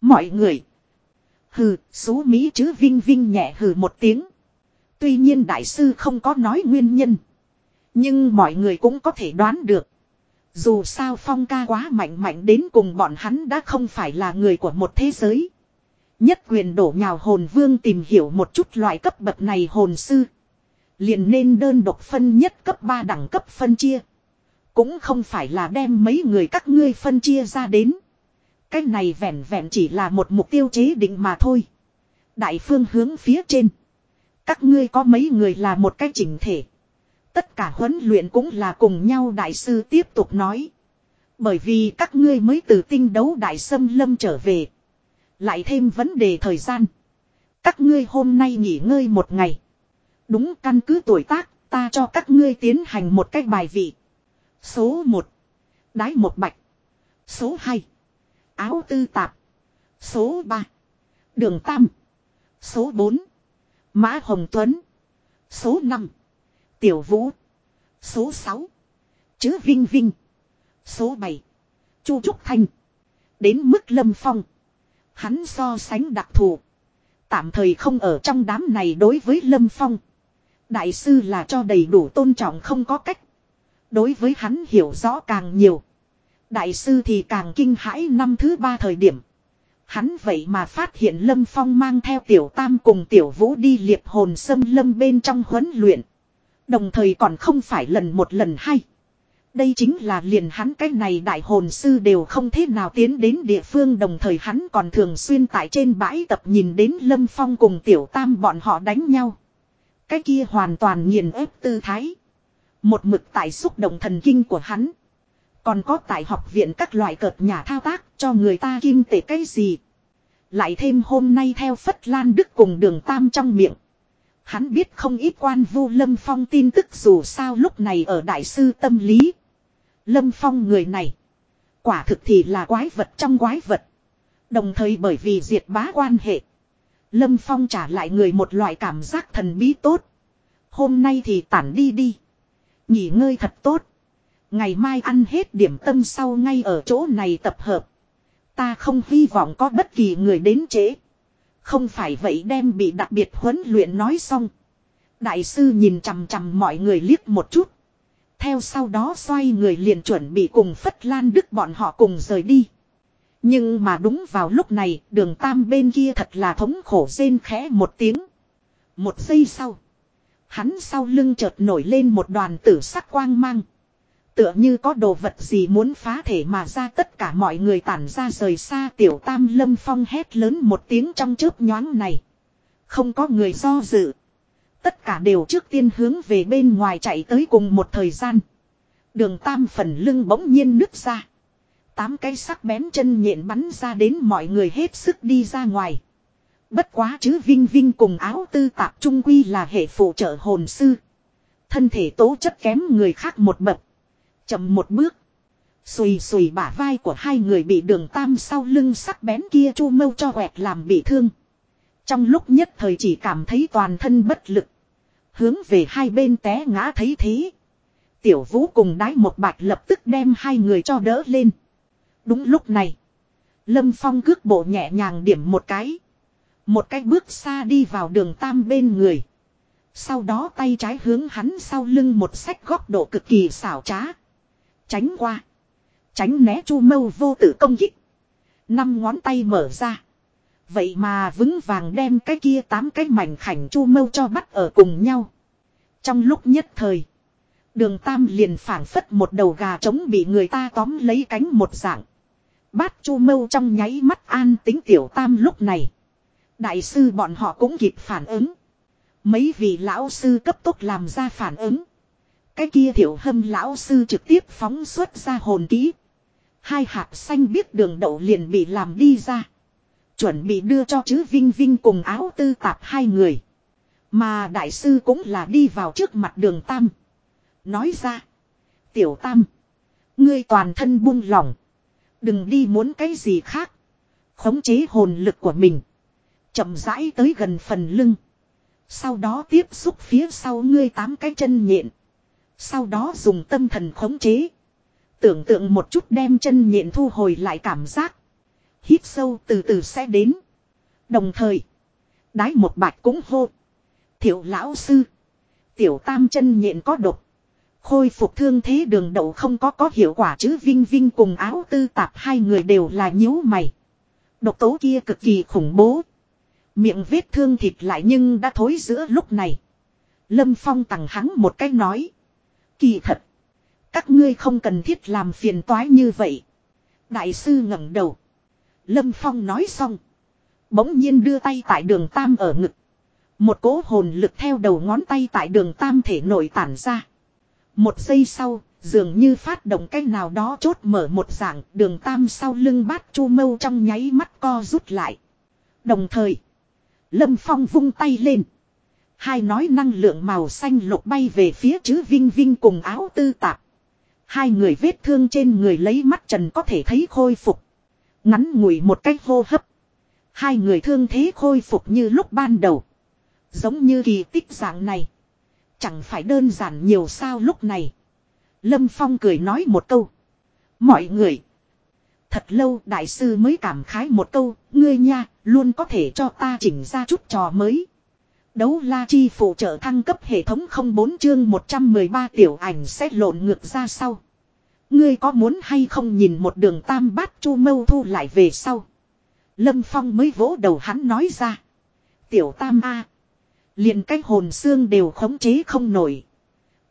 Mọi người. Hừ, số Mỹ chứ Vinh Vinh nhẹ hừ một tiếng. Tuy nhiên đại sư không có nói nguyên nhân. Nhưng mọi người cũng có thể đoán được. Dù sao phong ca quá mạnh mạnh đến cùng bọn hắn đã không phải là người của một thế giới. Nhất quyền đổ nhào hồn vương tìm hiểu một chút loại cấp bậc này hồn sư. Liền nên đơn độc phân nhất cấp 3 đẳng cấp phân chia. Cũng không phải là đem mấy người các ngươi phân chia ra đến. Cái này vẹn vẹn chỉ là một mục tiêu chế định mà thôi. Đại phương hướng phía trên. Các ngươi có mấy người là một cái chỉnh thể. Tất cả huấn luyện cũng là cùng nhau đại sư tiếp tục nói. Bởi vì các ngươi mới từ tinh đấu đại sâm lâm trở về. Lại thêm vấn đề thời gian. Các ngươi hôm nay nghỉ ngơi một ngày. Đúng căn cứ tuổi tác, ta cho các ngươi tiến hành một cách bài vị. Số 1. Đái một bạch. Số 2. Áo tư tạp. Số 3. Đường Tam. Số 4. Mã Hồng Tuấn. Số 5. Tiểu Vũ. Số 6. Chứ Vinh Vinh. Số 7. Chu Trúc Thanh. Đến mức Lâm Phong. Hắn so sánh đặc thù. Tạm thời không ở trong đám này đối với Lâm Phong. Đại sư là cho đầy đủ tôn trọng không có cách. Đối với hắn hiểu rõ càng nhiều. Đại sư thì càng kinh hãi năm thứ ba thời điểm. Hắn vậy mà phát hiện Lâm Phong mang theo tiểu tam cùng tiểu vũ đi liệp hồn sâm lâm bên trong huấn luyện. Đồng thời còn không phải lần một lần hai. Đây chính là liền hắn cái này đại hồn sư đều không thế nào tiến đến địa phương đồng thời hắn còn thường xuyên tại trên bãi tập nhìn đến Lâm Phong cùng tiểu tam bọn họ đánh nhau. Cái kia hoàn toàn nghiền ép tư thái. Một mực tại xúc động thần kinh của hắn. Còn có tại học viện các loại cợt nhà thao tác cho người ta kim tệ cái gì. Lại thêm hôm nay theo Phất Lan Đức cùng đường Tam trong miệng. Hắn biết không ít quan vu Lâm Phong tin tức dù sao lúc này ở đại sư tâm lý. Lâm Phong người này. Quả thực thì là quái vật trong quái vật. Đồng thời bởi vì diệt bá quan hệ. Lâm Phong trả lại người một loại cảm giác thần bí tốt. Hôm nay thì tản đi đi. Nghỉ ngơi thật tốt. Ngày mai ăn hết điểm tâm sau ngay ở chỗ này tập hợp. Ta không hy vọng có bất kỳ người đến trễ. Không phải vậy đem bị đặc biệt huấn luyện nói xong. Đại sư nhìn chằm chằm mọi người liếc một chút. Theo sau đó xoay người liền chuẩn bị cùng Phất Lan Đức bọn họ cùng rời đi. Nhưng mà đúng vào lúc này, đường tam bên kia thật là thống khổ rên khẽ một tiếng. Một giây sau. Hắn sau lưng chợt nổi lên một đoàn tử sắc quang mang. Tựa như có đồ vật gì muốn phá thể mà ra tất cả mọi người tản ra rời xa tiểu tam lâm phong hét lớn một tiếng trong chớp nhoáng này. Không có người do dự. Tất cả đều trước tiên hướng về bên ngoài chạy tới cùng một thời gian. Đường tam phần lưng bỗng nhiên nứt ra. Tám cái sắc bén chân nhện bắn ra đến mọi người hết sức đi ra ngoài. Bất quá chứ Vinh Vinh cùng áo tư tạp trung quy là hệ phụ trợ hồn sư. Thân thể tố chất kém người khác một bậc. chậm một bước. Xùi xùi bả vai của hai người bị đường tam sau lưng sắc bén kia chu mâu cho quẹt làm bị thương. Trong lúc nhất thời chỉ cảm thấy toàn thân bất lực. Hướng về hai bên té ngã thấy thế. Tiểu vũ cùng đái một bạch lập tức đem hai người cho đỡ lên. Đúng lúc này. Lâm Phong cước bộ nhẹ nhàng điểm một cái. Một cái bước xa đi vào đường tam bên người. Sau đó tay trái hướng hắn sau lưng một sách góc độ cực kỳ xảo trá. Tránh qua. Tránh né chu mâu vô tử công kích. Năm ngón tay mở ra. Vậy mà vững vàng đem cái kia tám cái mảnh khảnh chu mâu cho bắt ở cùng nhau. Trong lúc nhất thời. Đường tam liền phảng phất một đầu gà trống bị người ta tóm lấy cánh một dạng. Bát chu mâu trong nháy mắt an tính tiểu tam lúc này. Đại sư bọn họ cũng kịp phản ứng. Mấy vị lão sư cấp tốc làm ra phản ứng. Cái kia thiểu hâm lão sư trực tiếp phóng xuất ra hồn kỹ. Hai hạt xanh biết đường đậu liền bị làm đi ra. Chuẩn bị đưa cho chữ Vinh Vinh cùng áo tư tạp hai người. Mà đại sư cũng là đi vào trước mặt đường Tam. Nói ra. Tiểu Tam. Ngươi toàn thân buông lỏng. Đừng đi muốn cái gì khác. Khống chế hồn lực của mình chậm rãi tới gần phần lưng. Sau đó tiếp xúc phía sau ngươi tám cái chân nhện. Sau đó dùng tâm thần khống chế. Tưởng tượng một chút đem chân nhện thu hồi lại cảm giác. Hít sâu từ từ sẽ đến. Đồng thời. Đái một bạch cũng hô. Thiệu lão sư. Tiểu tam chân nhện có độc. Khôi phục thương thế đường đậu không có có hiệu quả chứ Vinh Vinh cùng áo tư tạp hai người đều là nhíu mày. Độc tố kia cực kỳ khủng bố. Miệng vết thương thịt lại nhưng đã thối giữa lúc này. Lâm Phong tặng hắn một cách nói. Kỳ thật. Các ngươi không cần thiết làm phiền toái như vậy. Đại sư ngẩng đầu. Lâm Phong nói xong. Bỗng nhiên đưa tay tại đường tam ở ngực. Một cỗ hồn lực theo đầu ngón tay tại đường tam thể nổi tản ra. Một giây sau, dường như phát động cách nào đó chốt mở một dạng đường tam sau lưng bát chu mâu trong nháy mắt co rút lại. Đồng thời, Lâm Phong vung tay lên. Hai nói năng lượng màu xanh lục bay về phía chứ Vinh Vinh cùng áo tư tạp. Hai người vết thương trên người lấy mắt trần có thể thấy khôi phục. Ngắn ngủi một cách hô hấp. Hai người thương thế khôi phục như lúc ban đầu. Giống như kỳ tích dạng này. Chẳng phải đơn giản nhiều sao lúc này. Lâm Phong cười nói một câu. Mọi người. Thật lâu đại sư mới cảm khái một câu. Ngươi nha, luôn có thể cho ta chỉnh ra chút trò mới. Đấu la chi phụ trợ thăng cấp hệ thống 04 chương 113 tiểu ảnh sẽ lộn ngược ra sau. Ngươi có muốn hay không nhìn một đường tam bát chu mâu thu lại về sau. Lâm Phong mới vỗ đầu hắn nói ra. Tiểu tam A. liền cái hồn xương đều khống chế không nổi.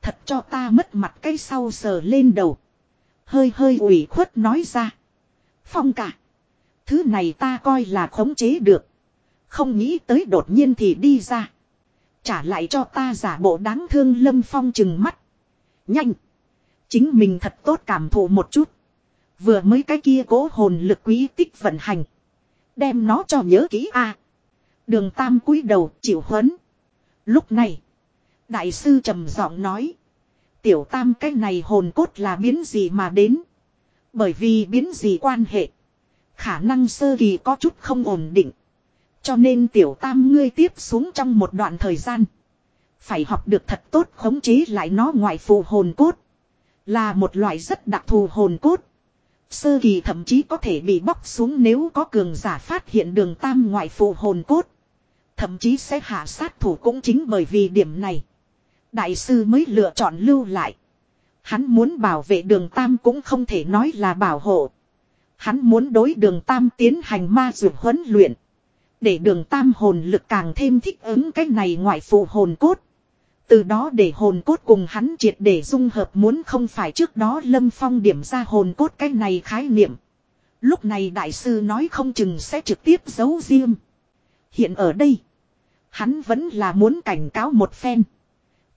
Thật cho ta mất mặt cái sau sờ lên đầu. Hơi hơi ủy khuất nói ra. Phong cả. Thứ này ta coi là khống chế được. Không nghĩ tới đột nhiên thì đi ra. Trả lại cho ta giả bộ đáng thương lâm phong chừng mắt. Nhanh. Chính mình thật tốt cảm thụ một chút. Vừa mới cái kia cố hồn lực quý tích vận hành. Đem nó cho nhớ kỹ a. Đường tam cúi đầu chịu huấn. Lúc này. Đại sư trầm giọng nói. Tiểu tam cái này hồn cốt là biến gì mà đến. Bởi vì biến gì quan hệ. Khả năng sơ kỳ có chút không ổn định. Cho nên tiểu tam ngươi tiếp xuống trong một đoạn thời gian. Phải học được thật tốt khống chế lại nó ngoại phù hồn cốt. Là một loại rất đặc thù hồn cốt. Sơ kỳ thậm chí có thể bị bóc xuống nếu có cường giả phát hiện đường tam ngoại phù hồn cốt. Thậm chí sẽ hạ sát thủ cũng chính bởi vì điểm này. Đại sư mới lựa chọn lưu lại. Hắn muốn bảo vệ đường tam cũng không thể nói là bảo hộ. Hắn muốn đối đường tam tiến hành ma dược huấn luyện. Để đường tam hồn lực càng thêm thích ứng cái này ngoại phụ hồn cốt. Từ đó để hồn cốt cùng hắn triệt để dung hợp muốn không phải trước đó Lâm Phong điểm ra hồn cốt cái này khái niệm. Lúc này đại sư nói không chừng sẽ trực tiếp giấu riêng. Hiện ở đây. Hắn vẫn là muốn cảnh cáo một phen.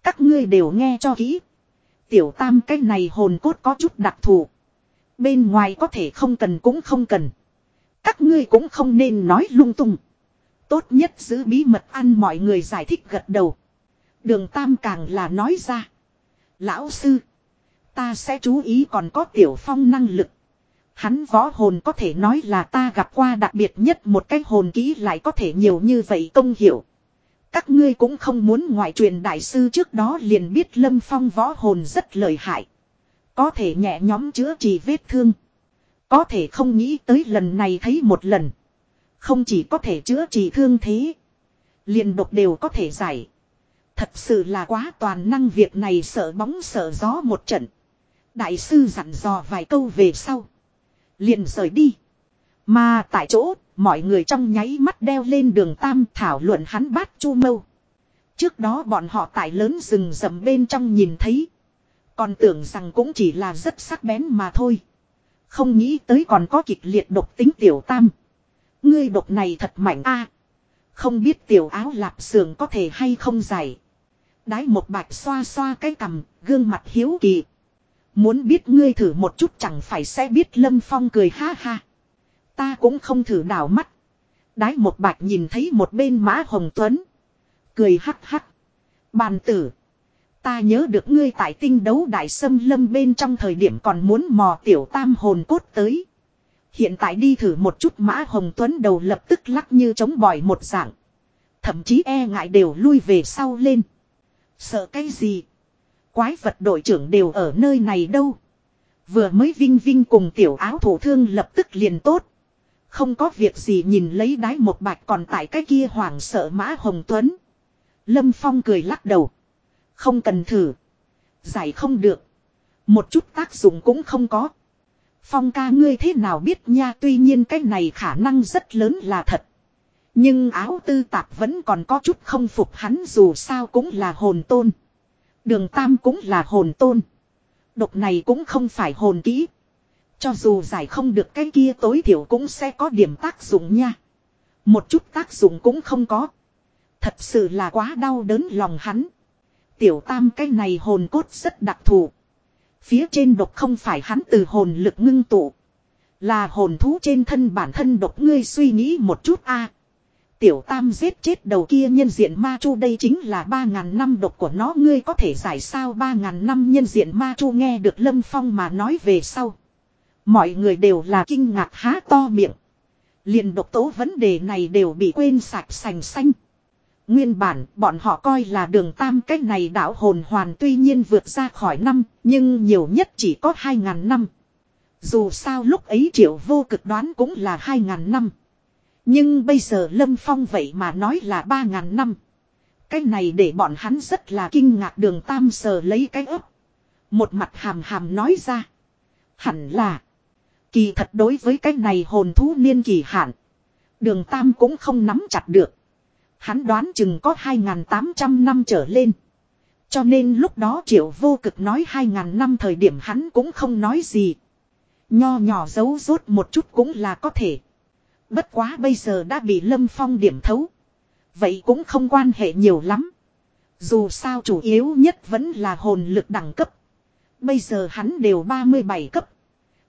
Các ngươi đều nghe cho kỹ. Tiểu tam cái này hồn cốt có chút đặc thù. Bên ngoài có thể không cần cũng không cần. Các ngươi cũng không nên nói lung tung. Tốt nhất giữ bí mật ăn mọi người giải thích gật đầu. Đường Tam càng là nói ra. Lão sư. Ta sẽ chú ý còn có tiểu phong năng lực. Hắn võ hồn có thể nói là ta gặp qua đặc biệt nhất một cái hồn kỹ lại có thể nhiều như vậy công hiểu. Các ngươi cũng không muốn ngoại truyền đại sư trước đó liền biết lâm phong võ hồn rất lợi hại. Có thể nhẹ nhóm chữa trị vết thương. Có thể không nghĩ tới lần này thấy một lần. Không chỉ có thể chữa trị thương thế. Liền độc đều có thể giải. Thật sự là quá toàn năng việc này sợ bóng sợ gió một trận. Đại sư dặn dò vài câu về sau. Liền rời đi. Mà tại chỗ, mọi người trong nháy mắt đeo lên đường tam thảo luận hắn bát chu mâu. Trước đó bọn họ tại lớn rừng rầm bên trong nhìn thấy. Còn tưởng rằng cũng chỉ là rất sắc bén mà thôi. Không nghĩ tới còn có kịch liệt độc tính tiểu tam. Ngươi độc này thật mạnh a. không biết tiểu áo lạp sườn có thể hay không giải. Đái một bạch xoa xoa cái cằm, gương mặt hiếu kỳ. Muốn biết ngươi thử một chút chẳng phải sẽ biết Lâm Phong cười ha ha. Ta cũng không thử đảo mắt. Đái một bạch nhìn thấy một bên mã hồng tuấn. Cười hắc hắc. Bàn tử. Ta nhớ được ngươi tại tinh đấu đại sâm lâm bên trong thời điểm còn muốn mò tiểu tam hồn cốt tới. Hiện tại đi thử một chút mã hồng tuấn đầu lập tức lắc như chống bỏi một dạng. Thậm chí e ngại đều lui về sau lên. Sợ cái gì? Quái vật đội trưởng đều ở nơi này đâu? Vừa mới vinh vinh cùng tiểu áo thủ thương lập tức liền tốt. Không có việc gì nhìn lấy đái một bạch còn tại cái kia hoảng sợ mã hồng tuấn. Lâm Phong cười lắc đầu. Không cần thử. Giải không được. Một chút tác dụng cũng không có. Phong ca ngươi thế nào biết nha, tuy nhiên cái này khả năng rất lớn là thật. Nhưng áo tư tạp vẫn còn có chút không phục hắn dù sao cũng là hồn tôn. Đường tam cũng là hồn tôn. Độc này cũng không phải hồn kỹ. Cho dù giải không được cái kia tối thiểu cũng sẽ có điểm tác dụng nha. Một chút tác dụng cũng không có. Thật sự là quá đau đớn lòng hắn. Tiểu tam cái này hồn cốt rất đặc thù. Phía trên độc không phải hắn từ hồn lực ngưng tụ. Là hồn thú trên thân bản thân độc ngươi suy nghĩ một chút a Tiểu tam giết chết đầu kia nhân diện ma chu đây chính là ba ngàn năm độc của nó, ngươi có thể giải sao ba ngàn năm nhân diện ma chu nghe được lâm phong mà nói về sau. Mọi người đều là kinh ngạc há to miệng. liền độc tố vấn đề này đều bị quên sạch sành xanh. Nguyên bản, bọn họ coi là đường tam cách này đảo hồn hoàn tuy nhiên vượt ra khỏi năm, nhưng nhiều nhất chỉ có hai ngàn năm. Dù sao lúc ấy triệu vô cực đoán cũng là hai ngàn năm. Nhưng bây giờ Lâm Phong vậy mà nói là ba ngàn năm. Cái này để bọn hắn rất là kinh ngạc đường tam sờ lấy cái ấp. Một mặt hàm hàm nói ra. Hẳn là. Kỳ thật đối với cái này hồn thú niên kỳ hạn. Đường tam cũng không nắm chặt được. Hắn đoán chừng có 2.800 năm trở lên. Cho nên lúc đó triệu vô cực nói 2.000 năm thời điểm hắn cũng không nói gì. Nho nhỏ giấu rốt một chút cũng là có thể. Bất quá bây giờ đã bị Lâm Phong điểm thấu. Vậy cũng không quan hệ nhiều lắm. Dù sao chủ yếu nhất vẫn là hồn lực đẳng cấp. Bây giờ hắn đều 37 cấp.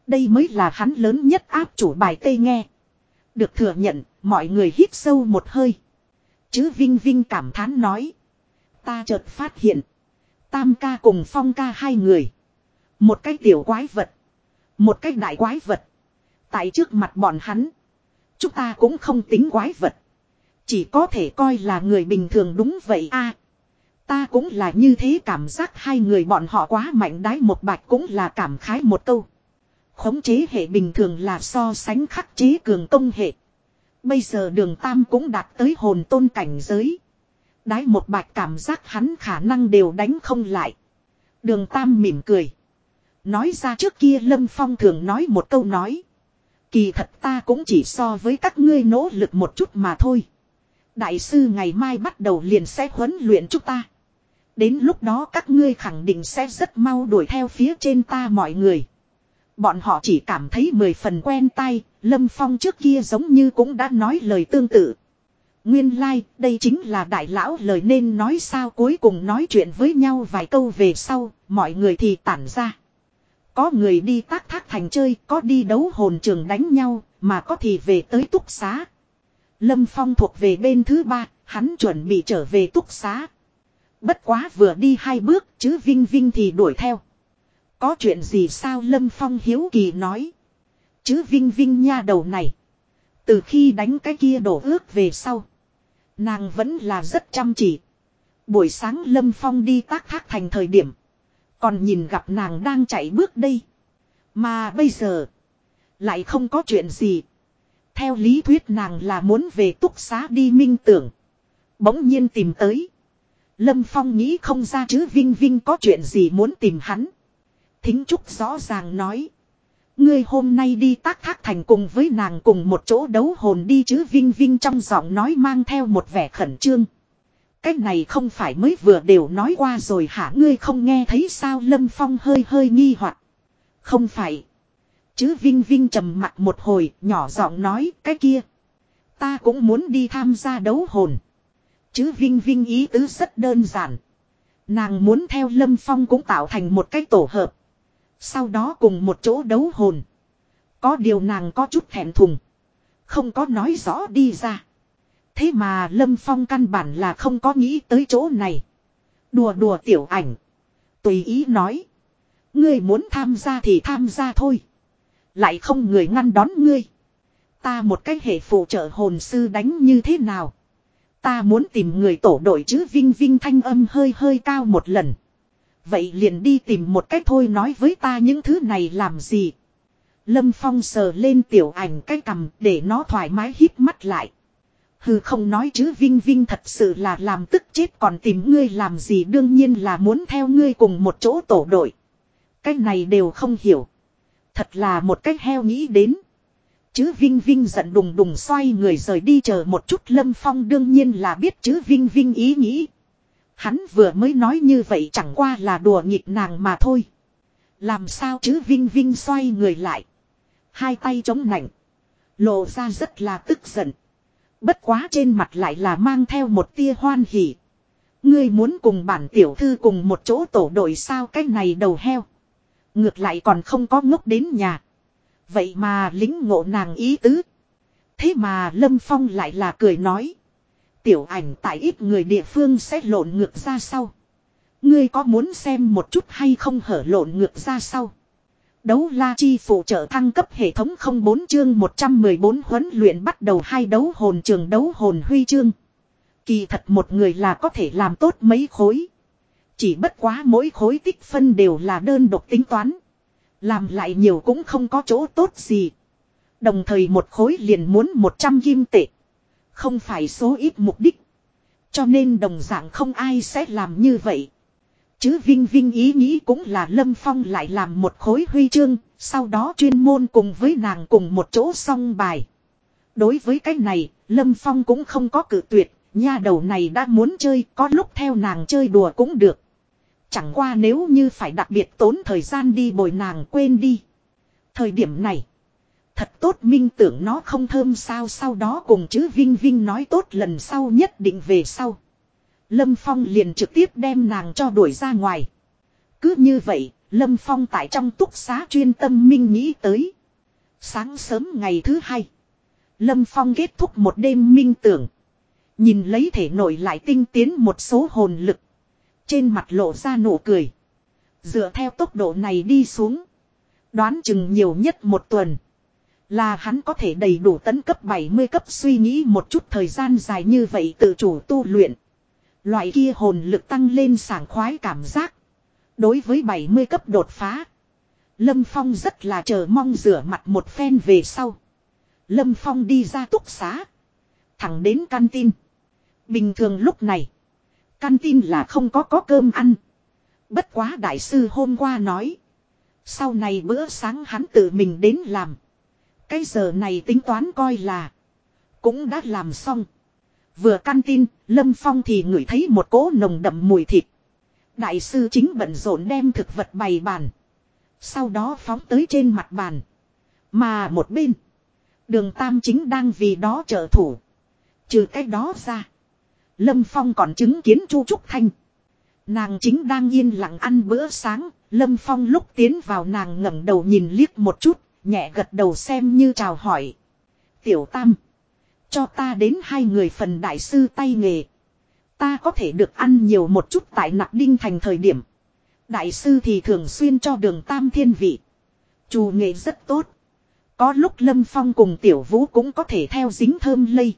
Đây mới là hắn lớn nhất áp chủ bài tây nghe. Được thừa nhận, mọi người hít sâu một hơi. Chứ Vinh Vinh cảm thán nói. Ta chợt phát hiện. Tam ca cùng phong ca hai người. Một cái tiểu quái vật. Một cái đại quái vật. Tại trước mặt bọn hắn. Chúng ta cũng không tính quái vật. Chỉ có thể coi là người bình thường đúng vậy a. ta cũng là như thế cảm giác hai người bọn họ quá mạnh đái một bạch cũng là cảm khái một câu. Khống chế hệ bình thường là so sánh khắc chế cường công hệ. Bây giờ đường tam cũng đạt tới hồn tôn cảnh giới. Đái một bạch cảm giác hắn khả năng đều đánh không lại. Đường tam mỉm cười. Nói ra trước kia Lâm Phong thường nói một câu nói. Kỳ thật ta cũng chỉ so với các ngươi nỗ lực một chút mà thôi. Đại sư ngày mai bắt đầu liền sẽ huấn luyện chúng ta. Đến lúc đó các ngươi khẳng định sẽ rất mau đuổi theo phía trên ta mọi người. Bọn họ chỉ cảm thấy mười phần quen tay, Lâm Phong trước kia giống như cũng đã nói lời tương tự. Nguyên lai, like, đây chính là đại lão lời nên nói sao cuối cùng nói chuyện với nhau vài câu về sau, mọi người thì tản ra. Có người đi tác thác thành chơi, có đi đấu hồn trường đánh nhau, mà có thì về tới túc xá. Lâm Phong thuộc về bên thứ ba, hắn chuẩn bị trở về túc xá. Bất quá vừa đi hai bước, chứ Vinh Vinh thì đuổi theo. Có chuyện gì sao Lâm Phong hiếu kỳ nói. Chứ Vinh Vinh nha đầu này. Từ khi đánh cái kia đổ ước về sau. Nàng vẫn là rất chăm chỉ. Buổi sáng Lâm Phong đi tác thác thành thời điểm. Còn nhìn gặp nàng đang chạy bước đây. Mà bây giờ. Lại không có chuyện gì. Theo lý thuyết nàng là muốn về túc xá đi minh tưởng. Bỗng nhiên tìm tới. Lâm Phong nghĩ không ra chứ Vinh Vinh có chuyện gì muốn tìm hắn. Thính Trúc rõ ràng nói. Ngươi hôm nay đi tác thác thành cùng với nàng cùng một chỗ đấu hồn đi chứ Vinh Vinh trong giọng nói mang theo một vẻ khẩn trương. Cái này không phải mới vừa đều nói qua rồi hả ngươi không nghe thấy sao Lâm Phong hơi hơi nghi hoặc Không phải. Chứ Vinh Vinh trầm mặt một hồi, nhỏ giọng nói, cái kia. Ta cũng muốn đi tham gia đấu hồn. Chứ Vinh Vinh ý tứ rất đơn giản. Nàng muốn theo Lâm Phong cũng tạo thành một cái tổ hợp. Sau đó cùng một chỗ đấu hồn. Có điều nàng có chút thẹn thùng. Không có nói rõ đi ra. Thế mà Lâm Phong căn bản là không có nghĩ tới chỗ này. Đùa đùa tiểu ảnh. Tùy ý nói. Ngươi muốn tham gia thì tham gia thôi. Lại không người ngăn đón ngươi. Ta một cách hệ phụ trợ hồn sư đánh như thế nào. Ta muốn tìm người tổ đội chứ Vinh Vinh thanh âm hơi hơi cao một lần. Vậy liền đi tìm một cách thôi nói với ta những thứ này làm gì. Lâm Phong sờ lên tiểu ảnh cái cầm để nó thoải mái hít mắt lại. Hừ không nói chứ Vinh Vinh thật sự là làm tức chết còn tìm ngươi làm gì đương nhiên là muốn theo ngươi cùng một chỗ tổ đội. Cái này đều không hiểu. Thật là một cách heo nghĩ đến. Chứ Vinh Vinh giận đùng đùng xoay người rời đi chờ một chút Lâm Phong đương nhiên là biết chứ Vinh Vinh ý nghĩ. Hắn vừa mới nói như vậy chẳng qua là đùa nghịch nàng mà thôi. Làm sao chứ Vinh Vinh xoay người lại. Hai tay chống nảnh. Lộ ra rất là tức giận. Bất quá trên mặt lại là mang theo một tia hoan hỉ. Ngươi muốn cùng bản tiểu thư cùng một chỗ tổ đội sao cái này đầu heo. Ngược lại còn không có ngốc đến nhà. Vậy mà lính ngộ nàng ý tứ. Thế mà Lâm Phong lại là cười nói. Tiểu ảnh tại ít người địa phương sẽ lộn ngược ra sau. Ngươi có muốn xem một chút hay không hở lộn ngược ra sau. Đấu la chi phụ trợ thăng cấp hệ thống 04 chương 114 huấn luyện bắt đầu hai đấu hồn trường đấu hồn huy chương. Kỳ thật một người là có thể làm tốt mấy khối. Chỉ bất quá mỗi khối tích phân đều là đơn độc tính toán. Làm lại nhiều cũng không có chỗ tốt gì. Đồng thời một khối liền muốn 100 kim tệ. Không phải số ít mục đích. Cho nên đồng dạng không ai sẽ làm như vậy. Chứ Vinh Vinh ý nghĩ cũng là Lâm Phong lại làm một khối huy chương, sau đó chuyên môn cùng với nàng cùng một chỗ song bài. Đối với cái này, Lâm Phong cũng không có cử tuyệt, nha đầu này đã muốn chơi, có lúc theo nàng chơi đùa cũng được. Chẳng qua nếu như phải đặc biệt tốn thời gian đi bồi nàng quên đi. Thời điểm này, thật tốt minh tưởng nó không thơm sao sau đó cùng chứ Vinh Vinh nói tốt lần sau nhất định về sau. Lâm Phong liền trực tiếp đem nàng cho đuổi ra ngoài. Cứ như vậy, Lâm Phong tại trong túc xá chuyên tâm minh nghĩ tới. Sáng sớm ngày thứ hai. Lâm Phong kết thúc một đêm minh tưởng. Nhìn lấy thể nổi lại tinh tiến một số hồn lực. Trên mặt lộ ra nụ cười. Dựa theo tốc độ này đi xuống. Đoán chừng nhiều nhất một tuần. Là hắn có thể đầy đủ tấn cấp 70 cấp suy nghĩ một chút thời gian dài như vậy tự chủ tu luyện. Loại kia hồn lực tăng lên sảng khoái cảm giác. Đối với 70 cấp đột phá. Lâm Phong rất là chờ mong rửa mặt một phen về sau. Lâm Phong đi ra túc xá. Thẳng đến căn tin. Bình thường lúc này. Căn tin là không có có cơm ăn. Bất quá đại sư hôm qua nói. Sau này bữa sáng hắn tự mình đến làm. Cái giờ này tính toán coi là. Cũng đã làm xong. Vừa căn tin, Lâm Phong thì ngửi thấy một cỗ nồng đậm mùi thịt. Đại sư chính bận rộn đem thực vật bày bàn. Sau đó phóng tới trên mặt bàn. Mà một bên. Đường Tam chính đang vì đó trợ thủ. Trừ cái đó ra. Lâm Phong còn chứng kiến Chu Trúc Thanh. Nàng chính đang yên lặng ăn bữa sáng. Lâm Phong lúc tiến vào nàng ngẩng đầu nhìn liếc một chút. Nhẹ gật đầu xem như chào hỏi. Tiểu Tam. Cho ta đến hai người phần đại sư tay nghề. Ta có thể được ăn nhiều một chút tại nặc đinh thành thời điểm. Đại sư thì thường xuyên cho đường tam thiên vị. Chủ nghệ rất tốt. Có lúc Lâm Phong cùng Tiểu Vũ cũng có thể theo dính thơm lây.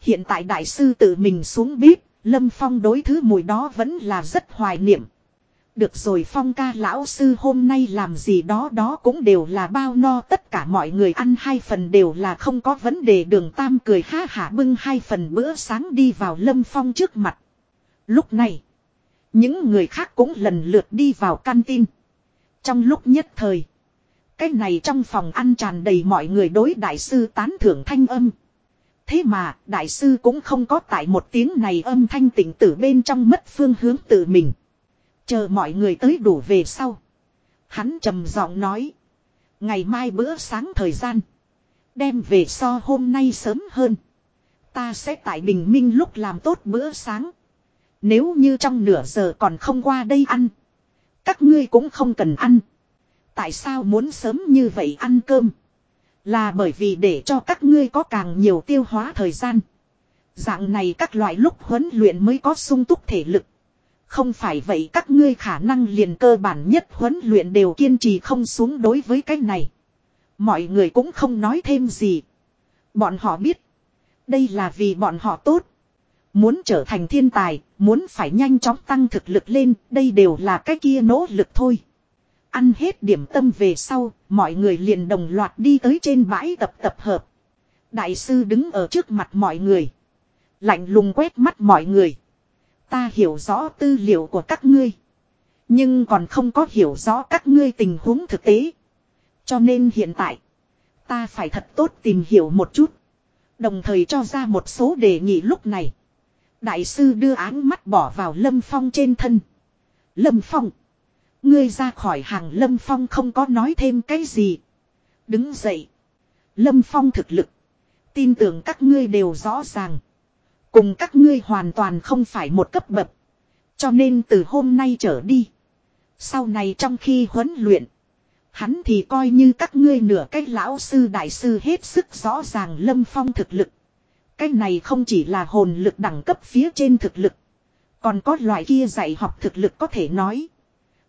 Hiện tại đại sư tự mình xuống bếp, Lâm Phong đối thứ mùi đó vẫn là rất hoài niệm. Được rồi Phong ca lão sư hôm nay làm gì đó đó cũng đều là bao no tất cả mọi người ăn hai phần đều là không có vấn đề đường tam cười ha hả bưng hai phần bữa sáng đi vào Lâm Phong trước mặt. Lúc này, những người khác cũng lần lượt đi vào căn tin. Trong lúc nhất thời, cái này trong phòng ăn tràn đầy mọi người đối đại sư tán thưởng thanh âm. Thế mà, đại sư cũng không có tại một tiếng này âm thanh tỉnh tử bên trong mất phương hướng tự mình. Chờ mọi người tới đủ về sau. Hắn trầm giọng nói. Ngày mai bữa sáng thời gian. Đem về so hôm nay sớm hơn. Ta sẽ tại bình minh lúc làm tốt bữa sáng. Nếu như trong nửa giờ còn không qua đây ăn. Các ngươi cũng không cần ăn. Tại sao muốn sớm như vậy ăn cơm? Là bởi vì để cho các ngươi có càng nhiều tiêu hóa thời gian. Dạng này các loại lúc huấn luyện mới có sung túc thể lực. Không phải vậy các ngươi khả năng liền cơ bản nhất huấn luyện đều kiên trì không xuống đối với cái này. Mọi người cũng không nói thêm gì. Bọn họ biết. Đây là vì bọn họ tốt. Muốn trở thành thiên tài, muốn phải nhanh chóng tăng thực lực lên, đây đều là cái kia nỗ lực thôi. Ăn hết điểm tâm về sau, mọi người liền đồng loạt đi tới trên bãi tập tập hợp. Đại sư đứng ở trước mặt mọi người. Lạnh lùng quét mắt mọi người. Ta hiểu rõ tư liệu của các ngươi. Nhưng còn không có hiểu rõ các ngươi tình huống thực tế. Cho nên hiện tại, ta phải thật tốt tìm hiểu một chút. Đồng thời cho ra một số đề nghị lúc này. Đại sư đưa áng mắt bỏ vào Lâm Phong trên thân. Lâm Phong. Ngươi ra khỏi hàng Lâm Phong không có nói thêm cái gì. Đứng dậy. Lâm Phong thực lực. Tin tưởng các ngươi đều rõ ràng. Cùng các ngươi hoàn toàn không phải một cấp bậc. Cho nên từ hôm nay trở đi. Sau này trong khi huấn luyện. Hắn thì coi như các ngươi nửa cái lão sư đại sư hết sức rõ ràng lâm phong thực lực. Cái này không chỉ là hồn lực đẳng cấp phía trên thực lực. Còn có loại kia dạy học thực lực có thể nói.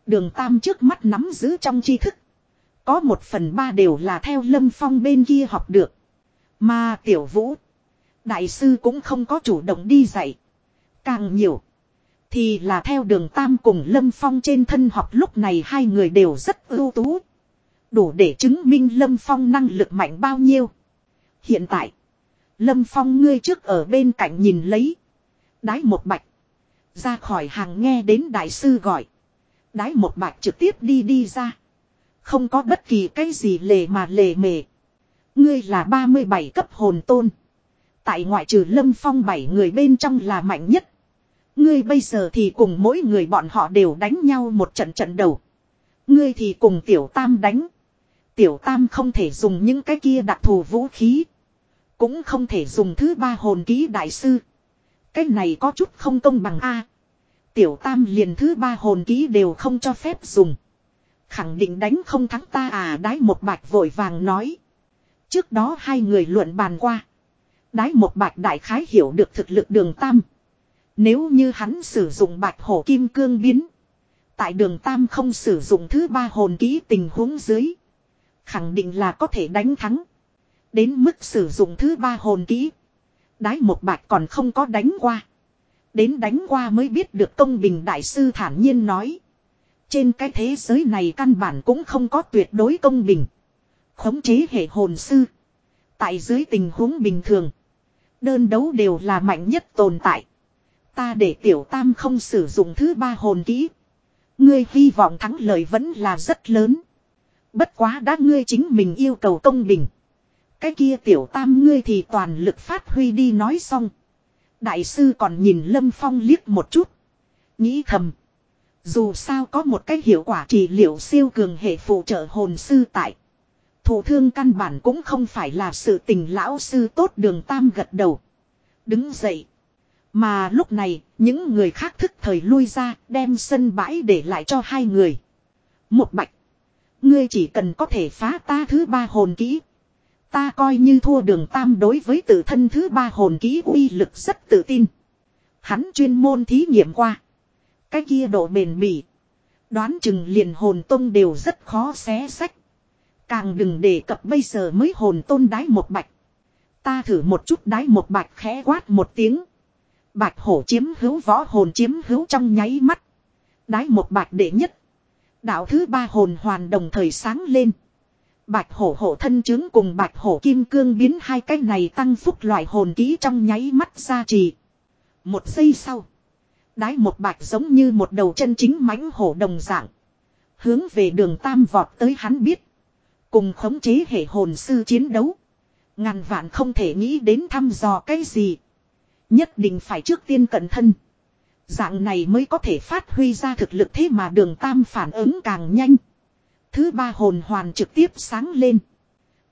Đường Tam trước mắt nắm giữ trong tri thức. Có một phần ba đều là theo lâm phong bên kia học được. Mà tiểu vũ. Đại sư cũng không có chủ động đi dạy. Càng nhiều. Thì là theo đường Tam cùng Lâm Phong trên thân học lúc này hai người đều rất ưu tú. Đủ để chứng minh Lâm Phong năng lực mạnh bao nhiêu. Hiện tại. Lâm Phong ngươi trước ở bên cạnh nhìn lấy. Đái một bạch. Ra khỏi hàng nghe đến đại sư gọi. Đái một bạch trực tiếp đi đi ra. Không có bất kỳ cái gì lề mà lề mề. Ngươi là 37 cấp hồn tôn. Tại ngoại trừ lâm phong bảy người bên trong là mạnh nhất. Ngươi bây giờ thì cùng mỗi người bọn họ đều đánh nhau một trận trận đầu. Ngươi thì cùng tiểu tam đánh. Tiểu tam không thể dùng những cái kia đặc thù vũ khí. Cũng không thể dùng thứ ba hồn ký đại sư. Cái này có chút không công bằng a. tiểu tam liền thứ ba hồn ký đều không cho phép dùng. Khẳng định đánh không thắng ta à đái một bạch vội vàng nói. Trước đó hai người luận bàn qua. Đái một bạch đại khái hiểu được thực lực đường tam. Nếu như hắn sử dụng bạch hổ kim cương biến. Tại đường tam không sử dụng thứ ba hồn ký tình huống dưới. Khẳng định là có thể đánh thắng. Đến mức sử dụng thứ ba hồn ký. Đái một bạch còn không có đánh qua. Đến đánh qua mới biết được công bình đại sư thản nhiên nói. Trên cái thế giới này căn bản cũng không có tuyệt đối công bình. Khống chế hệ hồn sư. Tại dưới tình huống bình thường. Đơn đấu đều là mạnh nhất tồn tại. Ta để tiểu tam không sử dụng thứ ba hồn kỹ. Ngươi hy vọng thắng lợi vẫn là rất lớn. Bất quá đã ngươi chính mình yêu cầu công bình. Cái kia tiểu tam ngươi thì toàn lực phát huy đi nói xong. Đại sư còn nhìn Lâm Phong liếc một chút. Nghĩ thầm. Dù sao có một cái hiệu quả trị liệu siêu cường hệ phụ trợ hồn sư tại. Thủ thương căn bản cũng không phải là sự tình lão sư tốt đường tam gật đầu. Đứng dậy. Mà lúc này, những người khác thức thời lui ra, đem sân bãi để lại cho hai người. Một bạch. Ngươi chỉ cần có thể phá ta thứ ba hồn kỹ. Ta coi như thua đường tam đối với tự thân thứ ba hồn kỹ uy lực rất tự tin. Hắn chuyên môn thí nghiệm qua. Cái kia độ bền bỉ. Đoán chừng liền hồn tông đều rất khó xé sách. Càng đừng đề cập bây giờ mới hồn tôn đái một bạch. Ta thử một chút đái một bạch khẽ quát một tiếng. Bạch hổ chiếm hữu võ hồn chiếm hữu trong nháy mắt. Đái một bạch đệ nhất. Đạo thứ ba hồn hoàn đồng thời sáng lên. Bạch hổ hổ thân chứng cùng bạch hổ kim cương biến hai cái này tăng phúc loại hồn ký trong nháy mắt ra trì. Một giây sau. Đái một bạch giống như một đầu chân chính mãnh hổ đồng dạng. Hướng về đường tam vọt tới hắn biết. Cùng khống chế hệ hồn sư chiến đấu. Ngàn vạn không thể nghĩ đến thăm dò cái gì. Nhất định phải trước tiên cẩn thân. Dạng này mới có thể phát huy ra thực lực thế mà đường tam phản ứng càng nhanh. Thứ ba hồn hoàn trực tiếp sáng lên.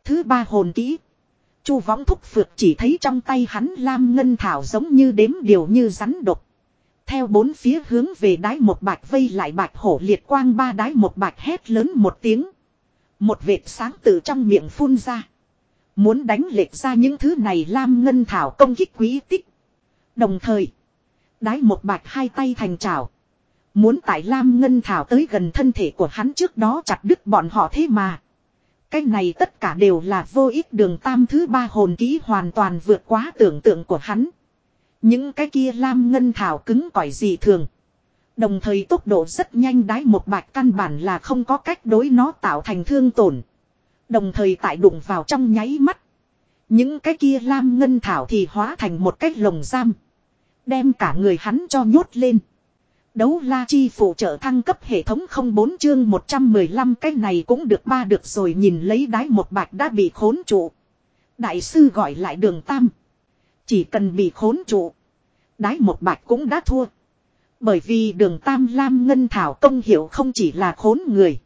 Thứ ba hồn kỹ. Chu võng thúc phượt chỉ thấy trong tay hắn lam ngân thảo giống như đếm điều như rắn độc. Theo bốn phía hướng về đái một bạch vây lại bạch hổ liệt quang ba đái một bạch hét lớn một tiếng. Một vệt sáng từ trong miệng phun ra. Muốn đánh lệch ra những thứ này lam ngân thảo công kích quý tích. Đồng thời. Đái một bạch hai tay thành trào. Muốn tại lam ngân thảo tới gần thân thể của hắn trước đó chặt đứt bọn họ thế mà. Cái này tất cả đều là vô ích đường tam thứ ba hồn ký hoàn toàn vượt quá tưởng tượng của hắn. Những cái kia lam ngân thảo cứng cỏi dị thường. Đồng thời tốc độ rất nhanh đái một bạch căn bản là không có cách đối nó tạo thành thương tổn. Đồng thời tại đụng vào trong nháy mắt. Những cái kia lam ngân thảo thì hóa thành một cái lồng giam. Đem cả người hắn cho nhốt lên. Đấu la chi phụ trợ thăng cấp hệ thống 04 chương 115 cái này cũng được ba được rồi nhìn lấy đái một bạch đã bị khốn trụ. Đại sư gọi lại đường tam. Chỉ cần bị khốn trụ. Đái một bạch cũng đã thua. Bởi vì đường Tam Lam Ngân Thảo công hiệu không chỉ là khốn người.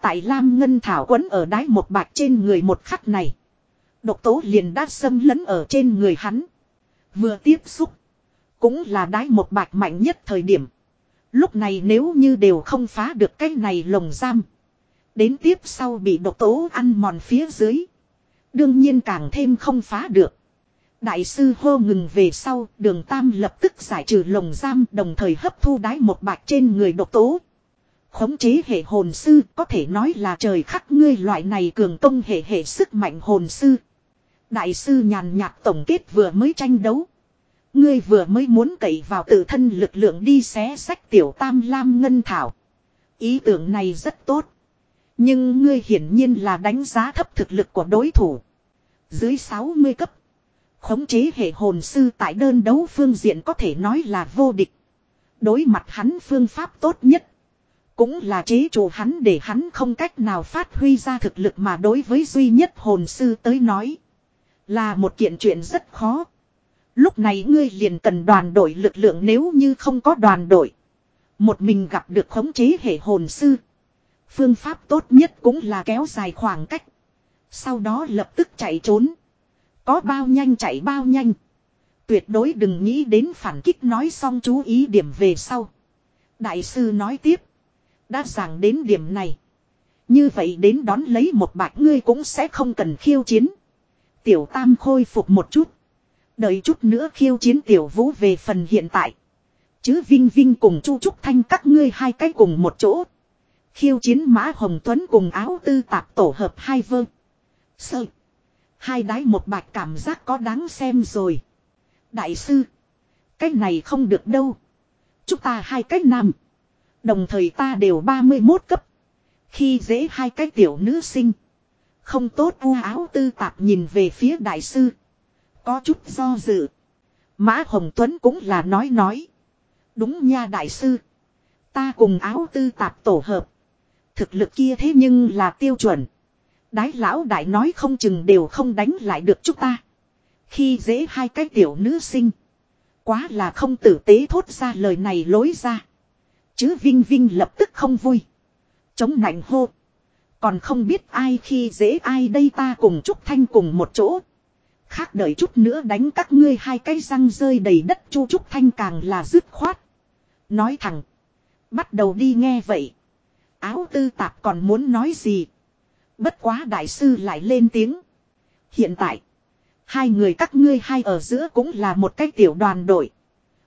Tại Lam Ngân Thảo quấn ở đáy một bạc trên người một khắc này. Độc tố liền đã xâm lấn ở trên người hắn. Vừa tiếp xúc. Cũng là đáy một bạc mạnh nhất thời điểm. Lúc này nếu như đều không phá được cái này lồng giam. Đến tiếp sau bị độc tố ăn mòn phía dưới. Đương nhiên càng thêm không phá được. Đại sư hô ngừng về sau, đường tam lập tức giải trừ lồng giam đồng thời hấp thu đái một bạch trên người độc tố. Khống chế hệ hồn sư có thể nói là trời khắc ngươi loại này cường công hệ hệ sức mạnh hồn sư. Đại sư nhàn nhạt tổng kết vừa mới tranh đấu. Ngươi vừa mới muốn cậy vào tự thân lực lượng đi xé sách tiểu tam lam ngân thảo. Ý tưởng này rất tốt. Nhưng ngươi hiển nhiên là đánh giá thấp thực lực của đối thủ. Dưới 60 cấp. Khống chế hệ hồn sư tại đơn đấu phương diện có thể nói là vô địch. Đối mặt hắn phương pháp tốt nhất. Cũng là chế chủ hắn để hắn không cách nào phát huy ra thực lực mà đối với duy nhất hồn sư tới nói. Là một kiện chuyện rất khó. Lúc này ngươi liền cần đoàn đội lực lượng nếu như không có đoàn đội. Một mình gặp được khống chế hệ hồn sư. Phương pháp tốt nhất cũng là kéo dài khoảng cách. Sau đó lập tức chạy trốn. Có bao nhanh chạy bao nhanh. Tuyệt đối đừng nghĩ đến phản kích nói xong chú ý điểm về sau. Đại sư nói tiếp. Đã giảng đến điểm này. Như vậy đến đón lấy một bạch ngươi cũng sẽ không cần khiêu chiến. Tiểu tam khôi phục một chút. Đợi chút nữa khiêu chiến tiểu vũ về phần hiện tại. Chứ Vinh Vinh cùng Chu Trúc Thanh các ngươi hai cái cùng một chỗ. Khiêu chiến Mã Hồng Tuấn cùng áo tư tạp tổ hợp hai vơ. sợi Hai đái một bạch cảm giác có đáng xem rồi. Đại sư. Cái này không được đâu. Chúng ta hai cách nằm Đồng thời ta đều 31 cấp. Khi dễ hai cái tiểu nữ sinh. Không tốt u áo tư tạp nhìn về phía đại sư. Có chút do dự. Mã Hồng Tuấn cũng là nói nói. Đúng nha đại sư. Ta cùng áo tư tạp tổ hợp. Thực lực kia thế nhưng là tiêu chuẩn. Đái lão đại nói không chừng đều không đánh lại được chúng ta. Khi dễ hai cái tiểu nữ sinh. Quá là không tử tế thốt ra lời này lối ra. Chứ Vinh Vinh lập tức không vui. Chống nạnh hô. Còn không biết ai khi dễ ai đây ta cùng Trúc Thanh cùng một chỗ. Khác đợi chút nữa đánh các ngươi hai cái răng rơi đầy đất chu Trúc Thanh càng là dứt khoát. Nói thẳng. Bắt đầu đi nghe vậy. Áo tư tạp còn muốn nói gì. Bất quá đại sư lại lên tiếng. Hiện tại. Hai người các ngươi hai ở giữa cũng là một cái tiểu đoàn đội.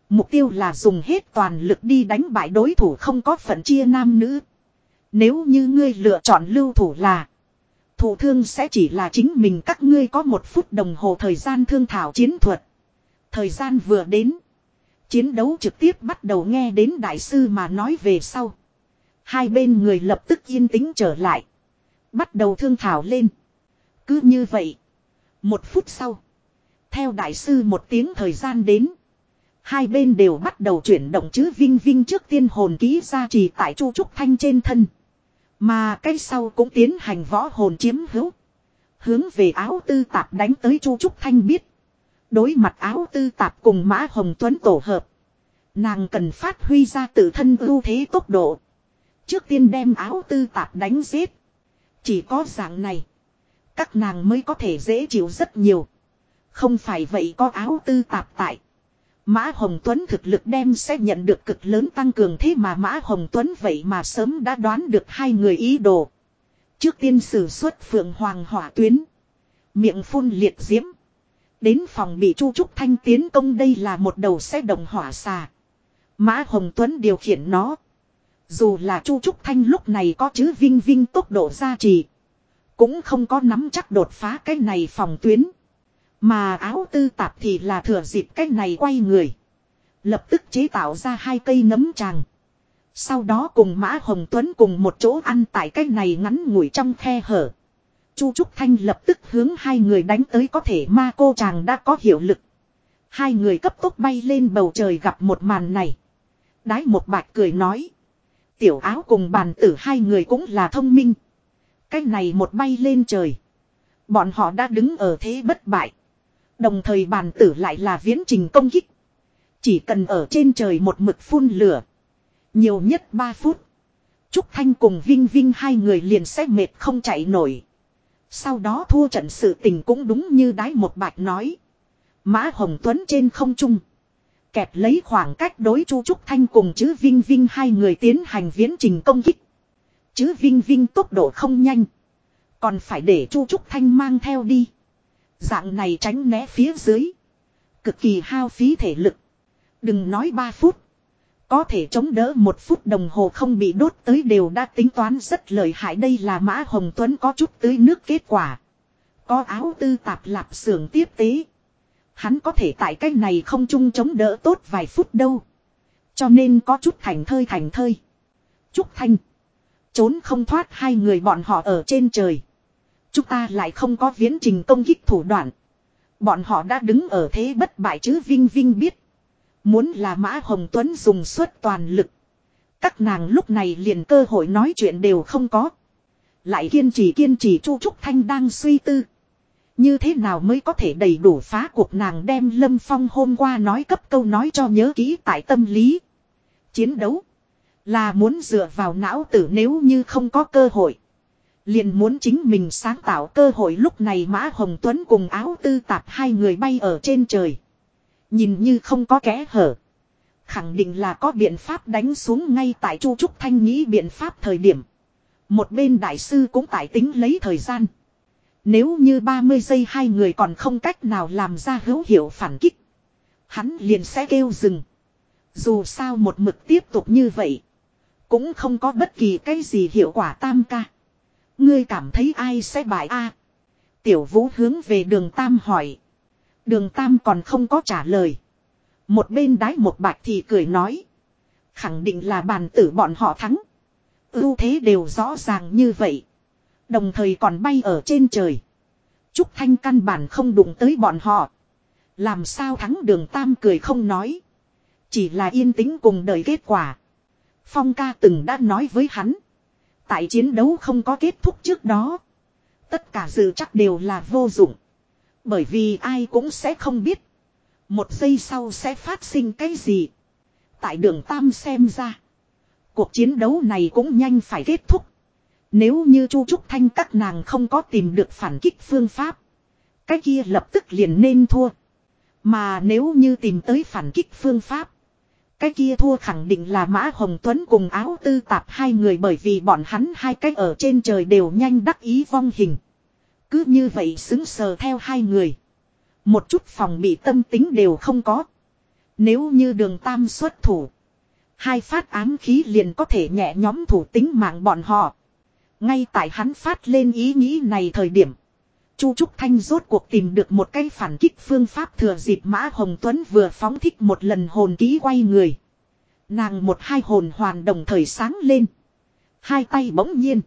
Mục tiêu là dùng hết toàn lực đi đánh bại đối thủ không có phận chia nam nữ. Nếu như ngươi lựa chọn lưu thủ là. Thủ thương sẽ chỉ là chính mình các ngươi có một phút đồng hồ thời gian thương thảo chiến thuật. Thời gian vừa đến. Chiến đấu trực tiếp bắt đầu nghe đến đại sư mà nói về sau. Hai bên người lập tức yên tĩnh trở lại. Bắt đầu thương thảo lên. Cứ như vậy. Một phút sau. Theo đại sư một tiếng thời gian đến. Hai bên đều bắt đầu chuyển động chữ vinh vinh trước tiên hồn ký ra trì tại chu trúc thanh trên thân. Mà cái sau cũng tiến hành võ hồn chiếm hữu. Hướng về áo tư tạp đánh tới chu trúc thanh biết. Đối mặt áo tư tạp cùng mã hồng tuấn tổ hợp. Nàng cần phát huy ra tự thân ưu thế tốc độ. Trước tiên đem áo tư tạp đánh giết. Chỉ có dạng này. Các nàng mới có thể dễ chịu rất nhiều. Không phải vậy có áo tư tạp tại. Mã Hồng Tuấn thực lực đem sẽ nhận được cực lớn tăng cường thế mà Mã Hồng Tuấn vậy mà sớm đã đoán được hai người ý đồ. Trước tiên sử xuất phượng hoàng hỏa tuyến. Miệng phun liệt diễm. Đến phòng bị Chu Trúc Thanh tiến công đây là một đầu xe đồng hỏa xà. Mã Hồng Tuấn điều khiển nó. Dù là Chu Trúc Thanh lúc này có chữ vinh vinh tốc độ gia trì. Cũng không có nắm chắc đột phá cái này phòng tuyến. Mà áo tư tạp thì là thừa dịp cái này quay người. Lập tức chế tạo ra hai cây nấm tràng. Sau đó cùng Mã Hồng Tuấn cùng một chỗ ăn tại cái này ngắn ngủi trong khe hở. Chu Trúc Thanh lập tức hướng hai người đánh tới có thể ma cô chàng đã có hiệu lực. Hai người cấp tốc bay lên bầu trời gặp một màn này. Đái một bạch cười nói. Tiểu áo cùng bàn tử hai người cũng là thông minh. Cái này một bay lên trời. Bọn họ đã đứng ở thế bất bại. Đồng thời bàn tử lại là viễn trình công kích. Chỉ cần ở trên trời một mực phun lửa. Nhiều nhất 3 phút. Trúc Thanh cùng Vinh Vinh hai người liền sẽ mệt không chạy nổi. Sau đó thua trận sự tình cũng đúng như đái một bạch nói. Mã Hồng Tuấn trên không trung. Kẹp lấy khoảng cách đối Chu Trúc Thanh cùng chữ Vinh Vinh hai người tiến hành viễn trình công kích. Chữ Vinh Vinh tốc độ không nhanh. Còn phải để Chu Trúc Thanh mang theo đi. Dạng này tránh né phía dưới. Cực kỳ hao phí thể lực. Đừng nói 3 phút. Có thể chống đỡ một phút đồng hồ không bị đốt tới đều đã tính toán rất lợi hại đây là Mã Hồng Tuấn có chút tưới nước kết quả. Có áo tư tạp lạp xưởng tiếp tế. Hắn có thể tại cách này không chung chống đỡ tốt vài phút đâu. Cho nên có chút thành thơi thành thơi. Trúc Thanh. Trốn không thoát hai người bọn họ ở trên trời. Chúng ta lại không có viễn trình công kích thủ đoạn. Bọn họ đã đứng ở thế bất bại chứ Vinh Vinh biết. Muốn là Mã Hồng Tuấn dùng suốt toàn lực. Các nàng lúc này liền cơ hội nói chuyện đều không có. Lại kiên trì kiên trì Chu Trúc Thanh đang suy tư. Như thế nào mới có thể đầy đủ phá cuộc nàng đem Lâm Phong hôm qua nói cấp câu nói cho nhớ kỹ tại tâm lý. Chiến đấu. Là muốn dựa vào não tử nếu như không có cơ hội. Liền muốn chính mình sáng tạo cơ hội lúc này Mã Hồng Tuấn cùng áo tư tạp hai người bay ở trên trời. Nhìn như không có kẽ hở. Khẳng định là có biện pháp đánh xuống ngay tại Chu Trúc Thanh nghĩ biện pháp thời điểm. Một bên đại sư cũng tại tính lấy thời gian. Nếu như 30 giây hai người còn không cách nào làm ra hữu hiệu phản kích. Hắn liền sẽ kêu dừng. Dù sao một mực tiếp tục như vậy. Cũng không có bất kỳ cái gì hiệu quả tam ca. Ngươi cảm thấy ai sẽ bại a? Tiểu vũ hướng về đường tam hỏi. Đường tam còn không có trả lời. Một bên đái một bạch thì cười nói. Khẳng định là bàn tử bọn họ thắng. ưu thế đều rõ ràng như vậy. Đồng thời còn bay ở trên trời. Trúc Thanh căn bản không đụng tới bọn họ. Làm sao thắng đường Tam cười không nói. Chỉ là yên tĩnh cùng đợi kết quả. Phong ca từng đã nói với hắn. Tại chiến đấu không có kết thúc trước đó. Tất cả dự chắc đều là vô dụng. Bởi vì ai cũng sẽ không biết. Một giây sau sẽ phát sinh cái gì. Tại đường Tam xem ra. Cuộc chiến đấu này cũng nhanh phải kết thúc. Nếu như Chu Trúc Thanh các nàng không có tìm được phản kích phương pháp. Cái kia lập tức liền nên thua. Mà nếu như tìm tới phản kích phương pháp. Cái kia thua khẳng định là Mã Hồng Tuấn cùng áo tư tạp hai người bởi vì bọn hắn hai cách ở trên trời đều nhanh đắc ý vong hình. Cứ như vậy xứng sờ theo hai người. Một chút phòng bị tâm tính đều không có. Nếu như đường tam xuất thủ. Hai phát ám khí liền có thể nhẹ nhóm thủ tính mạng bọn họ. Ngay tại hắn phát lên ý nghĩ này thời điểm. Chu Trúc Thanh rốt cuộc tìm được một cái phản kích phương pháp thừa dịp Mã Hồng Tuấn vừa phóng thích một lần hồn ký quay người. Nàng một hai hồn hoàn đồng thời sáng lên. Hai tay bỗng nhiên.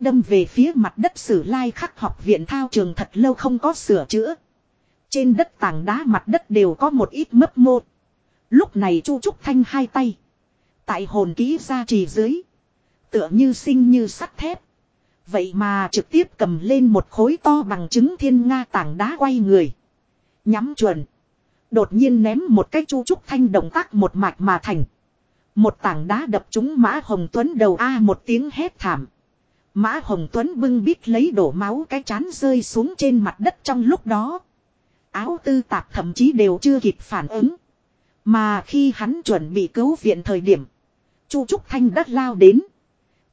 Đâm về phía mặt đất sử lai khắc học viện thao trường thật lâu không có sửa chữa. Trên đất tảng đá mặt đất đều có một ít mấp mô. Lúc này Chu Trúc Thanh hai tay. Tại hồn ký ra trì dưới. Tựa như sinh như sắt thép. Vậy mà trực tiếp cầm lên một khối to bằng trứng thiên nga tảng đá quay người. Nhắm chuẩn. Đột nhiên ném một cái chu trúc thanh động tác một mạch mà thành. Một tảng đá đập trúng Mã Hồng Tuấn đầu A một tiếng hét thảm. Mã Hồng Tuấn bưng bít lấy đổ máu cái chán rơi xuống trên mặt đất trong lúc đó. Áo tư tạp thậm chí đều chưa kịp phản ứng. Mà khi hắn chuẩn bị cứu viện thời điểm. Chu Trúc Thanh đất lao đến.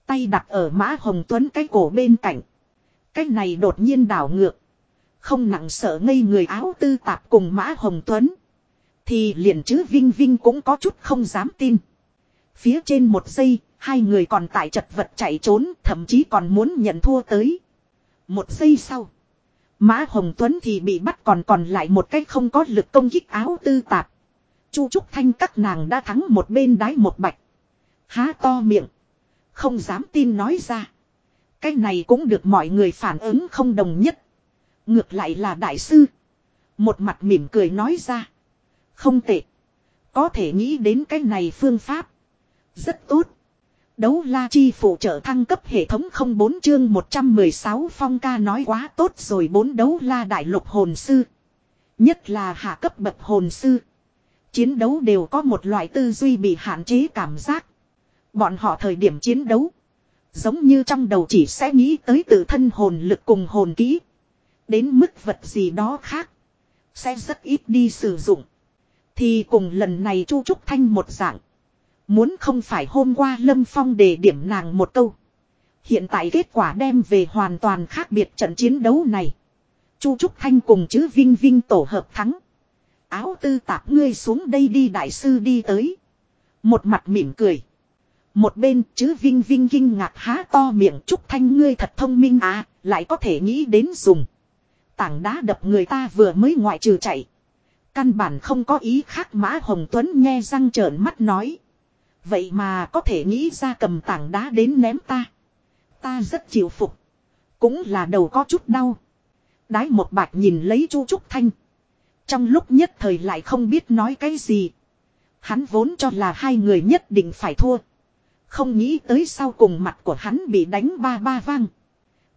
Tay đặt ở Mã Hồng Tuấn cái cổ bên cạnh. Cái này đột nhiên đảo ngược. Không nặng sợ ngây người áo tư tạp cùng Mã Hồng Tuấn. Thì liền chứ Vinh Vinh cũng có chút không dám tin. Phía trên một giây, hai người còn tại chật vật chạy trốn, thậm chí còn muốn nhận thua tới. Một giây sau. Mã Hồng Tuấn thì bị bắt còn còn lại một cách không có lực công kích áo tư tạp. Chu Trúc Thanh các nàng đã thắng một bên đái một bạch. Há to miệng. Không dám tin nói ra. Cái này cũng được mọi người phản ứng không đồng nhất. Ngược lại là đại sư. Một mặt mỉm cười nói ra. Không tệ. Có thể nghĩ đến cái này phương pháp. Rất tốt. Đấu la chi phụ trợ thăng cấp hệ thống 04 chương 116 phong ca nói quá tốt rồi bốn đấu la đại lục hồn sư. Nhất là hạ cấp bậc hồn sư. Chiến đấu đều có một loại tư duy bị hạn chế cảm giác. Bọn họ thời điểm chiến đấu. Giống như trong đầu chỉ sẽ nghĩ tới tự thân hồn lực cùng hồn kỹ. Đến mức vật gì đó khác. Sẽ rất ít đi sử dụng. Thì cùng lần này Chu Trúc Thanh một dạng. Muốn không phải hôm qua Lâm Phong đề điểm nàng một câu. Hiện tại kết quả đem về hoàn toàn khác biệt trận chiến đấu này. Chu Trúc Thanh cùng chứ Vinh Vinh tổ hợp thắng. Áo tư tạp ngươi xuống đây đi đại sư đi tới. Một mặt mỉm cười. Một bên chứ Vinh Vinh kinh ngạc há to miệng Trúc Thanh ngươi thật thông minh à, lại có thể nghĩ đến dùng. Tảng đá đập người ta vừa mới ngoại trừ chạy. Căn bản không có ý khác Mã Hồng Tuấn nghe răng trợn mắt nói. Vậy mà có thể nghĩ ra cầm tảng đá đến ném ta. Ta rất chịu phục. Cũng là đầu có chút đau. Đái một bạch nhìn lấy chu Trúc Thanh. Trong lúc nhất thời lại không biết nói cái gì. Hắn vốn cho là hai người nhất định phải thua. Không nghĩ tới sau cùng mặt của hắn bị đánh ba ba vang.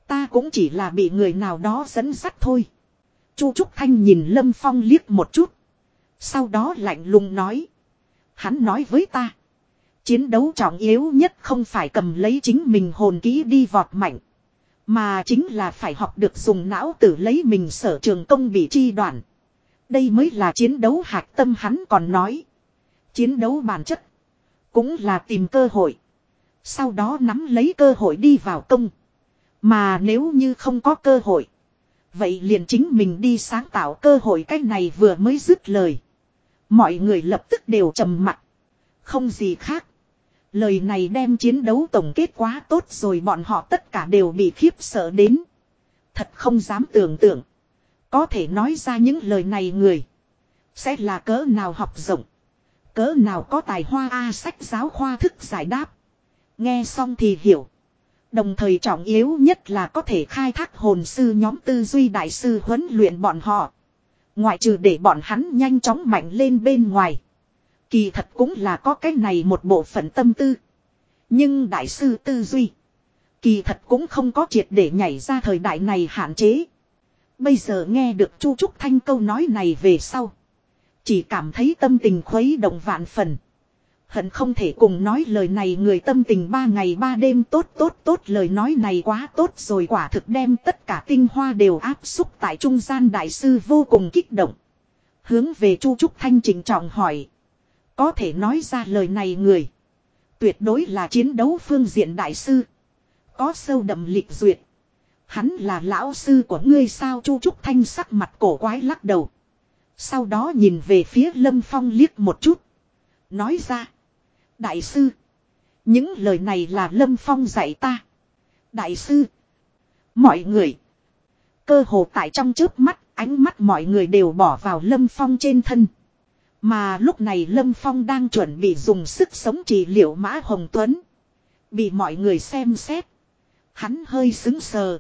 Ta cũng chỉ là bị người nào đó dẫn dắt thôi. Chu Trúc Thanh nhìn Lâm Phong liếc một chút. Sau đó lạnh lùng nói. Hắn nói với ta. Chiến đấu trọng yếu nhất không phải cầm lấy chính mình hồn kỹ đi vọt mạnh. Mà chính là phải học được dùng não tử lấy mình sở trường công bị chi đoạn. Đây mới là chiến đấu hạt tâm hắn còn nói. Chiến đấu bản chất. Cũng là tìm cơ hội. Sau đó nắm lấy cơ hội đi vào công. Mà nếu như không có cơ hội. Vậy liền chính mình đi sáng tạo cơ hội cái này vừa mới dứt lời. Mọi người lập tức đều trầm mặt. Không gì khác. Lời này đem chiến đấu tổng kết quá tốt rồi bọn họ tất cả đều bị khiếp sợ đến. Thật không dám tưởng tượng. Có thể nói ra những lời này người. Sẽ là cỡ nào học rộng. Cỡ nào có tài hoa A sách giáo khoa thức giải đáp. Nghe xong thì hiểu. Đồng thời trọng yếu nhất là có thể khai thác hồn sư nhóm tư duy đại sư huấn luyện bọn họ. Ngoại trừ để bọn hắn nhanh chóng mạnh lên bên ngoài. Kỳ thật cũng là có cái này một bộ phận tâm tư. Nhưng đại sư tư duy. Kỳ thật cũng không có triệt để nhảy ra thời đại này hạn chế. Bây giờ nghe được Chu Trúc Thanh câu nói này về sau. Chỉ cảm thấy tâm tình khuấy động vạn phần. Hận không thể cùng nói lời này người tâm tình ba ngày ba đêm tốt tốt tốt, lời nói này quá tốt rồi quả thực đem tất cả tinh hoa đều áp xúc tại trung gian đại sư vô cùng kích động. Hướng về Chu Trúc Thanh trình trọng hỏi. Có thể nói ra lời này người. Tuyệt đối là chiến đấu phương diện đại sư. Có sâu đậm lịch duyệt. Hắn là lão sư của ngươi sao Chu Trúc Thanh sắc mặt cổ quái lắc đầu. Sau đó nhìn về phía Lâm Phong liếc một chút. Nói ra. Đại sư. Những lời này là Lâm Phong dạy ta. Đại sư. Mọi người. Cơ hồ tại trong trước mắt, ánh mắt mọi người đều bỏ vào Lâm Phong trên thân. Mà lúc này Lâm Phong đang chuẩn bị dùng sức sống trị liệu Mã Hồng Tuấn. Bị mọi người xem xét. Hắn hơi xứng sờ.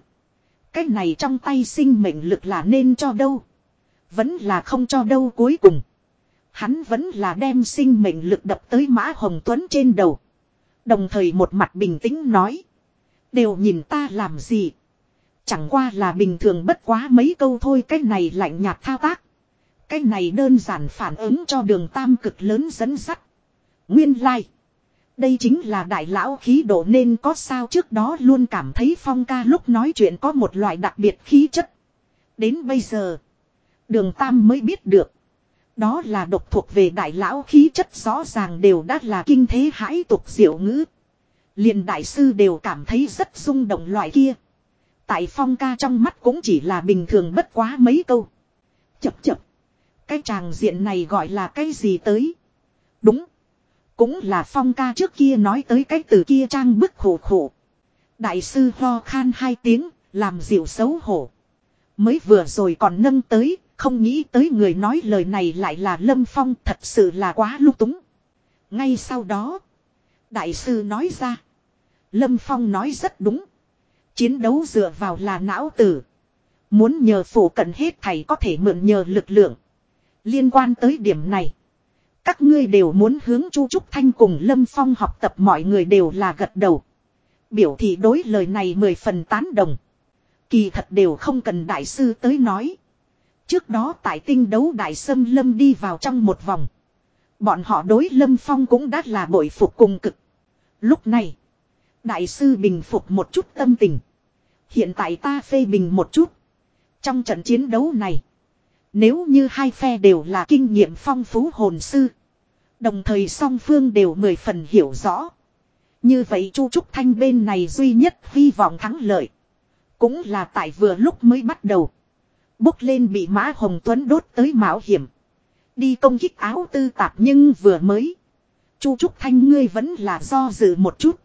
Cái này trong tay sinh mệnh lực là nên cho đâu. Vẫn là không cho đâu cuối cùng. Hắn vẫn là đem sinh mệnh lực đập tới Mã Hồng Tuấn trên đầu. Đồng thời một mặt bình tĩnh nói. Đều nhìn ta làm gì. Chẳng qua là bình thường bất quá mấy câu thôi, cái này lạnh nhạt thao tác. Cái này đơn giản phản ứng cho đường tam cực lớn dẫn sắt. Nguyên lai. Like. Đây chính là đại lão khí độ nên có sao trước đó luôn cảm thấy phong ca lúc nói chuyện có một loại đặc biệt khí chất. Đến bây giờ. Đường tam mới biết được. Đó là độc thuộc về đại lão khí chất rõ ràng đều đã là kinh thế hãi tục diệu ngữ. liền đại sư đều cảm thấy rất rung động loại kia. Tại phong ca trong mắt cũng chỉ là bình thường bất quá mấy câu. Chập chập. Cái tràng diện này gọi là cái gì tới? Đúng. Cũng là phong ca trước kia nói tới cái từ kia trang bức khổ khổ. Đại sư ho khan hai tiếng, làm dịu xấu hổ. Mới vừa rồi còn nâng tới, không nghĩ tới người nói lời này lại là Lâm Phong thật sự là quá lúc túng. Ngay sau đó, đại sư nói ra. Lâm Phong nói rất đúng. Chiến đấu dựa vào là não tử. Muốn nhờ phủ cận hết thầy có thể mượn nhờ lực lượng. Liên quan tới điểm này. Các ngươi đều muốn hướng Chu Trúc Thanh cùng Lâm Phong học tập mọi người đều là gật đầu. Biểu thị đối lời này mười phần tán đồng. Kỳ thật đều không cần đại sư tới nói. Trước đó tại tinh đấu đại sâm Lâm đi vào trong một vòng. Bọn họ đối Lâm Phong cũng đã là bội phục cùng cực. Lúc này, đại sư bình phục một chút tâm tình. Hiện tại ta phê bình một chút. Trong trận chiến đấu này, nếu như hai phe đều là kinh nghiệm phong phú hồn sư. Đồng thời song phương đều mười phần hiểu rõ. Như vậy Chu Trúc Thanh bên này duy nhất hy vọng thắng lợi. Cũng là tại vừa lúc mới bắt đầu. Bốc lên bị Mã Hồng Tuấn đốt tới mạo hiểm. Đi công kích áo tư tạp nhưng vừa mới. Chu Trúc Thanh ngươi vẫn là do dự một chút.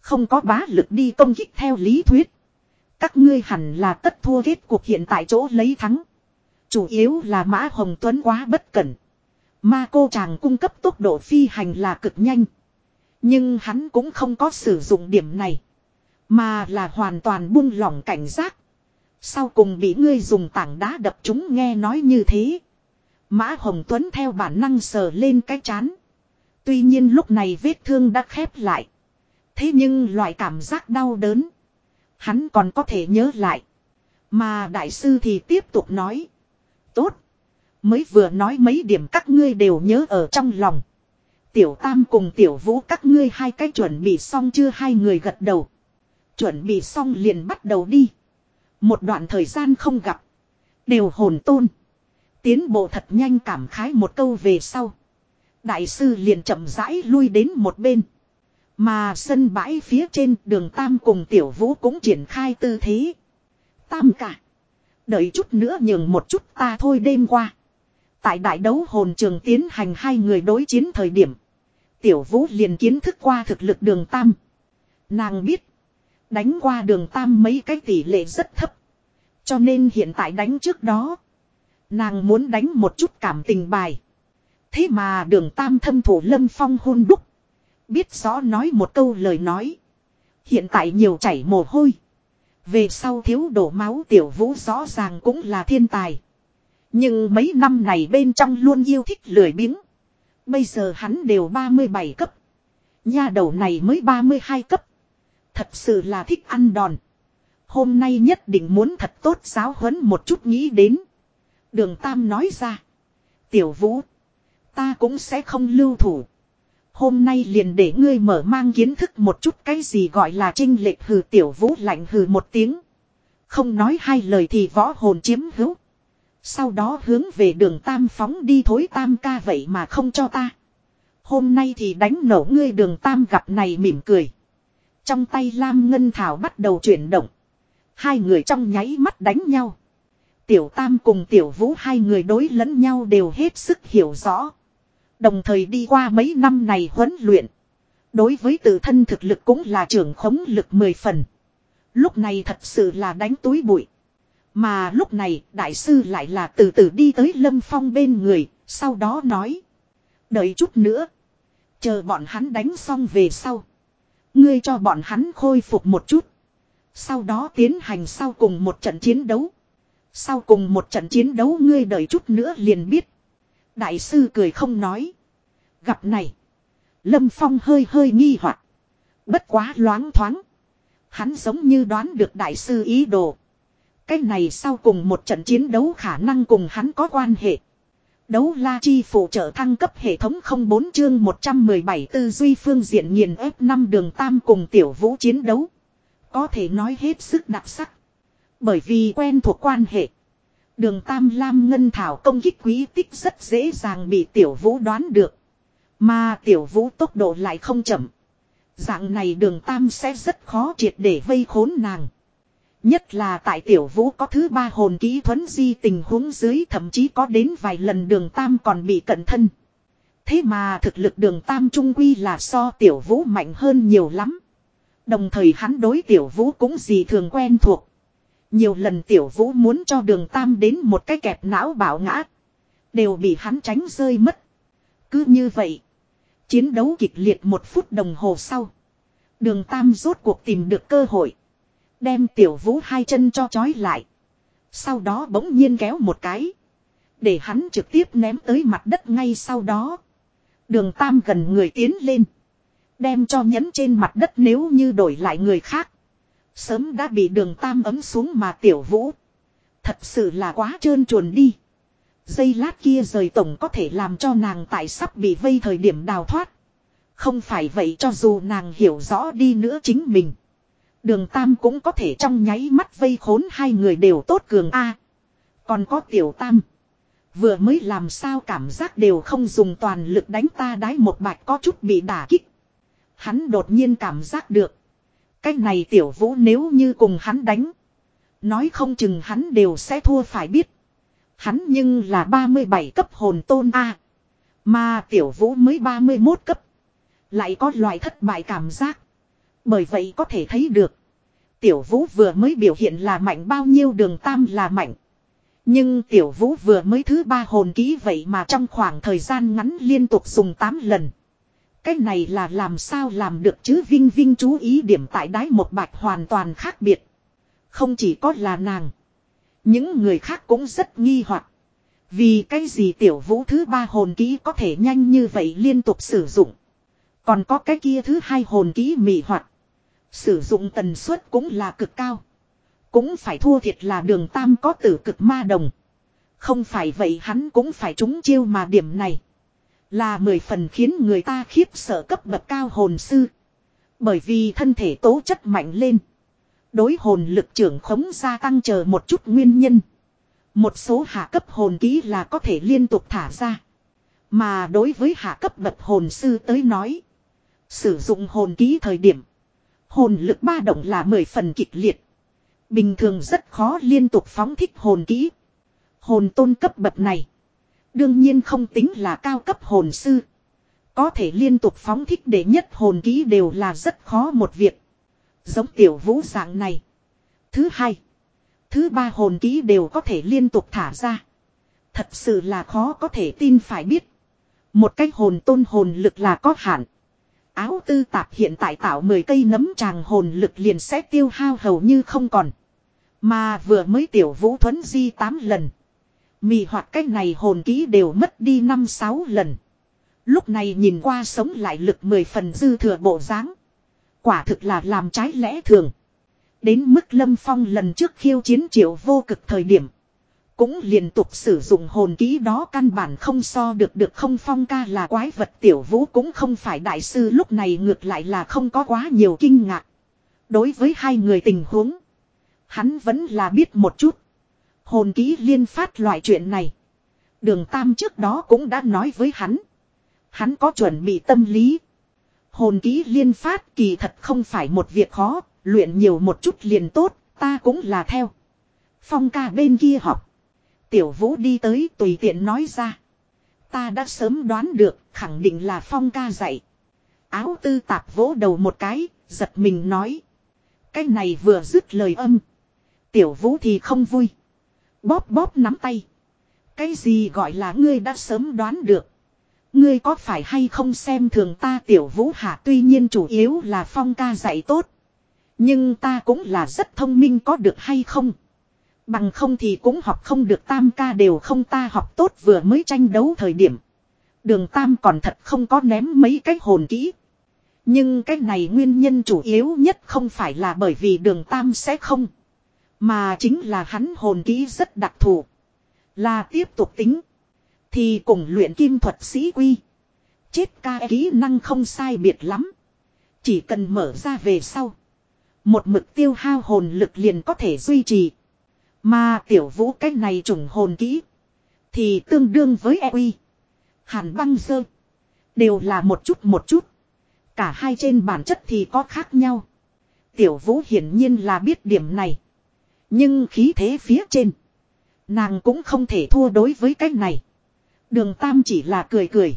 Không có bá lực đi công kích theo lý thuyết. Các ngươi hẳn là tất thua kết cuộc hiện tại chỗ lấy thắng. Chủ yếu là Mã Hồng Tuấn quá bất cẩn. Ma cô chàng cung cấp tốc độ phi hành là cực nhanh. Nhưng hắn cũng không có sử dụng điểm này. Mà là hoàn toàn buông lỏng cảnh giác. Sau cùng bị ngươi dùng tảng đá đập chúng nghe nói như thế. Mã Hồng Tuấn theo bản năng sờ lên cái chán. Tuy nhiên lúc này vết thương đã khép lại. Thế nhưng loại cảm giác đau đớn. Hắn còn có thể nhớ lại. Mà đại sư thì tiếp tục nói. Tốt. Mới vừa nói mấy điểm các ngươi đều nhớ ở trong lòng. Tiểu Tam cùng Tiểu Vũ các ngươi hai cái chuẩn bị xong chưa hai người gật đầu. Chuẩn bị xong liền bắt đầu đi. Một đoạn thời gian không gặp. Đều hồn tôn. Tiến bộ thật nhanh cảm khái một câu về sau. Đại sư liền chậm rãi lui đến một bên. Mà sân bãi phía trên đường Tam cùng Tiểu Vũ cũng triển khai tư thế. Tam cả. Đợi chút nữa nhường một chút ta thôi đêm qua. Tại đại đấu hồn trường tiến hành hai người đối chiến thời điểm. Tiểu Vũ liền kiến thức qua thực lực đường Tam. Nàng biết. Đánh qua đường Tam mấy cái tỷ lệ rất thấp. Cho nên hiện tại đánh trước đó. Nàng muốn đánh một chút cảm tình bài. Thế mà đường Tam thâm thủ lâm phong hôn đúc. Biết rõ nói một câu lời nói. Hiện tại nhiều chảy mồ hôi. Về sau thiếu đổ máu tiểu vũ rõ ràng cũng là thiên tài. Nhưng mấy năm này bên trong luôn yêu thích lười biếng. Bây giờ hắn đều 37 cấp. Nha đầu này mới 32 cấp. Thật sự là thích ăn đòn. Hôm nay nhất định muốn thật tốt giáo huấn một chút nghĩ đến. Đường Tam nói ra. Tiểu Vũ. Ta cũng sẽ không lưu thủ. Hôm nay liền để ngươi mở mang kiến thức một chút cái gì gọi là trinh lệch hừ tiểu vũ lạnh hừ một tiếng. Không nói hai lời thì võ hồn chiếm hữu. Sau đó hướng về đường tam phóng đi thối tam ca vậy mà không cho ta. Hôm nay thì đánh nổ ngươi đường tam gặp này mỉm cười. Trong tay Lam Ngân Thảo bắt đầu chuyển động. Hai người trong nháy mắt đánh nhau. Tiểu Tam cùng Tiểu Vũ hai người đối lẫn nhau đều hết sức hiểu rõ. Đồng thời đi qua mấy năm này huấn luyện. Đối với tự thân thực lực cũng là trưởng khống lực mười phần. Lúc này thật sự là đánh túi bụi. Mà lúc này đại sư lại là từ từ đi tới Lâm Phong bên người, sau đó nói. Đợi chút nữa. Chờ bọn hắn đánh xong về sau. Ngươi cho bọn hắn khôi phục một chút. Sau đó tiến hành sau cùng một trận chiến đấu. Sau cùng một trận chiến đấu ngươi đợi chút nữa liền biết. Đại sư cười không nói. Gặp này. Lâm Phong hơi hơi nghi hoặc Bất quá loáng thoáng. Hắn giống như đoán được đại sư ý đồ. Cái này sau cùng một trận chiến đấu khả năng cùng hắn có quan hệ. Đấu la chi phụ trợ thăng cấp hệ thống 04 chương 117 tư duy phương diện nghiền ép năm đường tam cùng tiểu vũ chiến đấu. Có thể nói hết sức đặc sắc. Bởi vì quen thuộc quan hệ. Đường tam lam ngân thảo công kích quý tích rất dễ dàng bị tiểu vũ đoán được. Mà tiểu vũ tốc độ lại không chậm. Dạng này đường tam sẽ rất khó triệt để vây khốn nàng. Nhất là tại tiểu vũ có thứ ba hồn kỹ thuấn di tình huống dưới thậm chí có đến vài lần đường tam còn bị cận thân. Thế mà thực lực đường tam trung quy là so tiểu vũ mạnh hơn nhiều lắm. Đồng thời hắn đối tiểu vũ cũng gì thường quen thuộc. Nhiều lần tiểu vũ muốn cho đường tam đến một cái kẹp não bảo ngã. Đều bị hắn tránh rơi mất. Cứ như vậy. Chiến đấu kịch liệt một phút đồng hồ sau. Đường tam rốt cuộc tìm được cơ hội. Đem tiểu vũ hai chân cho chói lại. Sau đó bỗng nhiên kéo một cái. Để hắn trực tiếp ném tới mặt đất ngay sau đó. Đường tam gần người tiến lên. Đem cho nhấn trên mặt đất nếu như đổi lại người khác. Sớm đã bị đường tam ấm xuống mà tiểu vũ. Thật sự là quá trơn chuồn đi. Dây lát kia rời tổng có thể làm cho nàng tại sắp bị vây thời điểm đào thoát. Không phải vậy cho dù nàng hiểu rõ đi nữa chính mình. Đường Tam cũng có thể trong nháy mắt vây khốn hai người đều tốt cường A. còn có Tiểu Tam. Vừa mới làm sao cảm giác đều không dùng toàn lực đánh ta đái một bạch có chút bị đả kích. Hắn đột nhiên cảm giác được. Cái này Tiểu Vũ nếu như cùng hắn đánh. Nói không chừng hắn đều sẽ thua phải biết. Hắn nhưng là 37 cấp hồn tôn A. Mà Tiểu Vũ mới 31 cấp. Lại có loại thất bại cảm giác. Bởi vậy có thể thấy được. Tiểu vũ vừa mới biểu hiện là mạnh bao nhiêu đường tam là mạnh. Nhưng tiểu vũ vừa mới thứ ba hồn ký vậy mà trong khoảng thời gian ngắn liên tục dùng 8 lần. Cái này là làm sao làm được chứ Vinh Vinh chú ý điểm tại đáy một bạch hoàn toàn khác biệt. Không chỉ có là nàng. Những người khác cũng rất nghi hoặc Vì cái gì tiểu vũ thứ ba hồn ký có thể nhanh như vậy liên tục sử dụng. Còn có cái kia thứ hai hồn ký mị hoạt. Sử dụng tần suất cũng là cực cao. Cũng phải thua thiệt là đường tam có tử cực ma đồng. Không phải vậy hắn cũng phải trúng chiêu mà điểm này. Là mười phần khiến người ta khiếp sợ cấp bậc cao hồn sư. Bởi vì thân thể tố chất mạnh lên. Đối hồn lực trưởng khống gia tăng chờ một chút nguyên nhân. Một số hạ cấp hồn ký là có thể liên tục thả ra. Mà đối với hạ cấp bậc hồn sư tới nói. Sử dụng hồn ký thời điểm. Hồn lực ba động là mười phần kịch liệt. Bình thường rất khó liên tục phóng thích hồn kỹ. Hồn tôn cấp bậc này. Đương nhiên không tính là cao cấp hồn sư. Có thể liên tục phóng thích để nhất hồn kỹ đều là rất khó một việc. Giống tiểu vũ dạng này. Thứ hai. Thứ ba hồn kỹ đều có thể liên tục thả ra. Thật sự là khó có thể tin phải biết. Một cái hồn tôn hồn lực là có hạn. Áo tư tạp hiện tại tạo 10 cây nấm tràng hồn lực liền sẽ tiêu hao hầu như không còn. Mà vừa mới tiểu vũ thuấn di 8 lần. Mì hoặc cách này hồn ký đều mất đi 5-6 lần. Lúc này nhìn qua sống lại lực 10 phần dư thừa bộ dáng Quả thực là làm trái lẽ thường. Đến mức lâm phong lần trước khiêu chiến triệu vô cực thời điểm. Cũng liên tục sử dụng hồn ký đó căn bản không so được được không phong ca là quái vật tiểu vũ cũng không phải đại sư lúc này ngược lại là không có quá nhiều kinh ngạc. Đối với hai người tình huống. Hắn vẫn là biết một chút. Hồn ký liên phát loại chuyện này. Đường Tam trước đó cũng đã nói với hắn. Hắn có chuẩn bị tâm lý. Hồn ký liên phát kỳ thật không phải một việc khó, luyện nhiều một chút liền tốt, ta cũng là theo. Phong ca bên kia học. Tiểu vũ đi tới tùy tiện nói ra. Ta đã sớm đoán được, khẳng định là phong ca dạy. Áo tư tạp vỗ đầu một cái, giật mình nói. Cái này vừa dứt lời âm. Tiểu vũ thì không vui. Bóp bóp nắm tay. Cái gì gọi là ngươi đã sớm đoán được. Ngươi có phải hay không xem thường ta tiểu vũ hạ tuy nhiên chủ yếu là phong ca dạy tốt. Nhưng ta cũng là rất thông minh có được hay không. Bằng không thì cũng học không được tam ca đều không ta học tốt vừa mới tranh đấu thời điểm. Đường tam còn thật không có ném mấy cái hồn kỹ. Nhưng cái này nguyên nhân chủ yếu nhất không phải là bởi vì đường tam sẽ không. Mà chính là hắn hồn kỹ rất đặc thù. Là tiếp tục tính. Thì cùng luyện kim thuật sĩ quy. Chết ca kỹ năng không sai biệt lắm. Chỉ cần mở ra về sau. Một mực tiêu hao hồn lực liền có thể duy trì. Mà tiểu vũ cách này trùng hồn kỹ. Thì tương đương với e quy. Hàn băng dơ. Đều là một chút một chút. Cả hai trên bản chất thì có khác nhau. Tiểu vũ hiển nhiên là biết điểm này. Nhưng khí thế phía trên. Nàng cũng không thể thua đối với cách này. Đường Tam chỉ là cười cười.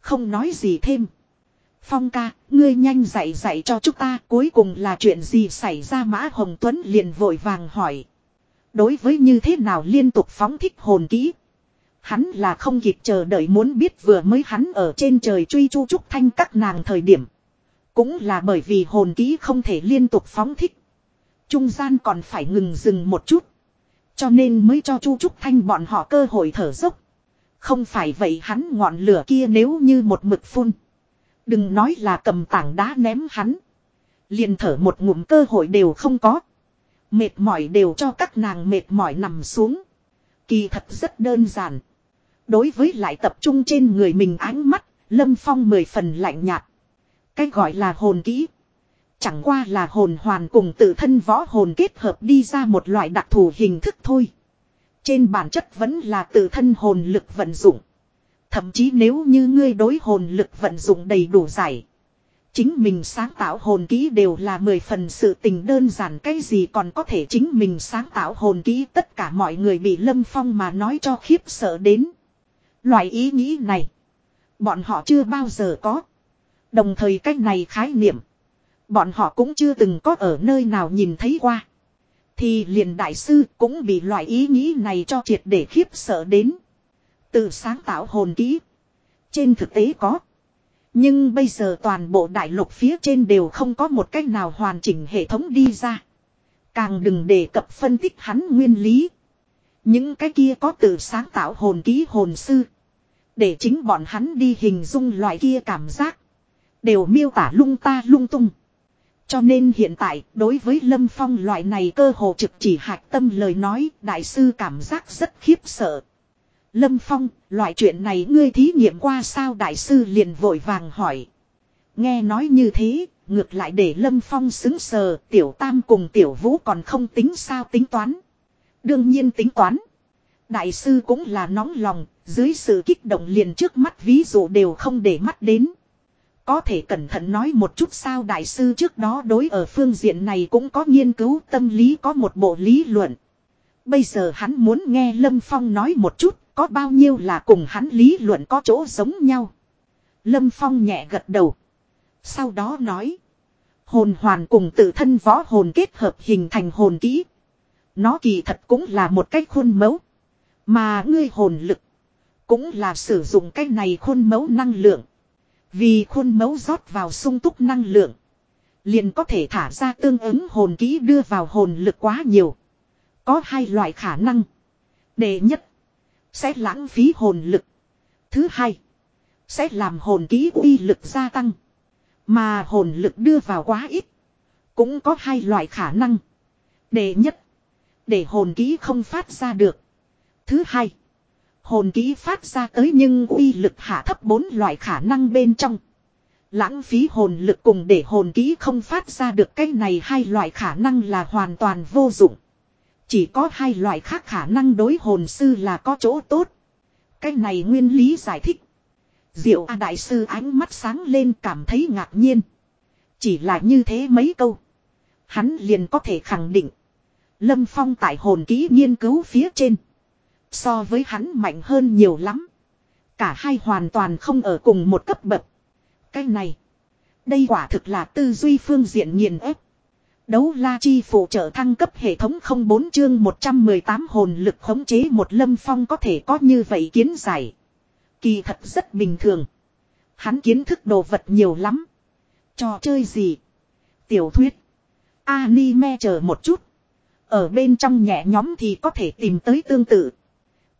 Không nói gì thêm. Phong ca, ngươi nhanh dạy dạy cho chúng ta cuối cùng là chuyện gì xảy ra Mã Hồng Tuấn liền vội vàng hỏi. Đối với như thế nào liên tục phóng thích hồn kỹ. Hắn là không kịp chờ đợi muốn biết vừa mới hắn ở trên trời truy chu trúc thanh các nàng thời điểm. Cũng là bởi vì hồn kỹ không thể liên tục phóng thích. Trung gian còn phải ngừng dừng một chút. Cho nên mới cho chu trúc thanh bọn họ cơ hội thở dốc. Không phải vậy hắn ngọn lửa kia nếu như một mực phun. Đừng nói là cầm tảng đá ném hắn. Liền thở một ngụm cơ hội đều không có. Mệt mỏi đều cho các nàng mệt mỏi nằm xuống. Kỳ thật rất đơn giản. Đối với lại tập trung trên người mình ánh mắt, Lâm Phong mười phần lạnh nhạt. Cái gọi là hồn kỹ. Chẳng qua là hồn hoàn cùng tự thân võ hồn kết hợp đi ra một loại đặc thù hình thức thôi. Trên bản chất vẫn là tự thân hồn lực vận dụng. Thậm chí nếu như ngươi đối hồn lực vận dụng đầy đủ giải. Chính mình sáng tạo hồn ký đều là mười phần sự tình đơn giản, cái gì còn có thể chính mình sáng tạo hồn ký, tất cả mọi người bị lâm phong mà nói cho khiếp sợ đến. Loại ý nghĩ này. Bọn họ chưa bao giờ có. Đồng thời cách này khái niệm. Bọn họ cũng chưa từng có ở nơi nào nhìn thấy qua. Thì liền đại sư cũng bị loại ý nghĩ này cho triệt để khiếp sợ đến. Từ sáng tạo hồn ký. Trên thực tế có. Nhưng bây giờ toàn bộ đại lục phía trên đều không có một cách nào hoàn chỉnh hệ thống đi ra. Càng đừng đề cập phân tích hắn nguyên lý. Những cái kia có từ sáng tạo hồn ký hồn sư. Để chính bọn hắn đi hình dung loại kia cảm giác. Đều miêu tả lung ta lung tung. Cho nên hiện tại, đối với Lâm Phong loại này cơ hồ trực chỉ hạch tâm lời nói, đại sư cảm giác rất khiếp sợ. Lâm Phong, loại chuyện này ngươi thí nghiệm qua sao đại sư liền vội vàng hỏi. Nghe nói như thế, ngược lại để Lâm Phong xứng sờ, tiểu tam cùng tiểu vũ còn không tính sao tính toán. Đương nhiên tính toán. Đại sư cũng là nóng lòng, dưới sự kích động liền trước mắt ví dụ đều không để mắt đến. Có thể cẩn thận nói một chút sao đại sư trước đó đối ở phương diện này cũng có nghiên cứu tâm lý có một bộ lý luận. Bây giờ hắn muốn nghe Lâm Phong nói một chút có bao nhiêu là cùng hắn lý luận có chỗ giống nhau. Lâm Phong nhẹ gật đầu. Sau đó nói. Hồn hoàn cùng tự thân võ hồn kết hợp hình thành hồn kỹ. Nó kỳ thật cũng là một cái khuôn mẫu. Mà ngươi hồn lực. Cũng là sử dụng cái này khuôn mẫu năng lượng. Vì khuôn mẫu rót vào sung túc năng lượng. Liền có thể thả ra tương ứng hồn kỹ đưa vào hồn lực quá nhiều. Có hai loại khả năng. Đệ nhất. Sẽ lãng phí hồn lực. Thứ hai. Sẽ làm hồn ký uy lực gia tăng. Mà hồn lực đưa vào quá ít. Cũng có hai loại khả năng. Đệ nhất. Để hồn ký không phát ra được. Thứ hai. Hồn ký phát ra tới nhưng uy lực hạ thấp bốn loại khả năng bên trong. Lãng phí hồn lực cùng để hồn ký không phát ra được cái này hai loại khả năng là hoàn toàn vô dụng. Chỉ có hai loại khác khả năng đối hồn sư là có chỗ tốt. Cái này nguyên lý giải thích. Diệu A Đại Sư ánh mắt sáng lên cảm thấy ngạc nhiên. Chỉ là như thế mấy câu. Hắn liền có thể khẳng định. Lâm Phong tại hồn kỹ nghiên cứu phía trên. So với hắn mạnh hơn nhiều lắm. Cả hai hoàn toàn không ở cùng một cấp bậc. Cái này. Đây quả thực là tư duy phương diện nghiền ép. Đấu la chi phụ trợ thăng cấp hệ thống 04 chương 118 hồn lực khống chế một lâm phong có thể có như vậy kiến giải. Kỳ thật rất bình thường. Hắn kiến thức đồ vật nhiều lắm. Trò chơi gì? Tiểu thuyết. Anime chờ một chút. Ở bên trong nhẹ nhóm thì có thể tìm tới tương tự.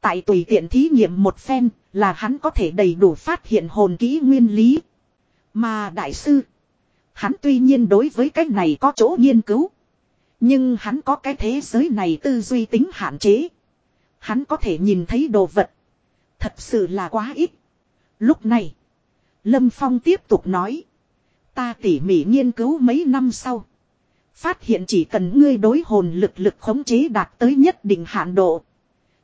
Tại tùy tiện thí nghiệm một phen là hắn có thể đầy đủ phát hiện hồn kỹ nguyên lý. Mà đại sư. Hắn tuy nhiên đối với cái này có chỗ nghiên cứu. Nhưng hắn có cái thế giới này tư duy tính hạn chế. Hắn có thể nhìn thấy đồ vật. Thật sự là quá ít. Lúc này. Lâm Phong tiếp tục nói. Ta tỉ mỉ nghiên cứu mấy năm sau. Phát hiện chỉ cần ngươi đối hồn lực lực khống chế đạt tới nhất định hạn độ.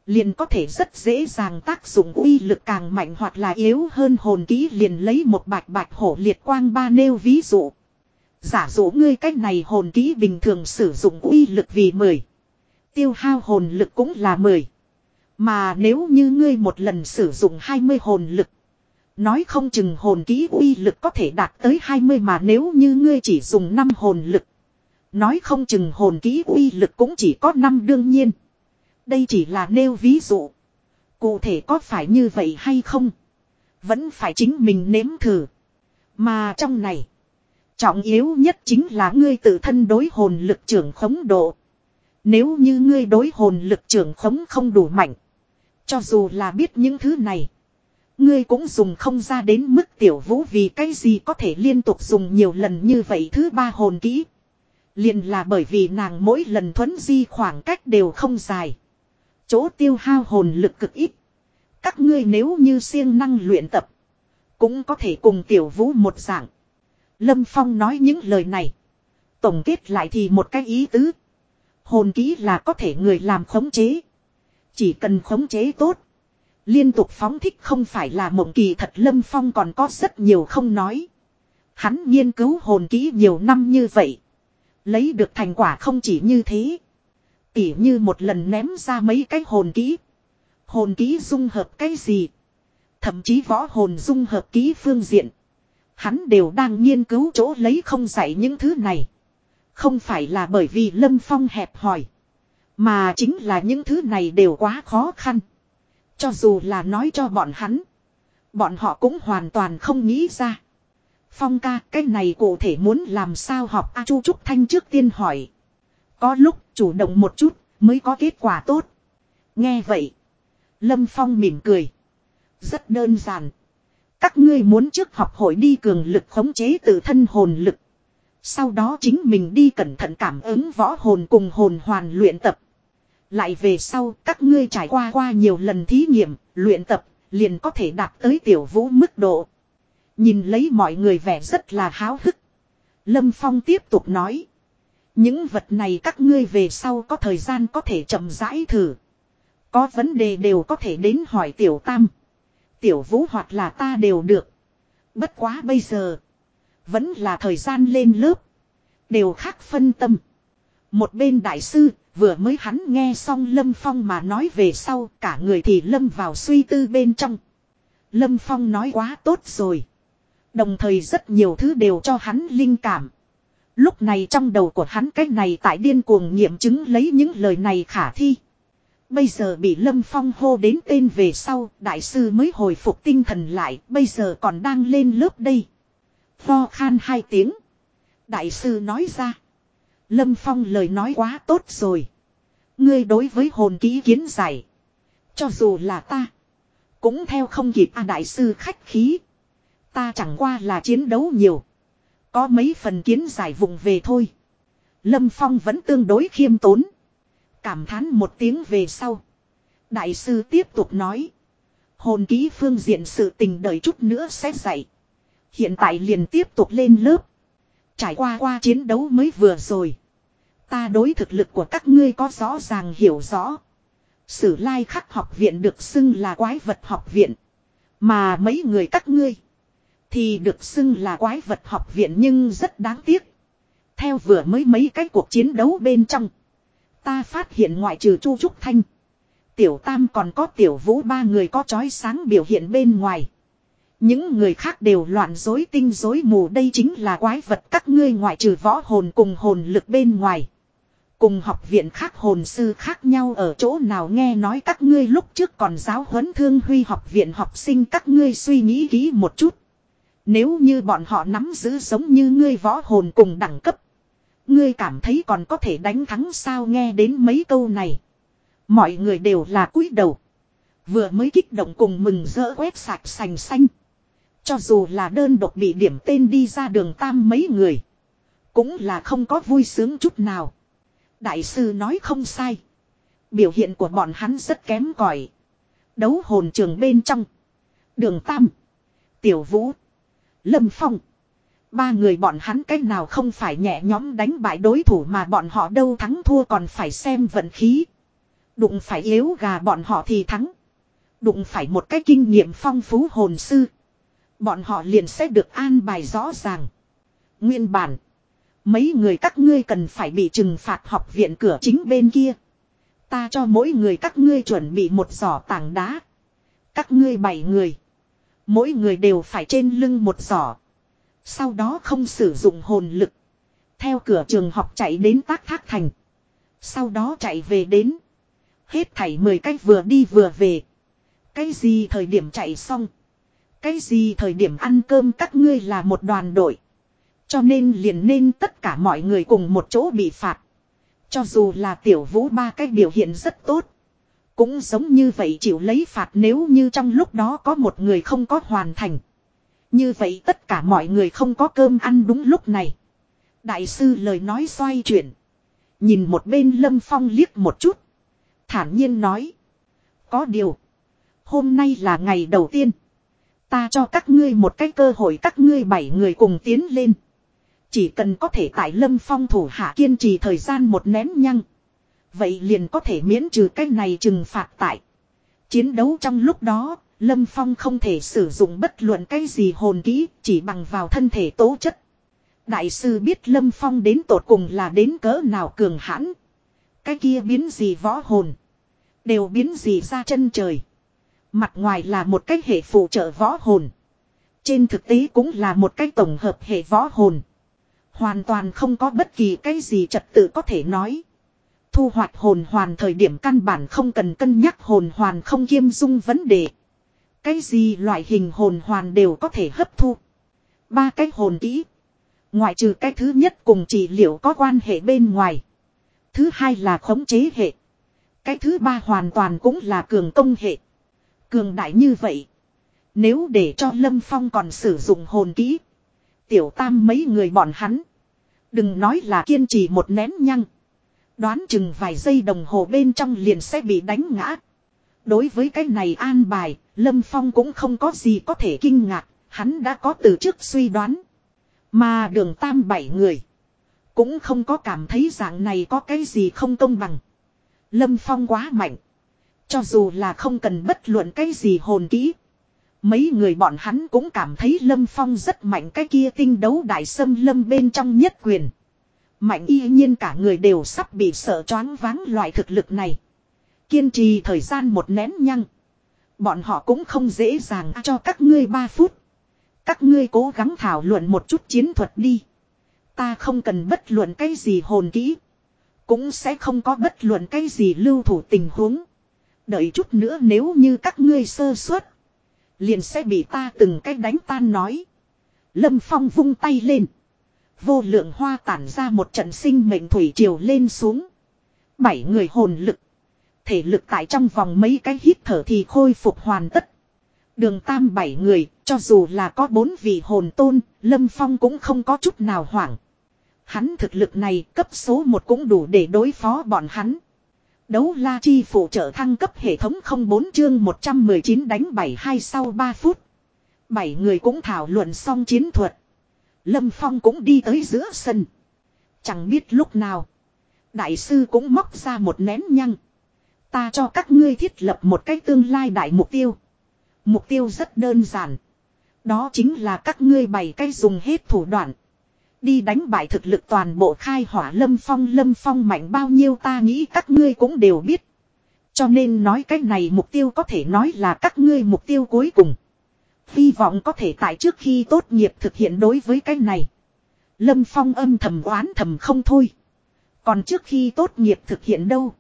Liền có thể rất dễ dàng tác dụng uy lực càng mạnh hoặc là yếu hơn hồn ký liền lấy một bạch bạch hổ liệt quang ba nêu ví dụ. Giả dụ ngươi cách này hồn kỹ bình thường sử dụng uy lực vì 10. Tiêu hao hồn lực cũng là 10. Mà nếu như ngươi một lần sử dụng 20 hồn lực. Nói không chừng hồn kỹ uy lực có thể đạt tới 20 mà nếu như ngươi chỉ dùng 5 hồn lực. Nói không chừng hồn kỹ uy lực cũng chỉ có 5 đương nhiên. Đây chỉ là nêu ví dụ. Cụ thể có phải như vậy hay không? Vẫn phải chính mình nếm thử. Mà trong này. Trọng yếu nhất chính là ngươi tự thân đối hồn lực trưởng khống độ. Nếu như ngươi đối hồn lực trưởng khống không đủ mạnh. Cho dù là biết những thứ này. Ngươi cũng dùng không ra đến mức tiểu vũ vì cái gì có thể liên tục dùng nhiều lần như vậy thứ ba hồn kỹ. liền là bởi vì nàng mỗi lần thuấn di khoảng cách đều không dài. Chỗ tiêu hao hồn lực cực ít. Các ngươi nếu như siêng năng luyện tập. Cũng có thể cùng tiểu vũ một dạng. Lâm Phong nói những lời này. Tổng kết lại thì một cái ý tứ. Hồn ký là có thể người làm khống chế. Chỉ cần khống chế tốt. Liên tục phóng thích không phải là mộng kỳ thật Lâm Phong còn có rất nhiều không nói. Hắn nghiên cứu hồn ký nhiều năm như vậy. Lấy được thành quả không chỉ như thế. Tỉ như một lần ném ra mấy cái hồn ký, Hồn ký dung hợp cái gì? Thậm chí võ hồn dung hợp ký phương diện. Hắn đều đang nghiên cứu chỗ lấy không dạy những thứ này. Không phải là bởi vì Lâm Phong hẹp hỏi. Mà chính là những thứ này đều quá khó khăn. Cho dù là nói cho bọn hắn. Bọn họ cũng hoàn toàn không nghĩ ra. Phong ca, cái này cụ thể muốn làm sao học A Chu Trúc Thanh trước tiên hỏi. Có lúc chủ động một chút mới có kết quả tốt. Nghe vậy. Lâm Phong mỉm cười. Rất đơn giản. Các ngươi muốn trước học hội đi cường lực khống chế tự thân hồn lực. Sau đó chính mình đi cẩn thận cảm ứng võ hồn cùng hồn hoàn luyện tập. Lại về sau các ngươi trải qua qua nhiều lần thí nghiệm, luyện tập, liền có thể đạt tới tiểu vũ mức độ. Nhìn lấy mọi người vẻ rất là háo hức. Lâm Phong tiếp tục nói. Những vật này các ngươi về sau có thời gian có thể chậm rãi thử. Có vấn đề đều có thể đến hỏi tiểu tam. Tiểu vũ hoặc là ta đều được. Bất quá bây giờ. Vẫn là thời gian lên lớp. Đều khác phân tâm. Một bên đại sư, vừa mới hắn nghe xong Lâm Phong mà nói về sau, cả người thì lâm vào suy tư bên trong. Lâm Phong nói quá tốt rồi. Đồng thời rất nhiều thứ đều cho hắn linh cảm. Lúc này trong đầu của hắn cái này tại điên cuồng nghiệm chứng lấy những lời này khả thi. Bây giờ bị Lâm Phong hô đến tên về sau, đại sư mới hồi phục tinh thần lại, bây giờ còn đang lên lớp đây. Pho khan hai tiếng. Đại sư nói ra. Lâm Phong lời nói quá tốt rồi. Ngươi đối với hồn ký kiến giải. Cho dù là ta. Cũng theo không kịp a đại sư khách khí. Ta chẳng qua là chiến đấu nhiều. Có mấy phần kiến giải vùng về thôi. Lâm Phong vẫn tương đối khiêm tốn. Cảm thán một tiếng về sau. Đại sư tiếp tục nói. Hồn ký phương diện sự tình đợi chút nữa sẽ dạy. Hiện tại liền tiếp tục lên lớp. Trải qua qua chiến đấu mới vừa rồi. Ta đối thực lực của các ngươi có rõ ràng hiểu rõ. Sử lai khắc học viện được xưng là quái vật học viện. Mà mấy người các ngươi. Thì được xưng là quái vật học viện nhưng rất đáng tiếc. Theo vừa mới mấy cái cuộc chiến đấu bên trong. Ta phát hiện ngoại trừ Chu Trúc Thanh. Tiểu Tam còn có Tiểu Vũ ba người có chói sáng biểu hiện bên ngoài. Những người khác đều loạn dối tinh dối mù, đây chính là quái vật các ngươi ngoại trừ võ hồn cùng hồn lực bên ngoài. Cùng học viện khác hồn sư khác nhau ở chỗ nào nghe nói các ngươi lúc trước còn giáo huấn thương huy học viện học sinh, các ngươi suy nghĩ kỹ một chút. Nếu như bọn họ nắm giữ giống như ngươi võ hồn cùng đẳng cấp. Ngươi cảm thấy còn có thể đánh thắng sao nghe đến mấy câu này. Mọi người đều là cúi đầu. Vừa mới kích động cùng mừng rỡ quét sạch sành xanh. Cho dù là đơn độc bị điểm tên đi ra đường tam mấy người. Cũng là không có vui sướng chút nào. Đại sư nói không sai. Biểu hiện của bọn hắn rất kém cỏi. Đấu hồn trường bên trong. Đường Tam. Tiểu Vũ. Lâm Phong. Ba người bọn hắn cách nào không phải nhẹ nhóm đánh bại đối thủ mà bọn họ đâu thắng thua còn phải xem vận khí. Đụng phải yếu gà bọn họ thì thắng. Đụng phải một cái kinh nghiệm phong phú hồn sư. Bọn họ liền sẽ được an bài rõ ràng. Nguyên bản. Mấy người các ngươi cần phải bị trừng phạt học viện cửa chính bên kia. Ta cho mỗi người các ngươi chuẩn bị một giỏ tảng đá. Các ngươi bảy người. Mỗi người đều phải trên lưng một giỏ. Sau đó không sử dụng hồn lực. Theo cửa trường học chạy đến tác thác thành. Sau đó chạy về đến. Hết thảy 10 cách vừa đi vừa về. Cái gì thời điểm chạy xong. Cái gì thời điểm ăn cơm các ngươi là một đoàn đội. Cho nên liền nên tất cả mọi người cùng một chỗ bị phạt. Cho dù là tiểu vũ ba cách biểu hiện rất tốt. Cũng giống như vậy chịu lấy phạt nếu như trong lúc đó có một người không có hoàn thành. Như vậy tất cả mọi người không có cơm ăn đúng lúc này. Đại sư lời nói xoay chuyển. Nhìn một bên lâm phong liếc một chút. Thản nhiên nói. Có điều. Hôm nay là ngày đầu tiên. Ta cho các ngươi một cái cơ hội các ngươi bảy người cùng tiến lên. Chỉ cần có thể tại lâm phong thủ hạ kiên trì thời gian một nén nhăng. Vậy liền có thể miễn trừ cái này trừng phạt tại. Chiến đấu trong lúc đó, Lâm Phong không thể sử dụng bất luận cái gì hồn kỹ, chỉ bằng vào thân thể tố chất. Đại sư biết Lâm Phong đến tột cùng là đến cỡ nào cường hãn. Cái kia biến gì võ hồn. Đều biến gì ra chân trời. Mặt ngoài là một cái hệ phụ trợ võ hồn. Trên thực tế cũng là một cái tổng hợp hệ võ hồn. Hoàn toàn không có bất kỳ cái gì trật tự có thể nói. Thu hoạch hồn hoàn thời điểm căn bản không cần cân nhắc hồn hoàn không kiêm dung vấn đề. Cái gì loại hình hồn hoàn đều có thể hấp thu. Ba cái hồn kỹ. Ngoại trừ cái thứ nhất cùng trị liệu có quan hệ bên ngoài. Thứ hai là khống chế hệ. Cái thứ ba hoàn toàn cũng là cường công hệ. Cường đại như vậy. Nếu để cho Lâm Phong còn sử dụng hồn kỹ. Tiểu tam mấy người bọn hắn. Đừng nói là kiên trì một nén nhăng. Đoán chừng vài giây đồng hồ bên trong liền sẽ bị đánh ngã. Đối với cái này an bài, Lâm Phong cũng không có gì có thể kinh ngạc, hắn đã có từ trước suy đoán. Mà đường tam bảy người, cũng không có cảm thấy dạng này có cái gì không công bằng. Lâm Phong quá mạnh. Cho dù là không cần bất luận cái gì hồn kỹ. Mấy người bọn hắn cũng cảm thấy Lâm Phong rất mạnh cái kia tinh đấu đại sâm lâm bên trong nhất quyền. Mạnh y nhiên cả người đều sắp bị sợ choáng váng loại thực lực này. Kiên trì thời gian một nén nhăng. Bọn họ cũng không dễ dàng cho các ngươi 3 phút. Các ngươi cố gắng thảo luận một chút chiến thuật đi. Ta không cần bất luận cái gì hồn kỹ. Cũng sẽ không có bất luận cái gì lưu thủ tình huống. Đợi chút nữa nếu như các ngươi sơ suất. Liền sẽ bị ta từng cách đánh tan nói. Lâm Phong vung tay lên. Vô lượng hoa tản ra một trận sinh mệnh thủy triều lên xuống. Bảy người hồn lực. Thể lực tại trong vòng mấy cái hít thở thì khôi phục hoàn tất. Đường tam bảy người, cho dù là có bốn vị hồn tôn, Lâm Phong cũng không có chút nào hoảng. Hắn thực lực này cấp số một cũng đủ để đối phó bọn hắn. Đấu la chi phụ trợ thăng cấp hệ thống 04 chương 119 đánh 72 sau 3 phút. Bảy người cũng thảo luận xong chiến thuật. Lâm Phong cũng đi tới giữa sân. Chẳng biết lúc nào. Đại sư cũng móc ra một nén nhăng. Ta cho các ngươi thiết lập một cái tương lai đại mục tiêu. Mục tiêu rất đơn giản. Đó chính là các ngươi bày cái dùng hết thủ đoạn. Đi đánh bại thực lực toàn bộ khai hỏa lâm phong lâm phong mạnh bao nhiêu ta nghĩ các ngươi cũng đều biết. Cho nên nói cái này mục tiêu có thể nói là các ngươi mục tiêu cuối cùng. Hy vọng có thể tại trước khi tốt nghiệp thực hiện đối với cái này. Lâm Phong âm thầm oán thầm không thôi. Còn trước khi tốt nghiệp thực hiện đâu.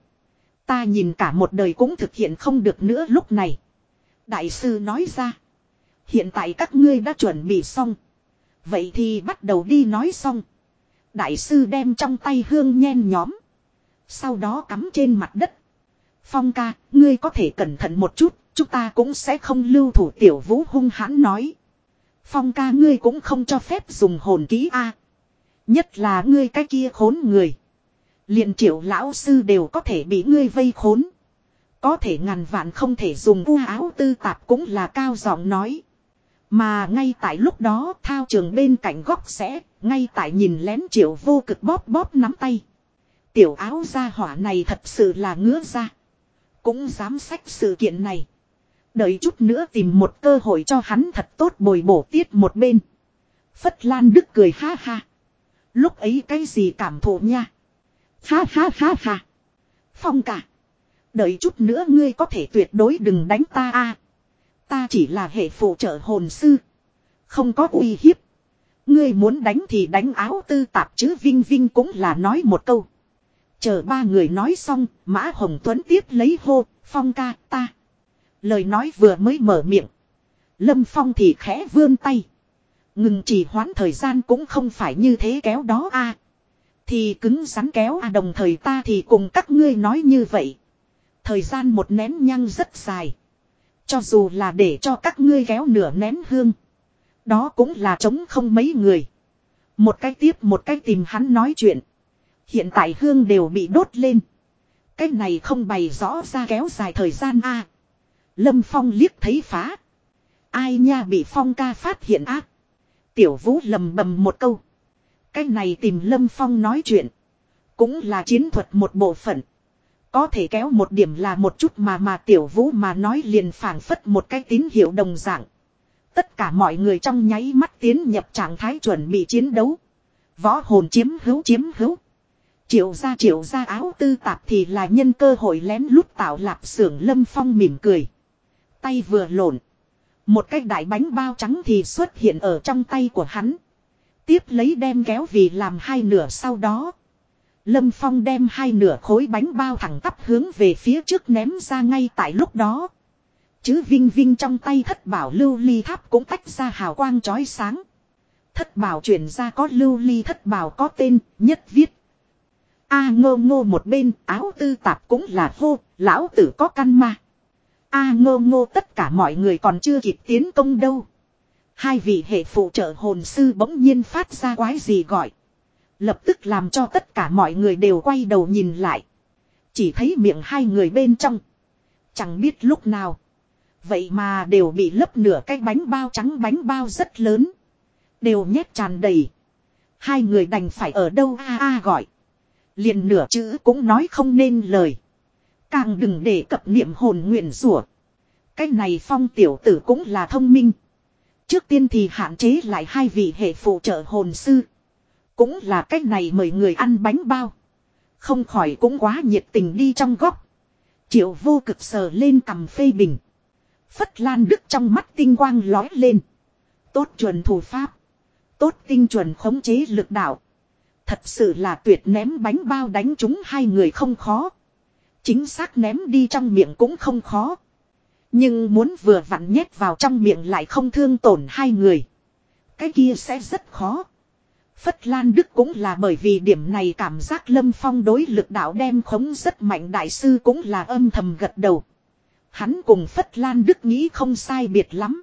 Ta nhìn cả một đời cũng thực hiện không được nữa lúc này. Đại sư nói ra. Hiện tại các ngươi đã chuẩn bị xong. Vậy thì bắt đầu đi nói xong. Đại sư đem trong tay hương nhen nhóm. Sau đó cắm trên mặt đất. Phong ca, ngươi có thể cẩn thận một chút, chúng ta cũng sẽ không lưu thủ tiểu vũ hung hãn nói. Phong ca ngươi cũng không cho phép dùng hồn ký A. Nhất là ngươi cái kia khốn người liền triệu lão sư đều có thể bị ngươi vây khốn. Có thể ngàn vạn không thể dùng u áo tư tạp cũng là cao giọng nói. Mà ngay tại lúc đó thao trường bên cạnh góc sẽ, ngay tại nhìn lén triệu vô cực bóp bóp nắm tay. Tiểu áo gia hỏa này thật sự là ngứa ra. Cũng dám sách sự kiện này. Đợi chút nữa tìm một cơ hội cho hắn thật tốt bồi bổ tiết một bên. Phất Lan Đức cười ha ha. Lúc ấy cái gì cảm thụ nha. Ha ha ha ha. Phong cả. Đợi chút nữa ngươi có thể tuyệt đối đừng đánh ta a. Ta chỉ là hệ phụ trợ hồn sư. Không có uy hiếp. Ngươi muốn đánh thì đánh áo tư tạp chứ Vinh Vinh cũng là nói một câu. Chờ ba người nói xong, Mã Hồng Tuấn tiếp lấy hô, Phong ca, ta. Lời nói vừa mới mở miệng. Lâm Phong thì khẽ vươn tay. Ngừng chỉ hoãn thời gian cũng không phải như thế kéo đó a thì cứng rắn kéo à đồng thời ta thì cùng các ngươi nói như vậy. Thời gian một nén nhăng rất dài. Cho dù là để cho các ngươi kéo nửa nén hương. Đó cũng là chống không mấy người. Một cái tiếp một cái tìm hắn nói chuyện. Hiện tại hương đều bị đốt lên. Cái này không bày rõ ra kéo dài thời gian a. Lâm Phong liếc thấy phá. Ai nha bị Phong ca phát hiện ác. Tiểu Vũ lầm bầm một câu. Cái này tìm Lâm Phong nói chuyện. Cũng là chiến thuật một bộ phận. Có thể kéo một điểm là một chút mà mà tiểu vũ mà nói liền phảng phất một cái tín hiệu đồng dạng. Tất cả mọi người trong nháy mắt tiến nhập trạng thái chuẩn bị chiến đấu. Võ hồn chiếm hữu chiếm hữu. Triệu ra triệu ra áo tư tạp thì là nhân cơ hội lén lút tạo lạp xưởng lâm phong mỉm cười. Tay vừa lộn. Một cái đại bánh bao trắng thì xuất hiện ở trong tay của hắn. Tiếp lấy đem kéo vì làm hai nửa sau đó. Lâm Phong đem hai nửa khối bánh bao thẳng tắp hướng về phía trước ném ra ngay tại lúc đó. Chứ Vinh Vinh trong tay thất bảo lưu ly tháp cũng tách ra hào quang chói sáng. Thất bảo chuyển ra có lưu ly thất bảo có tên, nhất viết. A ngô ngô một bên, áo tư tạp cũng là hô, lão tử có căn ma. A ngô ngô tất cả mọi người còn chưa kịp tiến công đâu. Hai vị hệ phụ trợ hồn sư bỗng nhiên phát ra quái gì gọi. Lập tức làm cho tất cả mọi người đều quay đầu nhìn lại. Chỉ thấy miệng hai người bên trong. Chẳng biết lúc nào. Vậy mà đều bị lấp nửa cái bánh bao trắng bánh bao rất lớn. Đều nhét tràn đầy. Hai người đành phải ở đâu a a gọi. liền nửa chữ cũng nói không nên lời. Càng đừng để cập niệm hồn nguyện rủa. Cái này phong tiểu tử cũng là thông minh. Trước tiên thì hạn chế lại hai vị hệ phụ trợ hồn sư. Cũng là cách này mời người ăn bánh bao. Không khỏi cũng quá nhiệt tình đi trong góc. Triệu vô cực sờ lên cầm phê bình. Phất Lan Đức trong mắt tinh quang lói lên. Tốt chuẩn thủ pháp. Tốt tinh chuẩn khống chế lực đạo. Thật sự là tuyệt ném bánh bao đánh chúng hai người không khó. Chính xác ném đi trong miệng cũng không khó. Nhưng muốn vừa vặn nhét vào trong miệng lại không thương tổn hai người. Cái kia sẽ rất khó. Phất Lan Đức cũng là bởi vì điểm này cảm giác Lâm Phong đối lực đạo đem khống rất mạnh, đại sư cũng là âm thầm gật đầu. Hắn cùng Phất Lan Đức nghĩ không sai biệt lắm.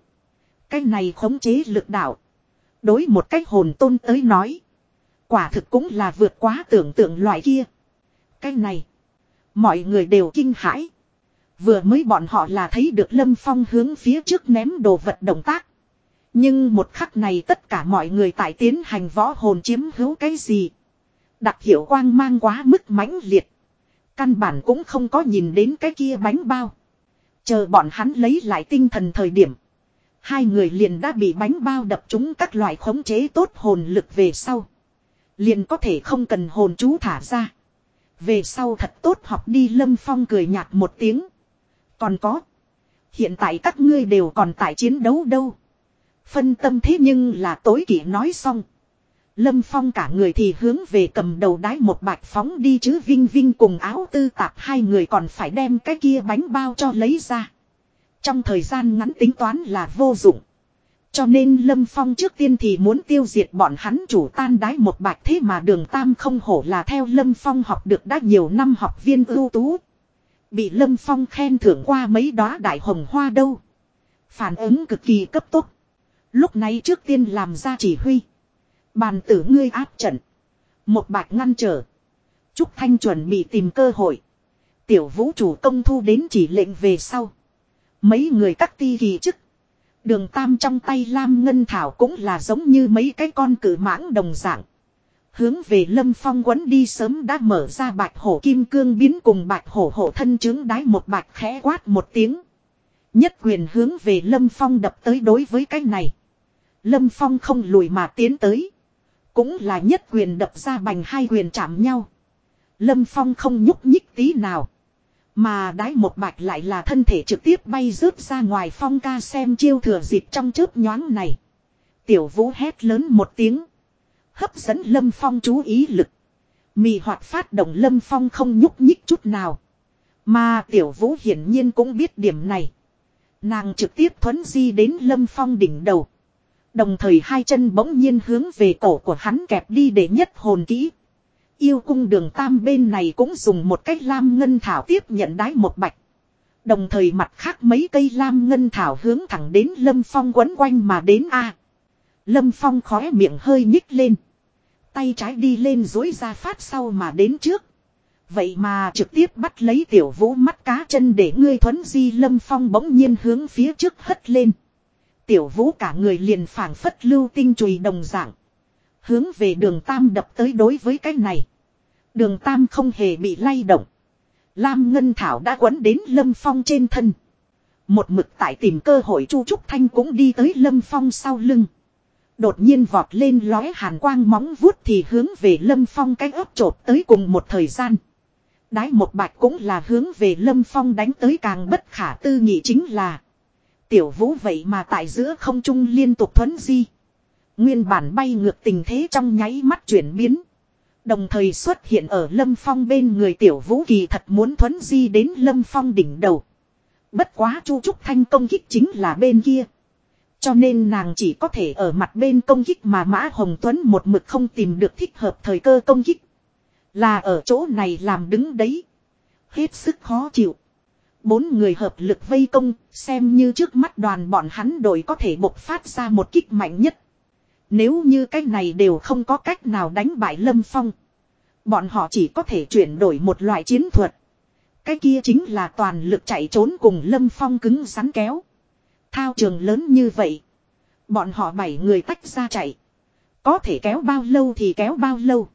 Cái này khống chế lực đạo. Đối một cách hồn tôn tới nói. Quả thực cũng là vượt quá tưởng tượng loại kia. Cái này. Mọi người đều kinh hãi. Vừa mới bọn họ là thấy được Lâm Phong hướng phía trước ném đồ vật động tác. Nhưng một khắc này tất cả mọi người tại tiến hành võ hồn chiếm hữu cái gì. Đặc hiệu quang mang quá mức mãnh liệt. Căn bản cũng không có nhìn đến cái kia bánh bao. Chờ bọn hắn lấy lại tinh thần thời điểm. Hai người liền đã bị bánh bao đập trúng các loại khống chế tốt hồn lực về sau. Liền có thể không cần hồn chú thả ra. Về sau thật tốt học đi lâm phong cười nhạt một tiếng. Còn có. Hiện tại các ngươi đều còn tại chiến đấu đâu. Phân tâm thế nhưng là tối kỵ nói xong. Lâm Phong cả người thì hướng về cầm đầu đái một bạch phóng đi chứ Vinh Vinh cùng áo tư tạp hai người còn phải đem cái kia bánh bao cho lấy ra. Trong thời gian ngắn tính toán là vô dụng. Cho nên Lâm Phong trước tiên thì muốn tiêu diệt bọn hắn chủ tan đái một bạch thế mà đường tam không hổ là theo Lâm Phong học được đã nhiều năm học viên ưu tú. Bị Lâm Phong khen thưởng qua mấy đóa đại hồng hoa đâu. Phản ứng cực kỳ cấp tốc. Lúc này trước tiên làm ra chỉ huy. Bàn tử ngươi áp trận. Một bạch ngăn trở. Trúc Thanh chuẩn bị tìm cơ hội. Tiểu vũ chủ công thu đến chỉ lệnh về sau. Mấy người cắt ti kỳ chức. Đường tam trong tay Lam Ngân Thảo cũng là giống như mấy cái con cử mãng đồng dạng. Hướng về lâm phong quấn đi sớm đã mở ra bạch hổ kim cương biến cùng bạch hổ hổ thân chứng đái một bạch khẽ quát một tiếng. Nhất quyền hướng về lâm phong đập tới đối với cái này. Lâm phong không lùi mà tiến tới. Cũng là nhất quyền đập ra bành hai quyền chạm nhau. Lâm phong không nhúc nhích tí nào. Mà đái một bạch lại là thân thể trực tiếp bay rớt ra ngoài phong ca xem chiêu thừa dịp trong chớp nhoáng này. Tiểu vũ hét lớn một tiếng. Hấp dẫn lâm phong chú ý lực. Mì hoạt phát động lâm phong không nhúc nhích chút nào. Mà tiểu vũ hiển nhiên cũng biết điểm này. Nàng trực tiếp thuấn di đến lâm phong đỉnh đầu. Đồng thời hai chân bỗng nhiên hướng về cổ của hắn kẹp đi để nhất hồn kỹ. Yêu cung đường tam bên này cũng dùng một cách lam ngân thảo tiếp nhận đái một bạch. Đồng thời mặt khác mấy cây lam ngân thảo hướng thẳng đến lâm phong quấn quanh mà đến a Lâm phong khóe miệng hơi nhích lên. Tay trái đi lên dối ra phát sau mà đến trước. Vậy mà trực tiếp bắt lấy tiểu vũ mắt cá chân để ngươi thuấn di lâm phong bỗng nhiên hướng phía trước hất lên. Tiểu vũ cả người liền phảng phất lưu tinh chùy đồng dạng. Hướng về đường Tam đập tới đối với cái này. Đường Tam không hề bị lay động. Lam Ngân Thảo đã quấn đến Lâm Phong trên thân. Một mực tại tìm cơ hội Chu Trúc Thanh cũng đi tới Lâm Phong sau lưng. Đột nhiên vọt lên lói hàn quang móng vuốt thì hướng về Lâm Phong cái ớt trộp tới cùng một thời gian. Đái một bạch cũng là hướng về Lâm Phong đánh tới càng bất khả tư nghị chính là. Tiểu vũ vậy mà tại giữa không trung liên tục thuấn di. Nguyên bản bay ngược tình thế trong nháy mắt chuyển biến. Đồng thời xuất hiện ở lâm phong bên người tiểu vũ kỳ thật muốn thuấn di đến lâm phong đỉnh đầu. Bất quá chu trúc thanh công kích chính là bên kia. Cho nên nàng chỉ có thể ở mặt bên công kích mà Mã Hồng Tuấn một mực không tìm được thích hợp thời cơ công kích. Là ở chỗ này làm đứng đấy. Hết sức khó chịu. Bốn người hợp lực vây công, xem như trước mắt đoàn bọn hắn đội có thể bộc phát ra một kích mạnh nhất. Nếu như cái này đều không có cách nào đánh bại Lâm Phong. Bọn họ chỉ có thể chuyển đổi một loại chiến thuật. Cái kia chính là toàn lực chạy trốn cùng Lâm Phong cứng rắn kéo. Thao trường lớn như vậy. Bọn họ bảy người tách ra chạy. Có thể kéo bao lâu thì kéo bao lâu.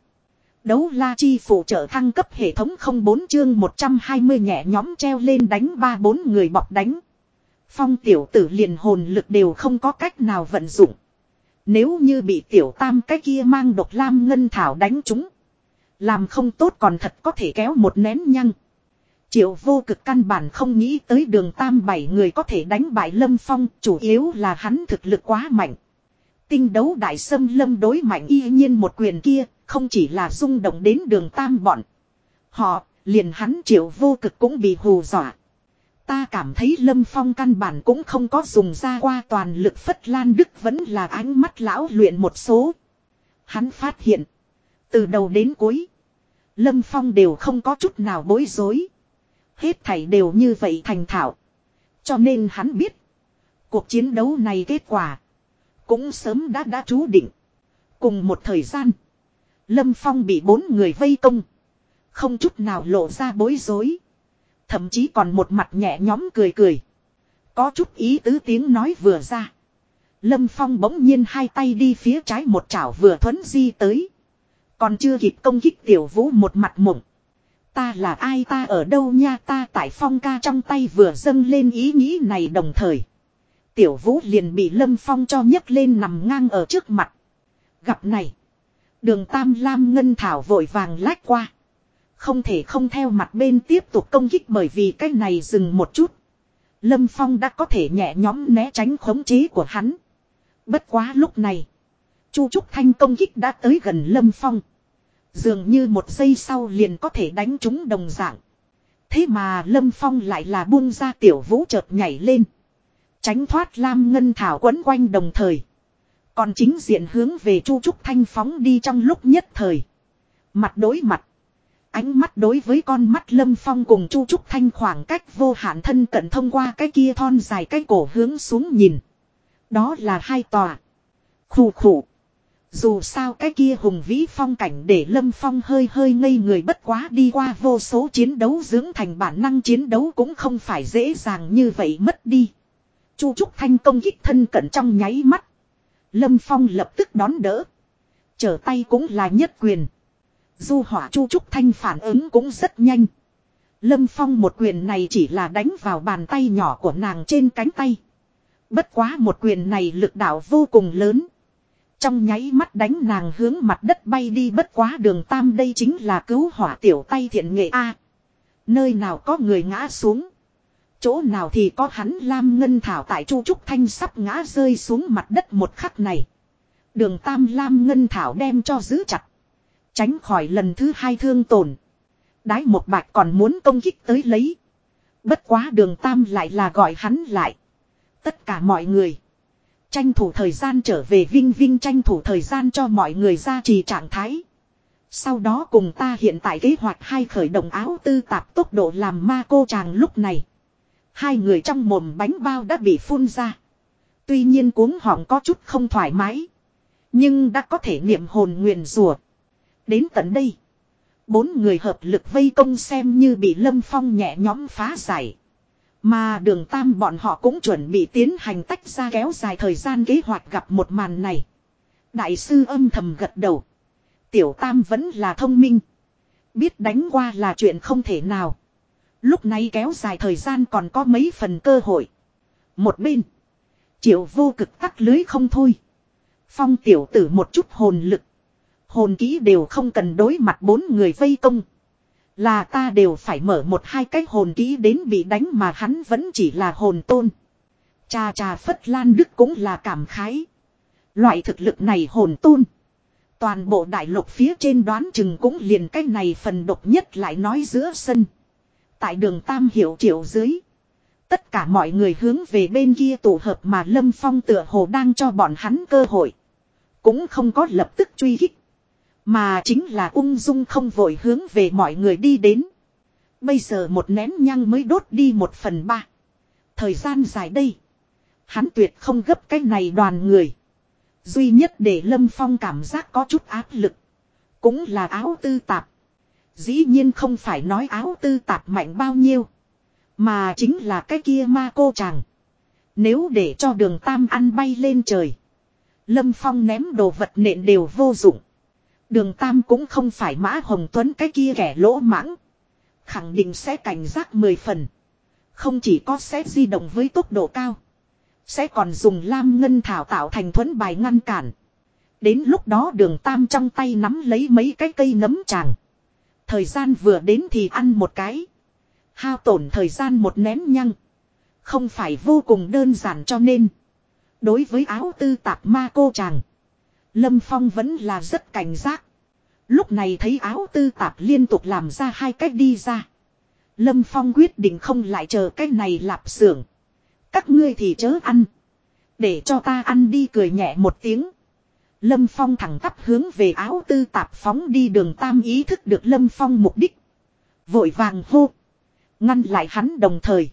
Đấu la chi phụ trợ thăng cấp hệ thống 04 chương 120 nhẹ nhóm treo lên đánh ba bốn người bọc đánh. Phong tiểu tử liền hồn lực đều không có cách nào vận dụng. Nếu như bị tiểu tam cái kia mang độc lam ngân thảo đánh chúng. Làm không tốt còn thật có thể kéo một nén nhăng. Triệu vô cực căn bản không nghĩ tới đường tam bảy người có thể đánh bại lâm phong. Chủ yếu là hắn thực lực quá mạnh. Tinh đấu đại sâm lâm đối mạnh y nhiên một quyền kia. Không chỉ là rung động đến đường tam bọn. Họ, liền hắn triệu vô cực cũng bị hù dọa. Ta cảm thấy Lâm Phong căn bản cũng không có dùng ra qua toàn lực Phất Lan Đức vẫn là ánh mắt lão luyện một số. Hắn phát hiện. Từ đầu đến cuối. Lâm Phong đều không có chút nào bối rối. Hết thảy đều như vậy thành thạo. Cho nên hắn biết. Cuộc chiến đấu này kết quả. Cũng sớm đã đã chú định. Cùng một thời gian. Lâm Phong bị bốn người vây công. Không chút nào lộ ra bối rối. Thậm chí còn một mặt nhẹ nhóm cười cười. Có chút ý tứ tiếng nói vừa ra. Lâm Phong bỗng nhiên hai tay đi phía trái một chảo vừa thuấn di tới. Còn chưa kịp công kích tiểu vũ một mặt mộng. Ta là ai ta ở đâu nha ta tại phong ca trong tay vừa dâng lên ý nghĩ này đồng thời. Tiểu vũ liền bị lâm phong cho nhấc lên nằm ngang ở trước mặt. Gặp này. Đường tam lam ngân thảo vội vàng lách qua. Không thể không theo mặt bên tiếp tục công kích bởi vì cái này dừng một chút. Lâm Phong đã có thể nhẹ nhóm né tránh khống chế của hắn. Bất quá lúc này. Chu Trúc Thanh công kích đã tới gần Lâm Phong. Dường như một giây sau liền có thể đánh chúng đồng dạng. Thế mà Lâm Phong lại là buông ra tiểu vũ chợt nhảy lên. Tránh thoát Lam Ngân Thảo quấn quanh đồng thời. Còn chính diện hướng về Chu Trúc Thanh phóng đi trong lúc nhất thời. Mặt đối mặt. Ánh mắt đối với con mắt Lâm Phong cùng Chu Trúc Thanh khoảng cách vô hạn thân cận thông qua cái kia thon dài cái cổ hướng xuống nhìn. Đó là hai tòa. Khủ khủ. Dù sao cái kia hùng vĩ phong cảnh để Lâm Phong hơi hơi ngây người bất quá đi qua vô số chiến đấu dưỡng thành bản năng chiến đấu cũng không phải dễ dàng như vậy mất đi. Chu Trúc Thanh công kích thân cận trong nháy mắt. Lâm Phong lập tức đón đỡ. Trở tay cũng là nhất quyền. Du hỏa chu trúc thanh phản ứng cũng rất nhanh. Lâm Phong một quyền này chỉ là đánh vào bàn tay nhỏ của nàng trên cánh tay. Bất quá một quyền này lực đạo vô cùng lớn. Trong nháy mắt đánh nàng hướng mặt đất bay đi bất quá đường tam đây chính là cứu hỏa tiểu tay thiện nghệ A. nơi nào có người ngã xuống. Chỗ nào thì có hắn Lam Ngân Thảo tại Chu Trúc Thanh sắp ngã rơi xuống mặt đất một khắc này. Đường Tam Lam Ngân Thảo đem cho giữ chặt. Tránh khỏi lần thứ hai thương tổn. Đái một bạch còn muốn công kích tới lấy. Bất quá đường Tam lại là gọi hắn lại. Tất cả mọi người. Tranh thủ thời gian trở về Vinh Vinh tranh thủ thời gian cho mọi người ra trì trạng thái. Sau đó cùng ta hiện tại kế hoạch hai khởi động áo tư tạp tốc độ làm ma cô chàng lúc này. Hai người trong mồm bánh bao đã bị phun ra. Tuy nhiên cuống họng có chút không thoải mái. Nhưng đã có thể niệm hồn nguyền rùa. Đến tận đây. Bốn người hợp lực vây công xem như bị Lâm Phong nhẹ nhõm phá giải. Mà đường tam bọn họ cũng chuẩn bị tiến hành tách ra kéo dài thời gian kế hoạch gặp một màn này. Đại sư âm thầm gật đầu. Tiểu tam vẫn là thông minh. Biết đánh qua là chuyện không thể nào. Lúc này kéo dài thời gian còn có mấy phần cơ hội. Một bên. Triệu vô cực tắt lưới không thôi. Phong tiểu tử một chút hồn lực. Hồn kỹ đều không cần đối mặt bốn người vây công. Là ta đều phải mở một hai cái hồn ký đến bị đánh mà hắn vẫn chỉ là hồn tôn. Cha cha Phất Lan Đức cũng là cảm khái. Loại thực lực này hồn tôn. Toàn bộ đại lục phía trên đoán chừng cũng liền cái này phần độc nhất lại nói giữa sân. Tại đường Tam Hiểu Triệu dưới. Tất cả mọi người hướng về bên kia tụ hợp mà Lâm Phong tựa hồ đang cho bọn hắn cơ hội. Cũng không có lập tức truy kích. Mà chính là ung dung không vội hướng về mọi người đi đến. Bây giờ một nén nhang mới đốt đi một phần ba. Thời gian dài đây. Hắn tuyệt không gấp cái này đoàn người. Duy nhất để Lâm Phong cảm giác có chút áp lực. Cũng là áo tư tạp. Dĩ nhiên không phải nói áo tư tạp mạnh bao nhiêu. Mà chính là cái kia ma cô chàng. Nếu để cho đường tam ăn bay lên trời. Lâm Phong ném đồ vật nện đều vô dụng. Đường Tam cũng không phải Mã Hồng Tuấn cái kia kẻ lỗ mãng. Khẳng định sẽ cảnh giác mười phần. Không chỉ có sẽ di động với tốc độ cao. Sẽ còn dùng lam ngân thảo tạo thành thuẫn bài ngăn cản. Đến lúc đó đường tam trong tay nắm lấy mấy cái cây nấm tràng. Thời gian vừa đến thì ăn một cái. Hao tổn thời gian một nén nhăng. Không phải vô cùng đơn giản cho nên. Đối với áo tư tạp ma cô chàng. Lâm Phong vẫn là rất cảnh giác. Lúc này thấy áo tư tạp liên tục làm ra hai cách đi ra. Lâm Phong quyết định không lại chờ cách này lạp xưởng. Các ngươi thì chớ ăn. Để cho ta ăn đi cười nhẹ một tiếng. Lâm Phong thẳng tắp hướng về áo tư tạp phóng đi đường tam ý thức được Lâm Phong mục đích. Vội vàng hô. Ngăn lại hắn đồng thời.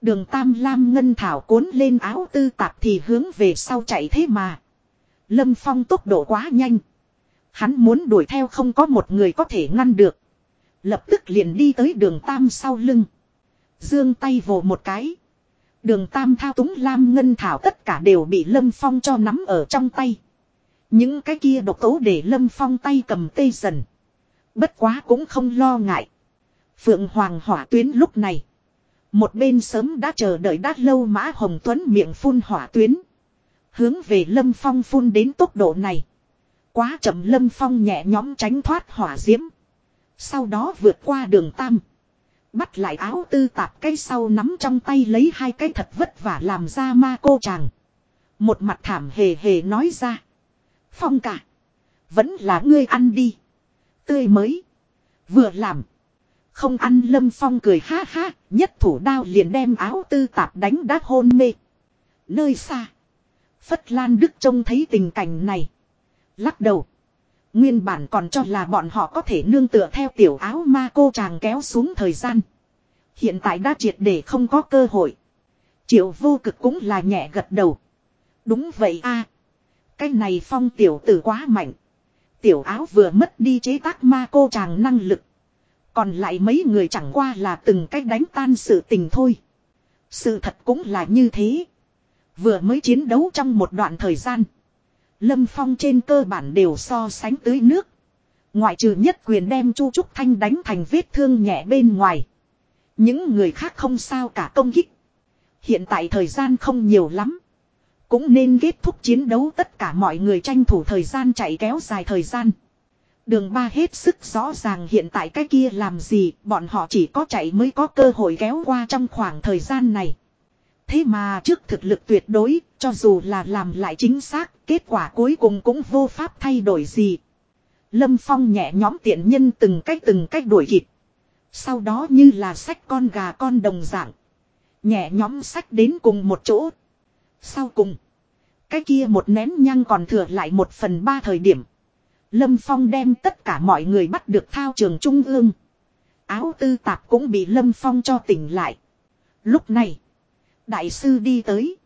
Đường tam lam ngân thảo cuốn lên áo tư tạp thì hướng về sau chạy thế mà. Lâm Phong tốc độ quá nhanh. Hắn muốn đuổi theo không có một người có thể ngăn được. Lập tức liền đi tới đường tam sau lưng. Dương tay vồ một cái. Đường tam thao túng lam ngân thảo tất cả đều bị Lâm Phong cho nắm ở trong tay. Những cái kia độc tố để Lâm Phong tay cầm tê dần. Bất quá cũng không lo ngại. Phượng Hoàng hỏa tuyến lúc này. Một bên sớm đã chờ đợi đát lâu Mã Hồng Tuấn miệng phun hỏa tuyến. Hướng về Lâm Phong phun đến tốc độ này. Quá chậm Lâm Phong nhẹ nhõm tránh thoát hỏa diễm. Sau đó vượt qua đường tam. Bắt lại áo tư tạp cái sau nắm trong tay lấy hai cái thật vất vả làm ra ma cô chàng. Một mặt thảm hề hề nói ra. Phong cả. Vẫn là ngươi ăn đi. Tươi mới. Vừa làm. Không ăn lâm phong cười ha ha. Nhất thủ đao liền đem áo tư tạp đánh đá hôn mê. Nơi xa. Phất Lan Đức trông thấy tình cảnh này. Lắc đầu. Nguyên bản còn cho là bọn họ có thể nương tựa theo tiểu áo ma cô chàng kéo xuống thời gian. Hiện tại đã triệt để không có cơ hội. Triệu vô cực cũng là nhẹ gật đầu. Đúng vậy a Cái này phong tiểu tử quá mạnh. Tiểu áo vừa mất đi chế tác ma cô chàng năng lực. Còn lại mấy người chẳng qua là từng cách đánh tan sự tình thôi. Sự thật cũng là như thế. Vừa mới chiến đấu trong một đoạn thời gian. Lâm Phong trên cơ bản đều so sánh tưới nước. Ngoại trừ nhất quyền đem Chu Trúc Thanh đánh thành vết thương nhẹ bên ngoài. Những người khác không sao cả công kích. Hiện tại thời gian không nhiều lắm. Cũng nên kết thúc chiến đấu tất cả mọi người tranh thủ thời gian chạy kéo dài thời gian. Đường ba hết sức rõ ràng hiện tại cái kia làm gì, bọn họ chỉ có chạy mới có cơ hội kéo qua trong khoảng thời gian này. Thế mà trước thực lực tuyệt đối, cho dù là làm lại chính xác, kết quả cuối cùng cũng vô pháp thay đổi gì. Lâm Phong nhẹ nhóm tiện nhân từng cách từng cách đuổi kịp. Sau đó như là sách con gà con đồng dạng. Nhẹ nhóm sách đến cùng một chỗ. Sau cùng. Cái kia một nén nhang còn thừa lại một phần ba thời điểm. Lâm Phong đem tất cả mọi người bắt được thao trường trung ương. Áo tư tạp cũng bị Lâm Phong cho tỉnh lại. Lúc này. Đại sư đi tới.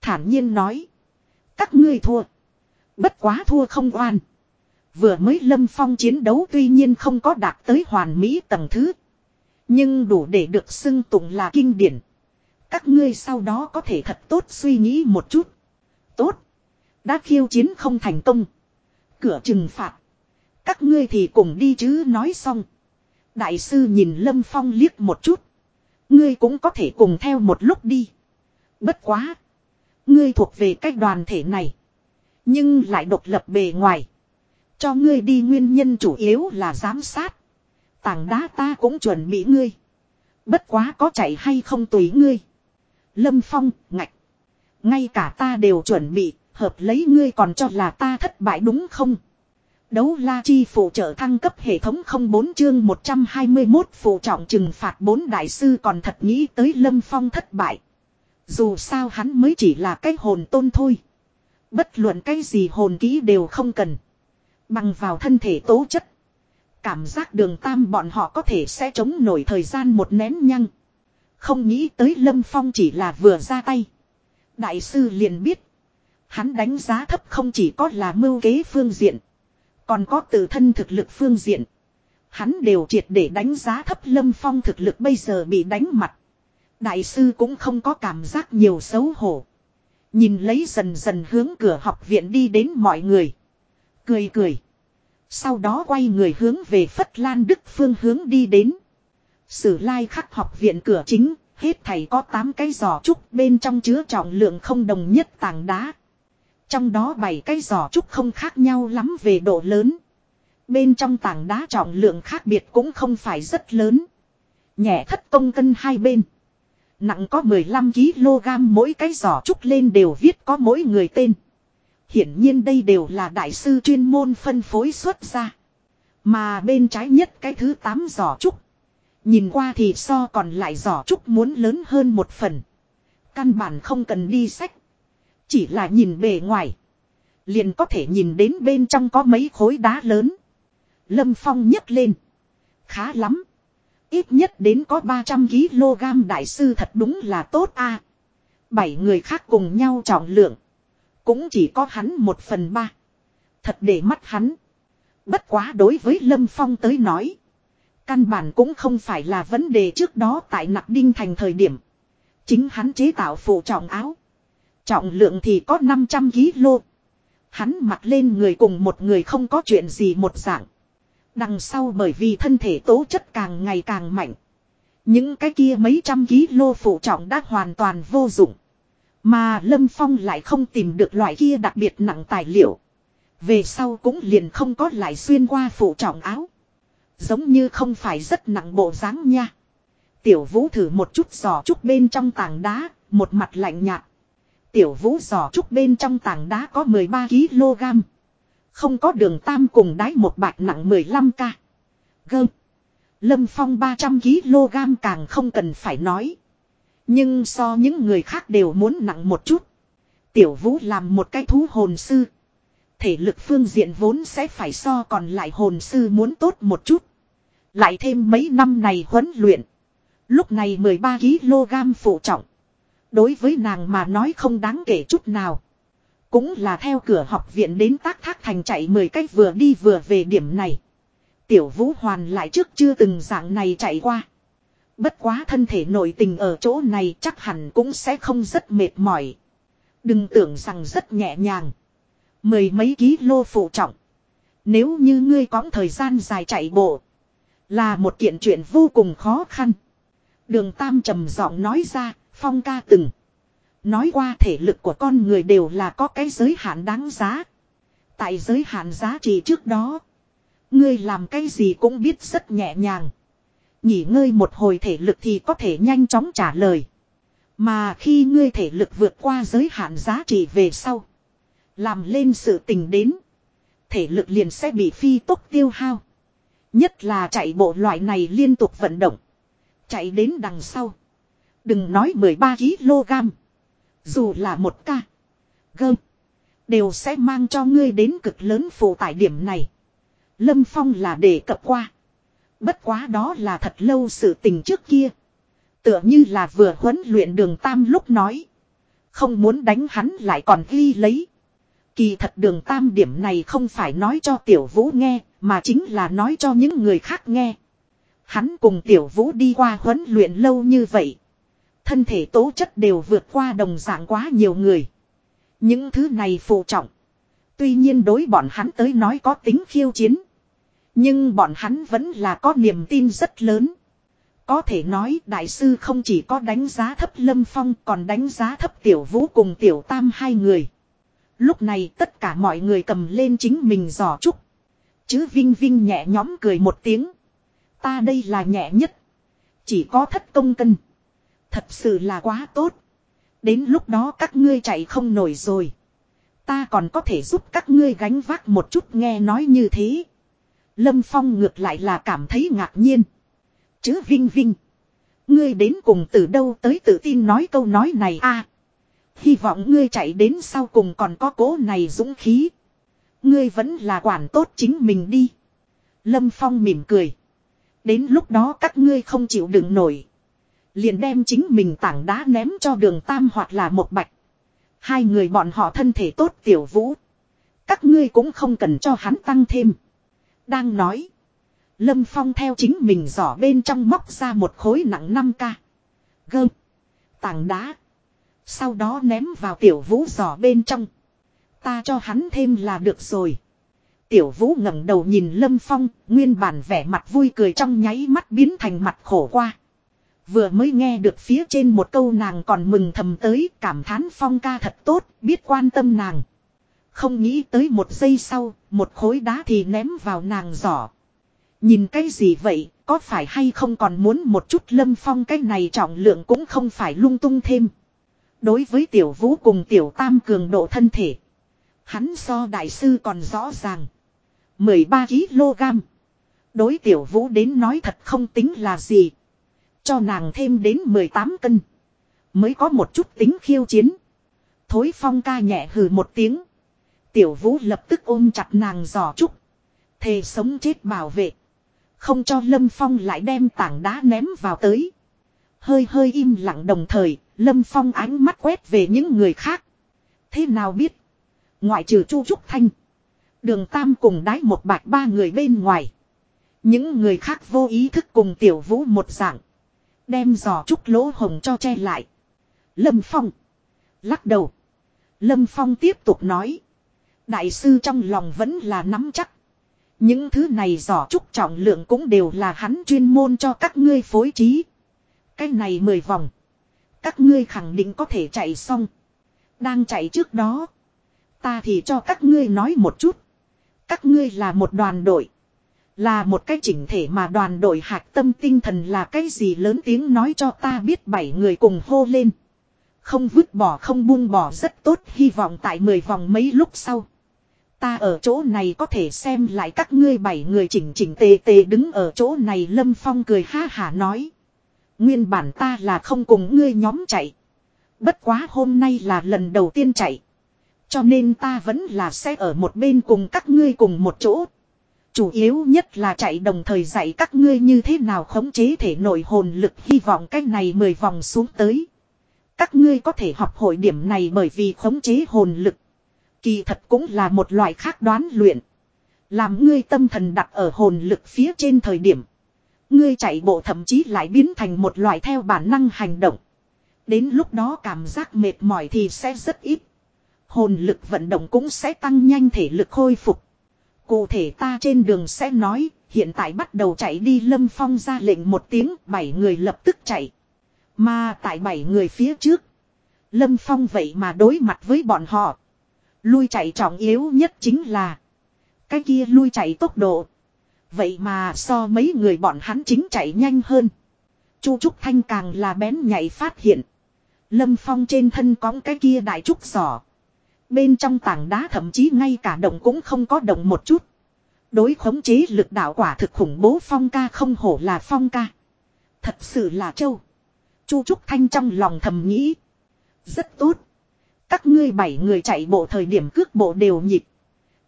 Thản nhiên nói. Các ngươi thua. Bất quá thua không oan. Vừa mới lâm phong chiến đấu tuy nhiên không có đạt tới hoàn mỹ tầng thứ. Nhưng đủ để được xưng tụng là kinh điển. Các ngươi sau đó có thể thật tốt suy nghĩ một chút. Tốt. Đã khiêu chiến không thành công. Cửa trừng phạt. Các ngươi thì cùng đi chứ nói xong. Đại sư nhìn Lâm Phong liếc một chút. Ngươi cũng có thể cùng theo một lúc đi. Bất quá. Ngươi thuộc về cách đoàn thể này. Nhưng lại độc lập bề ngoài. Cho ngươi đi nguyên nhân chủ yếu là giám sát. Tảng đá ta cũng chuẩn bị ngươi. Bất quá có chạy hay không tùy ngươi. Lâm Phong, ngạch. Ngay cả ta đều chuẩn bị, hợp lấy ngươi còn cho là ta thất bại đúng không? Đấu la chi phụ trợ thăng cấp hệ thống 04 chương 121 phụ trọng trừng phạt bốn đại sư còn thật nghĩ tới Lâm Phong thất bại. Dù sao hắn mới chỉ là cái hồn tôn thôi. Bất luận cái gì hồn kỹ đều không cần. Bằng vào thân thể tố chất. Cảm giác đường tam bọn họ có thể sẽ chống nổi thời gian một nén nhăng. Không nghĩ tới Lâm Phong chỉ là vừa ra tay. Đại sư liền biết. Hắn đánh giá thấp không chỉ có là mưu kế phương diện. Còn có tự thân thực lực phương diện. Hắn đều triệt để đánh giá thấp Lâm Phong thực lực bây giờ bị đánh mặt. Đại sư cũng không có cảm giác nhiều xấu hổ. Nhìn lấy dần dần hướng cửa học viện đi đến mọi người. Cười cười. Sau đó quay người hướng về Phất Lan Đức phương hướng đi đến. Sử lai khắc học viện cửa chính, Hết thầy có 8 cái giỏ trúc bên trong chứa trọng lượng không đồng nhất tảng đá. Trong đó bảy cái giỏ trúc không khác nhau lắm về độ lớn. Bên trong tảng đá trọng lượng khác biệt cũng không phải rất lớn. Nhẹ thất công cân hai bên. Nặng có 15kg mỗi cái giỏ trúc lên đều viết có mỗi người tên. Hiển nhiên đây đều là đại sư chuyên môn phân phối xuất ra. Mà bên trái nhất cái thứ 8 giỏ trúc. Nhìn qua thì so còn lại giỏ trúc muốn lớn hơn một phần. Căn bản không cần đi sách. Chỉ là nhìn bề ngoài. Liền có thể nhìn đến bên trong có mấy khối đá lớn. Lâm Phong nhấc lên. Khá lắm. Ít nhất đến có 300kg đại sư thật đúng là tốt a. Bảy người khác cùng nhau trọng lượng. Cũng chỉ có hắn một phần ba. Thật để mắt hắn. Bất quá đối với Lâm Phong tới nói. Căn bản cũng không phải là vấn đề trước đó tại nặc đinh thành thời điểm. Chính hắn chế tạo phụ trọng áo. Trọng lượng thì có 500kg. Hắn mặc lên người cùng một người không có chuyện gì một dạng. Đằng sau bởi vì thân thể tố chất càng ngày càng mạnh. Những cái kia mấy trăm ký lô phụ trọng đã hoàn toàn vô dụng. Mà Lâm Phong lại không tìm được loại kia đặc biệt nặng tài liệu. Về sau cũng liền không có lại xuyên qua phụ trọng áo. Giống như không phải rất nặng bộ dáng nha. Tiểu vũ thử một chút giò chút bên trong tảng đá, một mặt lạnh nhạt. Tiểu vũ giỏ trúc bên trong tảng đá có 13kg. Không có đường tam cùng đáy một bạch nặng 15k. Gơm. Lâm Phong 300kg càng không cần phải nói. Nhưng so những người khác đều muốn nặng một chút. Tiểu vũ làm một cái thú hồn sư. Thể lực phương diện vốn sẽ phải so còn lại hồn sư muốn tốt một chút. Lại thêm mấy năm này huấn luyện. Lúc này 13kg phụ trọng. Đối với nàng mà nói không đáng kể chút nào. Cũng là theo cửa học viện đến tác thác thành chạy 10 cách vừa đi vừa về điểm này. Tiểu vũ hoàn lại trước chưa từng dạng này chạy qua. Bất quá thân thể nội tình ở chỗ này chắc hẳn cũng sẽ không rất mệt mỏi. Đừng tưởng rằng rất nhẹ nhàng. Mười mấy ký lô phụ trọng. Nếu như ngươi có thời gian dài chạy bộ. Là một kiện chuyện vô cùng khó khăn. Đường Tam trầm giọng nói ra, Phong ca từng. Nói qua thể lực của con người đều là có cái giới hạn đáng giá. Tại giới hạn giá trị trước đó. Ngươi làm cái gì cũng biết rất nhẹ nhàng. Nghỉ ngơi một hồi thể lực thì có thể nhanh chóng trả lời. Mà khi ngươi thể lực vượt qua giới hạn giá trị về sau. Làm lên sự tình đến. Thể lực liền sẽ bị phi tốc tiêu hao. Nhất là chạy bộ loại này liên tục vận động. Chạy đến đằng sau. Đừng nói 13kg. Dù là một ca. Gơm. Đều sẽ mang cho ngươi đến cực lớn phụ tải điểm này. Lâm Phong là để cập qua. Bất quá đó là thật lâu sự tình trước kia. Tựa như là vừa huấn luyện đường Tam lúc nói. Không muốn đánh hắn lại còn ghi lấy. Kỳ thật đường Tam điểm này không phải nói cho Tiểu Vũ nghe, mà chính là nói cho những người khác nghe. Hắn cùng Tiểu Vũ đi qua huấn luyện lâu như vậy. Thân thể tố chất đều vượt qua đồng dạng quá nhiều người. Những thứ này phụ trọng. Tuy nhiên đối bọn hắn tới nói có tính khiêu chiến. Nhưng bọn hắn vẫn là có niềm tin rất lớn. Có thể nói đại sư không chỉ có đánh giá thấp Lâm Phong, còn đánh giá thấp Tiểu Vũ cùng Tiểu Tam hai người. Lúc này tất cả mọi người cầm lên chính mình giỏ trúc. Chứ Vinh Vinh nhẹ nhóm cười một tiếng. Ta đây là nhẹ nhất. Chỉ có thất công cân. Thật sự là quá tốt. Đến lúc đó các ngươi chạy không nổi rồi. Ta còn có thể giúp các ngươi gánh vác một chút nghe nói như thế. Lâm Phong ngược lại là cảm thấy ngạc nhiên. Chứ Vinh Vinh. Ngươi đến cùng từ đâu tới tự tin nói câu nói này a Hy vọng ngươi chạy đến sau cùng còn có cố này dũng khí. Ngươi vẫn là quản tốt chính mình đi. Lâm Phong mỉm cười. Đến lúc đó các ngươi không chịu đựng nổi. Liền đem chính mình tảng đá ném cho đường tam hoặc là một bạch. Hai người bọn họ thân thể tốt tiểu vũ. Các ngươi cũng không cần cho hắn tăng thêm. Đang nói. Lâm Phong theo chính mình giỏ bên trong móc ra một khối nặng 5k. Gơm. Tảng đá. Sau đó ném vào tiểu vũ giỏ bên trong. Ta cho hắn thêm là được rồi. Tiểu vũ ngẩng đầu nhìn Lâm Phong, nguyên bản vẻ mặt vui cười trong nháy mắt biến thành mặt khổ qua. Vừa mới nghe được phía trên một câu nàng còn mừng thầm tới cảm thán phong ca thật tốt, biết quan tâm nàng. Không nghĩ tới một giây sau, một khối đá thì ném vào nàng giỏ. Nhìn cái gì vậy, có phải hay không còn muốn một chút lâm phong cái này trọng lượng cũng không phải lung tung thêm. Đối với tiểu vũ cùng tiểu tam cường độ thân thể. Hắn so đại sư còn rõ ràng. 13 kg. Đối tiểu vũ đến nói thật không tính là gì. Cho nàng thêm đến 18 cân. Mới có một chút tính khiêu chiến. Thối phong ca nhẹ hừ một tiếng. Tiểu vũ lập tức ôm chặt nàng giò trúc. Thề sống chết bảo vệ. Không cho Lâm Phong lại đem tảng đá ném vào tới. Hơi hơi im lặng đồng thời, Lâm Phong ánh mắt quét về những người khác. Thế nào biết? Ngoại trừ Chu Trúc Thanh. Đường Tam cùng đái một bạch ba người bên ngoài. Những người khác vô ý thức cùng tiểu vũ một dạng. Đem giò trúc lỗ hồng cho che lại. Lâm Phong. Lắc đầu. Lâm Phong tiếp tục nói. Đại sư trong lòng vẫn là nắm chắc. Những thứ này giỏ trúc trọng lượng cũng đều là hắn chuyên môn cho các ngươi phối trí. Cái này mười vòng. Các ngươi khẳng định có thể chạy xong. Đang chạy trước đó. Ta thì cho các ngươi nói một chút. Các ngươi là một đoàn đội. Là một cái chỉnh thể mà đoàn đội hạc tâm tinh thần là cái gì lớn tiếng nói cho ta biết bảy người cùng hô lên. Không vứt bỏ, không buông bỏ rất tốt, hy vọng tại mười vòng mấy lúc sau. Ta ở chỗ này có thể xem lại các ngươi bảy người chỉnh chỉnh tề tề đứng ở chỗ này, Lâm Phong cười ha hả nói. Nguyên bản ta là không cùng ngươi nhóm chạy. Bất quá hôm nay là lần đầu tiên chạy. Cho nên ta vẫn là sẽ ở một bên cùng các ngươi cùng một chỗ. Chủ yếu nhất là chạy đồng thời dạy các ngươi như thế nào khống chế thể nội hồn lực hy vọng cách này mười vòng xuống tới. Các ngươi có thể học hội điểm này bởi vì khống chế hồn lực. Kỳ thật cũng là một loại khác đoán luyện. Làm ngươi tâm thần đặt ở hồn lực phía trên thời điểm. Ngươi chạy bộ thậm chí lại biến thành một loại theo bản năng hành động. Đến lúc đó cảm giác mệt mỏi thì sẽ rất ít. Hồn lực vận động cũng sẽ tăng nhanh thể lực khôi phục. Cụ thể ta trên đường sẽ nói, hiện tại bắt đầu chạy đi Lâm Phong ra lệnh một tiếng, bảy người lập tức chạy. Mà tại bảy người phía trước, Lâm Phong vậy mà đối mặt với bọn họ. Lui chạy trọng yếu nhất chính là cái kia lui chạy tốc độ. Vậy mà so mấy người bọn hắn chính chạy nhanh hơn. Chu Trúc Thanh càng là bén nhạy phát hiện. Lâm Phong trên thân có cái kia đại trúc giỏ. Bên trong tảng đá thậm chí ngay cả động cũng không có động một chút. Đối khống chế lực đạo quả thực khủng bố Phong ca không hổ là Phong ca. Thật sự là châu. Chu Trúc Thanh trong lòng thầm nghĩ. Rất tốt. Các ngươi bảy người chạy bộ thời điểm cước bộ đều nhịp.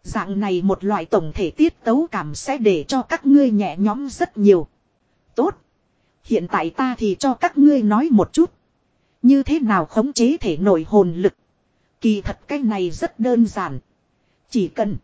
Dạng này một loại tổng thể tiết tấu cảm sẽ để cho các ngươi nhẹ nhõm rất nhiều. Tốt. Hiện tại ta thì cho các ngươi nói một chút. Như thế nào khống chế thể nội hồn lực. Kỳ thật cái này rất đơn giản. Chỉ cần